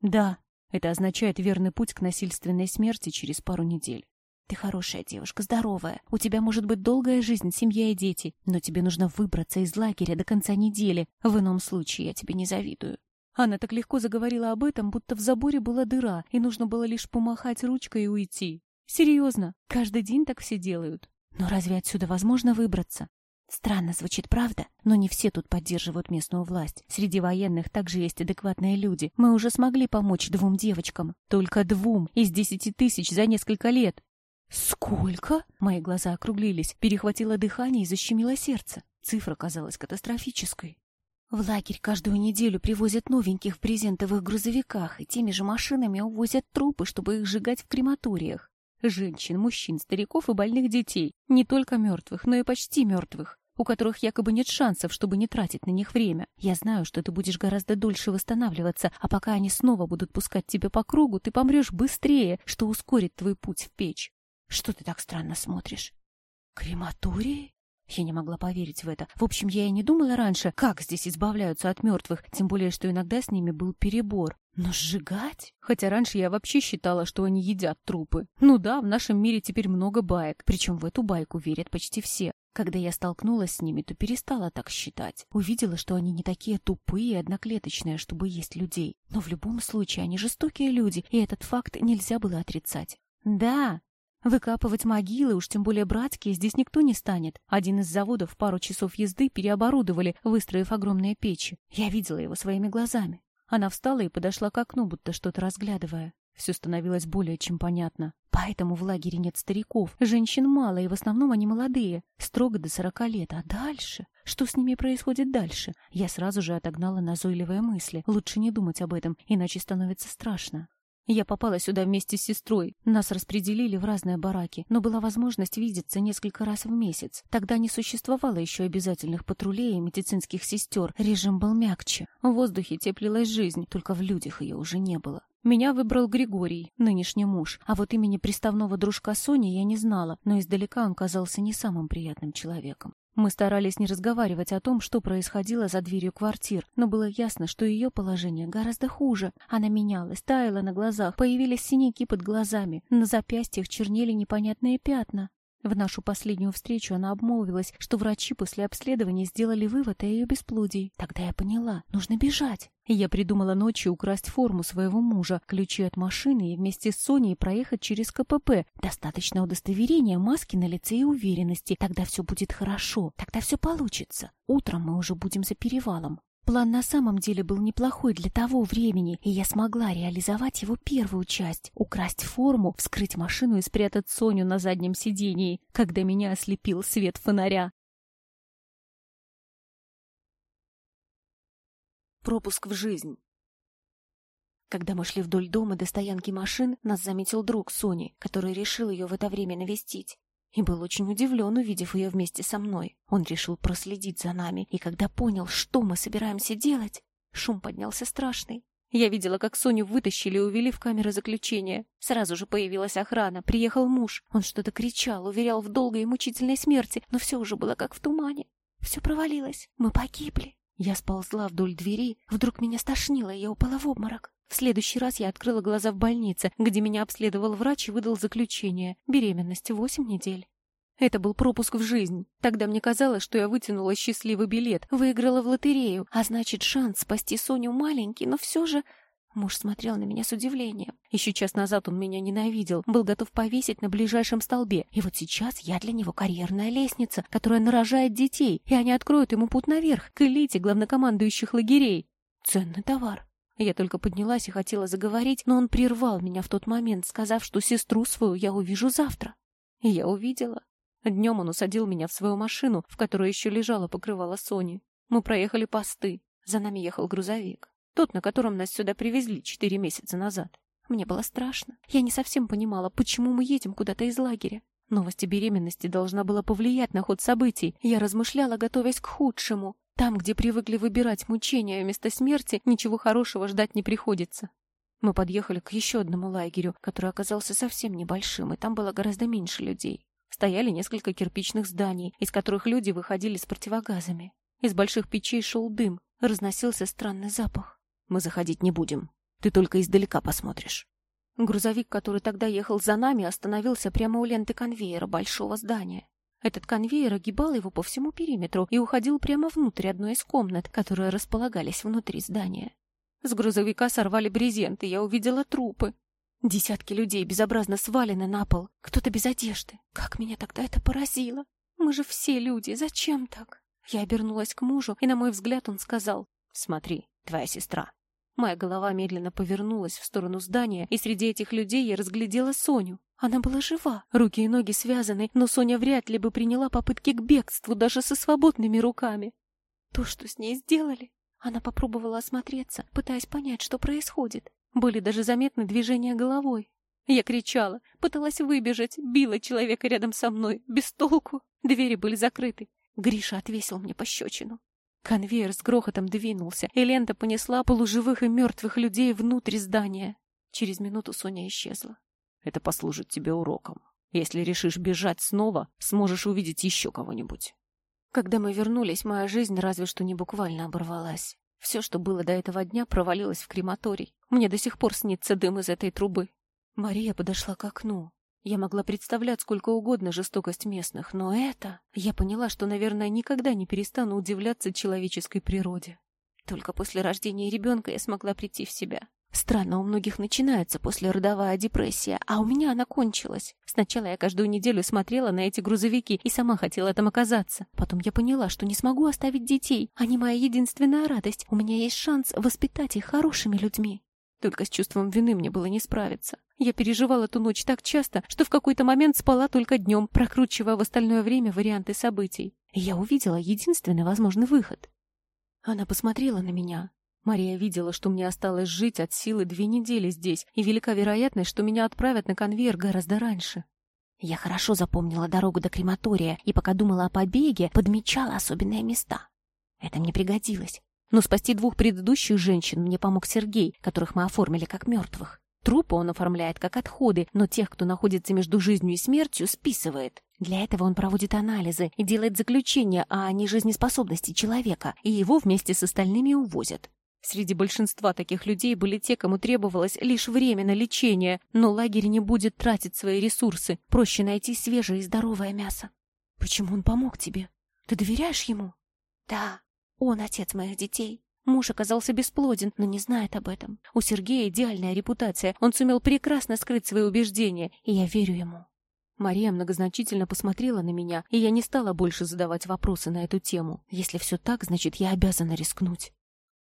Да, это означает верный путь к насильственной смерти через пару недель. Ты хорошая девушка, здоровая. У тебя может быть долгая жизнь, семья и дети. Но тебе нужно выбраться из лагеря до конца недели. В ином случае я тебе не завидую. Она так легко заговорила об этом, будто в заборе была дыра, и нужно было лишь помахать ручкой и уйти. Серьезно, каждый день так все делают. Но разве отсюда возможно выбраться? Странно звучит, правда? Но не все тут поддерживают местную власть. Среди военных также есть адекватные люди. Мы уже смогли помочь двум девочкам. Только двум из десяти тысяч за несколько лет. «Сколько?» Мои глаза округлились, перехватило дыхание и защемило сердце. Цифра казалась катастрофической. В лагерь каждую неделю привозят новеньких в презентовых грузовиках и теми же машинами увозят трупы, чтобы их сжигать в крематориях. Женщин, мужчин, стариков и больных детей. Не только мертвых, но и почти мертвых, у которых якобы нет шансов, чтобы не тратить на них время. Я знаю, что ты будешь гораздо дольше восстанавливаться, а пока они снова будут пускать тебя по кругу, ты помрешь быстрее, что ускорит твой путь в печь. Что ты так странно смотришь? Крематории? Я не могла поверить в это. В общем, я и не думала раньше, как здесь избавляются от мертвых, тем более, что иногда с ними был перебор. Но сжигать? Хотя раньше я вообще считала, что они едят трупы. Ну да, в нашем мире теперь много баек, причем в эту байку верят почти все. Когда я столкнулась с ними, то перестала так считать. Увидела, что они не такие тупые и одноклеточные, чтобы есть людей. Но в любом случае они жестокие люди, и этот факт нельзя было отрицать. Да, Выкапывать могилы, уж тем более братские, здесь никто не станет. Один из заводов пару часов езды переоборудовали, выстроив огромные печи. Я видела его своими глазами. Она встала и подошла к окну, будто что-то разглядывая. Все становилось более чем понятно. Поэтому в лагере нет стариков. Женщин мало, и в основном они молодые. Строго до сорока лет. А дальше? Что с ними происходит дальше? Я сразу же отогнала назойливые мысли. Лучше не думать об этом, иначе становится страшно. Я попала сюда вместе с сестрой. Нас распределили в разные бараки, но была возможность видеться несколько раз в месяц. Тогда не существовало еще обязательных патрулей и медицинских сестер. Режим был мягче. В воздухе теплилась жизнь, только в людях ее уже не было. Меня выбрал Григорий, нынешний муж, а вот имени приставного дружка Сони я не знала, но издалека он казался не самым приятным человеком. Мы старались не разговаривать о том, что происходило за дверью квартир, но было ясно, что ее положение гораздо хуже. Она менялась, таяла на глазах, появились синяки под глазами, на запястьях чернели непонятные пятна. В нашу последнюю встречу она обмолвилась, что врачи после обследования сделали вывод о ее бесплодии. Тогда я поняла, нужно бежать. И я придумала ночью украсть форму своего мужа, ключи от машины и вместе с Соней проехать через КПП. Достаточно удостоверения, маски на лице и уверенности. Тогда все будет хорошо, тогда все получится. Утром мы уже будем за перевалом. План на самом деле был неплохой для того времени, и я смогла реализовать его первую часть — украсть форму, вскрыть машину и спрятать Соню на заднем сидении, когда меня ослепил свет фонаря. Пропуск в жизнь. Когда мы шли вдоль дома до стоянки машин, нас заметил друг Сони, который решил ее в это время навестить и был очень удивлен, увидев ее вместе со мной. Он решил проследить за нами, и когда понял, что мы собираемся делать, шум поднялся страшный. Я видела, как Соню вытащили и увели в камеру заключения. Сразу же появилась охрана, приехал муж. Он что-то кричал, уверял в долгой и мучительной смерти, но все уже было как в тумане. Все провалилось, мы погибли. Я сползла вдоль двери, вдруг меня стошнило, и я упала в обморок. В следующий раз я открыла глаза в больнице, где меня обследовал врач и выдал заключение. Беременность восемь недель. Это был пропуск в жизнь. Тогда мне казалось, что я вытянула счастливый билет, выиграла в лотерею, а значит, шанс спасти Соню маленький, но все же... Муж смотрел на меня с удивлением. Еще час назад он меня ненавидел, был готов повесить на ближайшем столбе. И вот сейчас я для него карьерная лестница, которая нарожает детей, и они откроют ему путь наверх, к элите главнокомандующих лагерей. Ценный товар. Я только поднялась и хотела заговорить, но он прервал меня в тот момент, сказав, что сестру свою я увижу завтра. И я увидела. Днем он усадил меня в свою машину, в которой еще лежала покрывала Сони. Мы проехали посты. За нами ехал грузовик. Тот, на котором нас сюда привезли четыре месяца назад. Мне было страшно. Я не совсем понимала, почему мы едем куда-то из лагеря. Новость о беременности должна была повлиять на ход событий. Я размышляла, готовясь к худшему. Там, где привыкли выбирать мучения вместо смерти, ничего хорошего ждать не приходится. Мы подъехали к еще одному лагерю, который оказался совсем небольшим, и там было гораздо меньше людей. Стояли несколько кирпичных зданий, из которых люди выходили с противогазами. Из больших печей шел дым, разносился странный запах. «Мы заходить не будем. Ты только издалека посмотришь». Грузовик, который тогда ехал за нами, остановился прямо у ленты конвейера большого здания. Этот конвейер огибал его по всему периметру и уходил прямо внутрь одной из комнат, которые располагались внутри здания. С грузовика сорвали брезент, и я увидела трупы. Десятки людей безобразно свалены на пол, кто-то без одежды. Как меня тогда это поразило! Мы же все люди, зачем так? Я обернулась к мужу, и, на мой взгляд, он сказал, «Смотри, твоя сестра». Моя голова медленно повернулась в сторону здания, и среди этих людей я разглядела Соню. Она была жива, руки и ноги связаны, но Соня вряд ли бы приняла попытки к бегству даже со свободными руками. То, что с ней сделали, она попробовала осмотреться, пытаясь понять, что происходит. Были даже заметны движения головой. Я кричала, пыталась выбежать, била человека рядом со мной, без толку. Двери были закрыты. Гриша отвесил мне пощечину. Конвейер с грохотом двинулся, и лента понесла полуживых и мертвых людей внутрь здания. Через минуту Соня исчезла. «Это послужит тебе уроком. Если решишь бежать снова, сможешь увидеть еще кого-нибудь». Когда мы вернулись, моя жизнь разве что не буквально оборвалась. Все, что было до этого дня, провалилось в крематорий. Мне до сих пор снится дым из этой трубы. Мария подошла к окну. Я могла представлять сколько угодно жестокость местных, но это... Я поняла, что, наверное, никогда не перестану удивляться человеческой природе. Только после рождения ребенка я смогла прийти в себя. Странно, у многих начинается послеродовая депрессия, а у меня она кончилась. Сначала я каждую неделю смотрела на эти грузовики и сама хотела там оказаться. Потом я поняла, что не смогу оставить детей. Они моя единственная радость. У меня есть шанс воспитать их хорошими людьми. Только с чувством вины мне было не справиться. Я переживала ту ночь так часто, что в какой-то момент спала только днем, прокручивая в остальное время варианты событий. И я увидела единственный возможный выход. Она посмотрела на меня. Мария видела, что мне осталось жить от силы две недели здесь, и велика вероятность, что меня отправят на конвейер гораздо раньше. Я хорошо запомнила дорогу до крематория и, пока думала о побеге, подмечала особенные места. Это мне пригодилось. Но спасти двух предыдущих женщин мне помог Сергей, которых мы оформили как мертвых. Трупы он оформляет как отходы, но тех, кто находится между жизнью и смертью, списывает. Для этого он проводит анализы и делает заключение о нежизнеспособности человека, и его вместе с остальными увозят. Среди большинства таких людей были те, кому требовалось лишь время на лечение, но лагерь не будет тратить свои ресурсы, проще найти свежее и здоровое мясо. Почему он помог тебе? Ты доверяешь ему? Да, он отец моих детей. Муж оказался бесплоден, но не знает об этом. У Сергея идеальная репутация. Он сумел прекрасно скрыть свои убеждения, и я верю ему. Мария многозначительно посмотрела на меня, и я не стала больше задавать вопросы на эту тему. Если все так, значит, я обязана рискнуть.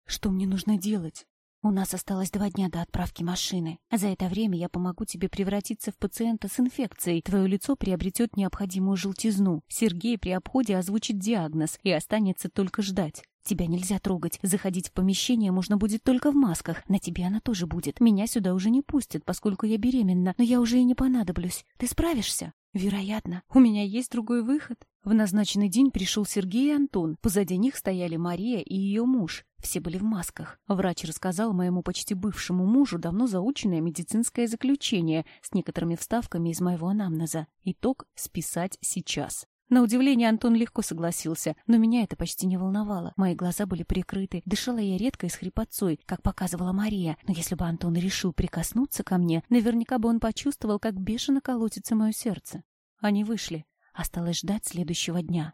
Что мне нужно делать? У нас осталось два дня до отправки машины. За это время я помогу тебе превратиться в пациента с инфекцией. Твое лицо приобретет необходимую желтизну. Сергей при обходе озвучит диагноз и останется только ждать. Тебя нельзя трогать. Заходить в помещение можно будет только в масках. На тебе она тоже будет. Меня сюда уже не пустят, поскольку я беременна, но я уже и не понадоблюсь. Ты справишься? Вероятно. У меня есть другой выход. В назначенный день пришел Сергей и Антон. Позади них стояли Мария и ее муж. Все были в масках. Врач рассказал моему почти бывшему мужу давно заученное медицинское заключение с некоторыми вставками из моего анамнеза. Итог списать сейчас. На удивление Антон легко согласился, но меня это почти не волновало. Мои глаза были прикрыты, дышала я редко и с хрипотцой, как показывала Мария. Но если бы Антон решил прикоснуться ко мне, наверняка бы он почувствовал, как бешено колотится мое сердце. Они вышли. Осталось ждать следующего дня.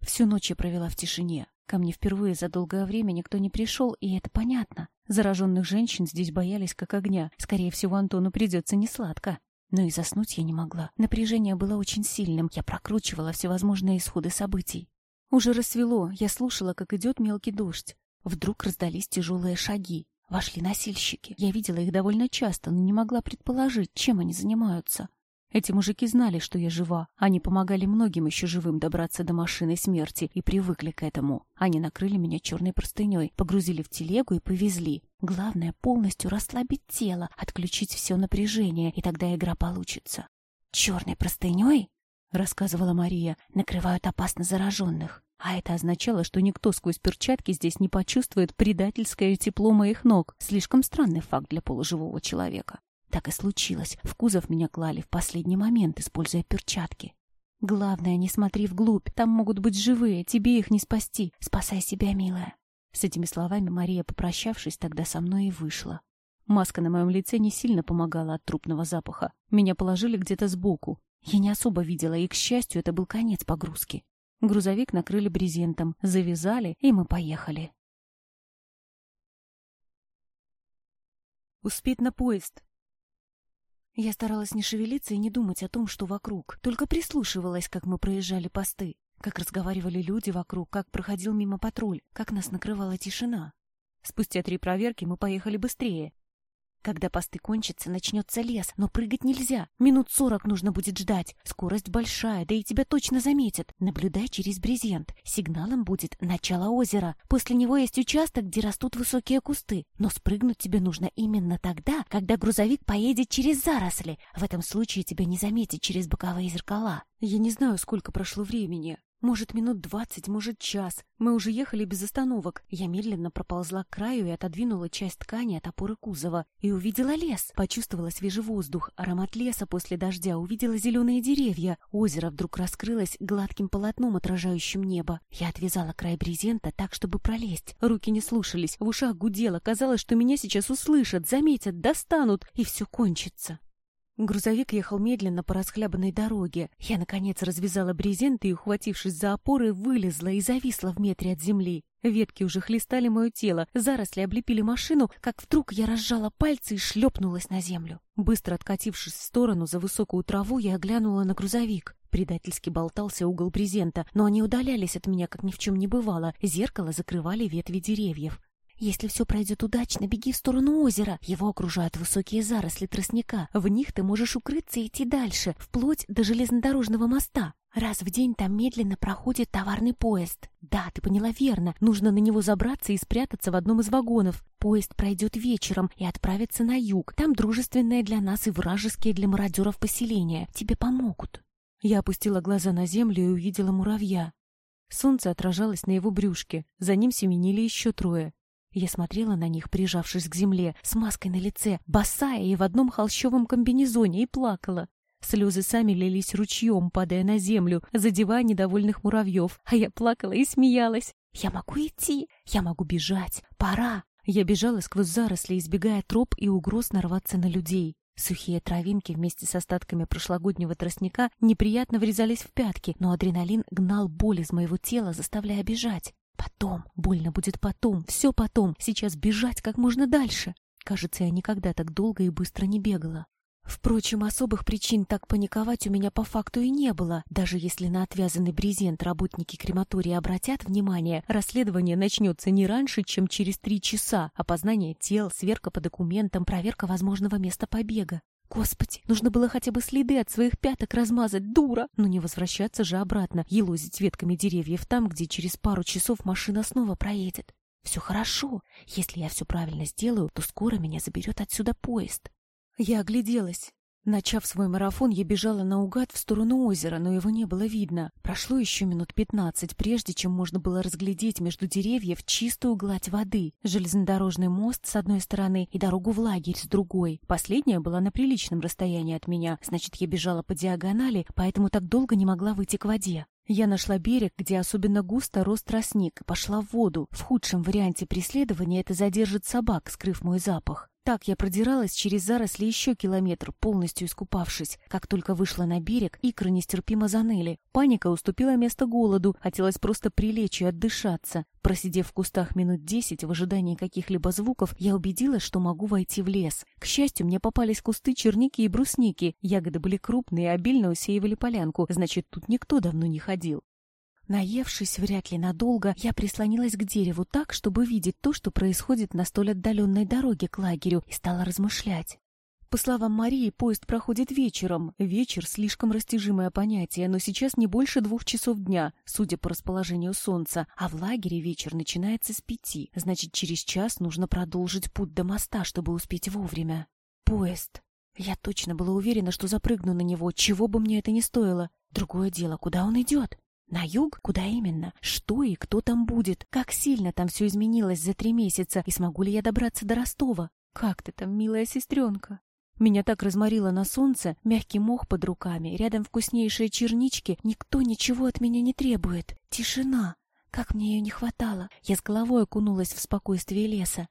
Всю ночь я провела в тишине. Ко мне впервые за долгое время никто не пришел, и это понятно. Зараженных женщин здесь боялись как огня. Скорее всего, Антону придется несладко. Но и заснуть я не могла. Напряжение было очень сильным. Я прокручивала всевозможные исходы событий. Уже рассвело, я слушала, как идет мелкий дождь. Вдруг раздались тяжелые шаги. Вошли носильщики. Я видела их довольно часто, но не могла предположить, чем они занимаются. Эти мужики знали, что я жива. Они помогали многим еще живым добраться до машины смерти и привыкли к этому. Они накрыли меня черной простыней, погрузили в телегу и повезли. Главное — полностью расслабить тело, отключить все напряжение, и тогда игра получится. «Черной простыней?» — рассказывала Мария. «Накрывают опасно зараженных. А это означало, что никто сквозь перчатки здесь не почувствует предательское тепло моих ног. Слишком странный факт для полуживого человека. Так и случилось. В кузов меня клали в последний момент, используя перчатки. Главное, не смотри вглубь. Там могут быть живые, тебе их не спасти. Спасай себя, милая. С этими словами Мария, попрощавшись, тогда со мной и вышла. Маска на моем лице не сильно помогала от трупного запаха. Меня положили где-то сбоку. Я не особо видела, и, к счастью, это был конец погрузки. Грузовик накрыли брезентом, завязали, и мы поехали. Успеть на поезд. Я старалась не шевелиться и не думать о том, что вокруг, только прислушивалась, как мы проезжали посты, как разговаривали люди вокруг, как проходил мимо патруль, как нас накрывала тишина. Спустя три проверки мы поехали быстрее, когда посты кончатся, начнется лес, но прыгать нельзя. Минут сорок нужно будет ждать. Скорость большая, да и тебя точно заметят. Наблюдай через брезент. Сигналом будет начало озера. После него есть участок, где растут высокие кусты. Но спрыгнуть тебе нужно именно тогда, когда грузовик поедет через заросли. В этом случае тебя не заметят через боковые зеркала. Я не знаю, сколько прошло времени. Может, минут двадцать, может, час. Мы уже ехали без остановок. Я медленно проползла к краю и отодвинула часть ткани от опоры кузова. И увидела лес. Почувствовала свежий воздух, аромат леса после дождя, увидела зеленые деревья. Озеро вдруг раскрылось гладким полотном, отражающим небо. Я отвязала край брезента так, чтобы пролезть. Руки не слушались, в ушах гудело. Казалось, что меня сейчас услышат, заметят, достанут, и все кончится. Грузовик ехал медленно по расхлябанной дороге. Я, наконец, развязала брезент и, ухватившись за опоры, вылезла и зависла в метре от земли. Ветки уже хлестали мое тело, заросли облепили машину, как вдруг я разжала пальцы и шлепнулась на землю. Быстро откатившись в сторону за высокую траву, я оглянула на грузовик. Предательски болтался угол брезента, но они удалялись от меня, как ни в чем не бывало. Зеркало закрывали ветви деревьев. Если все пройдет удачно, беги в сторону озера. Его окружают высокие заросли тростника. В них ты можешь укрыться и идти дальше, вплоть до железнодорожного моста. Раз в день там медленно проходит товарный поезд. Да, ты поняла верно. Нужно на него забраться и спрятаться в одном из вагонов. Поезд пройдет вечером и отправится на юг. Там дружественное для нас и вражеские для мародеров поселения. Тебе помогут. Я опустила глаза на землю и увидела муравья. Солнце отражалось на его брюшке. За ним семенили еще трое. Я смотрела на них, прижавшись к земле, с маской на лице, босая и в одном холщовом комбинезоне, и плакала. Слезы сами лились ручьем, падая на землю, задевая недовольных муравьев, а я плакала и смеялась. «Я могу идти, я могу бежать, пора!» Я бежала сквозь заросли, избегая троп и угроз нарваться на людей. Сухие травинки вместе с остатками прошлогоднего тростника неприятно врезались в пятки, но адреналин гнал боль из моего тела, заставляя бежать. Потом, больно будет потом, все потом, сейчас бежать как можно дальше. Кажется, я никогда так долго и быстро не бегала. Впрочем, особых причин так паниковать у меня по факту и не было. Даже если на отвязанный брезент работники крематория обратят внимание, расследование начнется не раньше, чем через три часа. Опознание тел, сверка по документам, проверка возможного места побега. Господи, нужно было хотя бы следы от своих пяток размазать, дура! Но не возвращаться же обратно, елозить ветками деревьев там, где через пару часов машина снова проедет. Все хорошо. Если я все правильно сделаю, то скоро меня заберет отсюда поезд. Я огляделась. Начав свой марафон, я бежала наугад в сторону озера, но его не было видно. Прошло еще минут пятнадцать, прежде чем можно было разглядеть между деревьев чистую гладь воды, железнодорожный мост с одной стороны и дорогу в лагерь с другой. Последняя была на приличном расстоянии от меня, значит, я бежала по диагонали, поэтому так долго не могла выйти к воде. Я нашла берег, где особенно густо рос тростник, пошла в воду. В худшем варианте преследования это задержит собак, скрыв мой запах. Так я продиралась через заросли еще километр, полностью искупавшись. Как только вышла на берег, икры нестерпимо заныли. Паника уступила место голоду, хотелось просто прилечь и отдышаться. Просидев в кустах минут десять в ожидании каких-либо звуков, я убедилась, что могу войти в лес. К счастью, мне попались кусты черники и брусники. Ягоды были крупные и обильно усеивали полянку, значит, тут никто давно не ходил. Наевшись вряд ли надолго, я прислонилась к дереву так, чтобы видеть то, что происходит на столь отдаленной дороге к лагерю, и стала размышлять. По словам Марии, поезд проходит вечером. Вечер — слишком растяжимое понятие, но сейчас не больше двух часов дня, судя по расположению солнца, а в лагере вечер начинается с пяти. Значит, через час нужно продолжить путь до моста, чтобы успеть вовремя. Поезд. Я точно была уверена, что запрыгну на него, чего бы мне это ни стоило. Другое дело, куда он идет? На юг? Куда именно? Что и кто там будет? Как сильно там все изменилось за три месяца? И смогу ли я добраться до Ростова? Как ты там, милая сестренка? Меня так разморило на солнце, мягкий мох под руками, рядом вкуснейшие чернички. Никто ничего от меня не требует. Тишина. Как мне ее не хватало. Я с головой окунулась в спокойствие леса.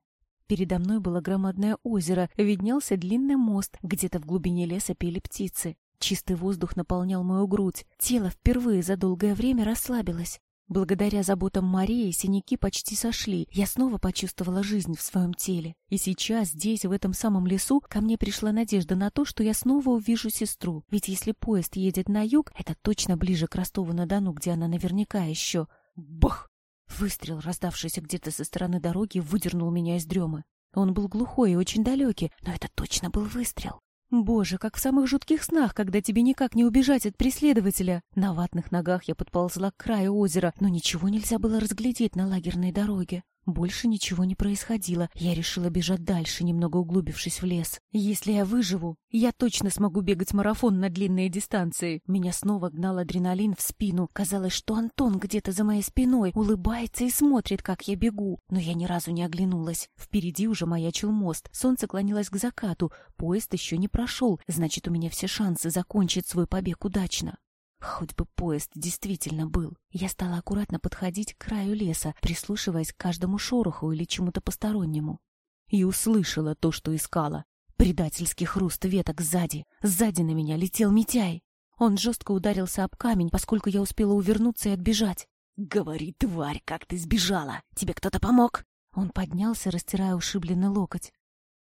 Передо мной было громадное озеро, виднелся длинный мост, где-то в глубине леса пели птицы. Чистый воздух наполнял мою грудь. Тело впервые за долгое время расслабилось. Благодаря заботам Марии синяки почти сошли. Я снова почувствовала жизнь в своем теле. И сейчас, здесь, в этом самом лесу, ко мне пришла надежда на то, что я снова увижу сестру. Ведь если поезд едет на юг, это точно ближе к Ростову-на-Дону, где она наверняка еще... Бах! Выстрел, раздавшийся где-то со стороны дороги, выдернул меня из дремы. Он был глухой и очень далекий, но это точно был выстрел. Боже, как в самых жутких снах, когда тебе никак не убежать от преследователя. На ватных ногах я подползла к краю озера, но ничего нельзя было разглядеть на лагерной дороге. Больше ничего не происходило. Я решила бежать дальше, немного углубившись в лес. Если я выживу, я точно смогу бегать марафон на длинные дистанции. Меня снова гнал адреналин в спину. Казалось, что Антон где-то за моей спиной улыбается и смотрит, как я бегу. Но я ни разу не оглянулась. Впереди уже маячил мост. Солнце клонилось к закату. Поезд еще не прошел. Значит, у меня все шансы закончить свой побег удачно. Хоть бы поезд действительно был. Я стала аккуратно подходить к краю леса, прислушиваясь к каждому шороху или чему-то постороннему. И услышала то, что искала. Предательский хруст веток сзади. Сзади на меня летел Митяй. Он жестко ударился об камень, поскольку я успела увернуться и отбежать. «Говори, тварь, как ты сбежала! Тебе кто-то помог?» Он поднялся, растирая ушибленный локоть.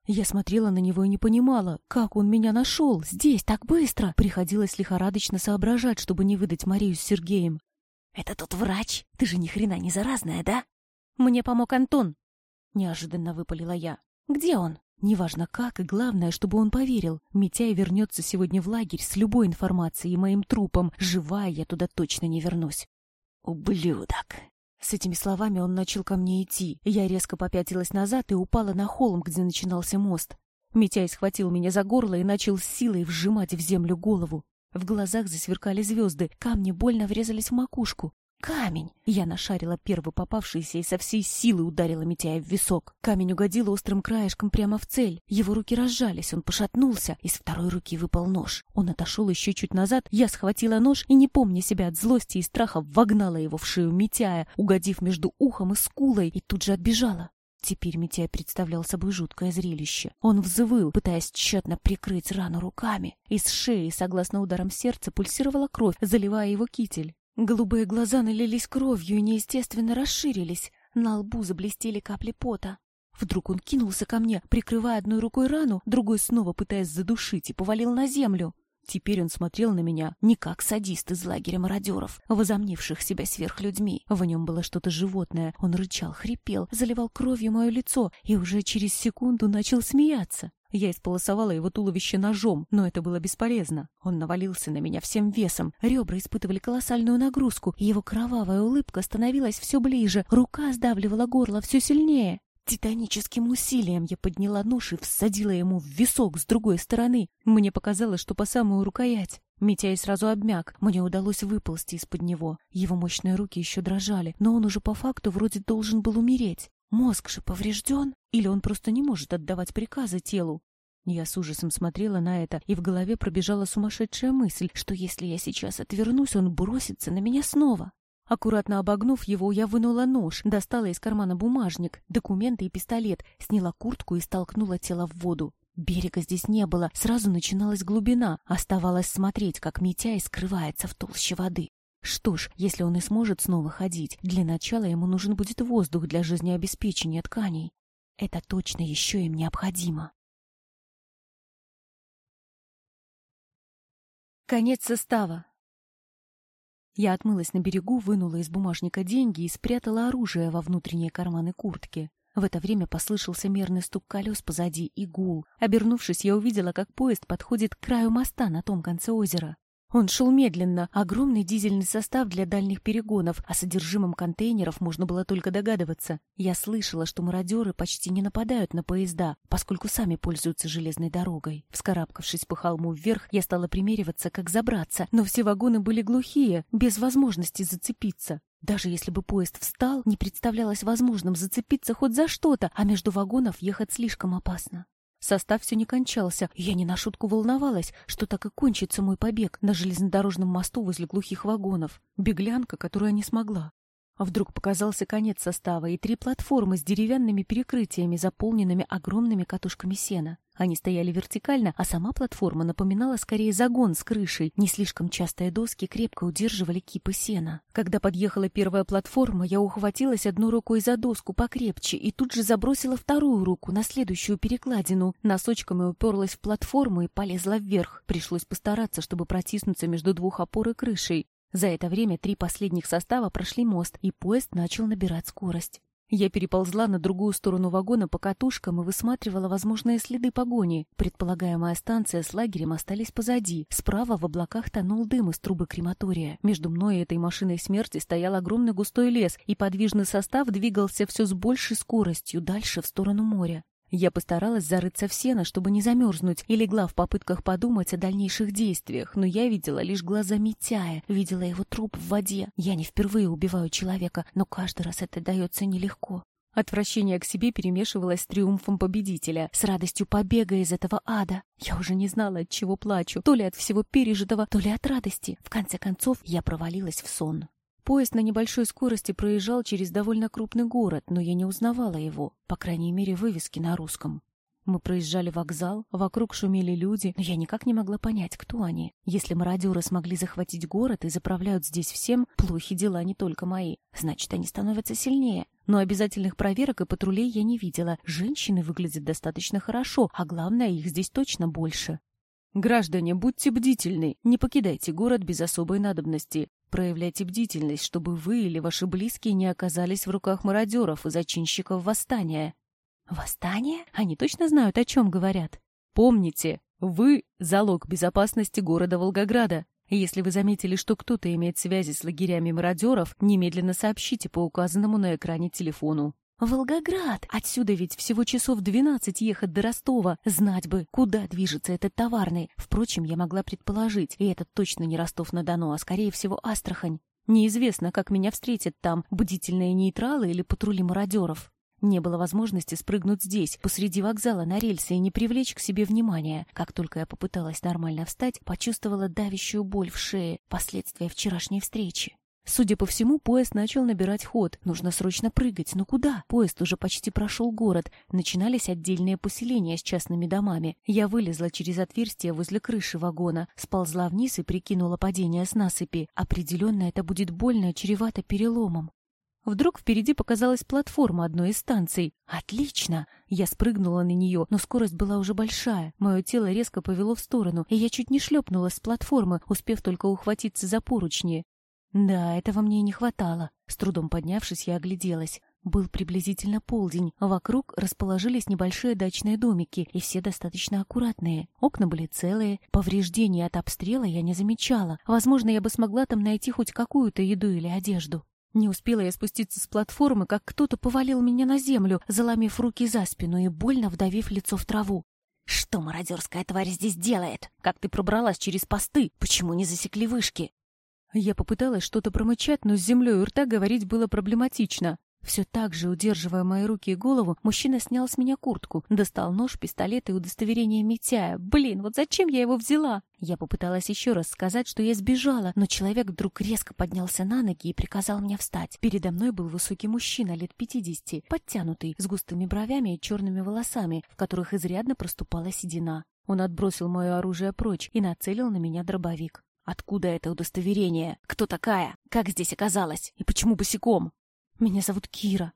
Я смотрела на него и не понимала, как он меня нашел, здесь, так быстро. Приходилось лихорадочно соображать, чтобы не выдать Марию с Сергеем. «Это тот врач? Ты же ни хрена не заразная, да?» «Мне помог Антон», — неожиданно выпалила я. «Где он?» Неважно как, и главное, чтобы он поверил. Митяй вернется сегодня в лагерь с любой информацией и моим трупом. Живая я туда точно не вернусь. «Ублюдок!» С этими словами он начал ко мне идти. Я резко попятилась назад и упала на холм, где начинался мост. Митяй схватил меня за горло и начал с силой вжимать в землю голову. В глазах засверкали звезды, камни больно врезались в макушку. Камень! Я нашарила первый попавшийся и со всей силы ударила Митяя в висок. Камень угодил острым краешком прямо в цель. Его руки разжались, он пошатнулся, из второй руки выпал нож. Он отошел еще чуть назад, я схватила нож и, не помня себя от злости и страха, вогнала его в шею Митяя, угодив между ухом и скулой, и тут же отбежала. Теперь Митяй представлял собой жуткое зрелище. Он взвыл, пытаясь тщетно прикрыть рану руками. Из шеи, согласно ударам сердца, пульсировала кровь, заливая его китель. Голубые глаза налились кровью и неестественно расширились. На лбу заблестели капли пота. Вдруг он кинулся ко мне, прикрывая одной рукой рану, другой снова пытаясь задушить, и повалил на землю. Теперь он смотрел на меня не как садист из лагеря мародеров, возомнивших себя сверхлюдьми. В нем было что-то животное. Он рычал, хрипел, заливал кровью мое лицо и уже через секунду начал смеяться. Я исполосовала его туловище ножом, но это было бесполезно. Он навалился на меня всем весом. Ребра испытывали колоссальную нагрузку, его кровавая улыбка становилась все ближе. Рука сдавливала горло все сильнее. Титаническим усилием я подняла нож и всадила ему в висок с другой стороны. Мне показалось, что по самую рукоять. Митяй сразу обмяк. Мне удалось выползти из-под него. Его мощные руки еще дрожали, но он уже по факту вроде должен был умереть. Мозг же поврежден? Или он просто не может отдавать приказы телу? Я с ужасом смотрела на это, и в голове пробежала сумасшедшая мысль, что если я сейчас отвернусь, он бросится на меня снова. Аккуратно обогнув его, я вынула нож, достала из кармана бумажник, документы и пистолет, сняла куртку и столкнула тело в воду. Берега здесь не было, сразу начиналась глубина, оставалось смотреть, как Митяй скрывается в толще воды. Что ж, если он и сможет снова ходить, для начала ему нужен будет воздух для жизнеобеспечения тканей. Это точно еще им необходимо. Конец состава. Я отмылась на берегу, вынула из бумажника деньги и спрятала оружие во внутренние карманы куртки. В это время послышался мерный стук колес позади и гул. Обернувшись, я увидела, как поезд подходит к краю моста на том конце озера. Он шел медленно, огромный дизельный состав для дальних перегонов, о содержимом контейнеров можно было только догадываться. Я слышала, что мародеры почти не нападают на поезда, поскольку сами пользуются железной дорогой. Вскарабкавшись по холму вверх, я стала примериваться, как забраться, но все вагоны были глухие, без возможности зацепиться. Даже если бы поезд встал, не представлялось возможным зацепиться хоть за что-то, а между вагонов ехать слишком опасно. Состав все не кончался, я не на шутку волновалась, что так и кончится мой побег на железнодорожном мосту возле глухих вагонов. Беглянка, которая не смогла. Вдруг показался конец состава и три платформы с деревянными перекрытиями, заполненными огромными катушками сена. Они стояли вертикально, а сама платформа напоминала скорее загон с крышей. Не слишком частые доски крепко удерживали кипы сена. Когда подъехала первая платформа, я ухватилась одной рукой за доску покрепче и тут же забросила вторую руку на следующую перекладину. Носочками уперлась в платформу и полезла вверх. Пришлось постараться, чтобы протиснуться между двух опор и крышей. За это время три последних состава прошли мост, и поезд начал набирать скорость. Я переползла на другую сторону вагона по катушкам и высматривала возможные следы погони. Предполагаемая станция с лагерем остались позади. Справа в облаках тонул дым из трубы крематория. Между мной и этой машиной смерти стоял огромный густой лес, и подвижный состав двигался все с большей скоростью дальше в сторону моря. Я постаралась зарыться в сено, чтобы не замерзнуть, и легла в попытках подумать о дальнейших действиях, но я видела лишь глаза Митяя, видела его труп в воде. Я не впервые убиваю человека, но каждый раз это дается нелегко. Отвращение к себе перемешивалось с триумфом победителя, с радостью побега из этого ада. Я уже не знала, от чего плачу, то ли от всего пережитого, то ли от радости. В конце концов, я провалилась в сон. Поезд на небольшой скорости проезжал через довольно крупный город, но я не узнавала его, по крайней мере, вывески на русском. Мы проезжали вокзал, вокруг шумели люди, но я никак не могла понять, кто они. Если мародеры смогли захватить город и заправляют здесь всем, плохи дела не только мои. Значит, они становятся сильнее. Но обязательных проверок и патрулей я не видела. Женщины выглядят достаточно хорошо, а главное, их здесь точно больше. Граждане, будьте бдительны, не покидайте город без особой надобности. Проявляйте бдительность, чтобы вы или ваши близкие не оказались в руках мародеров и зачинщиков восстания. Восстание? Они точно знают, о чем говорят. Помните, вы — залог безопасности города Волгограда. Если вы заметили, что кто-то имеет связи с лагерями мародеров, немедленно сообщите по указанному на экране телефону. Волгоград! Отсюда ведь всего часов двенадцать ехать до Ростова. Знать бы, куда движется этот товарный. Впрочем, я могла предположить, и это точно не Ростов-на-Дону, а скорее всего Астрахань. Неизвестно, как меня встретят там, бдительные нейтралы или патрули мародеров. Не было возможности спрыгнуть здесь, посреди вокзала на рельсы и не привлечь к себе внимания. Как только я попыталась нормально встать, почувствовала давящую боль в шее, последствия вчерашней встречи. Судя по всему, поезд начал набирать ход. Нужно срочно прыгать. Но куда? Поезд уже почти прошел город. Начинались отдельные поселения с частными домами. Я вылезла через отверстие возле крыши вагона, сползла вниз и прикинула падение с насыпи. Определенно это будет больно и чревато переломом. Вдруг впереди показалась платформа одной из станций. Отлично! Я спрыгнула на нее, но скорость была уже большая. Мое тело резко повело в сторону, и я чуть не шлепнулась с платформы, успев только ухватиться за поручни. Да, этого мне и не хватало. С трудом поднявшись, я огляделась. Был приблизительно полдень. Вокруг расположились небольшие дачные домики, и все достаточно аккуратные. Окна были целые, повреждений от обстрела я не замечала. Возможно, я бы смогла там найти хоть какую-то еду или одежду. Не успела я спуститься с платформы, как кто-то повалил меня на землю, заломив руки за спину и больно вдавив лицо в траву. «Что мародерская тварь здесь делает? Как ты пробралась через посты? Почему не засекли вышки?» Я попыталась что-то промычать, но с землей у рта говорить было проблематично. Все так же, удерживая мои руки и голову, мужчина снял с меня куртку, достал нож, пистолет и удостоверение Митяя. Блин, вот зачем я его взяла? Я попыталась еще раз сказать, что я сбежала, но человек вдруг резко поднялся на ноги и приказал мне встать. Передо мной был высокий мужчина лет пятидесяти, подтянутый, с густыми бровями и черными волосами, в которых изрядно проступала седина. Он отбросил мое оружие прочь и нацелил на меня дробовик. Откуда это удостоверение? Кто такая? Как здесь оказалась? И почему босиком? Меня зовут Кира.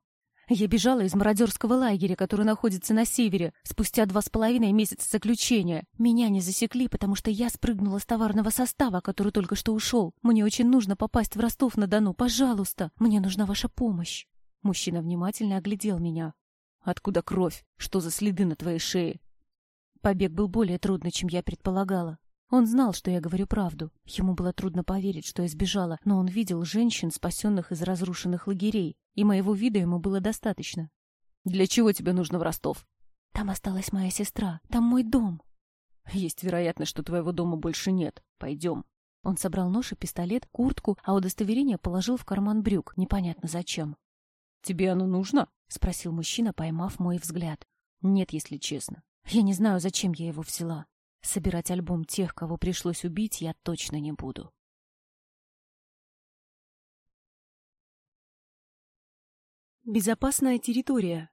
Я бежала из мародерского лагеря, который находится на севере, спустя два с половиной месяца заключения. Меня не засекли, потому что я спрыгнула с товарного состава, который только что ушел. Мне очень нужно попасть в Ростов-на-Дону. Пожалуйста, мне нужна ваша помощь. Мужчина внимательно оглядел меня. Откуда кровь? Что за следы на твоей шее? Побег был более трудный, чем я предполагала. Он знал, что я говорю правду. Ему было трудно поверить, что я сбежала, но он видел женщин, спасенных из разрушенных лагерей, и моего вида ему было достаточно. «Для чего тебе нужно в Ростов?» «Там осталась моя сестра. Там мой дом». «Есть вероятность, что твоего дома больше нет. Пойдем». Он собрал нож и пистолет, куртку, а удостоверение положил в карман брюк, непонятно зачем. «Тебе оно нужно?» — спросил мужчина, поймав мой взгляд. «Нет, если честно. Я не знаю, зачем я его взяла. Собирать альбом тех, кого пришлось убить, я точно не буду. Безопасная территория.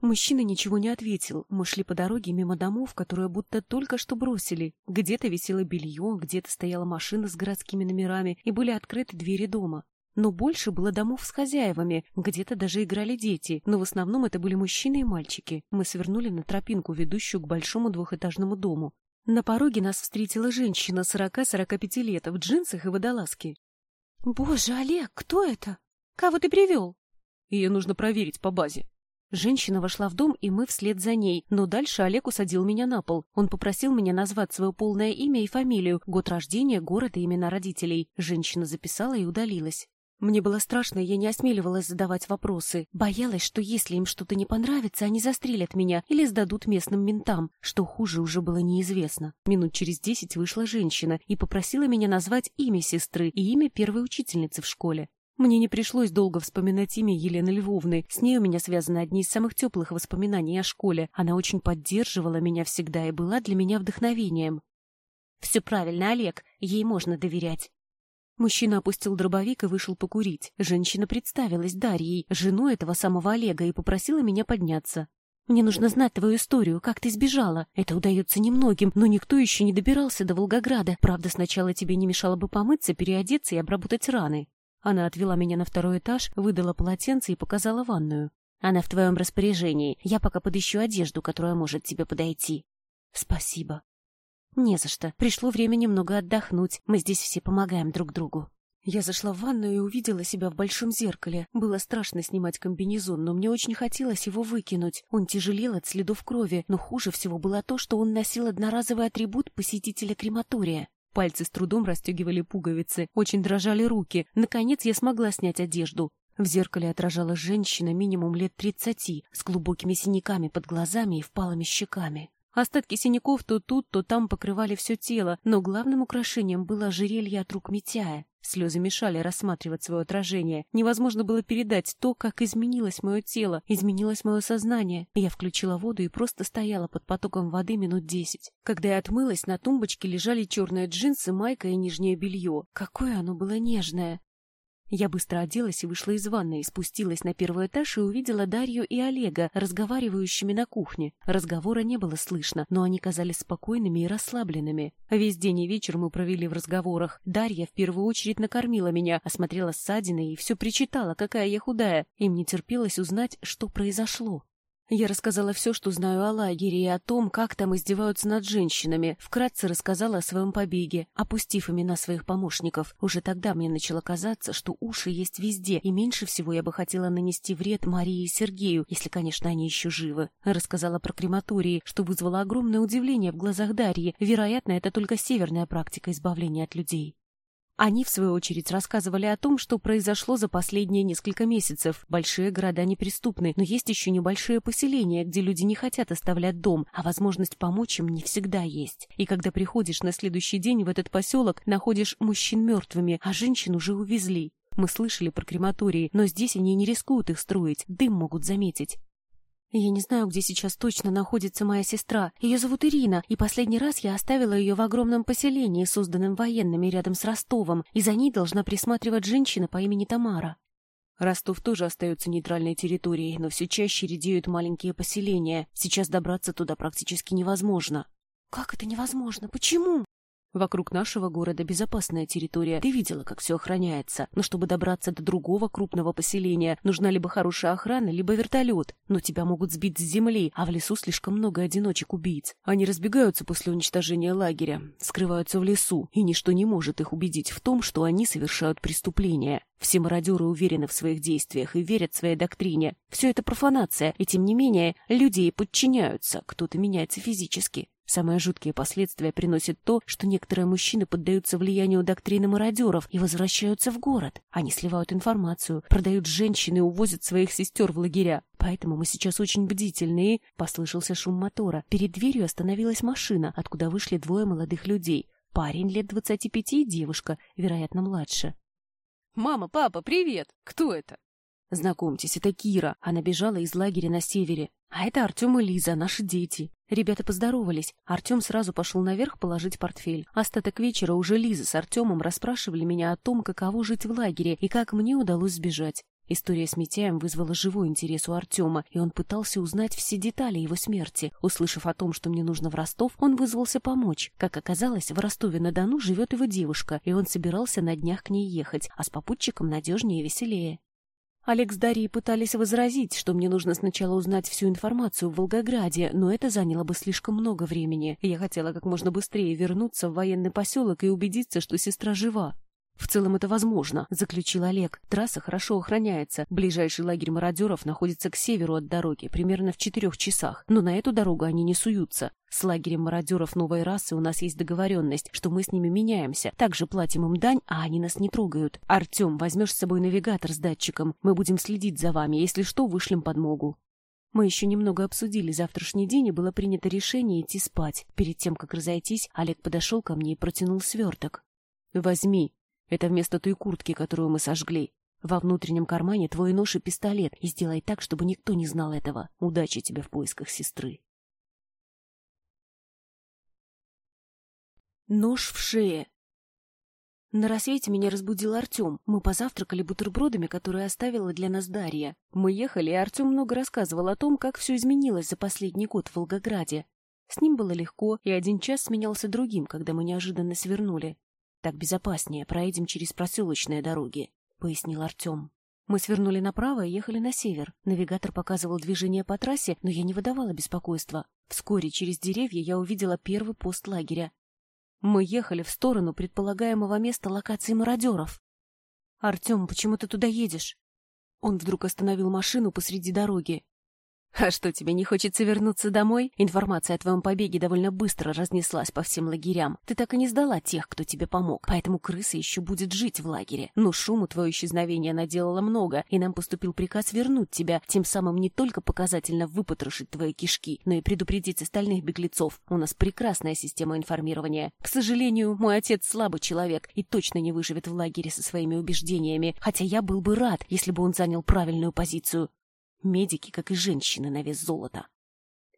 Мужчина ничего не ответил. Мы шли по дороге мимо домов, которые будто только что бросили. Где-то висело белье, где-то стояла машина с городскими номерами и были открыты двери дома. Но больше было домов с хозяевами, где-то даже играли дети, но в основном это были мужчины и мальчики. Мы свернули на тропинку, ведущую к большому двухэтажному дому. На пороге нас встретила женщина 40-45 лет в джинсах и водолазке. «Боже, Олег, кто это? Кого ты привел?» «Ее нужно проверить по базе», Женщина вошла в дом, и мы вслед за ней, но дальше Олег усадил меня на пол. Он попросил меня назвать свое полное имя и фамилию, год рождения, город и имена родителей. Женщина записала и удалилась. Мне было страшно, я не осмеливалась задавать вопросы. Боялась, что если им что-то не понравится, они застрелят меня или сдадут местным ментам. Что хуже уже было неизвестно. Минут через десять вышла женщина и попросила меня назвать имя сестры и имя первой учительницы в школе. Мне не пришлось долго вспоминать имя Елены Львовны. С ней у меня связаны одни из самых теплых воспоминаний о школе. Она очень поддерживала меня всегда и была для меня вдохновением. «Все правильно, Олег. Ей можно доверять». Мужчина опустил дробовик и вышел покурить. Женщина представилась Дарьей, женой этого самого Олега, и попросила меня подняться. «Мне нужно знать твою историю, как ты сбежала. Это удается немногим, но никто еще не добирался до Волгограда. Правда, сначала тебе не мешало бы помыться, переодеться и обработать раны». Она отвела меня на второй этаж, выдала полотенце и показала ванную. Она в твоем распоряжении. Я пока подыщу одежду, которая может тебе подойти. Спасибо. Не за что. Пришло время немного отдохнуть. Мы здесь все помогаем друг другу. Я зашла в ванную и увидела себя в большом зеркале. Было страшно снимать комбинезон, но мне очень хотелось его выкинуть. Он тяжелел от следов крови, но хуже всего было то, что он носил одноразовый атрибут посетителя крематория. Пальцы с трудом расстегивали пуговицы, очень дрожали руки. Наконец я смогла снять одежду. В зеркале отражалась женщина минимум лет тридцати, с глубокими синяками под глазами и впалыми щеками. Остатки синяков то тут, то там покрывали все тело, но главным украшением было ожерелье от рук Митяя. Слезы мешали рассматривать свое отражение. Невозможно было передать то, как изменилось мое тело, изменилось мое сознание. Я включила воду и просто стояла под потоком воды минут десять. Когда я отмылась, на тумбочке лежали черные джинсы, майка и нижнее белье. Какое оно было нежное! Я быстро оделась и вышла из ванной, спустилась на первый этаж и увидела Дарью и Олега, разговаривающими на кухне. Разговора не было слышно, но они казались спокойными и расслабленными. Весь день и вечер мы провели в разговорах. Дарья в первую очередь накормила меня, осмотрела ссадины и все причитала, какая я худая. Им не терпелось узнать, что произошло. Я рассказала все, что знаю о лагере и о том, как там издеваются над женщинами. Вкратце рассказала о своем побеге, опустив имена своих помощников. Уже тогда мне начало казаться, что уши есть везде, и меньше всего я бы хотела нанести вред Марии и Сергею, если, конечно, они еще живы. Рассказала про крематории, что вызвало огромное удивление в глазах Дарьи. Вероятно, это только северная практика избавления от людей. Они, в свою очередь, рассказывали о том, что произошло за последние несколько месяцев. Большие города неприступны, но есть еще небольшие поселения, где люди не хотят оставлять дом, а возможность помочь им не всегда есть. И когда приходишь на следующий день в этот поселок, находишь мужчин мертвыми, а женщин уже увезли. Мы слышали про крематории, но здесь они не рискуют их строить, дым могут заметить. Я не знаю, где сейчас точно находится моя сестра. Ее зовут Ирина, и последний раз я оставила ее в огромном поселении, созданном военными рядом с Ростовом, и за ней должна присматривать женщина по имени Тамара. Ростов тоже остается нейтральной территорией, но все чаще редеют маленькие поселения. Сейчас добраться туда практически невозможно. Как это невозможно? Почему? Вокруг нашего города безопасная территория. Ты видела, как все охраняется. Но чтобы добраться до другого крупного поселения, нужна либо хорошая охрана, либо вертолет. Но тебя могут сбить с земли, а в лесу слишком много одиночек-убийц. Они разбегаются после уничтожения лагеря, скрываются в лесу, и ничто не может их убедить в том, что они совершают преступления. Все мародеры уверены в своих действиях и верят своей доктрине. Все это профанация, и тем не менее людей подчиняются, кто-то меняется физически. Самые жуткие последствия приносит то, что некоторые мужчины поддаются влиянию доктрины мародеров и возвращаются в город. Они сливают информацию, продают женщин и увозят своих сестер в лагеря. Поэтому мы сейчас очень бдительны. Послышался шум мотора. Перед дверью остановилась машина, откуда вышли двое молодых людей. Парень лет двадцати пяти и девушка, вероятно, младше. «Мама, папа, привет! Кто это?» Знакомьтесь, это Кира. Она бежала из лагеря на севере. А это Артем и Лиза, наши дети. Ребята поздоровались. Артем сразу пошел наверх положить портфель. Остаток вечера уже Лиза с Артемом расспрашивали меня о том, каково жить в лагере и как мне удалось сбежать. История с Митяем вызвала живой интерес у Артема, и он пытался узнать все детали его смерти. Услышав о том, что мне нужно в Ростов, он вызвался помочь. Как оказалось, в Ростове-на-Дону живет его девушка, и он собирался на днях к ней ехать, а с попутчиком надежнее и веселее. Олег с пытались возразить, что мне нужно сначала узнать всю информацию в Волгограде, но это заняло бы слишком много времени. Я хотела как можно быстрее вернуться в военный поселок и убедиться, что сестра жива. «В целом это возможно», — заключил Олег. «Трасса хорошо охраняется. Ближайший лагерь мародеров находится к северу от дороги, примерно в четырех часах. Но на эту дорогу они не суются. С лагерем мародеров новой расы у нас есть договоренность, что мы с ними меняемся. Также платим им дань, а они нас не трогают. Артем, возьмешь с собой навигатор с датчиком. Мы будем следить за вами. Если что, вышлем подмогу». Мы еще немного обсудили завтрашний день, и было принято решение идти спать. Перед тем, как разойтись, Олег подошел ко мне и протянул сверток. «Возьми», это вместо той куртки, которую мы сожгли. Во внутреннем кармане твой нож и пистолет, и сделай так, чтобы никто не знал этого. Удачи тебе в поисках сестры. Нож в шее. На рассвете меня разбудил Артем. Мы позавтракали бутербродами, которые оставила для нас Дарья. Мы ехали, и Артем много рассказывал о том, как все изменилось за последний год в Волгограде. С ним было легко, и один час сменялся другим, когда мы неожиданно свернули. Так безопаснее, проедем через проселочные дороги, — пояснил Артем. Мы свернули направо и ехали на север. Навигатор показывал движение по трассе, но я не выдавала беспокойства. Вскоре через деревья я увидела первый пост лагеря. Мы ехали в сторону предполагаемого места локации мародеров. «Артем, почему ты туда едешь?» Он вдруг остановил машину посреди дороги. «А что, тебе не хочется вернуться домой? Информация о твоем побеге довольно быстро разнеслась по всем лагерям. Ты так и не сдала тех, кто тебе помог, поэтому крыса еще будет жить в лагере. Но шуму твое исчезновение наделало много, и нам поступил приказ вернуть тебя, тем самым не только показательно выпотрошить твои кишки, но и предупредить остальных беглецов. У нас прекрасная система информирования. К сожалению, мой отец слабый человек и точно не выживет в лагере со своими убеждениями, хотя я был бы рад, если бы он занял правильную позицию. Медики, как и женщины, на вес золота.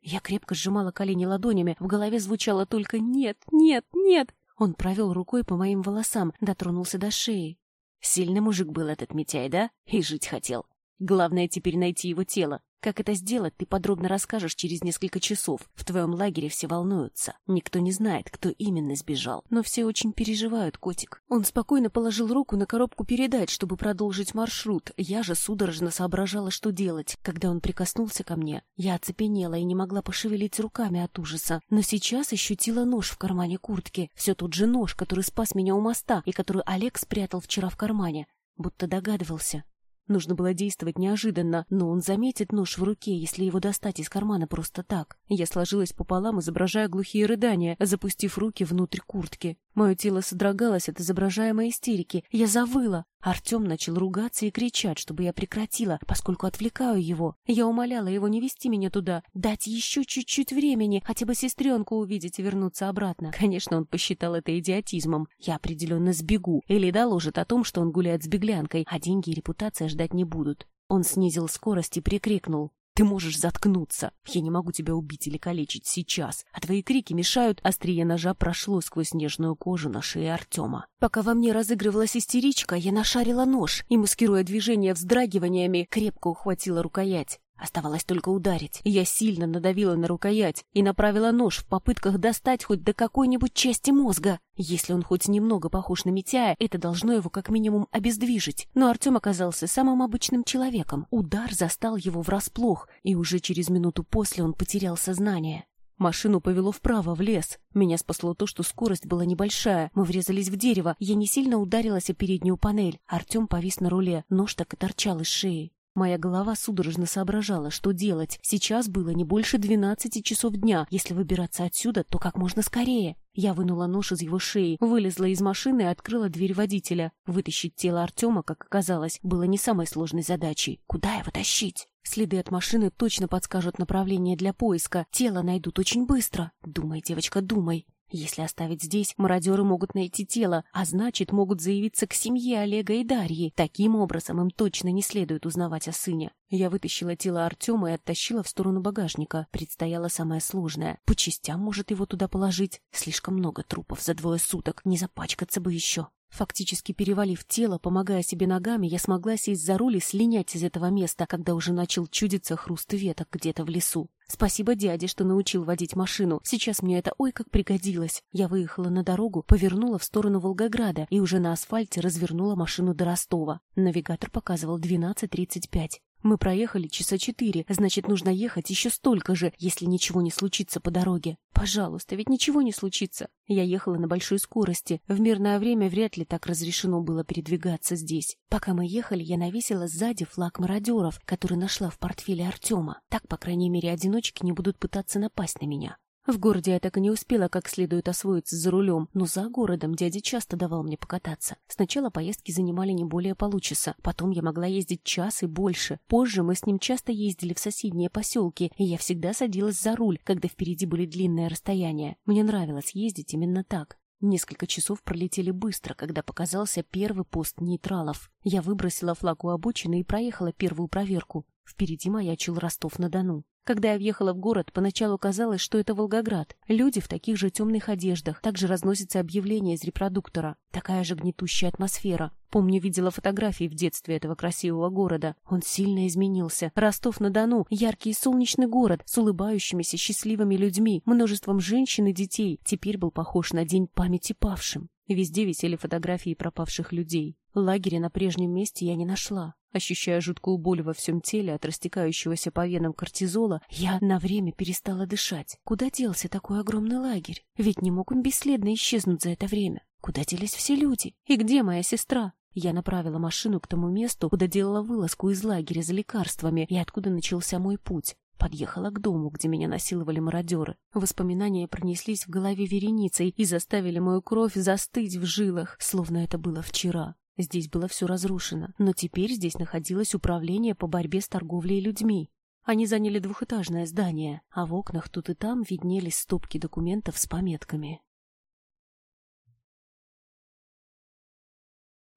Я крепко сжимала колени ладонями, в голове звучало только «нет, нет, нет». Он провел рукой по моим волосам, дотронулся до шеи. Сильный мужик был этот Митяй, да? И жить хотел. Главное теперь найти его тело. Как это сделать, ты подробно расскажешь через несколько часов. В твоем лагере все волнуются. Никто не знает, кто именно сбежал. Но все очень переживают, котик. Он спокойно положил руку на коробку передач, чтобы продолжить маршрут. Я же судорожно соображала, что делать. Когда он прикоснулся ко мне, я оцепенела и не могла пошевелить руками от ужаса. Но сейчас ощутила нож в кармане куртки. Все тот же нож, который спас меня у моста и который Олег спрятал вчера в кармане. Будто догадывался. Нужно было действовать неожиданно, но он заметит нож в руке, если его достать из кармана просто так. Я сложилась пополам, изображая глухие рыдания, запустив руки внутрь куртки. Мое тело содрогалось от изображаемой истерики. Я завыла. Артем начал ругаться и кричать, чтобы я прекратила, поскольку отвлекаю его. Я умоляла его не вести меня туда, дать еще чуть-чуть времени, хотя бы сестренку увидеть и вернуться обратно. Конечно, он посчитал это идиотизмом. Я определенно сбегу. Или доложит о том, что он гуляет с беглянкой, а деньги и репутация ждать не будут. Он снизил скорость и прикрикнул. Ты можешь заткнуться. Я не могу тебя убить или калечить сейчас, а твои крики мешают. Острие ножа прошло сквозь нежную кожу на шее Артема. Пока во мне разыгрывалась истеричка, я нашарила нож и, маскируя движение вздрагиваниями, крепко ухватила рукоять. Оставалось только ударить. Я сильно надавила на рукоять и направила нож в попытках достать хоть до какой-нибудь части мозга. Если он хоть немного похож на Митяя, это должно его как минимум обездвижить. Но Артем оказался самым обычным человеком. Удар застал его врасплох, и уже через минуту после он потерял сознание. Машину повело вправо, в лес. Меня спасло то, что скорость была небольшая. Мы врезались в дерево. Я не сильно ударилась о переднюю панель. Артем повис на руле. Нож так и торчал из шеи. Моя голова судорожно соображала, что делать. Сейчас было не больше двенадцати часов дня. Если выбираться отсюда, то как можно скорее. Я вынула нож из его шеи, вылезла из машины и открыла дверь водителя. Вытащить тело Артема, как оказалось, было не самой сложной задачей. Куда его тащить? Следы от машины точно подскажут направление для поиска. Тело найдут очень быстро. Думай, девочка, думай. Если оставить здесь, мародеры могут найти тело, а значит, могут заявиться к семье Олега и Дарьи. Таким образом, им точно не следует узнавать о сыне. Я вытащила тело Артема и оттащила в сторону багажника. Предстояло самое сложное. По частям может его туда положить. Слишком много трупов за двое суток. Не запачкаться бы еще. Фактически перевалив тело, помогая себе ногами, я смогла сесть за руль и слинять из этого места, когда уже начал чудиться хруст веток где-то в лесу. Спасибо дяде, что научил водить машину. Сейчас мне это ой как пригодилось. Я выехала на дорогу, повернула в сторону Волгограда и уже на асфальте развернула машину до Ростова. Навигатор показывал 12.35. Мы проехали часа четыре, значит, нужно ехать еще столько же, если ничего не случится по дороге. Пожалуйста, ведь ничего не случится. Я ехала на большой скорости. В мирное время вряд ли так разрешено было передвигаться здесь. Пока мы ехали, я навесила сзади флаг мародеров, который нашла в портфеле Артема. Так, по крайней мере, одиночки не будут пытаться напасть на меня. В городе я так и не успела как следует освоиться за рулем, но за городом дядя часто давал мне покататься. Сначала поездки занимали не более получаса, потом я могла ездить час и больше. Позже мы с ним часто ездили в соседние поселки, и я всегда садилась за руль, когда впереди были длинные расстояния. Мне нравилось ездить именно так. Несколько часов пролетели быстро, когда показался первый пост нейтралов. Я выбросила флаг у обочины и проехала первую проверку. Впереди маячил Ростов-на-Дону. Когда я въехала в город, поначалу казалось, что это Волгоград. Люди в таких же темных одеждах. Также разносятся объявления из репродуктора. Такая же гнетущая атмосфера. Помню, видела фотографии в детстве этого красивого города. Он сильно изменился. Ростов-на-Дону — яркий солнечный город с улыбающимися счастливыми людьми, множеством женщин и детей. Теперь был похож на день памяти павшим. Везде висели фотографии пропавших людей. Лагеря на прежнем месте я не нашла. Ощущая жуткую боль во всем теле от растекающегося по венам кортизола, я на время перестала дышать. Куда делся такой огромный лагерь? Ведь не мог он бесследно исчезнуть за это время. Куда делись все люди? И где моя сестра? Я направила машину к тому месту, куда делала вылазку из лагеря за лекарствами и откуда начался мой путь. Подъехала к дому, где меня насиловали мародеры. Воспоминания пронеслись в голове вереницей и заставили мою кровь застыть в жилах, словно это было вчера. Здесь было все разрушено, но теперь здесь находилось управление по борьбе с торговлей людьми. Они заняли двухэтажное здание, а в окнах тут и там виднелись стопки документов с пометками.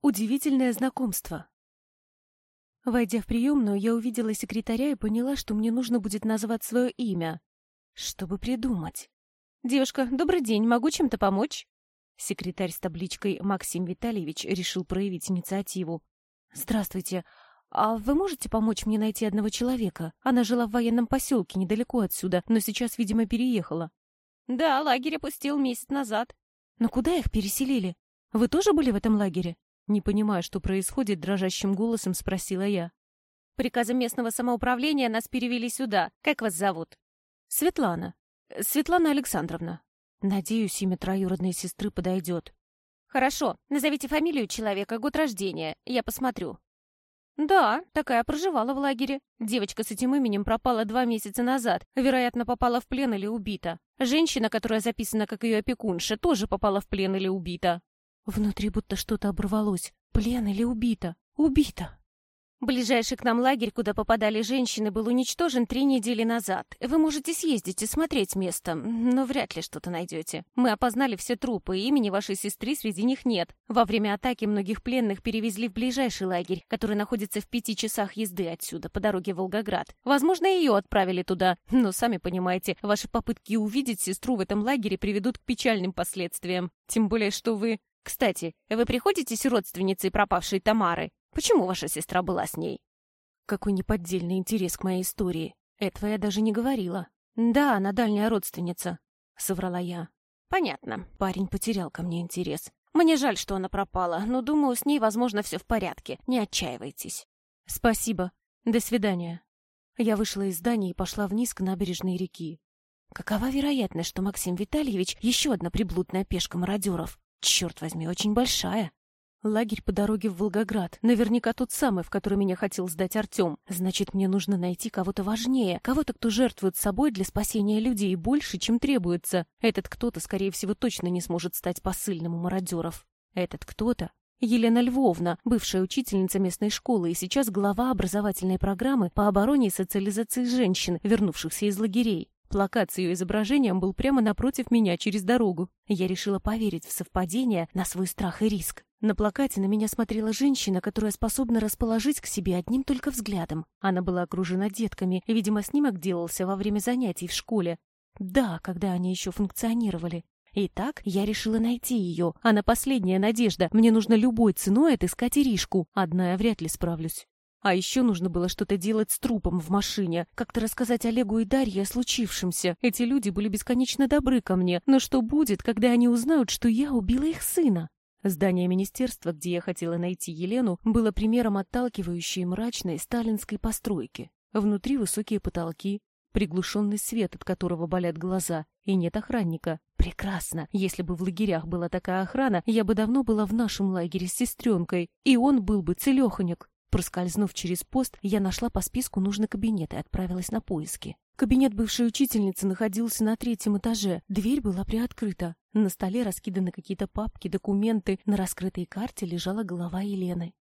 Удивительное знакомство. Войдя в приемную, я увидела секретаря и поняла, что мне нужно будет назвать свое имя, чтобы придумать. «Девушка, добрый день, могу чем-то помочь?» Секретарь с табличкой Максим Витальевич решил проявить инициативу. «Здравствуйте. А вы можете помочь мне найти одного человека? Она жила в военном поселке недалеко отсюда, но сейчас, видимо, переехала». «Да, лагерь опустил месяц назад». «Но куда их переселили? Вы тоже были в этом лагере?» Не понимая, что происходит, дрожащим голосом спросила я. «Приказом местного самоуправления нас перевели сюда. Как вас зовут?» «Светлана. Светлана Александровна». Надеюсь, имя троюродной сестры подойдет. Хорошо, назовите фамилию человека, год рождения. Я посмотрю. Да, такая проживала в лагере. Девочка с этим именем пропала два месяца назад. Вероятно, попала в плен или убита. Женщина, которая записана как ее опекунша, тоже попала в плен или убита. Внутри будто что-то оборвалось. Плен или убита? Убита. Ближайший к нам лагерь, куда попадали женщины, был уничтожен три недели назад. Вы можете съездить и смотреть место, но вряд ли что-то найдете. Мы опознали все трупы, и имени вашей сестры среди них нет. Во время атаки многих пленных перевезли в ближайший лагерь, который находится в пяти часах езды отсюда, по дороге в Волгоград. Возможно, ее отправили туда, но, сами понимаете, ваши попытки увидеть сестру в этом лагере приведут к печальным последствиям. Тем более, что вы... Кстати, вы приходите с родственницей пропавшей Тамары? Почему ваша сестра была с ней?» Какой неподдельный интерес к моей истории. Этого я даже не говорила. «Да, она дальняя родственница», — соврала я. «Понятно». Парень потерял ко мне интерес. «Мне жаль, что она пропала, но, думаю, с ней, возможно, все в порядке. Не отчаивайтесь». «Спасибо. До свидания». Я вышла из здания и пошла вниз к набережной реки. Какова вероятность, что Максим Витальевич еще одна приблудная пешка мародеров? Черт возьми, очень большая. Лагерь по дороге в Волгоград. Наверняка тот самый, в который меня хотел сдать Артем. Значит, мне нужно найти кого-то важнее, кого-то, кто жертвует собой для спасения людей больше, чем требуется. Этот кто-то, скорее всего, точно не сможет стать посыльным у мародеров. Этот кто-то Елена Львовна, бывшая учительница местной школы и сейчас глава образовательной программы по обороне и социализации женщин, вернувшихся из лагерей. Плакат с ее изображением был прямо напротив меня через дорогу. Я решила поверить в совпадение на свой страх и риск. На плакате на меня смотрела женщина, которая способна расположить к себе одним только взглядом. Она была окружена детками, и, видимо, снимок делался во время занятий в школе. Да, когда они еще функционировали. Итак, я решила найти ее. Она последняя надежда. Мне нужно любой ценой отыскать Иришку. Одна я вряд ли справлюсь. А еще нужно было что-то делать с трупом в машине, как-то рассказать Олегу и Дарье о случившемся. Эти люди были бесконечно добры ко мне, но что будет, когда они узнают, что я убила их сына? Здание министерства, где я хотела найти Елену, было примером отталкивающей мрачной сталинской постройки. Внутри высокие потолки, приглушенный свет, от которого болят глаза, и нет охранника. Прекрасно. Если бы в лагерях была такая охрана, я бы давно была в нашем лагере с сестренкой, и он был бы целеханик. Проскользнув через пост, я нашла по списку нужный кабинет и отправилась на поиски. Кабинет бывшей учительницы находился на третьем этаже. Дверь была приоткрыта. На столе раскиданы какие-то папки, документы. На раскрытой карте лежала голова Елены.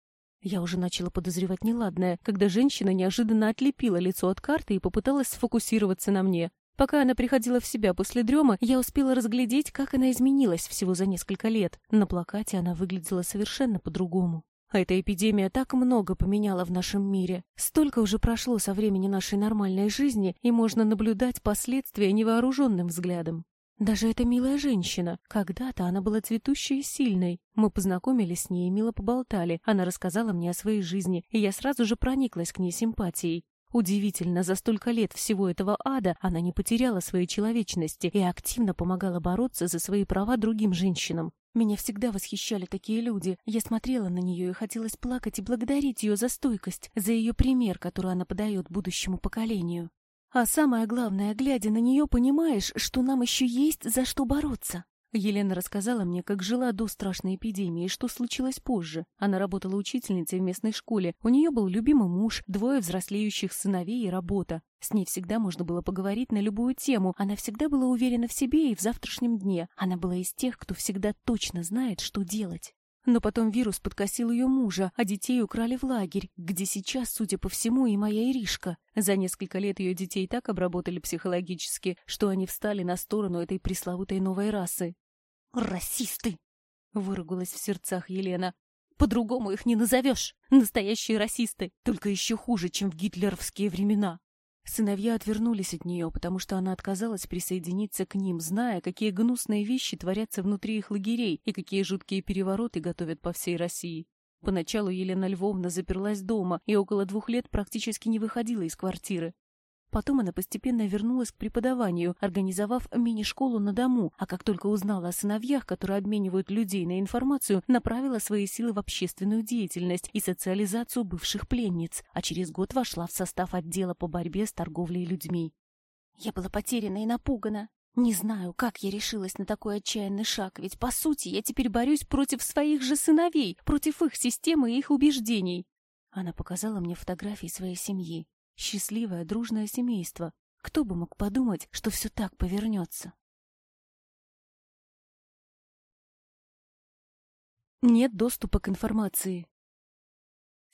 Я уже начала подозревать неладное, когда женщина неожиданно отлепила лицо от карты и попыталась сфокусироваться на мне. Пока она приходила в себя после дрема, я успела разглядеть, как она изменилась всего за несколько лет. На плакате она выглядела совершенно по-другому. Эта эпидемия так много поменяла в нашем мире. Столько уже прошло со времени нашей нормальной жизни, и можно наблюдать последствия невооруженным взглядом. Даже эта милая женщина. Когда-то она была цветущей и сильной. Мы познакомились с ней и мило поболтали. Она рассказала мне о своей жизни, и я сразу же прониклась к ней симпатией. Удивительно, за столько лет всего этого ада она не потеряла своей человечности и активно помогала бороться за свои права другим женщинам. Меня всегда восхищали такие люди. Я смотрела на нее и хотелось плакать и благодарить ее за стойкость, за ее пример, который она подает будущему поколению. А самое главное, глядя на нее, понимаешь, что нам еще есть за что бороться. Елена рассказала мне, как жила до страшной эпидемии и что случилось позже. Она работала учительницей в местной школе. У нее был любимый муж, двое взрослеющих сыновей и работа. С ней всегда можно было поговорить на любую тему. Она всегда была уверена в себе и в завтрашнем дне. Она была из тех, кто всегда точно знает, что делать. Но потом вирус подкосил ее мужа, а детей украли в лагерь, где сейчас, судя по всему, и моя Иришка. За несколько лет ее детей так обработали психологически, что они встали на сторону этой пресловутой новой расы. «Расисты!» — выругалась в сердцах Елена. «По-другому их не назовешь. Настоящие расисты, только еще хуже, чем в гитлеровские времена». Сыновья отвернулись от нее, потому что она отказалась присоединиться к ним, зная, какие гнусные вещи творятся внутри их лагерей и какие жуткие перевороты готовят по всей России. Поначалу Елена Львовна заперлась дома и около двух лет практически не выходила из квартиры. Потом она постепенно вернулась к преподаванию, организовав мини-школу на дому, а как только узнала о сыновьях, которые обменивают людей на информацию, направила свои силы в общественную деятельность и социализацию бывших пленниц, а через год вошла в состав отдела по борьбе с торговлей людьми. Я была потеряна и напугана. Не знаю, как я решилась на такой отчаянный шаг, ведь, по сути, я теперь борюсь против своих же сыновей, против их системы и их убеждений. Она показала мне фотографии своей семьи. Счастливое, дружное семейство. Кто бы мог подумать, что все так повернется? Нет доступа к информации.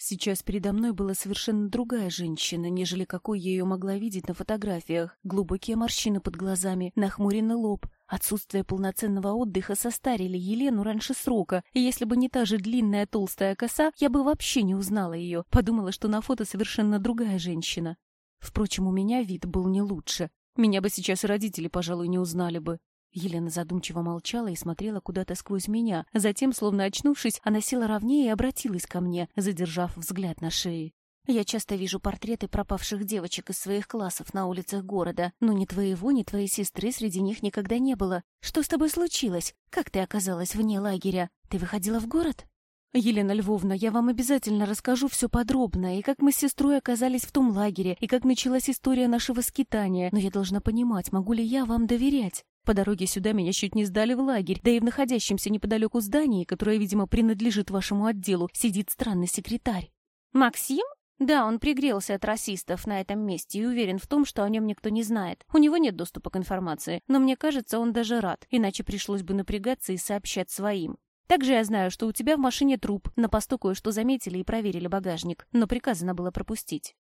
Сейчас передо мной была совершенно другая женщина, нежели какой я ее могла видеть на фотографиях. Глубокие морщины под глазами, нахмуренный лоб, отсутствие полноценного отдыха состарили Елену раньше срока, и если бы не та же длинная толстая коса, я бы вообще не узнала ее, подумала, что на фото совершенно другая женщина. Впрочем, у меня вид был не лучше. Меня бы сейчас родители, пожалуй, не узнали бы. Елена задумчиво молчала и смотрела куда-то сквозь меня. Затем, словно очнувшись, она села ровнее и обратилась ко мне, задержав взгляд на шее. «Я часто вижу портреты пропавших девочек из своих классов на улицах города, но ни твоего, ни твоей сестры среди них никогда не было. Что с тобой случилось? Как ты оказалась вне лагеря? Ты выходила в город?» «Елена Львовна, я вам обязательно расскажу все подробно, и как мы с сестрой оказались в том лагере, и как началась история нашего скитания, но я должна понимать, могу ли я вам доверять. По дороге сюда меня чуть не сдали в лагерь, да и в находящемся неподалеку здании, которое, видимо, принадлежит вашему отделу, сидит странный секретарь. «Максим?» Да, он пригрелся от расистов на этом месте и уверен в том, что о нем никто не знает. У него нет доступа к информации, но мне кажется, он даже рад, иначе пришлось бы напрягаться и сообщать своим. Также я знаю, что у тебя в машине труп, на посту кое-что заметили и проверили багажник, но приказано было пропустить.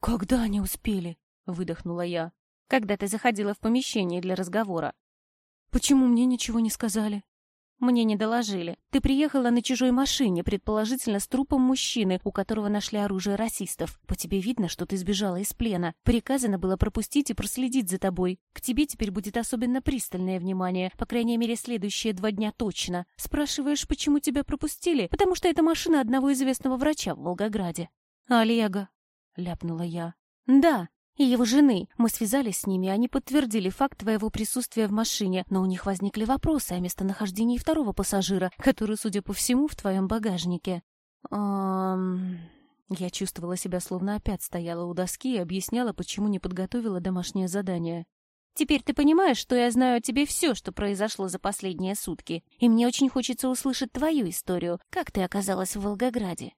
«Когда они успели?» — выдохнула я. «Когда ты заходила в помещение для разговора. Почему мне ничего не сказали? Мне не доложили. Ты приехала на чужой машине, предположительно с трупом мужчины, у которого нашли оружие расистов. По тебе видно, что ты сбежала из плена. Приказано было пропустить и проследить за тобой. К тебе теперь будет особенно пристальное внимание, по крайней мере, следующие два дня точно. Спрашиваешь, почему тебя пропустили? Потому что это машина одного известного врача в Волгограде. Олега, ляпнула я. Да, и его жены. Мы связались с ними, они подтвердили факт твоего присутствия в машине, но у них возникли вопросы о местонахождении второго пассажира, который, судя по всему, в твоем багажнике. Эм... Я чувствовала себя, словно опять стояла у доски и объясняла, почему не подготовила домашнее задание. Теперь ты понимаешь, что я знаю о тебе все, что произошло за последние сутки, и мне очень хочется услышать твою историю, как ты оказалась в Волгограде.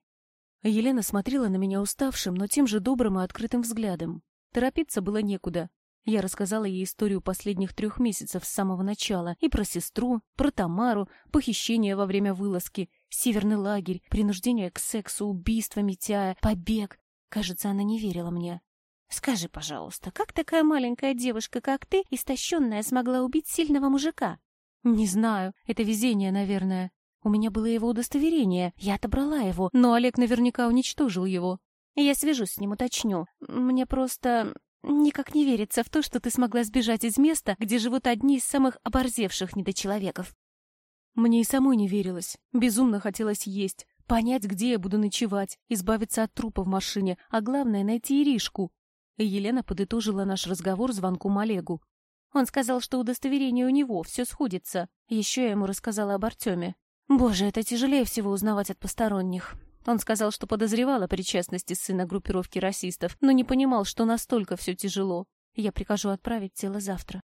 Елена смотрела на меня уставшим, но тем же добрым и открытым взглядом. Торопиться было некуда. Я рассказала ей историю последних трех месяцев с самого начала. И про сестру, про Тамару, похищение во время вылазки, северный лагерь, принуждение к сексу, убийство Митяя, побег. Кажется, она не верила мне. «Скажи, пожалуйста, как такая маленькая девушка, как ты, истощенная, смогла убить сильного мужика?» «Не знаю. Это везение, наверное. У меня было его удостоверение. Я отобрала его, но Олег наверняка уничтожил его. Я свяжусь с ним, уточню. Мне просто никак не верится в то, что ты смогла сбежать из места, где живут одни из самых оборзевших недочеловеков. Мне и самой не верилось. Безумно хотелось есть, понять, где я буду ночевать, избавиться от трупа в машине, а главное — найти Иришку. И Елена подытожила наш разговор звонком Олегу. Он сказал, что удостоверение у него, все сходится. Еще я ему рассказала об Артеме. Боже, это тяжелее всего узнавать от посторонних. Он сказал, что подозревал о причастности сына группировки расистов, но не понимал, что настолько все тяжело. Я прикажу отправить тело завтра.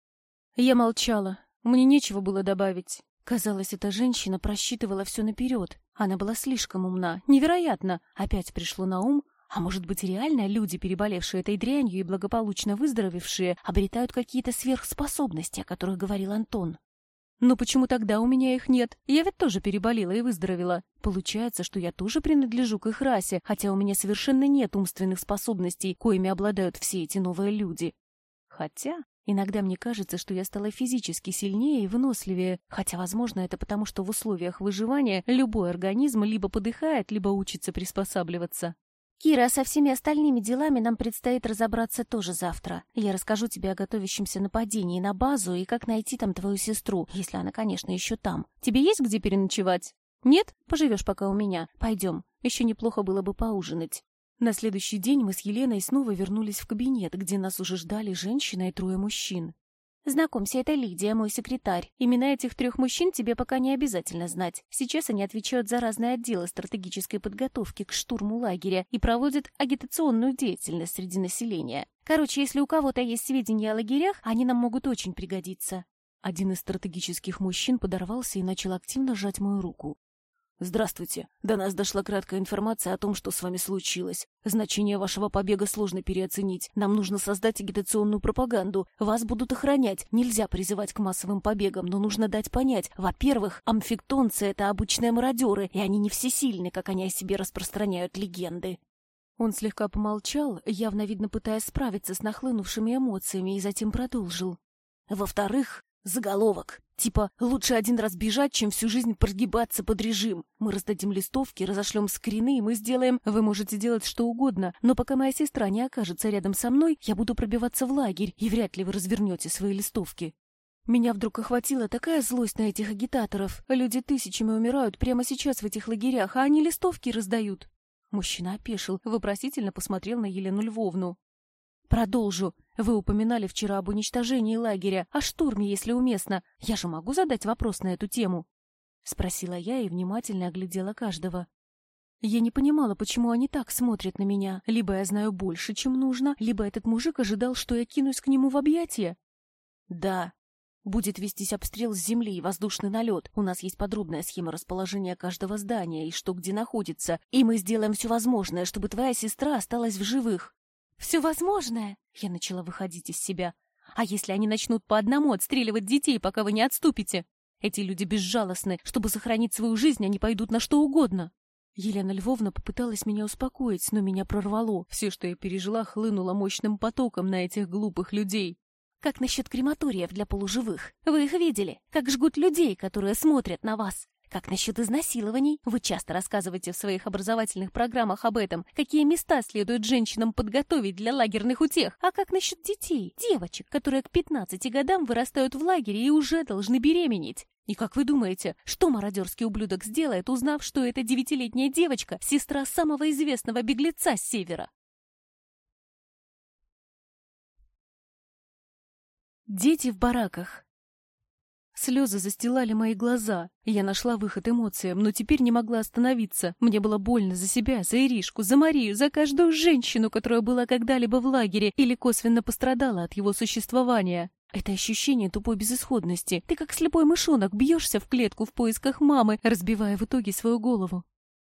Я молчала. Мне нечего было добавить. Казалось, эта женщина просчитывала все наперед. Она была слишком умна. Невероятно. Опять пришло на ум. А может быть, реально люди, переболевшие этой дрянью и благополучно выздоровевшие, обретают какие-то сверхспособности, о которых говорил Антон? Но почему тогда у меня их нет? Я ведь тоже переболела и выздоровела. Получается, что я тоже принадлежу к их расе, хотя у меня совершенно нет умственных способностей, коими обладают все эти новые люди. Хотя иногда мне кажется, что я стала физически сильнее и выносливее, хотя, возможно, это потому, что в условиях выживания любой организм либо подыхает, либо учится приспосабливаться. Кира, со всеми остальными делами нам предстоит разобраться тоже завтра. Я расскажу тебе о готовящемся нападении на базу и как найти там твою сестру, если она, конечно, еще там. Тебе есть где переночевать? Нет? Поживешь пока у меня. Пойдем. Еще неплохо было бы поужинать. На следующий день мы с Еленой снова вернулись в кабинет, где нас уже ждали женщина и трое мужчин. Знакомься, это Лидия, мой секретарь. Имена этих трех мужчин тебе пока не обязательно знать. Сейчас они отвечают за разные отделы стратегической подготовки к штурму лагеря и проводят агитационную деятельность среди населения. Короче, если у кого-то есть сведения о лагерях, они нам могут очень пригодиться. Один из стратегических мужчин подорвался и начал активно сжать мою руку. «Здравствуйте. До нас дошла краткая информация о том, что с вами случилось. Значение вашего побега сложно переоценить. Нам нужно создать агитационную пропаганду. Вас будут охранять. Нельзя призывать к массовым побегам, но нужно дать понять. Во-первых, амфиктонцы — это обычные мародеры, и они не всесильны, как они о себе распространяют легенды». Он слегка помолчал, явно видно пытаясь справиться с нахлынувшими эмоциями, и затем продолжил. «Во-вторых, Заголовок. Типа, лучше один раз бежать, чем всю жизнь прогибаться под режим. Мы раздадим листовки, разошлем скрины, и мы сделаем... Вы можете делать что угодно, но пока моя сестра не окажется рядом со мной, я буду пробиваться в лагерь, и вряд ли вы развернете свои листовки. Меня вдруг охватила такая злость на этих агитаторов. Люди тысячами умирают прямо сейчас в этих лагерях, а они листовки раздают. Мужчина опешил, вопросительно посмотрел на Елену Львовну. Продолжу. Вы упоминали вчера об уничтожении лагеря, о штурме, если уместно. Я же могу задать вопрос на эту тему? Спросила я и внимательно оглядела каждого. Я не понимала, почему они так смотрят на меня. Либо я знаю больше, чем нужно, либо этот мужик ожидал, что я кинусь к нему в объятия. Да, будет вестись обстрел с земли и воздушный налет. У нас есть подробная схема расположения каждого здания и что где находится. И мы сделаем все возможное, чтобы твоя сестра осталась в живых. «Все возможное!» — я начала выходить из себя. «А если они начнут по одному отстреливать детей, пока вы не отступите? Эти люди безжалостны. Чтобы сохранить свою жизнь, они пойдут на что угодно». Елена Львовна попыталась меня успокоить, но меня прорвало. Все, что я пережила, хлынуло мощным потоком на этих глупых людей. Как насчет крематориев для полуживых? Вы их видели? Как жгут людей, которые смотрят на вас? Как насчет изнасилований? Вы часто рассказываете в своих образовательных программах об этом. Какие места следует женщинам подготовить для лагерных утех? А как насчет детей? Девочек, которые к 15 годам вырастают в лагере и уже должны беременеть? И как вы думаете, что мародерский ублюдок сделает, узнав, что эта девятилетняя девочка – сестра самого известного беглеца с севера? Дети в бараках. Слезы застилали мои глаза. Я нашла выход эмоциям, но теперь не могла остановиться. Мне было больно за себя, за Иришку, за Марию, за каждую женщину, которая была когда-либо в лагере или косвенно пострадала от его существования. Это ощущение тупой безысходности. Ты как слепой мышонок бьешься в клетку в поисках мамы, разбивая в итоге свою голову.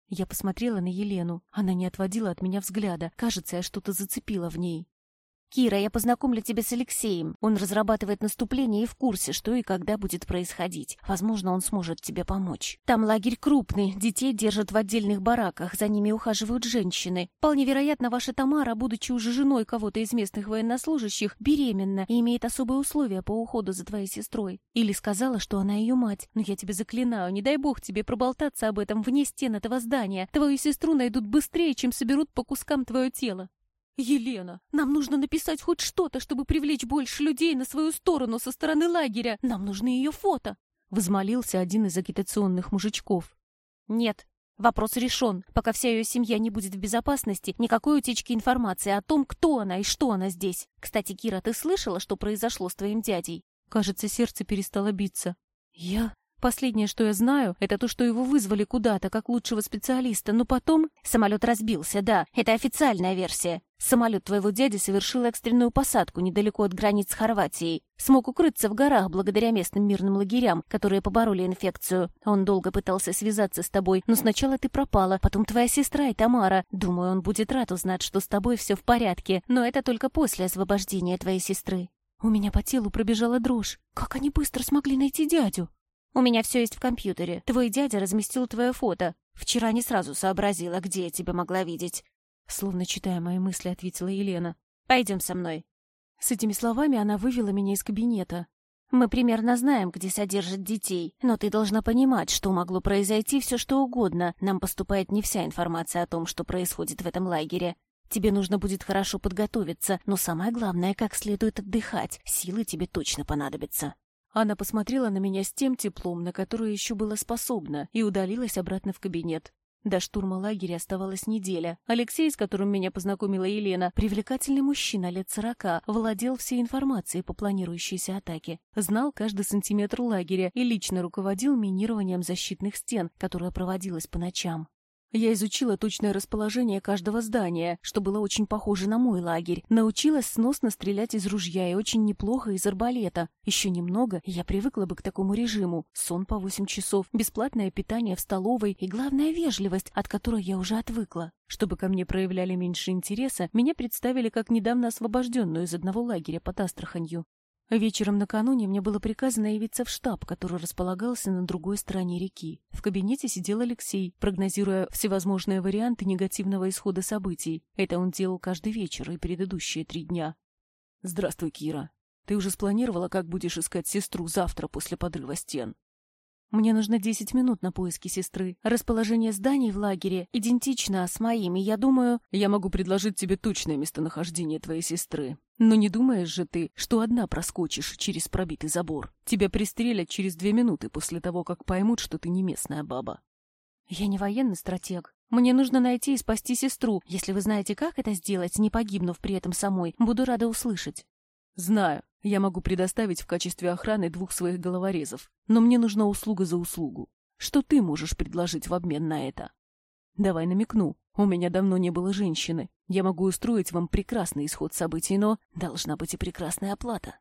Я посмотрела на Елену. Она не отводила от меня взгляда. Кажется, я что-то зацепила в ней. «Кира, я познакомлю тебя с Алексеем. Он разрабатывает наступление и в курсе, что и когда будет происходить. Возможно, он сможет тебе помочь. Там лагерь крупный, детей держат в отдельных бараках, за ними ухаживают женщины. Вполне вероятно, ваша Тамара, будучи уже женой кого-то из местных военнослужащих, беременна и имеет особые условия по уходу за твоей сестрой. Или сказала, что она ее мать. Но я тебе заклинаю, не дай бог тебе проболтаться об этом вне стен этого здания. Твою сестру найдут быстрее, чем соберут по кускам твое тело. «Елена, нам нужно написать хоть что-то, чтобы привлечь больше людей на свою сторону со стороны лагеря. Нам нужны ее фото!» — возмолился один из агитационных мужичков. «Нет, вопрос решен. Пока вся ее семья не будет в безопасности, никакой утечки информации о том, кто она и что она здесь. Кстати, Кира, ты слышала, что произошло с твоим дядей?» Кажется, сердце перестало биться. «Я? Последнее, что я знаю, это то, что его вызвали куда-то, как лучшего специалиста, но потом... Самолет разбился, да, это официальная версия. Самолет твоего дяди совершил экстренную посадку недалеко от границ с Хорватией. Смог укрыться в горах благодаря местным мирным лагерям, которые побороли инфекцию. Он долго пытался связаться с тобой, но сначала ты пропала, потом твоя сестра и Тамара. Думаю, он будет рад узнать, что с тобой все в порядке, но это только после освобождения твоей сестры. У меня по телу пробежала дрожь. Как они быстро смогли найти дядю? У меня все есть в компьютере. Твой дядя разместил твое фото. Вчера не сразу сообразила, где я тебя могла видеть. Словно читая мои мысли, ответила Елена. Пойдем со мной. С этими словами она вывела меня из кабинета. Мы примерно знаем, где содержат детей, но ты должна понимать, что могло произойти все что угодно. Нам поступает не вся информация о том, что происходит в этом лагере. Тебе нужно будет хорошо подготовиться, но самое главное, как следует отдыхать. Силы тебе точно понадобятся. Она посмотрела на меня с тем теплом, на которое еще была способна, и удалилась обратно в кабинет. До штурма лагеря оставалась неделя. Алексей, с которым меня познакомила Елена, привлекательный мужчина лет сорока, владел всей информацией по планирующейся атаке. Знал каждый сантиметр лагеря и лично руководил минированием защитных стен, которое проводилось по ночам. Я изучила точное расположение каждого здания, что было очень похоже на мой лагерь. Научилась сносно стрелять из ружья и очень неплохо из арбалета. Еще немного, и я привыкла бы к такому режиму. Сон по 8 часов, бесплатное питание в столовой и, главная вежливость, от которой я уже отвыкла. Чтобы ко мне проявляли меньше интереса, меня представили как недавно освобожденную из одного лагеря под Астраханью. Вечером накануне мне было приказано явиться в штаб, который располагался на другой стороне реки. В кабинете сидел Алексей, прогнозируя всевозможные варианты негативного исхода событий. Это он делал каждый вечер и предыдущие три дня. «Здравствуй, Кира. Ты уже спланировала, как будешь искать сестру завтра после подрыва стен?» Мне нужно десять минут на поиски сестры. Расположение зданий в лагере идентично с моим, и я думаю... Я могу предложить тебе точное местонахождение твоей сестры. Но не думаешь же ты, что одна проскочишь через пробитый забор? Тебя пристрелят через две минуты после того, как поймут, что ты не местная баба. Я не военный стратег. Мне нужно найти и спасти сестру. Если вы знаете, как это сделать, не погибнув при этом самой, буду рада услышать. Знаю. Я могу предоставить в качестве охраны двух своих головорезов, но мне нужна услуга за услугу. Что ты можешь предложить в обмен на это? Давай намекну. У меня давно не было женщины. Я могу устроить вам прекрасный исход событий, но должна быть и прекрасная оплата.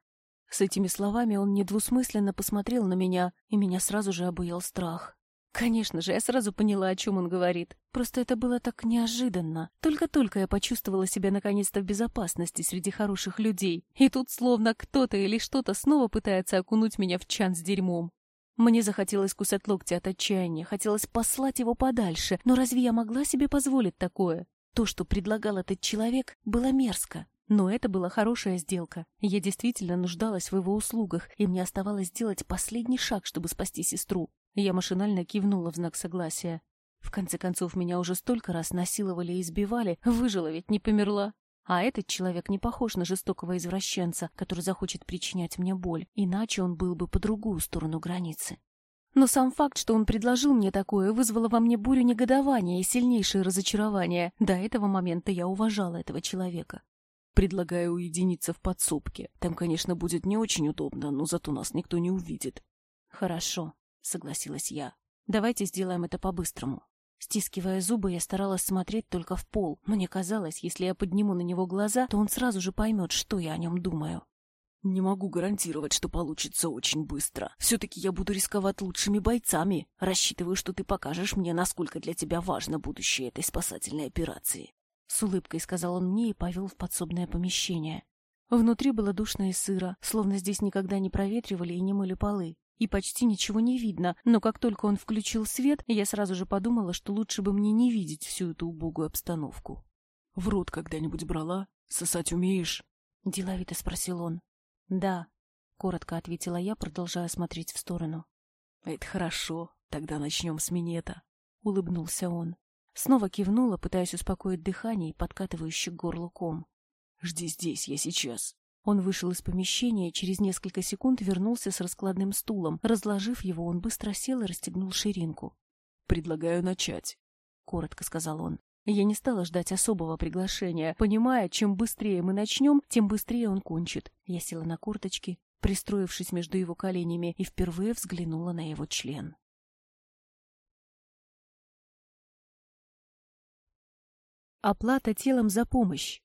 С этими словами он недвусмысленно посмотрел на меня, и меня сразу же обуял страх. Конечно же, я сразу поняла, о чем он говорит. Просто это было так неожиданно. Только-только я почувствовала себя наконец-то в безопасности среди хороших людей. И тут словно кто-то или что-то снова пытается окунуть меня в чан с дерьмом. Мне захотелось кусать локти от отчаяния, хотелось послать его подальше, но разве я могла себе позволить такое? То, что предлагал этот человек, было мерзко. Но это была хорошая сделка. Я действительно нуждалась в его услугах, и мне оставалось сделать последний шаг, чтобы спасти сестру. Я машинально кивнула в знак согласия. В конце концов, меня уже столько раз насиловали и избивали, выжила ведь не померла. А этот человек не похож на жестокого извращенца, который захочет причинять мне боль, иначе он был бы по другую сторону границы. Но сам факт, что он предложил мне такое, вызвало во мне бурю негодования и сильнейшее разочарование. До этого момента я уважала этого человека. Предлагаю уединиться в подсобке. Там, конечно, будет не очень удобно, но зато нас никто не увидит. Хорошо, согласилась я. Давайте сделаем это по-быстрому. Стискивая зубы, я старалась смотреть только в пол. Мне казалось, если я подниму на него глаза, то он сразу же поймет, что я о нем думаю. Не могу гарантировать, что получится очень быстро. Все-таки я буду рисковать лучшими бойцами. Рассчитываю, что ты покажешь мне, насколько для тебя важно будущее этой спасательной операции. С улыбкой сказал он мне и повел в подсобное помещение. Внутри было душно и сыро, словно здесь никогда не проветривали и не мыли полы. И почти ничего не видно, но как только он включил свет, я сразу же подумала, что лучше бы мне не видеть всю эту убогую обстановку. — В рот когда-нибудь брала? Сосать умеешь? — деловито спросил он. «Да», — коротко ответила я, продолжая смотреть в сторону. «Это хорошо. Тогда начнем с минета», — улыбнулся он. Снова кивнула, пытаясь успокоить дыхание и подкатывающий горло ком. «Жди здесь, я сейчас». Он вышел из помещения через несколько секунд вернулся с раскладным стулом. Разложив его, он быстро сел и расстегнул ширинку. «Предлагаю начать», — коротко сказал он. Я не стала ждать особого приглашения, понимая, чем быстрее мы начнем, тем быстрее он кончит. Я села на курточки, пристроившись между его коленями, и впервые взглянула на его член. Оплата телом за помощь.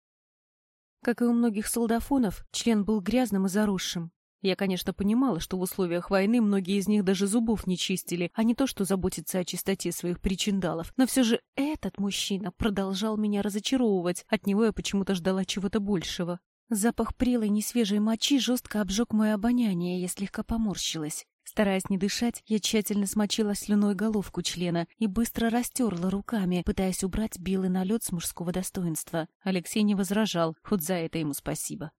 Как и у многих солдафонов, член был грязным и заросшим. Я, конечно, понимала, что в условиях войны многие из них даже зубов не чистили, а не то, что заботиться о чистоте своих причиндалов. Но все же этот мужчина продолжал меня разочаровывать. От него я почему-то ждала чего-то большего. Запах прелой несвежей мочи жестко обжег мое обоняние, я слегка поморщилась. Стараясь не дышать, я тщательно смочила слюной головку члена и быстро растерла руками, пытаясь убрать белый налет с мужского достоинства. Алексей не возражал, хоть за это ему спасибо.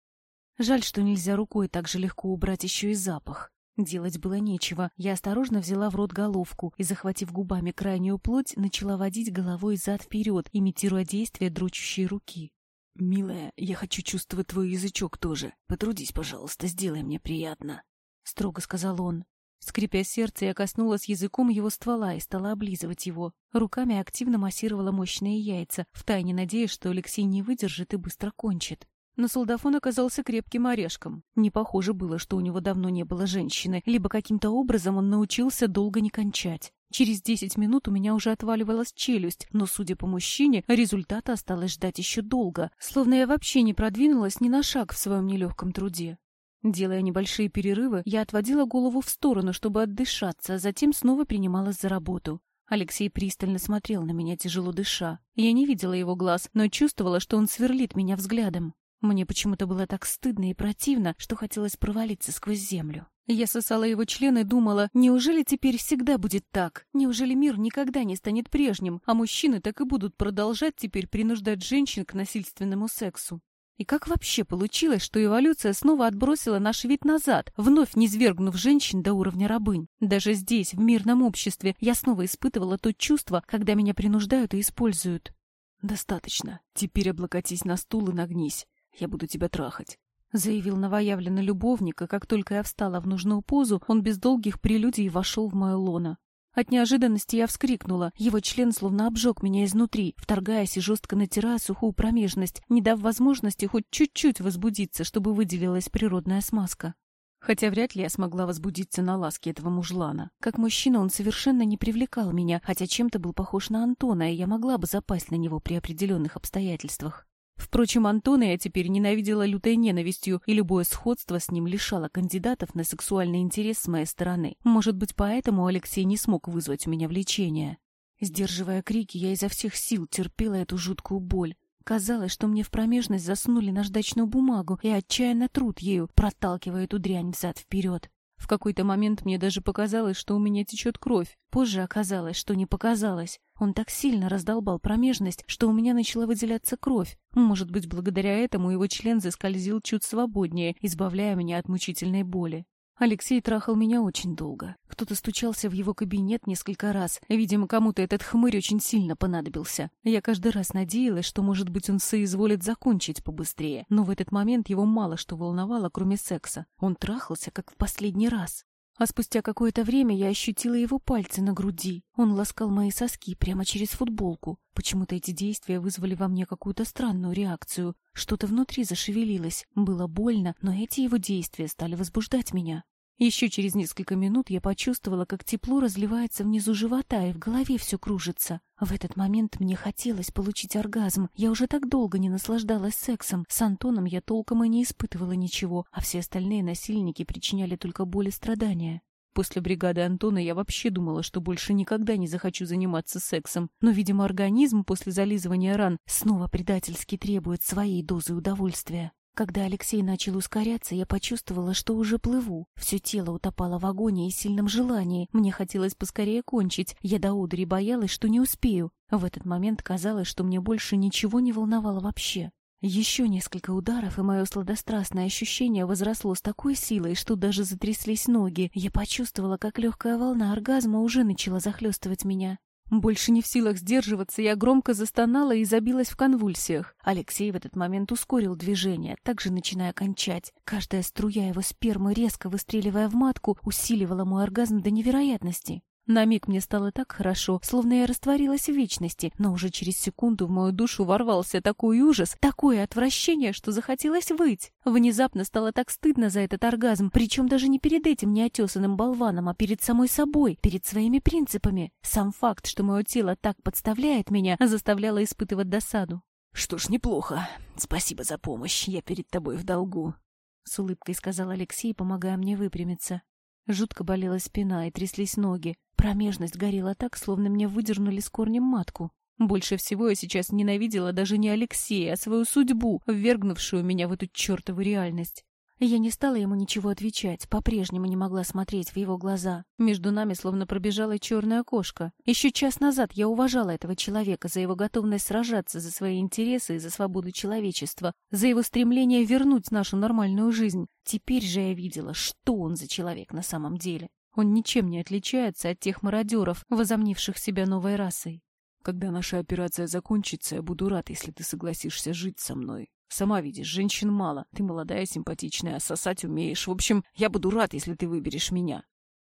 Жаль, что нельзя рукой так же легко убрать еще и запах. Делать было нечего. Я осторожно взяла в рот головку и, захватив губами крайнюю плоть, начала водить головой зад-вперед, имитируя действия дрочущей руки. «Милая, я хочу чувствовать твой язычок тоже. Потрудись, пожалуйста, сделай мне приятно», — строго сказал он. Скрипя сердце, я коснулась языком его ствола и стала облизывать его. Руками активно массировала мощные яйца, втайне надеясь, что Алексей не выдержит и быстро кончит. Но солдафон оказался крепким орешком. Не похоже было, что у него давно не было женщины, либо каким-то образом он научился долго не кончать. Через десять минут у меня уже отваливалась челюсть, но, судя по мужчине, результата осталось ждать еще долго, словно я вообще не продвинулась ни на шаг в своем нелегком труде. Делая небольшие перерывы, я отводила голову в сторону, чтобы отдышаться, а затем снова принималась за работу. Алексей пристально смотрел на меня, тяжело дыша. Я не видела его глаз, но чувствовала, что он сверлит меня взглядом. Мне почему-то было так стыдно и противно, что хотелось провалиться сквозь землю. Я сосала его член и думала, неужели теперь всегда будет так? Неужели мир никогда не станет прежним, а мужчины так и будут продолжать теперь принуждать женщин к насильственному сексу? И как вообще получилось, что эволюция снова отбросила наш вид назад, вновь низвергнув женщин до уровня рабынь? Даже здесь, в мирном обществе, я снова испытывала то чувство, когда меня принуждают и используют. «Достаточно. Теперь облокотись на стул и нагнись. Я буду тебя трахать. Заявил новоявленный любовник, и как только я встала в нужную позу, он без долгих прелюдий вошел в мое лоно. От неожиданности я вскрикнула. Его член словно обжег меня изнутри, вторгаясь и жестко натирая сухую промежность, не дав возможности хоть чуть-чуть возбудиться, чтобы выделилась природная смазка. Хотя вряд ли я смогла возбудиться на ласке этого мужлана. Как мужчина он совершенно не привлекал меня, хотя чем-то был похож на Антона, и я могла бы запасть на него при определенных обстоятельствах. Впрочем, Антона я теперь ненавидела лютой ненавистью, и любое сходство с ним лишало кандидатов на сексуальный интерес с моей стороны. Может быть, поэтому Алексей не смог вызвать у меня влечение. Сдерживая крики, я изо всех сил терпела эту жуткую боль. Казалось, что мне в промежность засунули наждачную бумагу и отчаянно труд ею, проталкивая эту дрянь взад-вперед. В какой-то момент мне даже показалось, что у меня течет кровь. Позже оказалось, что не показалось. Он так сильно раздолбал промежность, что у меня начала выделяться кровь. Может быть, благодаря этому его член заскользил чуть свободнее, избавляя меня от мучительной боли. Алексей трахал меня очень долго. Кто-то стучался в его кабинет несколько раз. Видимо, кому-то этот хмырь очень сильно понадобился. Я каждый раз надеялась, что, может быть, он соизволит закончить побыстрее. Но в этот момент его мало что волновало, кроме секса. Он трахался, как в последний раз. А спустя какое-то время я ощутила его пальцы на груди. Он ласкал мои соски прямо через футболку. Почему-то эти действия вызвали во мне какую-то странную реакцию. Что-то внутри зашевелилось. Было больно, но эти его действия стали возбуждать меня. Еще через несколько минут я почувствовала, как тепло разливается внизу живота, и в голове все кружится. В этот момент мне хотелось получить оргазм. Я уже так долго не наслаждалась сексом. С Антоном я толком и не испытывала ничего, а все остальные насильники причиняли только боль и страдания. После бригады Антона я вообще думала, что больше никогда не захочу заниматься сексом. Но, видимо, организм после зализывания ран снова предательски требует своей дозы удовольствия. Когда Алексей начал ускоряться, я почувствовала, что уже плыву. Все тело утопало в агонии и сильном желании. Мне хотелось поскорее кончить. Я до удри боялась, что не успею. В этот момент казалось, что мне больше ничего не волновало вообще. Еще несколько ударов, и мое сладострастное ощущение возросло с такой силой, что даже затряслись ноги. Я почувствовала, как легкая волна оргазма уже начала захлестывать меня. Больше не в силах сдерживаться, я громко застонала и забилась в конвульсиях. Алексей в этот момент ускорил движение, также начиная кончать. Каждая струя его спермы, резко выстреливая в матку, усиливала мой оргазм до невероятности. На миг мне стало так хорошо, словно я растворилась в вечности, но уже через секунду в мою душу ворвался такой ужас, такое отвращение, что захотелось выть. Внезапно стало так стыдно за этот оргазм, причем даже не перед этим неотесанным болваном, а перед самой собой, перед своими принципами. Сам факт, что мое тело так подставляет меня, заставляло испытывать досаду. «Что ж, неплохо. Спасибо за помощь. Я перед тобой в долгу», — с улыбкой сказал Алексей, помогая мне выпрямиться. Жутко болела спина и тряслись ноги. Промежность горела так, словно мне выдернули с корнем матку. Больше всего я сейчас ненавидела даже не Алексея, а свою судьбу, ввергнувшую меня в эту чертову реальность. Я не стала ему ничего отвечать, по-прежнему не могла смотреть в его глаза. Между нами словно пробежала черная кошка. Еще час назад я уважала этого человека за его готовность сражаться за свои интересы и за свободу человечества, за его стремление вернуть нашу нормальную жизнь. Теперь же я видела, что он за человек на самом деле. Он ничем не отличается от тех мародеров, возомнивших себя новой расой. Когда наша операция закончится, я буду рад, если ты согласишься жить со мной. Сама видишь, женщин мало. Ты молодая, симпатичная, сосать умеешь. В общем, я буду рад, если ты выберешь меня.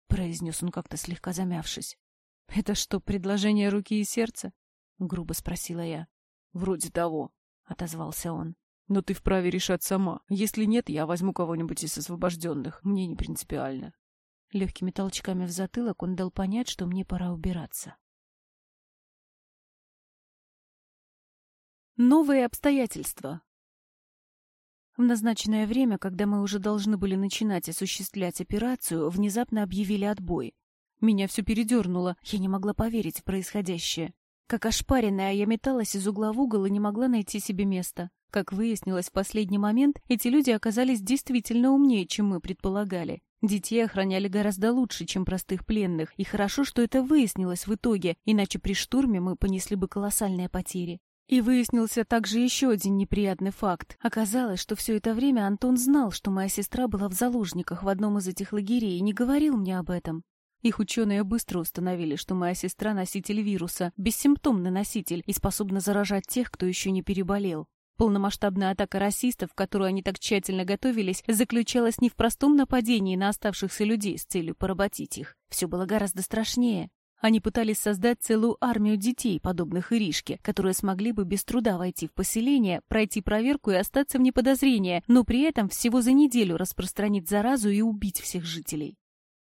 Произнес он как-то слегка замявшись. «Это что, предложение руки и сердца?» — грубо спросила я. «Вроде того», — отозвался он. «Но ты вправе решать сама. Если нет, я возьму кого-нибудь из освобожденных. Мне не принципиально». Легкими толчками в затылок он дал понять, что мне пора убираться. Новые обстоятельства. В назначенное время, когда мы уже должны были начинать осуществлять операцию, внезапно объявили отбой. Меня все передернуло, я не могла поверить в происходящее. Как ошпаренная, я металась из угла в угол и не могла найти себе места. Как выяснилось в последний момент, эти люди оказались действительно умнее, чем мы предполагали. Детей охраняли гораздо лучше, чем простых пленных, и хорошо, что это выяснилось в итоге, иначе при штурме мы понесли бы колоссальные потери. И выяснился также еще один неприятный факт. Оказалось, что все это время Антон знал, что моя сестра была в заложниках в одном из этих лагерей и не говорил мне об этом. Их ученые быстро установили, что моя сестра носитель вируса, бессимптомный носитель и способна заражать тех, кто еще не переболел. Полномасштабная атака расистов, в которую они так тщательно готовились, заключалась не в простом нападении на оставшихся людей с целью поработить их. Все было гораздо страшнее. Они пытались создать целую армию детей, подобных Иришке, которые смогли бы без труда войти в поселение, пройти проверку и остаться вне подозрения, но при этом всего за неделю распространить заразу и убить всех жителей.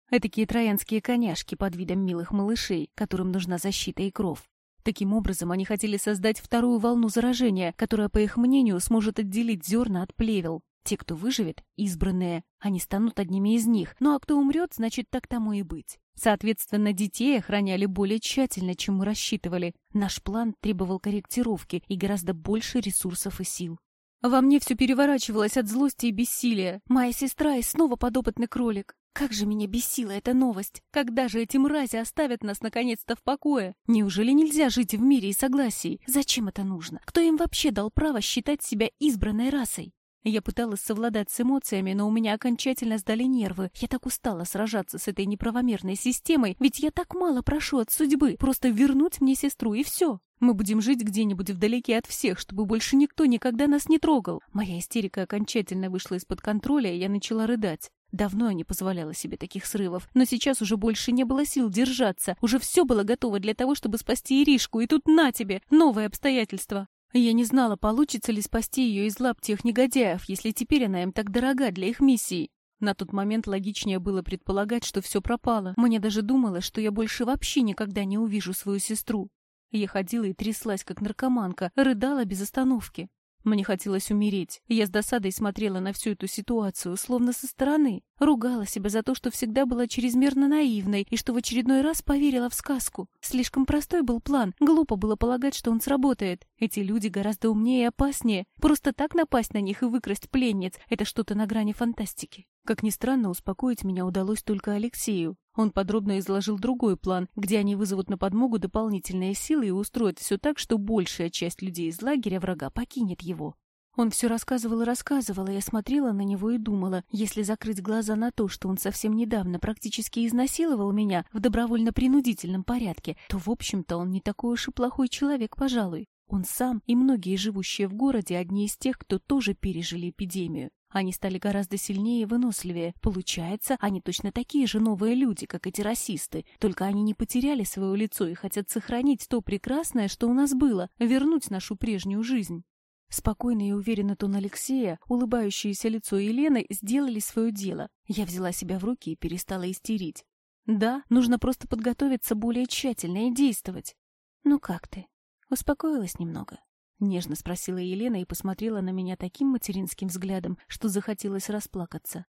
Этакие троянские коняшки под видом милых малышей, которым нужна защита и кров. Таким образом, они хотели создать вторую волну заражения, которая, по их мнению, сможет отделить зерна от плевел. Те, кто выживет, избранные, они станут одними из них, ну а кто умрет, значит, так тому и быть. Соответственно, детей охраняли более тщательно, чем мы рассчитывали. Наш план требовал корректировки и гораздо больше ресурсов и сил. Во мне все переворачивалось от злости и бессилия. Моя сестра и снова подопытный кролик. Как же меня бесила эта новость! Когда же эти мрази оставят нас наконец-то в покое? Неужели нельзя жить в мире и согласии? Зачем это нужно? Кто им вообще дал право считать себя избранной расой? Я пыталась совладать с эмоциями, но у меня окончательно сдали нервы. Я так устала сражаться с этой неправомерной системой, ведь я так мало прошу от судьбы, просто вернуть мне сестру и все. Мы будем жить где-нибудь вдалеке от всех, чтобы больше никто никогда нас не трогал. Моя истерика окончательно вышла из-под контроля, и я начала рыдать. Давно я не позволяла себе таких срывов, но сейчас уже больше не было сил держаться. Уже все было готово для того, чтобы спасти Иришку, и тут на тебе, новое обстоятельство. Я не знала, получится ли спасти ее из лап тех негодяев, если теперь она им так дорога для их миссии. На тот момент логичнее было предполагать, что все пропало. Мне даже думалось, что я больше вообще никогда не увижу свою сестру. Я ходила и тряслась, как наркоманка, рыдала без остановки. Мне хотелось умереть. Я с досадой смотрела на всю эту ситуацию, словно со стороны. Ругала себя за то, что всегда была чрезмерно наивной и что в очередной раз поверила в сказку. Слишком простой был план. Глупо было полагать, что он сработает. Эти люди гораздо умнее и опаснее. Просто так напасть на них и выкрасть пленниц — это что-то на грани фантастики. Как ни странно, успокоить меня удалось только Алексею. Он подробно изложил другой план, где они вызовут на подмогу дополнительные силы и устроят все так, что большая часть людей из лагеря врага покинет его. Он все рассказывал и рассказывал, и я смотрела на него и думала, если закрыть глаза на то, что он совсем недавно практически изнасиловал меня в добровольно-принудительном порядке, то, в общем-то, он не такой уж и плохой человек, пожалуй. Он сам и многие живущие в городе одни из тех, кто тоже пережили эпидемию. Они стали гораздо сильнее и выносливее. Получается, они точно такие же новые люди, как эти расисты. Только они не потеряли свое лицо и хотят сохранить то прекрасное, что у нас было, вернуть нашу прежнюю жизнь. Спокойный и уверенный тон Алексея, улыбающееся лицо Елены сделали свое дело. Я взяла себя в руки и перестала истерить. Да, нужно просто подготовиться более тщательно и действовать. Ну как ты? Успокоилась немного? Нежно спросила Елена и посмотрела на меня таким материнским взглядом, что захотелось расплакаться.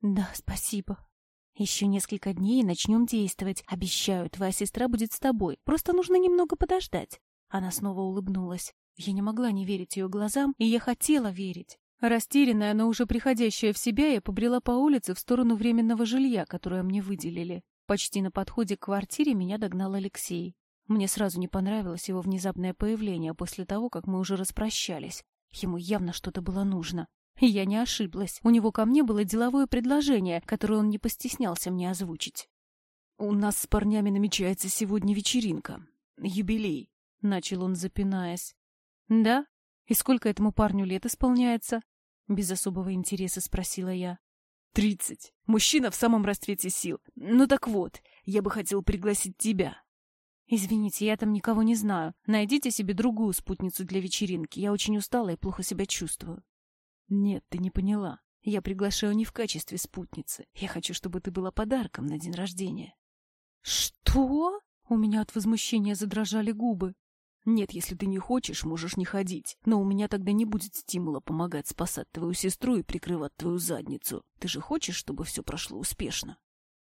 «Да, спасибо. Еще несколько дней и начнем действовать. Обещаю, твоя сестра будет с тобой. Просто нужно немного подождать». Она снова улыбнулась. Я не могла не верить ее глазам, и я хотела верить. Растерянная, но уже приходящая в себя, я побрела по улице в сторону временного жилья, которое мне выделили. Почти на подходе к квартире меня догнал Алексей. Мне сразу не понравилось его внезапное появление после того, как мы уже распрощались. Ему явно что-то было нужно. И я не ошиблась. У него ко мне было деловое предложение, которое он не постеснялся мне озвучить. «У нас с парнями намечается сегодня вечеринка. Юбилей», — начал он, запинаясь. «Да? И сколько этому парню лет исполняется?» Без особого интереса спросила я. «Тридцать. Мужчина в самом расцвете сил. Ну так вот, я бы хотел пригласить тебя. «Извините, я там никого не знаю. Найдите себе другую спутницу для вечеринки. Я очень устала и плохо себя чувствую». «Нет, ты не поняла. Я приглашаю не в качестве спутницы. Я хочу, чтобы ты была подарком на день рождения». «Что?» У меня от возмущения задрожали губы. «Нет, если ты не хочешь, можешь не ходить. Но у меня тогда не будет стимула помогать спасать твою сестру и прикрывать твою задницу. Ты же хочешь, чтобы все прошло успешно?»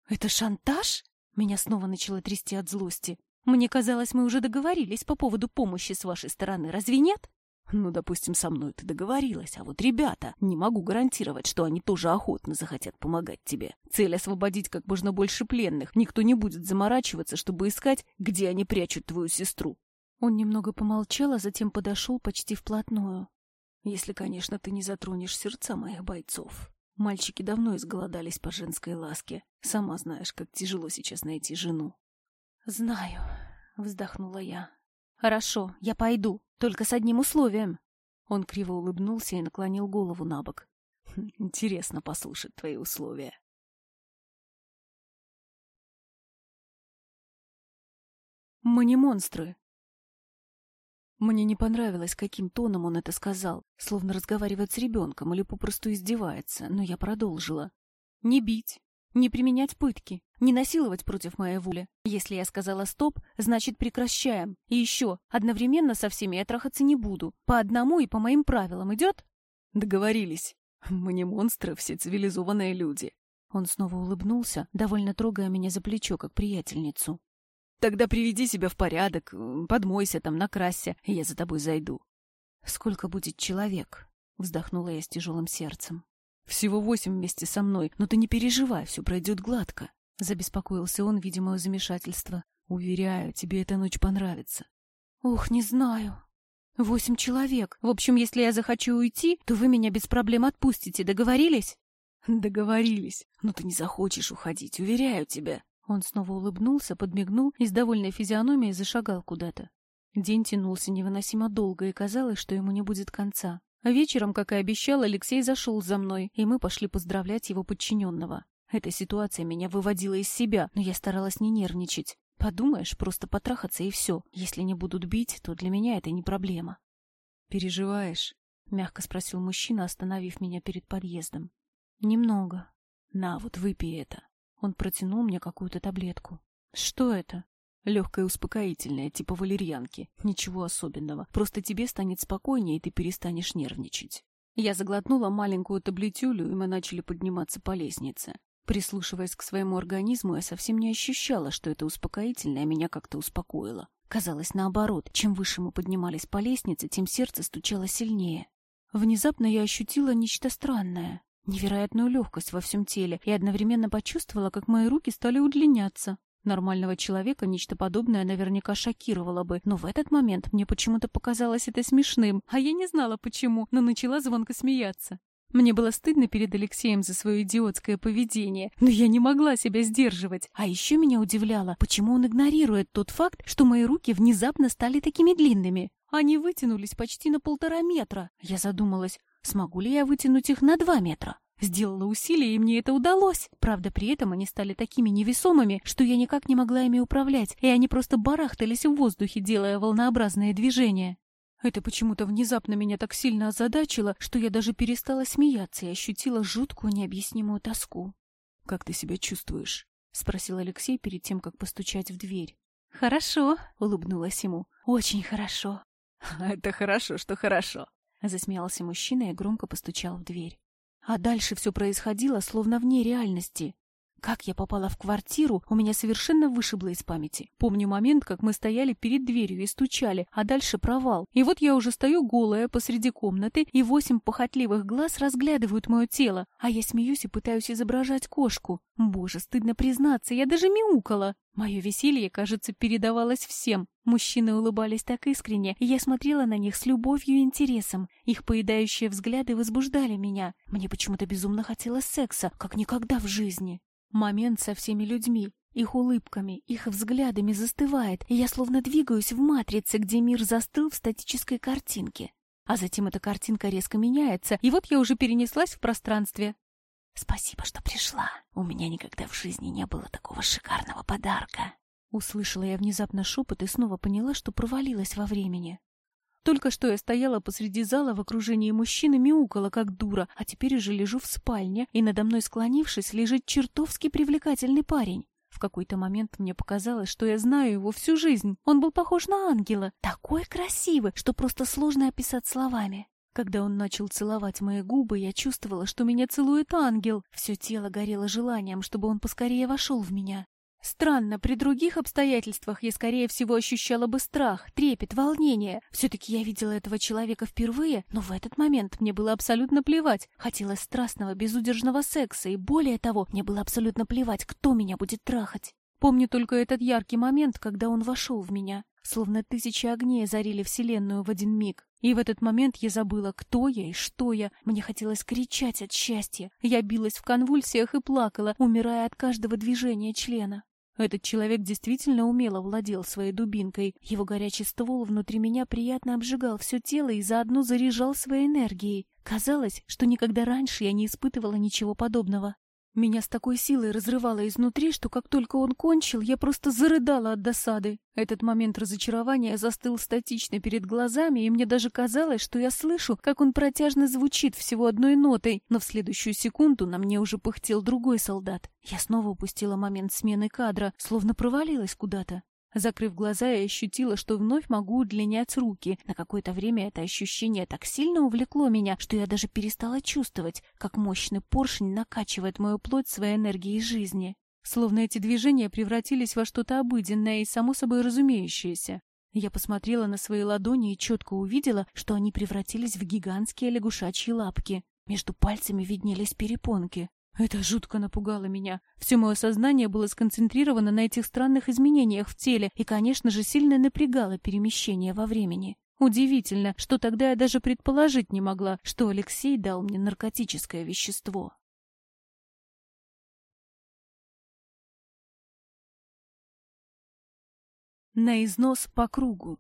«Это шантаж?» Меня снова начало трясти от злости. Мне казалось, мы уже договорились по поводу помощи с вашей стороны, разве нет? Ну, допустим, со мной ты договорилась, а вот ребята, не могу гарантировать, что они тоже охотно захотят помогать тебе. Цель освободить как можно больше пленных. Никто не будет заморачиваться, чтобы искать, где они прячут твою сестру. Он немного помолчал, а затем подошел почти вплотную. Если, конечно, ты не затронешь сердца моих бойцов. Мальчики давно изголодались по женской ласке. Сама знаешь, как тяжело сейчас найти жену. «Знаю», — вздохнула я. «Хорошо, я пойду, только с одним условием». Он криво улыбнулся и наклонил голову на бок. «Хм, «Интересно послушать твои условия». «Мы не монстры». Мне не понравилось, каким тоном он это сказал, словно разговаривает с ребенком или попросту издевается, но я продолжила. «Не бить, не применять пытки, не насиловать против моей воли. Если я сказала «стоп», значит прекращаем. И еще, одновременно со всеми я трахаться не буду. По одному и по моим правилам идет? Договорились. Мы не монстры, все цивилизованные люди. Он снова улыбнулся, довольно трогая меня за плечо, как приятельницу. Тогда приведи себя в порядок, подмойся там, накрасься, и я за тобой зайду. Сколько будет человек? Вздохнула я с тяжелым сердцем. Всего восемь вместе со мной, но ты не переживай, все пройдет гладко. Забеспокоился он, видя мое замешательство. Уверяю, тебе эта ночь понравится. Ох, не знаю. Восемь человек. В общем, если я захочу уйти, то вы меня без проблем отпустите. Договорились? Договорились. Но ты не захочешь уходить, уверяю тебя. Он снова улыбнулся, подмигнул и с довольной физиономией зашагал куда-то. День тянулся невыносимо долго, и казалось, что ему не будет конца. Вечером, как и обещал, Алексей зашел за мной, и мы пошли поздравлять его подчиненного. Эта ситуация меня выводила из себя, но я старалась не нервничать. Подумаешь, просто потрахаться и все. Если не будут бить, то для меня это не проблема. «Переживаешь?» — мягко спросил мужчина, остановив меня перед подъездом. «Немного». «На, вот выпей это». Он протянул мне какую-то таблетку. «Что это?» Легкое успокоительное, типа валерьянки. Ничего особенного. Просто тебе станет спокойнее, и ты перестанешь нервничать. Я заглотнула маленькую таблетюлю, и мы начали подниматься по лестнице. Прислушиваясь к своему организму, я совсем не ощущала, что это успокоительное меня как-то успокоило. Казалось, наоборот, чем выше мы поднимались по лестнице, тем сердце стучало сильнее. Внезапно я ощутила нечто странное, невероятную легкость во всем теле, и одновременно почувствовала, как мои руки стали удлиняться. Нормального человека нечто подобное наверняка шокировало бы, но в этот момент мне почему-то показалось это смешным, а я не знала почему, но начала звонко смеяться. Мне было стыдно перед Алексеем за свое идиотское поведение, но я не могла себя сдерживать. А еще меня удивляло, почему он игнорирует тот факт, что мои руки внезапно стали такими длинными. Они вытянулись почти на полтора метра. Я задумалась, смогу ли я вытянуть их на два метра? Сделала усилие, и мне это удалось. Правда, при этом они стали такими невесомыми, что я никак не могла ими управлять, и они просто барахтались в воздухе, делая волнообразные движения. Это почему-то внезапно меня так сильно озадачило, что я даже перестала смеяться и ощутила жуткую необъяснимую тоску. «Как ты себя чувствуешь?» — спросил Алексей перед тем, как постучать в дверь. «Хорошо», — улыбнулась ему. «Очень хорошо». «Это хорошо, что хорошо», — засмеялся мужчина и громко постучал в дверь. А дальше все происходило, словно вне реальности. Как я попала в квартиру, у меня совершенно вышибло из памяти. Помню момент, как мы стояли перед дверью и стучали, а дальше провал. И вот я уже стою голая посреди комнаты, и восемь похотливых глаз разглядывают мое тело, а я смеюсь и пытаюсь изображать кошку. Боже, стыдно признаться, я даже мяукала. Мое веселье, кажется, передавалось всем. Мужчины улыбались так искренне, и я смотрела на них с любовью и интересом. Их поедающие взгляды возбуждали меня. Мне почему-то безумно хотелось секса, как никогда в жизни. Момент со всеми людьми, их улыбками, их взглядами застывает, и я словно двигаюсь в матрице, где мир застыл в статической картинке. А затем эта картинка резко меняется, и вот я уже перенеслась в пространстве. «Спасибо, что пришла. У меня никогда в жизни не было такого шикарного подарка». Услышала я внезапно шепот и снова поняла, что провалилась во времени. Только что я стояла посреди зала в окружении мужчин и мяукала, как дура, а теперь уже лежу в спальне, и надо мной склонившись лежит чертовски привлекательный парень. В какой-то момент мне показалось, что я знаю его всю жизнь. Он был похож на ангела, такой красивый, что просто сложно описать словами. Когда он начал целовать мои губы, я чувствовала, что меня целует ангел. Все тело горело желанием, чтобы он поскорее вошел в меня. Странно, при других обстоятельствах я, скорее всего, ощущала бы страх, трепет, волнение. Все-таки я видела этого человека впервые, но в этот момент мне было абсолютно плевать. Хотелось страстного, безудержного секса, и более того, мне было абсолютно плевать, кто меня будет трахать. Помню только этот яркий момент, когда он вошел в меня. Словно тысячи огней озарили Вселенную в один миг. И в этот момент я забыла, кто я и что я. Мне хотелось кричать от счастья. Я билась в конвульсиях и плакала, умирая от каждого движения члена. Этот человек действительно умело владел своей дубинкой. Его горячий ствол внутри меня приятно обжигал все тело и заодно заряжал своей энергией. Казалось, что никогда раньше я не испытывала ничего подобного. Меня с такой силой разрывало изнутри, что как только он кончил, я просто зарыдала от досады. Этот момент разочарования застыл статично перед глазами, и мне даже казалось, что я слышу, как он протяжно звучит всего одной нотой, но в следующую секунду на мне уже пыхтел другой солдат. Я снова упустила момент смены кадра, словно провалилась куда-то. Закрыв глаза, я ощутила, что вновь могу удлинять руки. На какое-то время это ощущение так сильно увлекло меня, что я даже перестала чувствовать, как мощный поршень накачивает мою плоть своей энергией жизни. Словно эти движения превратились во что-то обыденное и само собой разумеющееся. Я посмотрела на свои ладони и четко увидела, что они превратились в гигантские лягушачьи лапки. Между пальцами виднелись перепонки. Это жутко напугало меня. Все мое сознание было сконцентрировано на этих странных изменениях в теле и, конечно же, сильно напрягало перемещение во времени. Удивительно, что тогда я даже предположить не могла, что Алексей дал мне наркотическое вещество. На износ по кругу.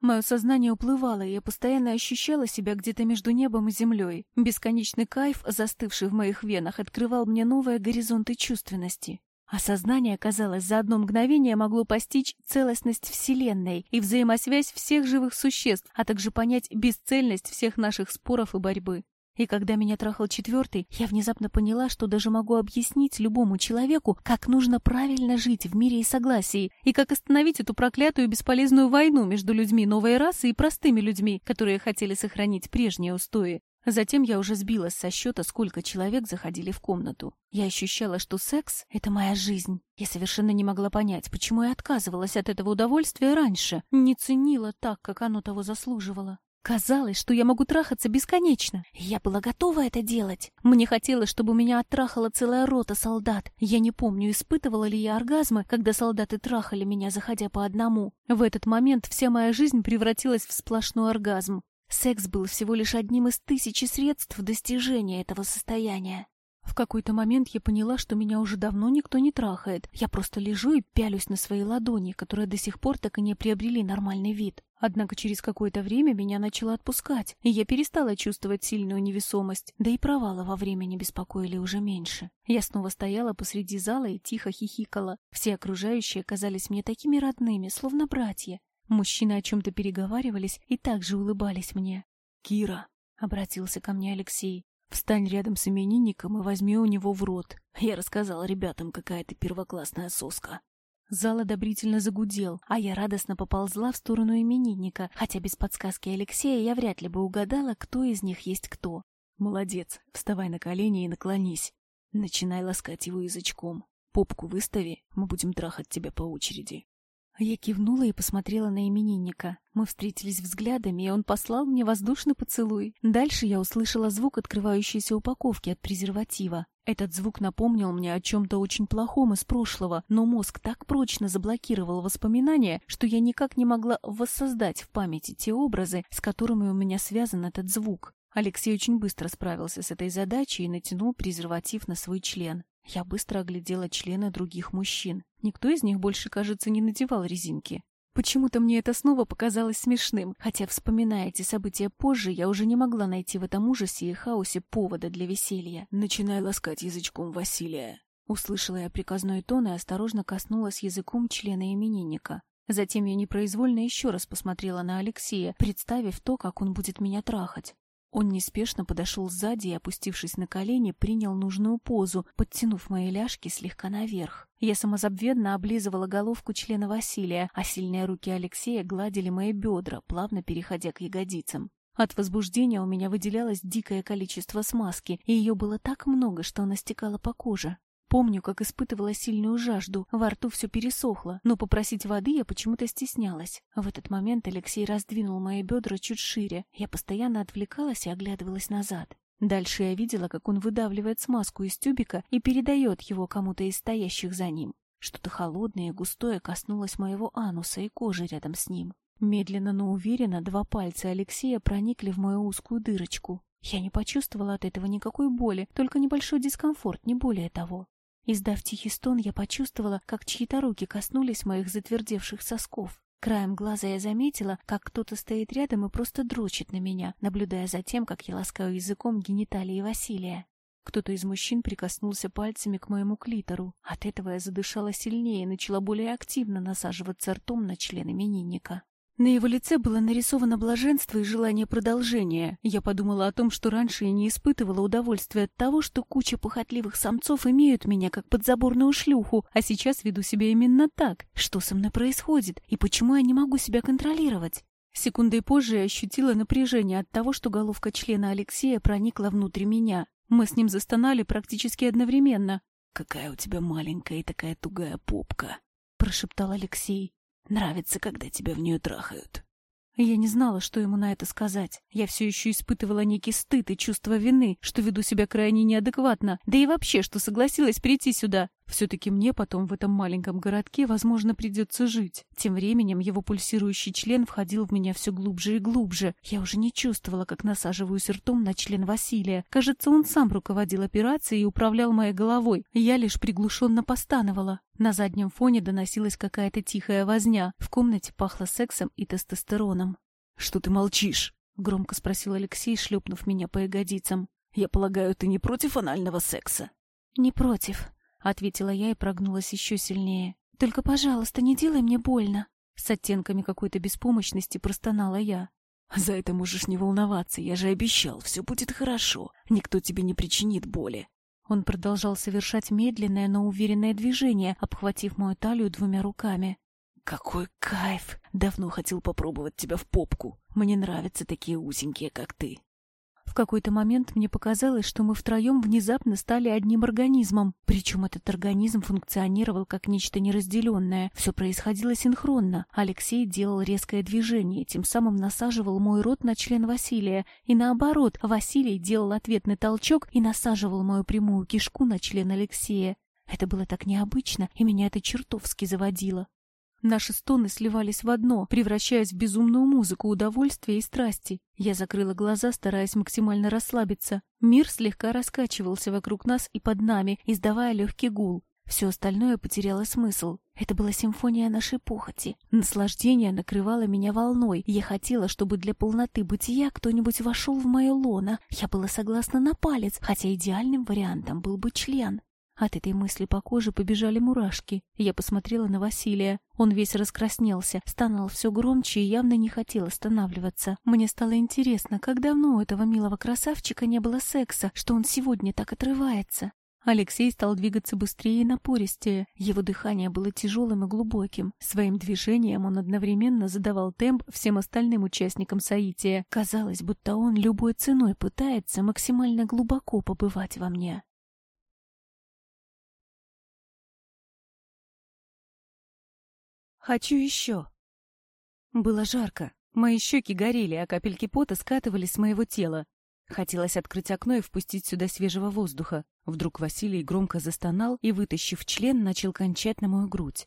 Мое сознание уплывало, и я постоянно ощущала себя где-то между небом и землей. Бесконечный кайф, застывший в моих венах, открывал мне новые горизонты чувственности. А сознание, казалось, за одно мгновение могло постичь целостность Вселенной и взаимосвязь всех живых существ, а также понять бесцельность всех наших споров и борьбы. И когда меня трахал четвертый, я внезапно поняла, что даже могу объяснить любому человеку, как нужно правильно жить в мире и согласии, и как остановить эту проклятую бесполезную войну между людьми новой расы и простыми людьми, которые хотели сохранить прежние устои. Затем я уже сбилась со счета, сколько человек заходили в комнату. Я ощущала, что секс — это моя жизнь. Я совершенно не могла понять, почему я отказывалась от этого удовольствия раньше, не ценила так, как оно того заслуживало. Казалось, что я могу трахаться бесконечно. Я была готова это делать. Мне хотелось, чтобы меня оттрахала целая рота солдат. Я не помню, испытывала ли я оргазмы, когда солдаты трахали меня, заходя по одному. В этот момент вся моя жизнь превратилась в сплошной оргазм. Секс был всего лишь одним из тысячи средств достижения этого состояния. В какой-то момент я поняла, что меня уже давно никто не трахает. Я просто лежу и пялюсь на свои ладони, которые до сих пор так и не приобрели нормальный вид. Однако через какое-то время меня начало отпускать, и я перестала чувствовать сильную невесомость, да и провалы во времени беспокоили уже меньше. Я снова стояла посреди зала и тихо хихикала. Все окружающие казались мне такими родными, словно братья. Мужчины о чем-то переговаривались и также улыбались мне. «Кира», — обратился ко мне Алексей, — «встань рядом с именинником и возьми у него в рот». Я рассказала ребятам, какая ты первоклассная соска. Зал одобрительно загудел, а я радостно поползла в сторону именинника, хотя без подсказки Алексея я вряд ли бы угадала, кто из них есть кто. «Молодец, вставай на колени и наклонись. Начинай ласкать его язычком. Попку выстави, мы будем трахать тебя по очереди». Я кивнула и посмотрела на именинника. Мы встретились взглядами, и он послал мне воздушный поцелуй. Дальше я услышала звук открывающейся упаковки от презерватива. Этот звук напомнил мне о чем-то очень плохом из прошлого, но мозг так прочно заблокировал воспоминания, что я никак не могла воссоздать в памяти те образы, с которыми у меня связан этот звук. Алексей очень быстро справился с этой задачей и натянул презерватив на свой член. Я быстро оглядела члены других мужчин. Никто из них больше, кажется, не надевал резинки. Почему-то мне это снова показалось смешным, хотя, вспоминая эти события позже, я уже не могла найти в этом ужасе и хаосе повода для веселья. «Начинай ласкать язычком Василия», Услышала я приказной тон и осторожно коснулась языком члена именинника. Затем я непроизвольно еще раз посмотрела на Алексея, представив то, как он будет меня трахать. Он неспешно подошел сзади и, опустившись на колени, принял нужную позу, подтянув мои ляжки слегка наверх. Я самозабвенно облизывала головку члена Василия, а сильные руки Алексея гладили мои бедра, плавно переходя к ягодицам. От возбуждения у меня выделялось дикое количество смазки, и ее было так много, что она стекала по коже. Помню, как испытывала сильную жажду, во рту все пересохло, но попросить воды я почему-то стеснялась. В этот момент Алексей раздвинул мои бедра чуть шире. Я постоянно отвлекалась и оглядывалась назад. Дальше я видела, как он выдавливает смазку из тюбика и передает его кому-то из стоящих за ним. Что-то холодное и густое коснулось моего ануса и кожи рядом с ним. Медленно, но уверенно два пальца Алексея проникли в мою узкую дырочку. Я не почувствовала от этого никакой боли, только небольшой дискомфорт, не более того. Издав тихий стон, я почувствовала, как чьи-то руки коснулись моих затвердевших сосков. Краем глаза я заметила, как кто-то стоит рядом и просто дрочит на меня, наблюдая за тем, как я ласкаю языком гениталии Василия. Кто-то из мужчин прикоснулся пальцами к моему клитору. От этого я задышала сильнее и начала более активно насаживаться ртом на член именинника. На его лице было нарисовано блаженство и желание продолжения. Я подумала о том, что раньше я не испытывала удовольствия от того, что куча похотливых самцов имеют меня как подзаборную шлюху, а сейчас веду себя именно так. Что со мной происходит? И почему я не могу себя контролировать? Секундой позже я ощутила напряжение от того, что головка члена Алексея проникла внутрь меня. Мы с ним застонали практически одновременно. «Какая у тебя маленькая и такая тугая попка!» — прошептал Алексей. Нравится, когда тебя в нее трахают. Я не знала, что ему на это сказать. Я все еще испытывала некий стыд и чувство вины, что веду себя крайне неадекватно, да и вообще, что согласилась прийти сюда. Все-таки мне потом в этом маленьком городке, возможно, придется жить. Тем временем его пульсирующий член входил в меня все глубже и глубже. Я уже не чувствовала, как насаживаюсь ртом на член Василия. Кажется, он сам руководил операцией и управлял моей головой. Я лишь приглушенно постановала. На заднем фоне доносилась какая-то тихая возня. В комнате пахло сексом и тестостероном. «Что ты молчишь?» — громко спросил Алексей, шлепнув меня по ягодицам. «Я полагаю, ты не против анального секса?» «Не против», — ответила я и прогнулась еще сильнее. «Только, пожалуйста, не делай мне больно». С оттенками какой-то беспомощности простонала я. «За это можешь не волноваться, я же обещал, все будет хорошо, никто тебе не причинит боли». Он продолжал совершать медленное, но уверенное движение, обхватив мою талию двумя руками. «Какой кайф! Давно хотел попробовать тебя в попку. Мне нравятся такие узенькие, как ты». Какой-то момент мне показалось, что мы втроем внезапно стали одним организмом. Причем этот организм функционировал как нечто неразделенное. Все происходило синхронно. Алексей делал резкое движение, тем самым насаживал мой рот на член Василия. И наоборот, Василий делал ответный толчок и насаживал мою прямую кишку на член Алексея. Это было так необычно, и меня это чертовски заводило. Наши стоны сливались в одно, превращаясь в безумную музыку удовольствия и страсти. Я закрыла глаза, стараясь максимально расслабиться. Мир слегка раскачивался вокруг нас и под нами, издавая легкий гул. Все остальное потеряло смысл. Это была симфония нашей похоти. Наслаждение накрывало меня волной. Я хотела, чтобы для полноты бытия кто-нибудь вошел в мое лоно. Я была согласна на палец, хотя идеальным вариантом был бы член. От этой мысли по коже побежали мурашки. Я посмотрела на Василия. Он весь раскраснелся, стонал все громче и явно не хотел останавливаться. Мне стало интересно, как давно у этого милого красавчика не было секса, что он сегодня так отрывается. Алексей стал двигаться быстрее и напористее. Его дыхание было тяжелым и глубоким. Своим движением он одновременно задавал темп всем остальным участникам соития. Казалось, будто он любой ценой пытается максимально глубоко побывать во мне. Хочу еще. Было жарко. Мои щеки горели, а капельки пота скатывались с моего тела. Хотелось открыть окно и впустить сюда свежего воздуха. Вдруг Василий громко застонал и, вытащив член, начал кончать на мою грудь.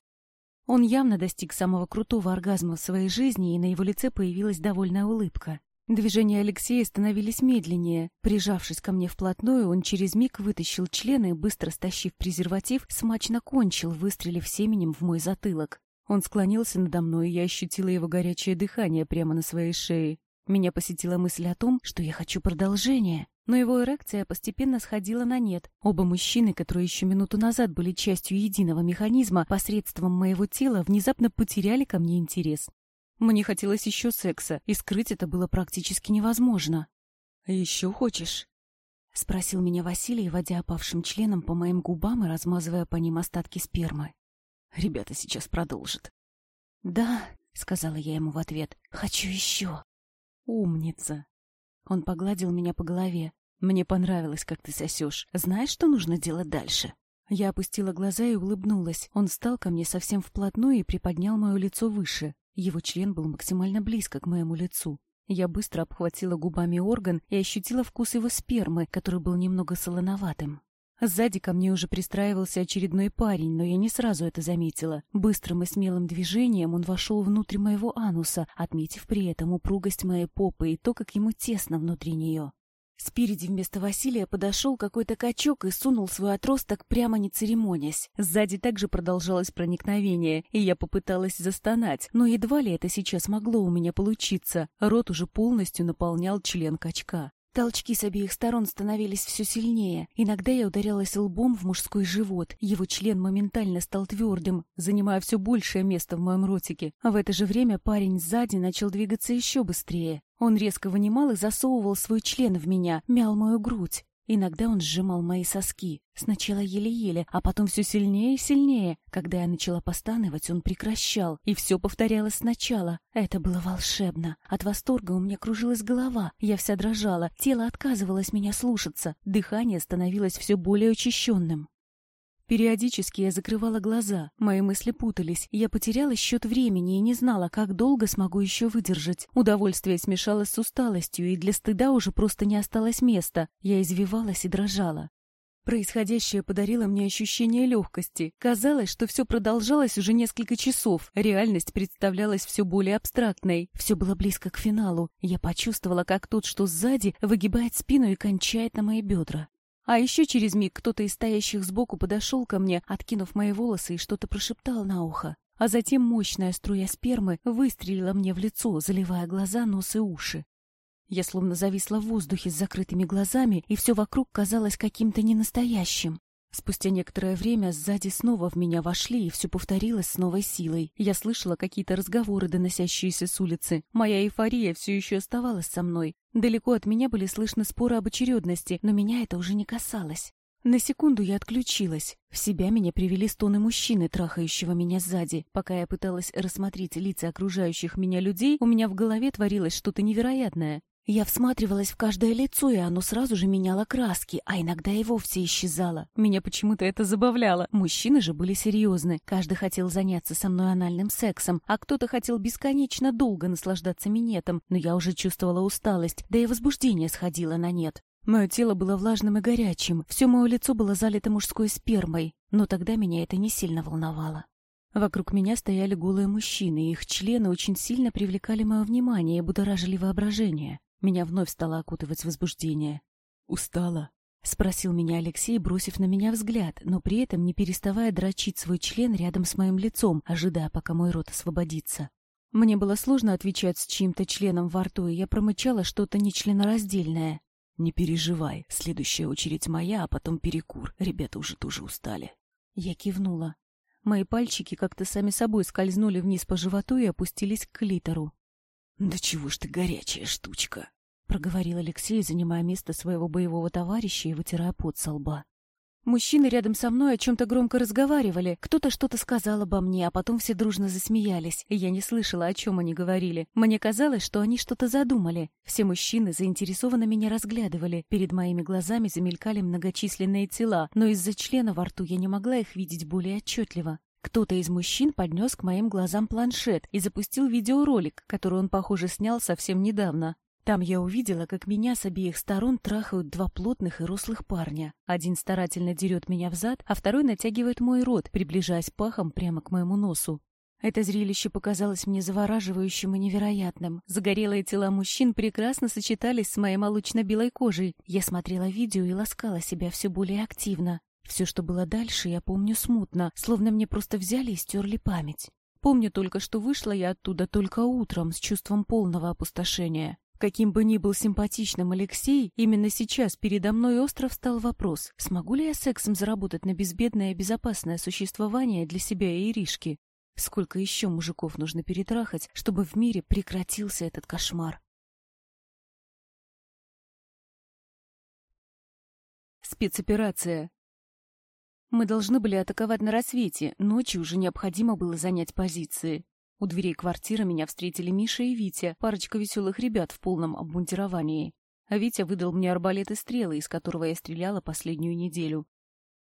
Он явно достиг самого крутого оргазма в своей жизни, и на его лице появилась довольная улыбка. Движения Алексея становились медленнее. Прижавшись ко мне вплотную, он через миг вытащил член и, быстро стащив презерватив, смачно кончил, выстрелив семенем в мой затылок. Он склонился надо мной, и я ощутила его горячее дыхание прямо на своей шее. Меня посетила мысль о том, что я хочу продолжения. Но его эрекция постепенно сходила на нет. Оба мужчины, которые еще минуту назад были частью единого механизма, посредством моего тела внезапно потеряли ко мне интерес. Мне хотелось еще секса, и скрыть это было практически невозможно. «Еще хочешь?» — спросил меня Василий, водя опавшим членом по моим губам и размазывая по ним остатки спермы. Ребята сейчас продолжат. «Да», — сказала я ему в ответ, — «хочу еще». «Умница». Он погладил меня по голове. «Мне понравилось, как ты сосешь. Знаешь, что нужно делать дальше?» Я опустила глаза и улыбнулась. Он встал ко мне совсем вплотную и приподнял мое лицо выше. Его член был максимально близко к моему лицу. Я быстро обхватила губами орган и ощутила вкус его спермы, который был немного солоноватым. Сзади ко мне уже пристраивался очередной парень, но я не сразу это заметила. Быстрым и смелым движением он вошел внутрь моего ануса, отметив при этом упругость моей попы и то, как ему тесно внутри нее. Спереди вместо Василия подошел какой-то качок и сунул свой отросток, прямо не церемонясь. Сзади также продолжалось проникновение, и я попыталась застонать, но едва ли это сейчас могло у меня получиться. Рот уже полностью наполнял член качка. Толчки с обеих сторон становились все сильнее. Иногда я ударялась лбом в мужской живот. Его член моментально стал твердым, занимая все большее место в моем ротике. А в это же время парень сзади начал двигаться еще быстрее. Он резко вынимал и засовывал свой член в меня, мял мою грудь. Иногда он сжимал мои соски. Сначала еле-еле, а потом все сильнее и сильнее. Когда я начала постанывать, он прекращал, и все повторялось сначала. Это было волшебно. От восторга у меня кружилась голова, я вся дрожала, тело отказывалось меня слушаться, дыхание становилось все более учащенным. Периодически я закрывала глаза, мои мысли путались, я потеряла счет времени и не знала, как долго смогу еще выдержать. Удовольствие смешалось с усталостью, и для стыда уже просто не осталось места. Я извивалась и дрожала. Происходящее подарило мне ощущение легкости. Казалось, что все продолжалось уже несколько часов. Реальность представлялась все более абстрактной. Все было близко к финалу. Я почувствовала, как тот, что сзади, выгибает спину и кончает на мои бедра. А еще через миг кто-то из стоящих сбоку подошел ко мне, откинув мои волосы и что-то прошептал на ухо. А затем мощная струя спермы выстрелила мне в лицо, заливая глаза, нос и уши. Я словно зависла в воздухе с закрытыми глазами, и все вокруг казалось каким-то ненастоящим. Спустя некоторое время сзади снова в меня вошли, и все повторилось с новой силой. Я слышала какие-то разговоры, доносящиеся с улицы. Моя эйфория все еще оставалась со мной. Далеко от меня были слышны споры об очередности, но меня это уже не касалось. На секунду я отключилась. В себя меня привели стоны мужчины, трахающего меня сзади. Пока я пыталась рассмотреть лица окружающих меня людей, у меня в голове творилось что-то невероятное. Я всматривалась в каждое лицо, и оно сразу же меняло краски, а иногда и вовсе исчезало. Меня почему-то это забавляло. Мужчины же были серьезны. Каждый хотел заняться со мной анальным сексом, а кто-то хотел бесконечно долго наслаждаться минетом, но я уже чувствовала усталость, да и возбуждение сходило на нет. Мое тело было влажным и горячим, все мое лицо было залито мужской спермой, но тогда меня это не сильно волновало. Вокруг меня стояли голые мужчины, и их члены очень сильно привлекали мое внимание и будоражили воображение. Меня вновь стало окутывать возбуждение. «Устала?» — спросил меня Алексей, бросив на меня взгляд, но при этом не переставая дрочить свой член рядом с моим лицом, ожидая, пока мой рот освободится. Мне было сложно отвечать с чьим-то членом во рту, и я промычала что-то нечленораздельное. «Не переживай, следующая очередь моя, а потом перекур. Ребята уже тоже устали». Я кивнула. Мои пальчики как-то сами собой скользнули вниз по животу и опустились к клитору. «Да чего ж ты горячая штучка!» — проговорил Алексей, занимая место своего боевого товарища и вытирая пот со лба. Мужчины рядом со мной о чем-то громко разговаривали. Кто-то что-то сказал обо мне, а потом все дружно засмеялись. Я не слышала, о чем они говорили. Мне казалось, что они что-то задумали. Все мужчины заинтересованно меня разглядывали. Перед моими глазами замелькали многочисленные тела, но из-за члена во рту я не могла их видеть более отчетливо. Кто-то из мужчин поднес к моим глазам планшет и запустил видеоролик, который он, похоже, снял совсем недавно. Там я увидела, как меня с обеих сторон трахают два плотных и рослых парня. Один старательно дерет меня взад, а второй натягивает мой рот, приближаясь пахом прямо к моему носу. Это зрелище показалось мне завораживающим и невероятным. Загорелые тела мужчин прекрасно сочетались с моей молочно-белой кожей. Я смотрела видео и ласкала себя все более активно. Все, что было дальше, я помню смутно, словно мне просто взяли и стерли память. Помню только, что вышла я оттуда только утром с чувством полного опустошения. Каким бы ни был симпатичным Алексей, именно сейчас передо мной остро встал вопрос, смогу ли я сексом заработать на безбедное и безопасное существование для себя и Иришки? Сколько еще мужиков нужно перетрахать, чтобы в мире прекратился этот кошмар? Спецоперация. Мы должны были атаковать на рассвете, ночью уже необходимо было занять позиции. У дверей квартиры меня встретили Миша и Витя, парочка веселых ребят в полном обмундировании. А Витя выдал мне арбалет и стрелы, из которого я стреляла последнюю неделю.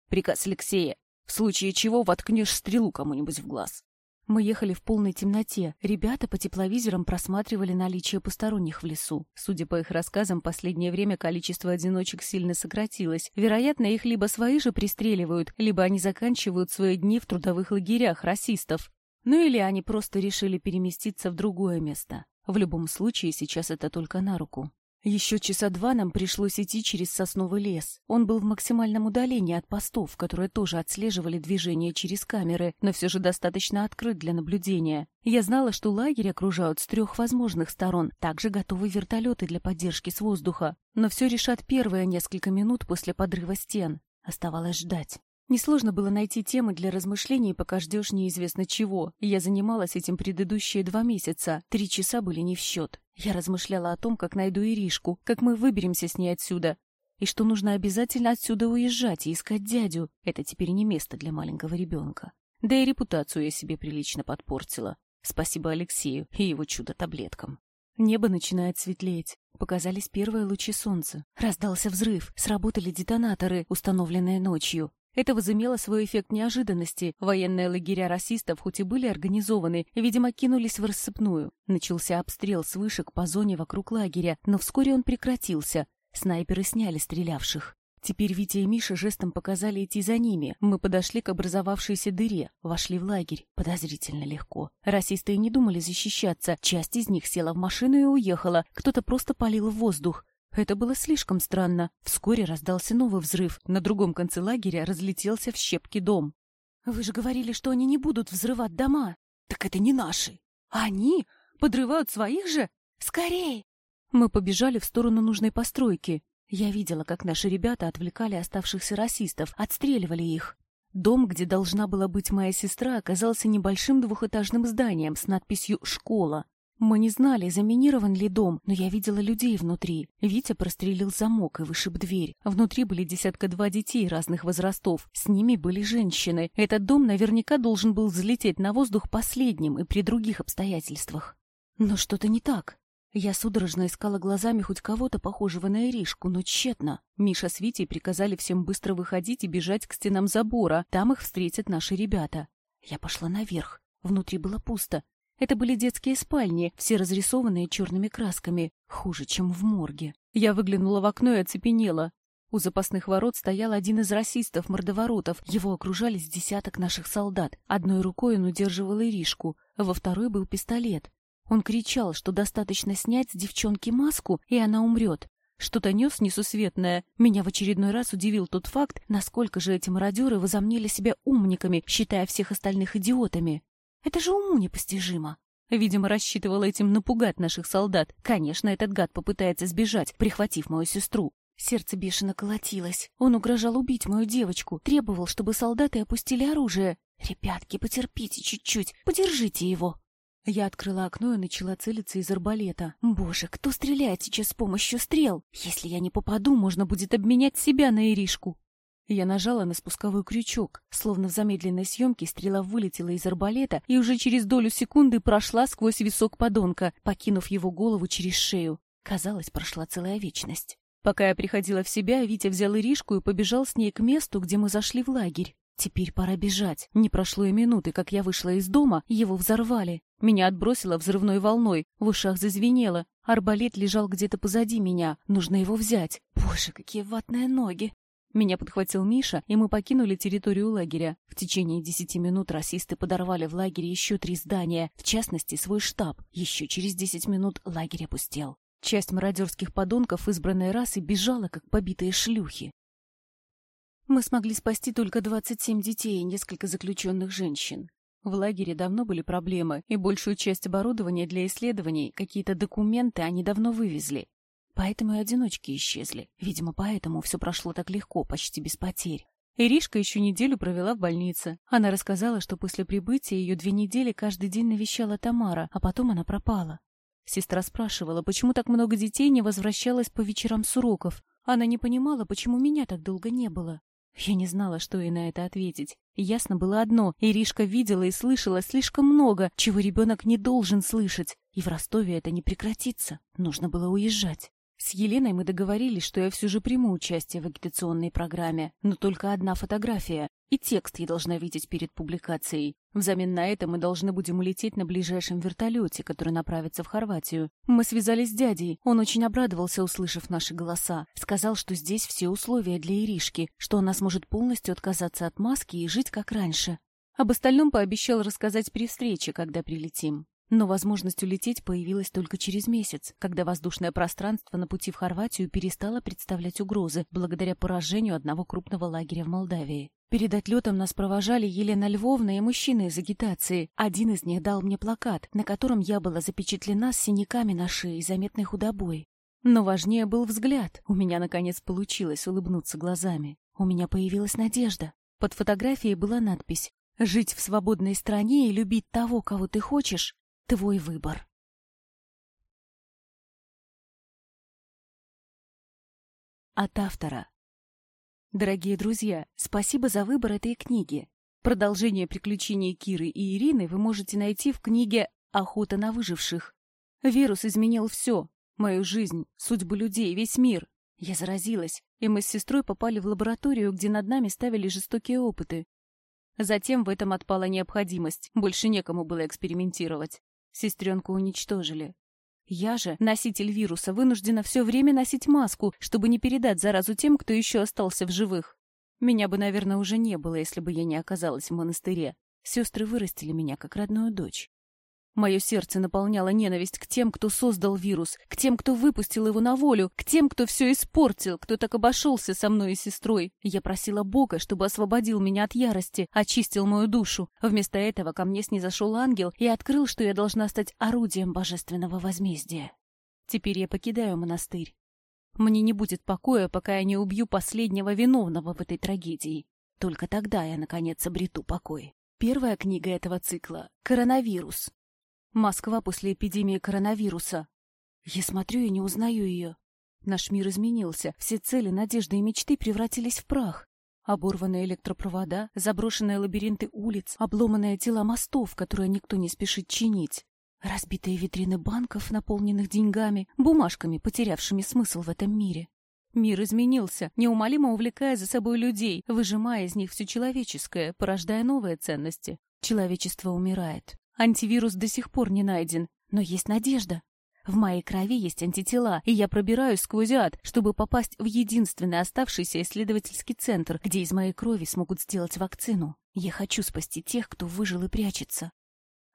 «Приказ Алексея. В случае чего воткнешь стрелу кому-нибудь в глаз». Мы ехали в полной темноте. Ребята по тепловизорам просматривали наличие посторонних в лесу. Судя по их рассказам, последнее время количество одиночек сильно сократилось. Вероятно, их либо свои же пристреливают, либо они заканчивают свои дни в трудовых лагерях расистов. Ну или они просто решили переместиться в другое место. В любом случае, сейчас это только на руку. Еще часа два нам пришлось идти через сосновый лес. Он был в максимальном удалении от постов, которые тоже отслеживали движение через камеры, но все же достаточно открыт для наблюдения. Я знала, что лагерь окружают с трех возможных сторон, также готовы вертолеты для поддержки с воздуха. Но все решат первые несколько минут после подрыва стен. Оставалось ждать. Несложно было найти темы для размышлений, пока ждешь неизвестно чего. Я занималась этим предыдущие два месяца. Три часа были не в счет. Я размышляла о том, как найду Иришку, как мы выберемся с ней отсюда. И что нужно обязательно отсюда уезжать и искать дядю. Это теперь не место для маленького ребенка. Да и репутацию я себе прилично подпортила. Спасибо Алексею и его чудо-таблеткам. Небо начинает светлеть. Показались первые лучи солнца. Раздался взрыв, сработали детонаторы, установленные ночью. Это возымело свой эффект неожиданности. Военные лагеря расистов, хоть и были организованы, видимо, кинулись в рассыпную. Начался обстрел с вышек по зоне вокруг лагеря, но вскоре он прекратился. Снайперы сняли стрелявших. Теперь Витя и Миша жестом показали идти за ними. Мы подошли к образовавшейся дыре, вошли в лагерь. Подозрительно легко. Расисты и не думали защищаться. Часть из них села в машину и уехала. Кто-то просто палил в воздух. Это было слишком странно. Вскоре раздался новый взрыв. На другом конце лагеря разлетелся в щепки дом. «Вы же говорили, что они не будут взрывать дома!» «Так это не наши!» «Они? Подрывают своих же? Скорей!» Мы побежали в сторону нужной постройки. Я видела, как наши ребята отвлекали оставшихся расистов, отстреливали их. Дом, где должна была быть моя сестра, оказался небольшим двухэтажным зданием с надписью «Школа». Мы не знали, заминирован ли дом, но я видела людей внутри. Витя прострелил замок и вышиб дверь. Внутри были десятка-два детей разных возрастов. С ними были женщины. Этот дом наверняка должен был взлететь на воздух последним и при других обстоятельствах. Но что-то не так. Я судорожно искала глазами хоть кого-то похожего на Иришку, но тщетно. Миша с Витей приказали всем быстро выходить и бежать к стенам забора. Там их встретят наши ребята. Я пошла наверх. Внутри было пусто. Это были детские спальни, все разрисованные черными красками, хуже, чем в морге. Я выглянула в окно и оцепенела. У запасных ворот стоял один из расистов-мордоворотов. Его окружали с десяток наших солдат. Одной рукой он удерживал Иришку, во второй был пистолет. Он кричал, что достаточно снять с девчонки маску, и она умрет. Что-то нес несусветное. Меня в очередной раз удивил тот факт, насколько же эти мародеры возомнили себя умниками, считая всех остальных идиотами. Это же уму непостижимо. Видимо, рассчитывал этим напугать наших солдат. Конечно, этот гад попытается сбежать, прихватив мою сестру. Сердце бешено колотилось. Он угрожал убить мою девочку, требовал, чтобы солдаты опустили оружие. «Ребятки, потерпите чуть-чуть, подержите его». Я открыла окно и начала целиться из арбалета. Боже, кто стреляет сейчас с помощью стрел? Если я не попаду, можно будет обменять себя на Иришку. Я нажала на спусковой крючок. Словно в замедленной съемке стрела вылетела из арбалета и уже через долю секунды прошла сквозь висок подонка, покинув его голову через шею. Казалось, прошла целая вечность. Пока я приходила в себя, Витя взял Иришку и побежал с ней к месту, где мы зашли в лагерь. Теперь пора бежать. Не прошло и минуты, как я вышла из дома, его взорвали. Меня отбросило взрывной волной, в ушах зазвенело. Арбалет лежал где-то позади меня, нужно его взять. Боже, какие ватные ноги! Меня подхватил Миша, и мы покинули территорию лагеря. В течение десяти минут расисты подорвали в лагере еще три здания, в частности, свой штаб. Еще через десять минут лагерь опустел. Часть мародерских подонков избранной расы бежала, как побитые шлюхи. Мы смогли спасти только 27 детей и несколько заключенных женщин. В лагере давно были проблемы, и большую часть оборудования для исследований, какие-то документы они давно вывезли. Поэтому и одиночки исчезли. Видимо, поэтому все прошло так легко, почти без потерь. Иришка еще неделю провела в больнице. Она рассказала, что после прибытия ее две недели каждый день навещала Тамара, а потом она пропала. Сестра спрашивала, почему так много детей не возвращалось по вечерам с уроков. Она не понимала, почему меня так долго не было. Я не знала, что ей на это ответить. Ясно было одно — Иришка видела и слышала слишком много, чего ребенок не должен слышать. И в Ростове это не прекратится. Нужно было уезжать. С Еленой мы договорились, что я все же приму участие в агитационной программе, но только одна фотография, и текст я должна видеть перед публикацией. Взамен на это мы должны будем улететь на ближайшем вертолете, который направится в Хорватию. Мы связались с дядей, он очень обрадовался, услышав наши голоса. Сказал, что здесь все условия для Иришки, что она сможет полностью отказаться от маски и жить как раньше. Об остальном пообещал рассказать при встрече, когда прилетим. Но возможность улететь появилась только через месяц, когда воздушное пространство на пути в Хорватию перестало представлять угрозы благодаря поражению одного крупного лагеря в Молдавии. Перед отлетом нас провожали Елена Львовна и мужчины из агитации. Один из них дал мне плакат, на котором я была запечатлена с синяками на шее и заметной худобой. Но важнее был взгляд. У меня, наконец, получилось улыбнуться глазами. У меня появилась надежда. Под фотографией была надпись «Жить в свободной стране и любить того, кого ты хочешь, Твой выбор. От автора. Дорогие друзья, спасибо за выбор этой книги. Продолжение приключений Киры и Ирины вы можете найти в книге «Охота на выживших». Вирус изменил все. Мою жизнь, судьбу людей, весь мир. Я заразилась, и мы с сестрой попали в лабораторию, где над нами ставили жестокие опыты. Затем в этом отпала необходимость, больше некому было экспериментировать. Сестренку уничтожили. Я же, носитель вируса, вынуждена все время носить маску, чтобы не передать заразу тем, кто еще остался в живых. Меня бы, наверное, уже не было, если бы я не оказалась в монастыре. Сестры вырастили меня как родную дочь. Мое сердце наполняло ненависть к тем, кто создал вирус, к тем, кто выпустил его на волю, к тем, кто все испортил, кто так обошелся со мной и сестрой. Я просила Бога, чтобы освободил меня от ярости, очистил мою душу. Вместо этого ко мне снизошел ангел и открыл, что я должна стать орудием божественного возмездия. Теперь я покидаю монастырь. Мне не будет покоя, пока я не убью последнего виновного в этой трагедии. Только тогда я, наконец, обрету покой. Первая книга этого цикла — «Коронавирус». Москва после эпидемии коронавируса. Я смотрю и не узнаю ее. Наш мир изменился, все цели, надежды и мечты превратились в прах. Оборванные электропровода, заброшенные лабиринты улиц, обломанные тела мостов, которые никто не спешит чинить. Разбитые витрины банков, наполненных деньгами, бумажками, потерявшими смысл в этом мире. Мир изменился, неумолимо увлекая за собой людей, выжимая из них все человеческое, порождая новые ценности. Человечество умирает. Антивирус до сих пор не найден, но есть надежда. В моей крови есть антитела, и я пробираюсь сквозь ад, чтобы попасть в единственный оставшийся исследовательский центр, где из моей крови смогут сделать вакцину. Я хочу спасти тех, кто выжил и прячется.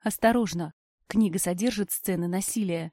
Осторожно! Книга содержит сцены насилия.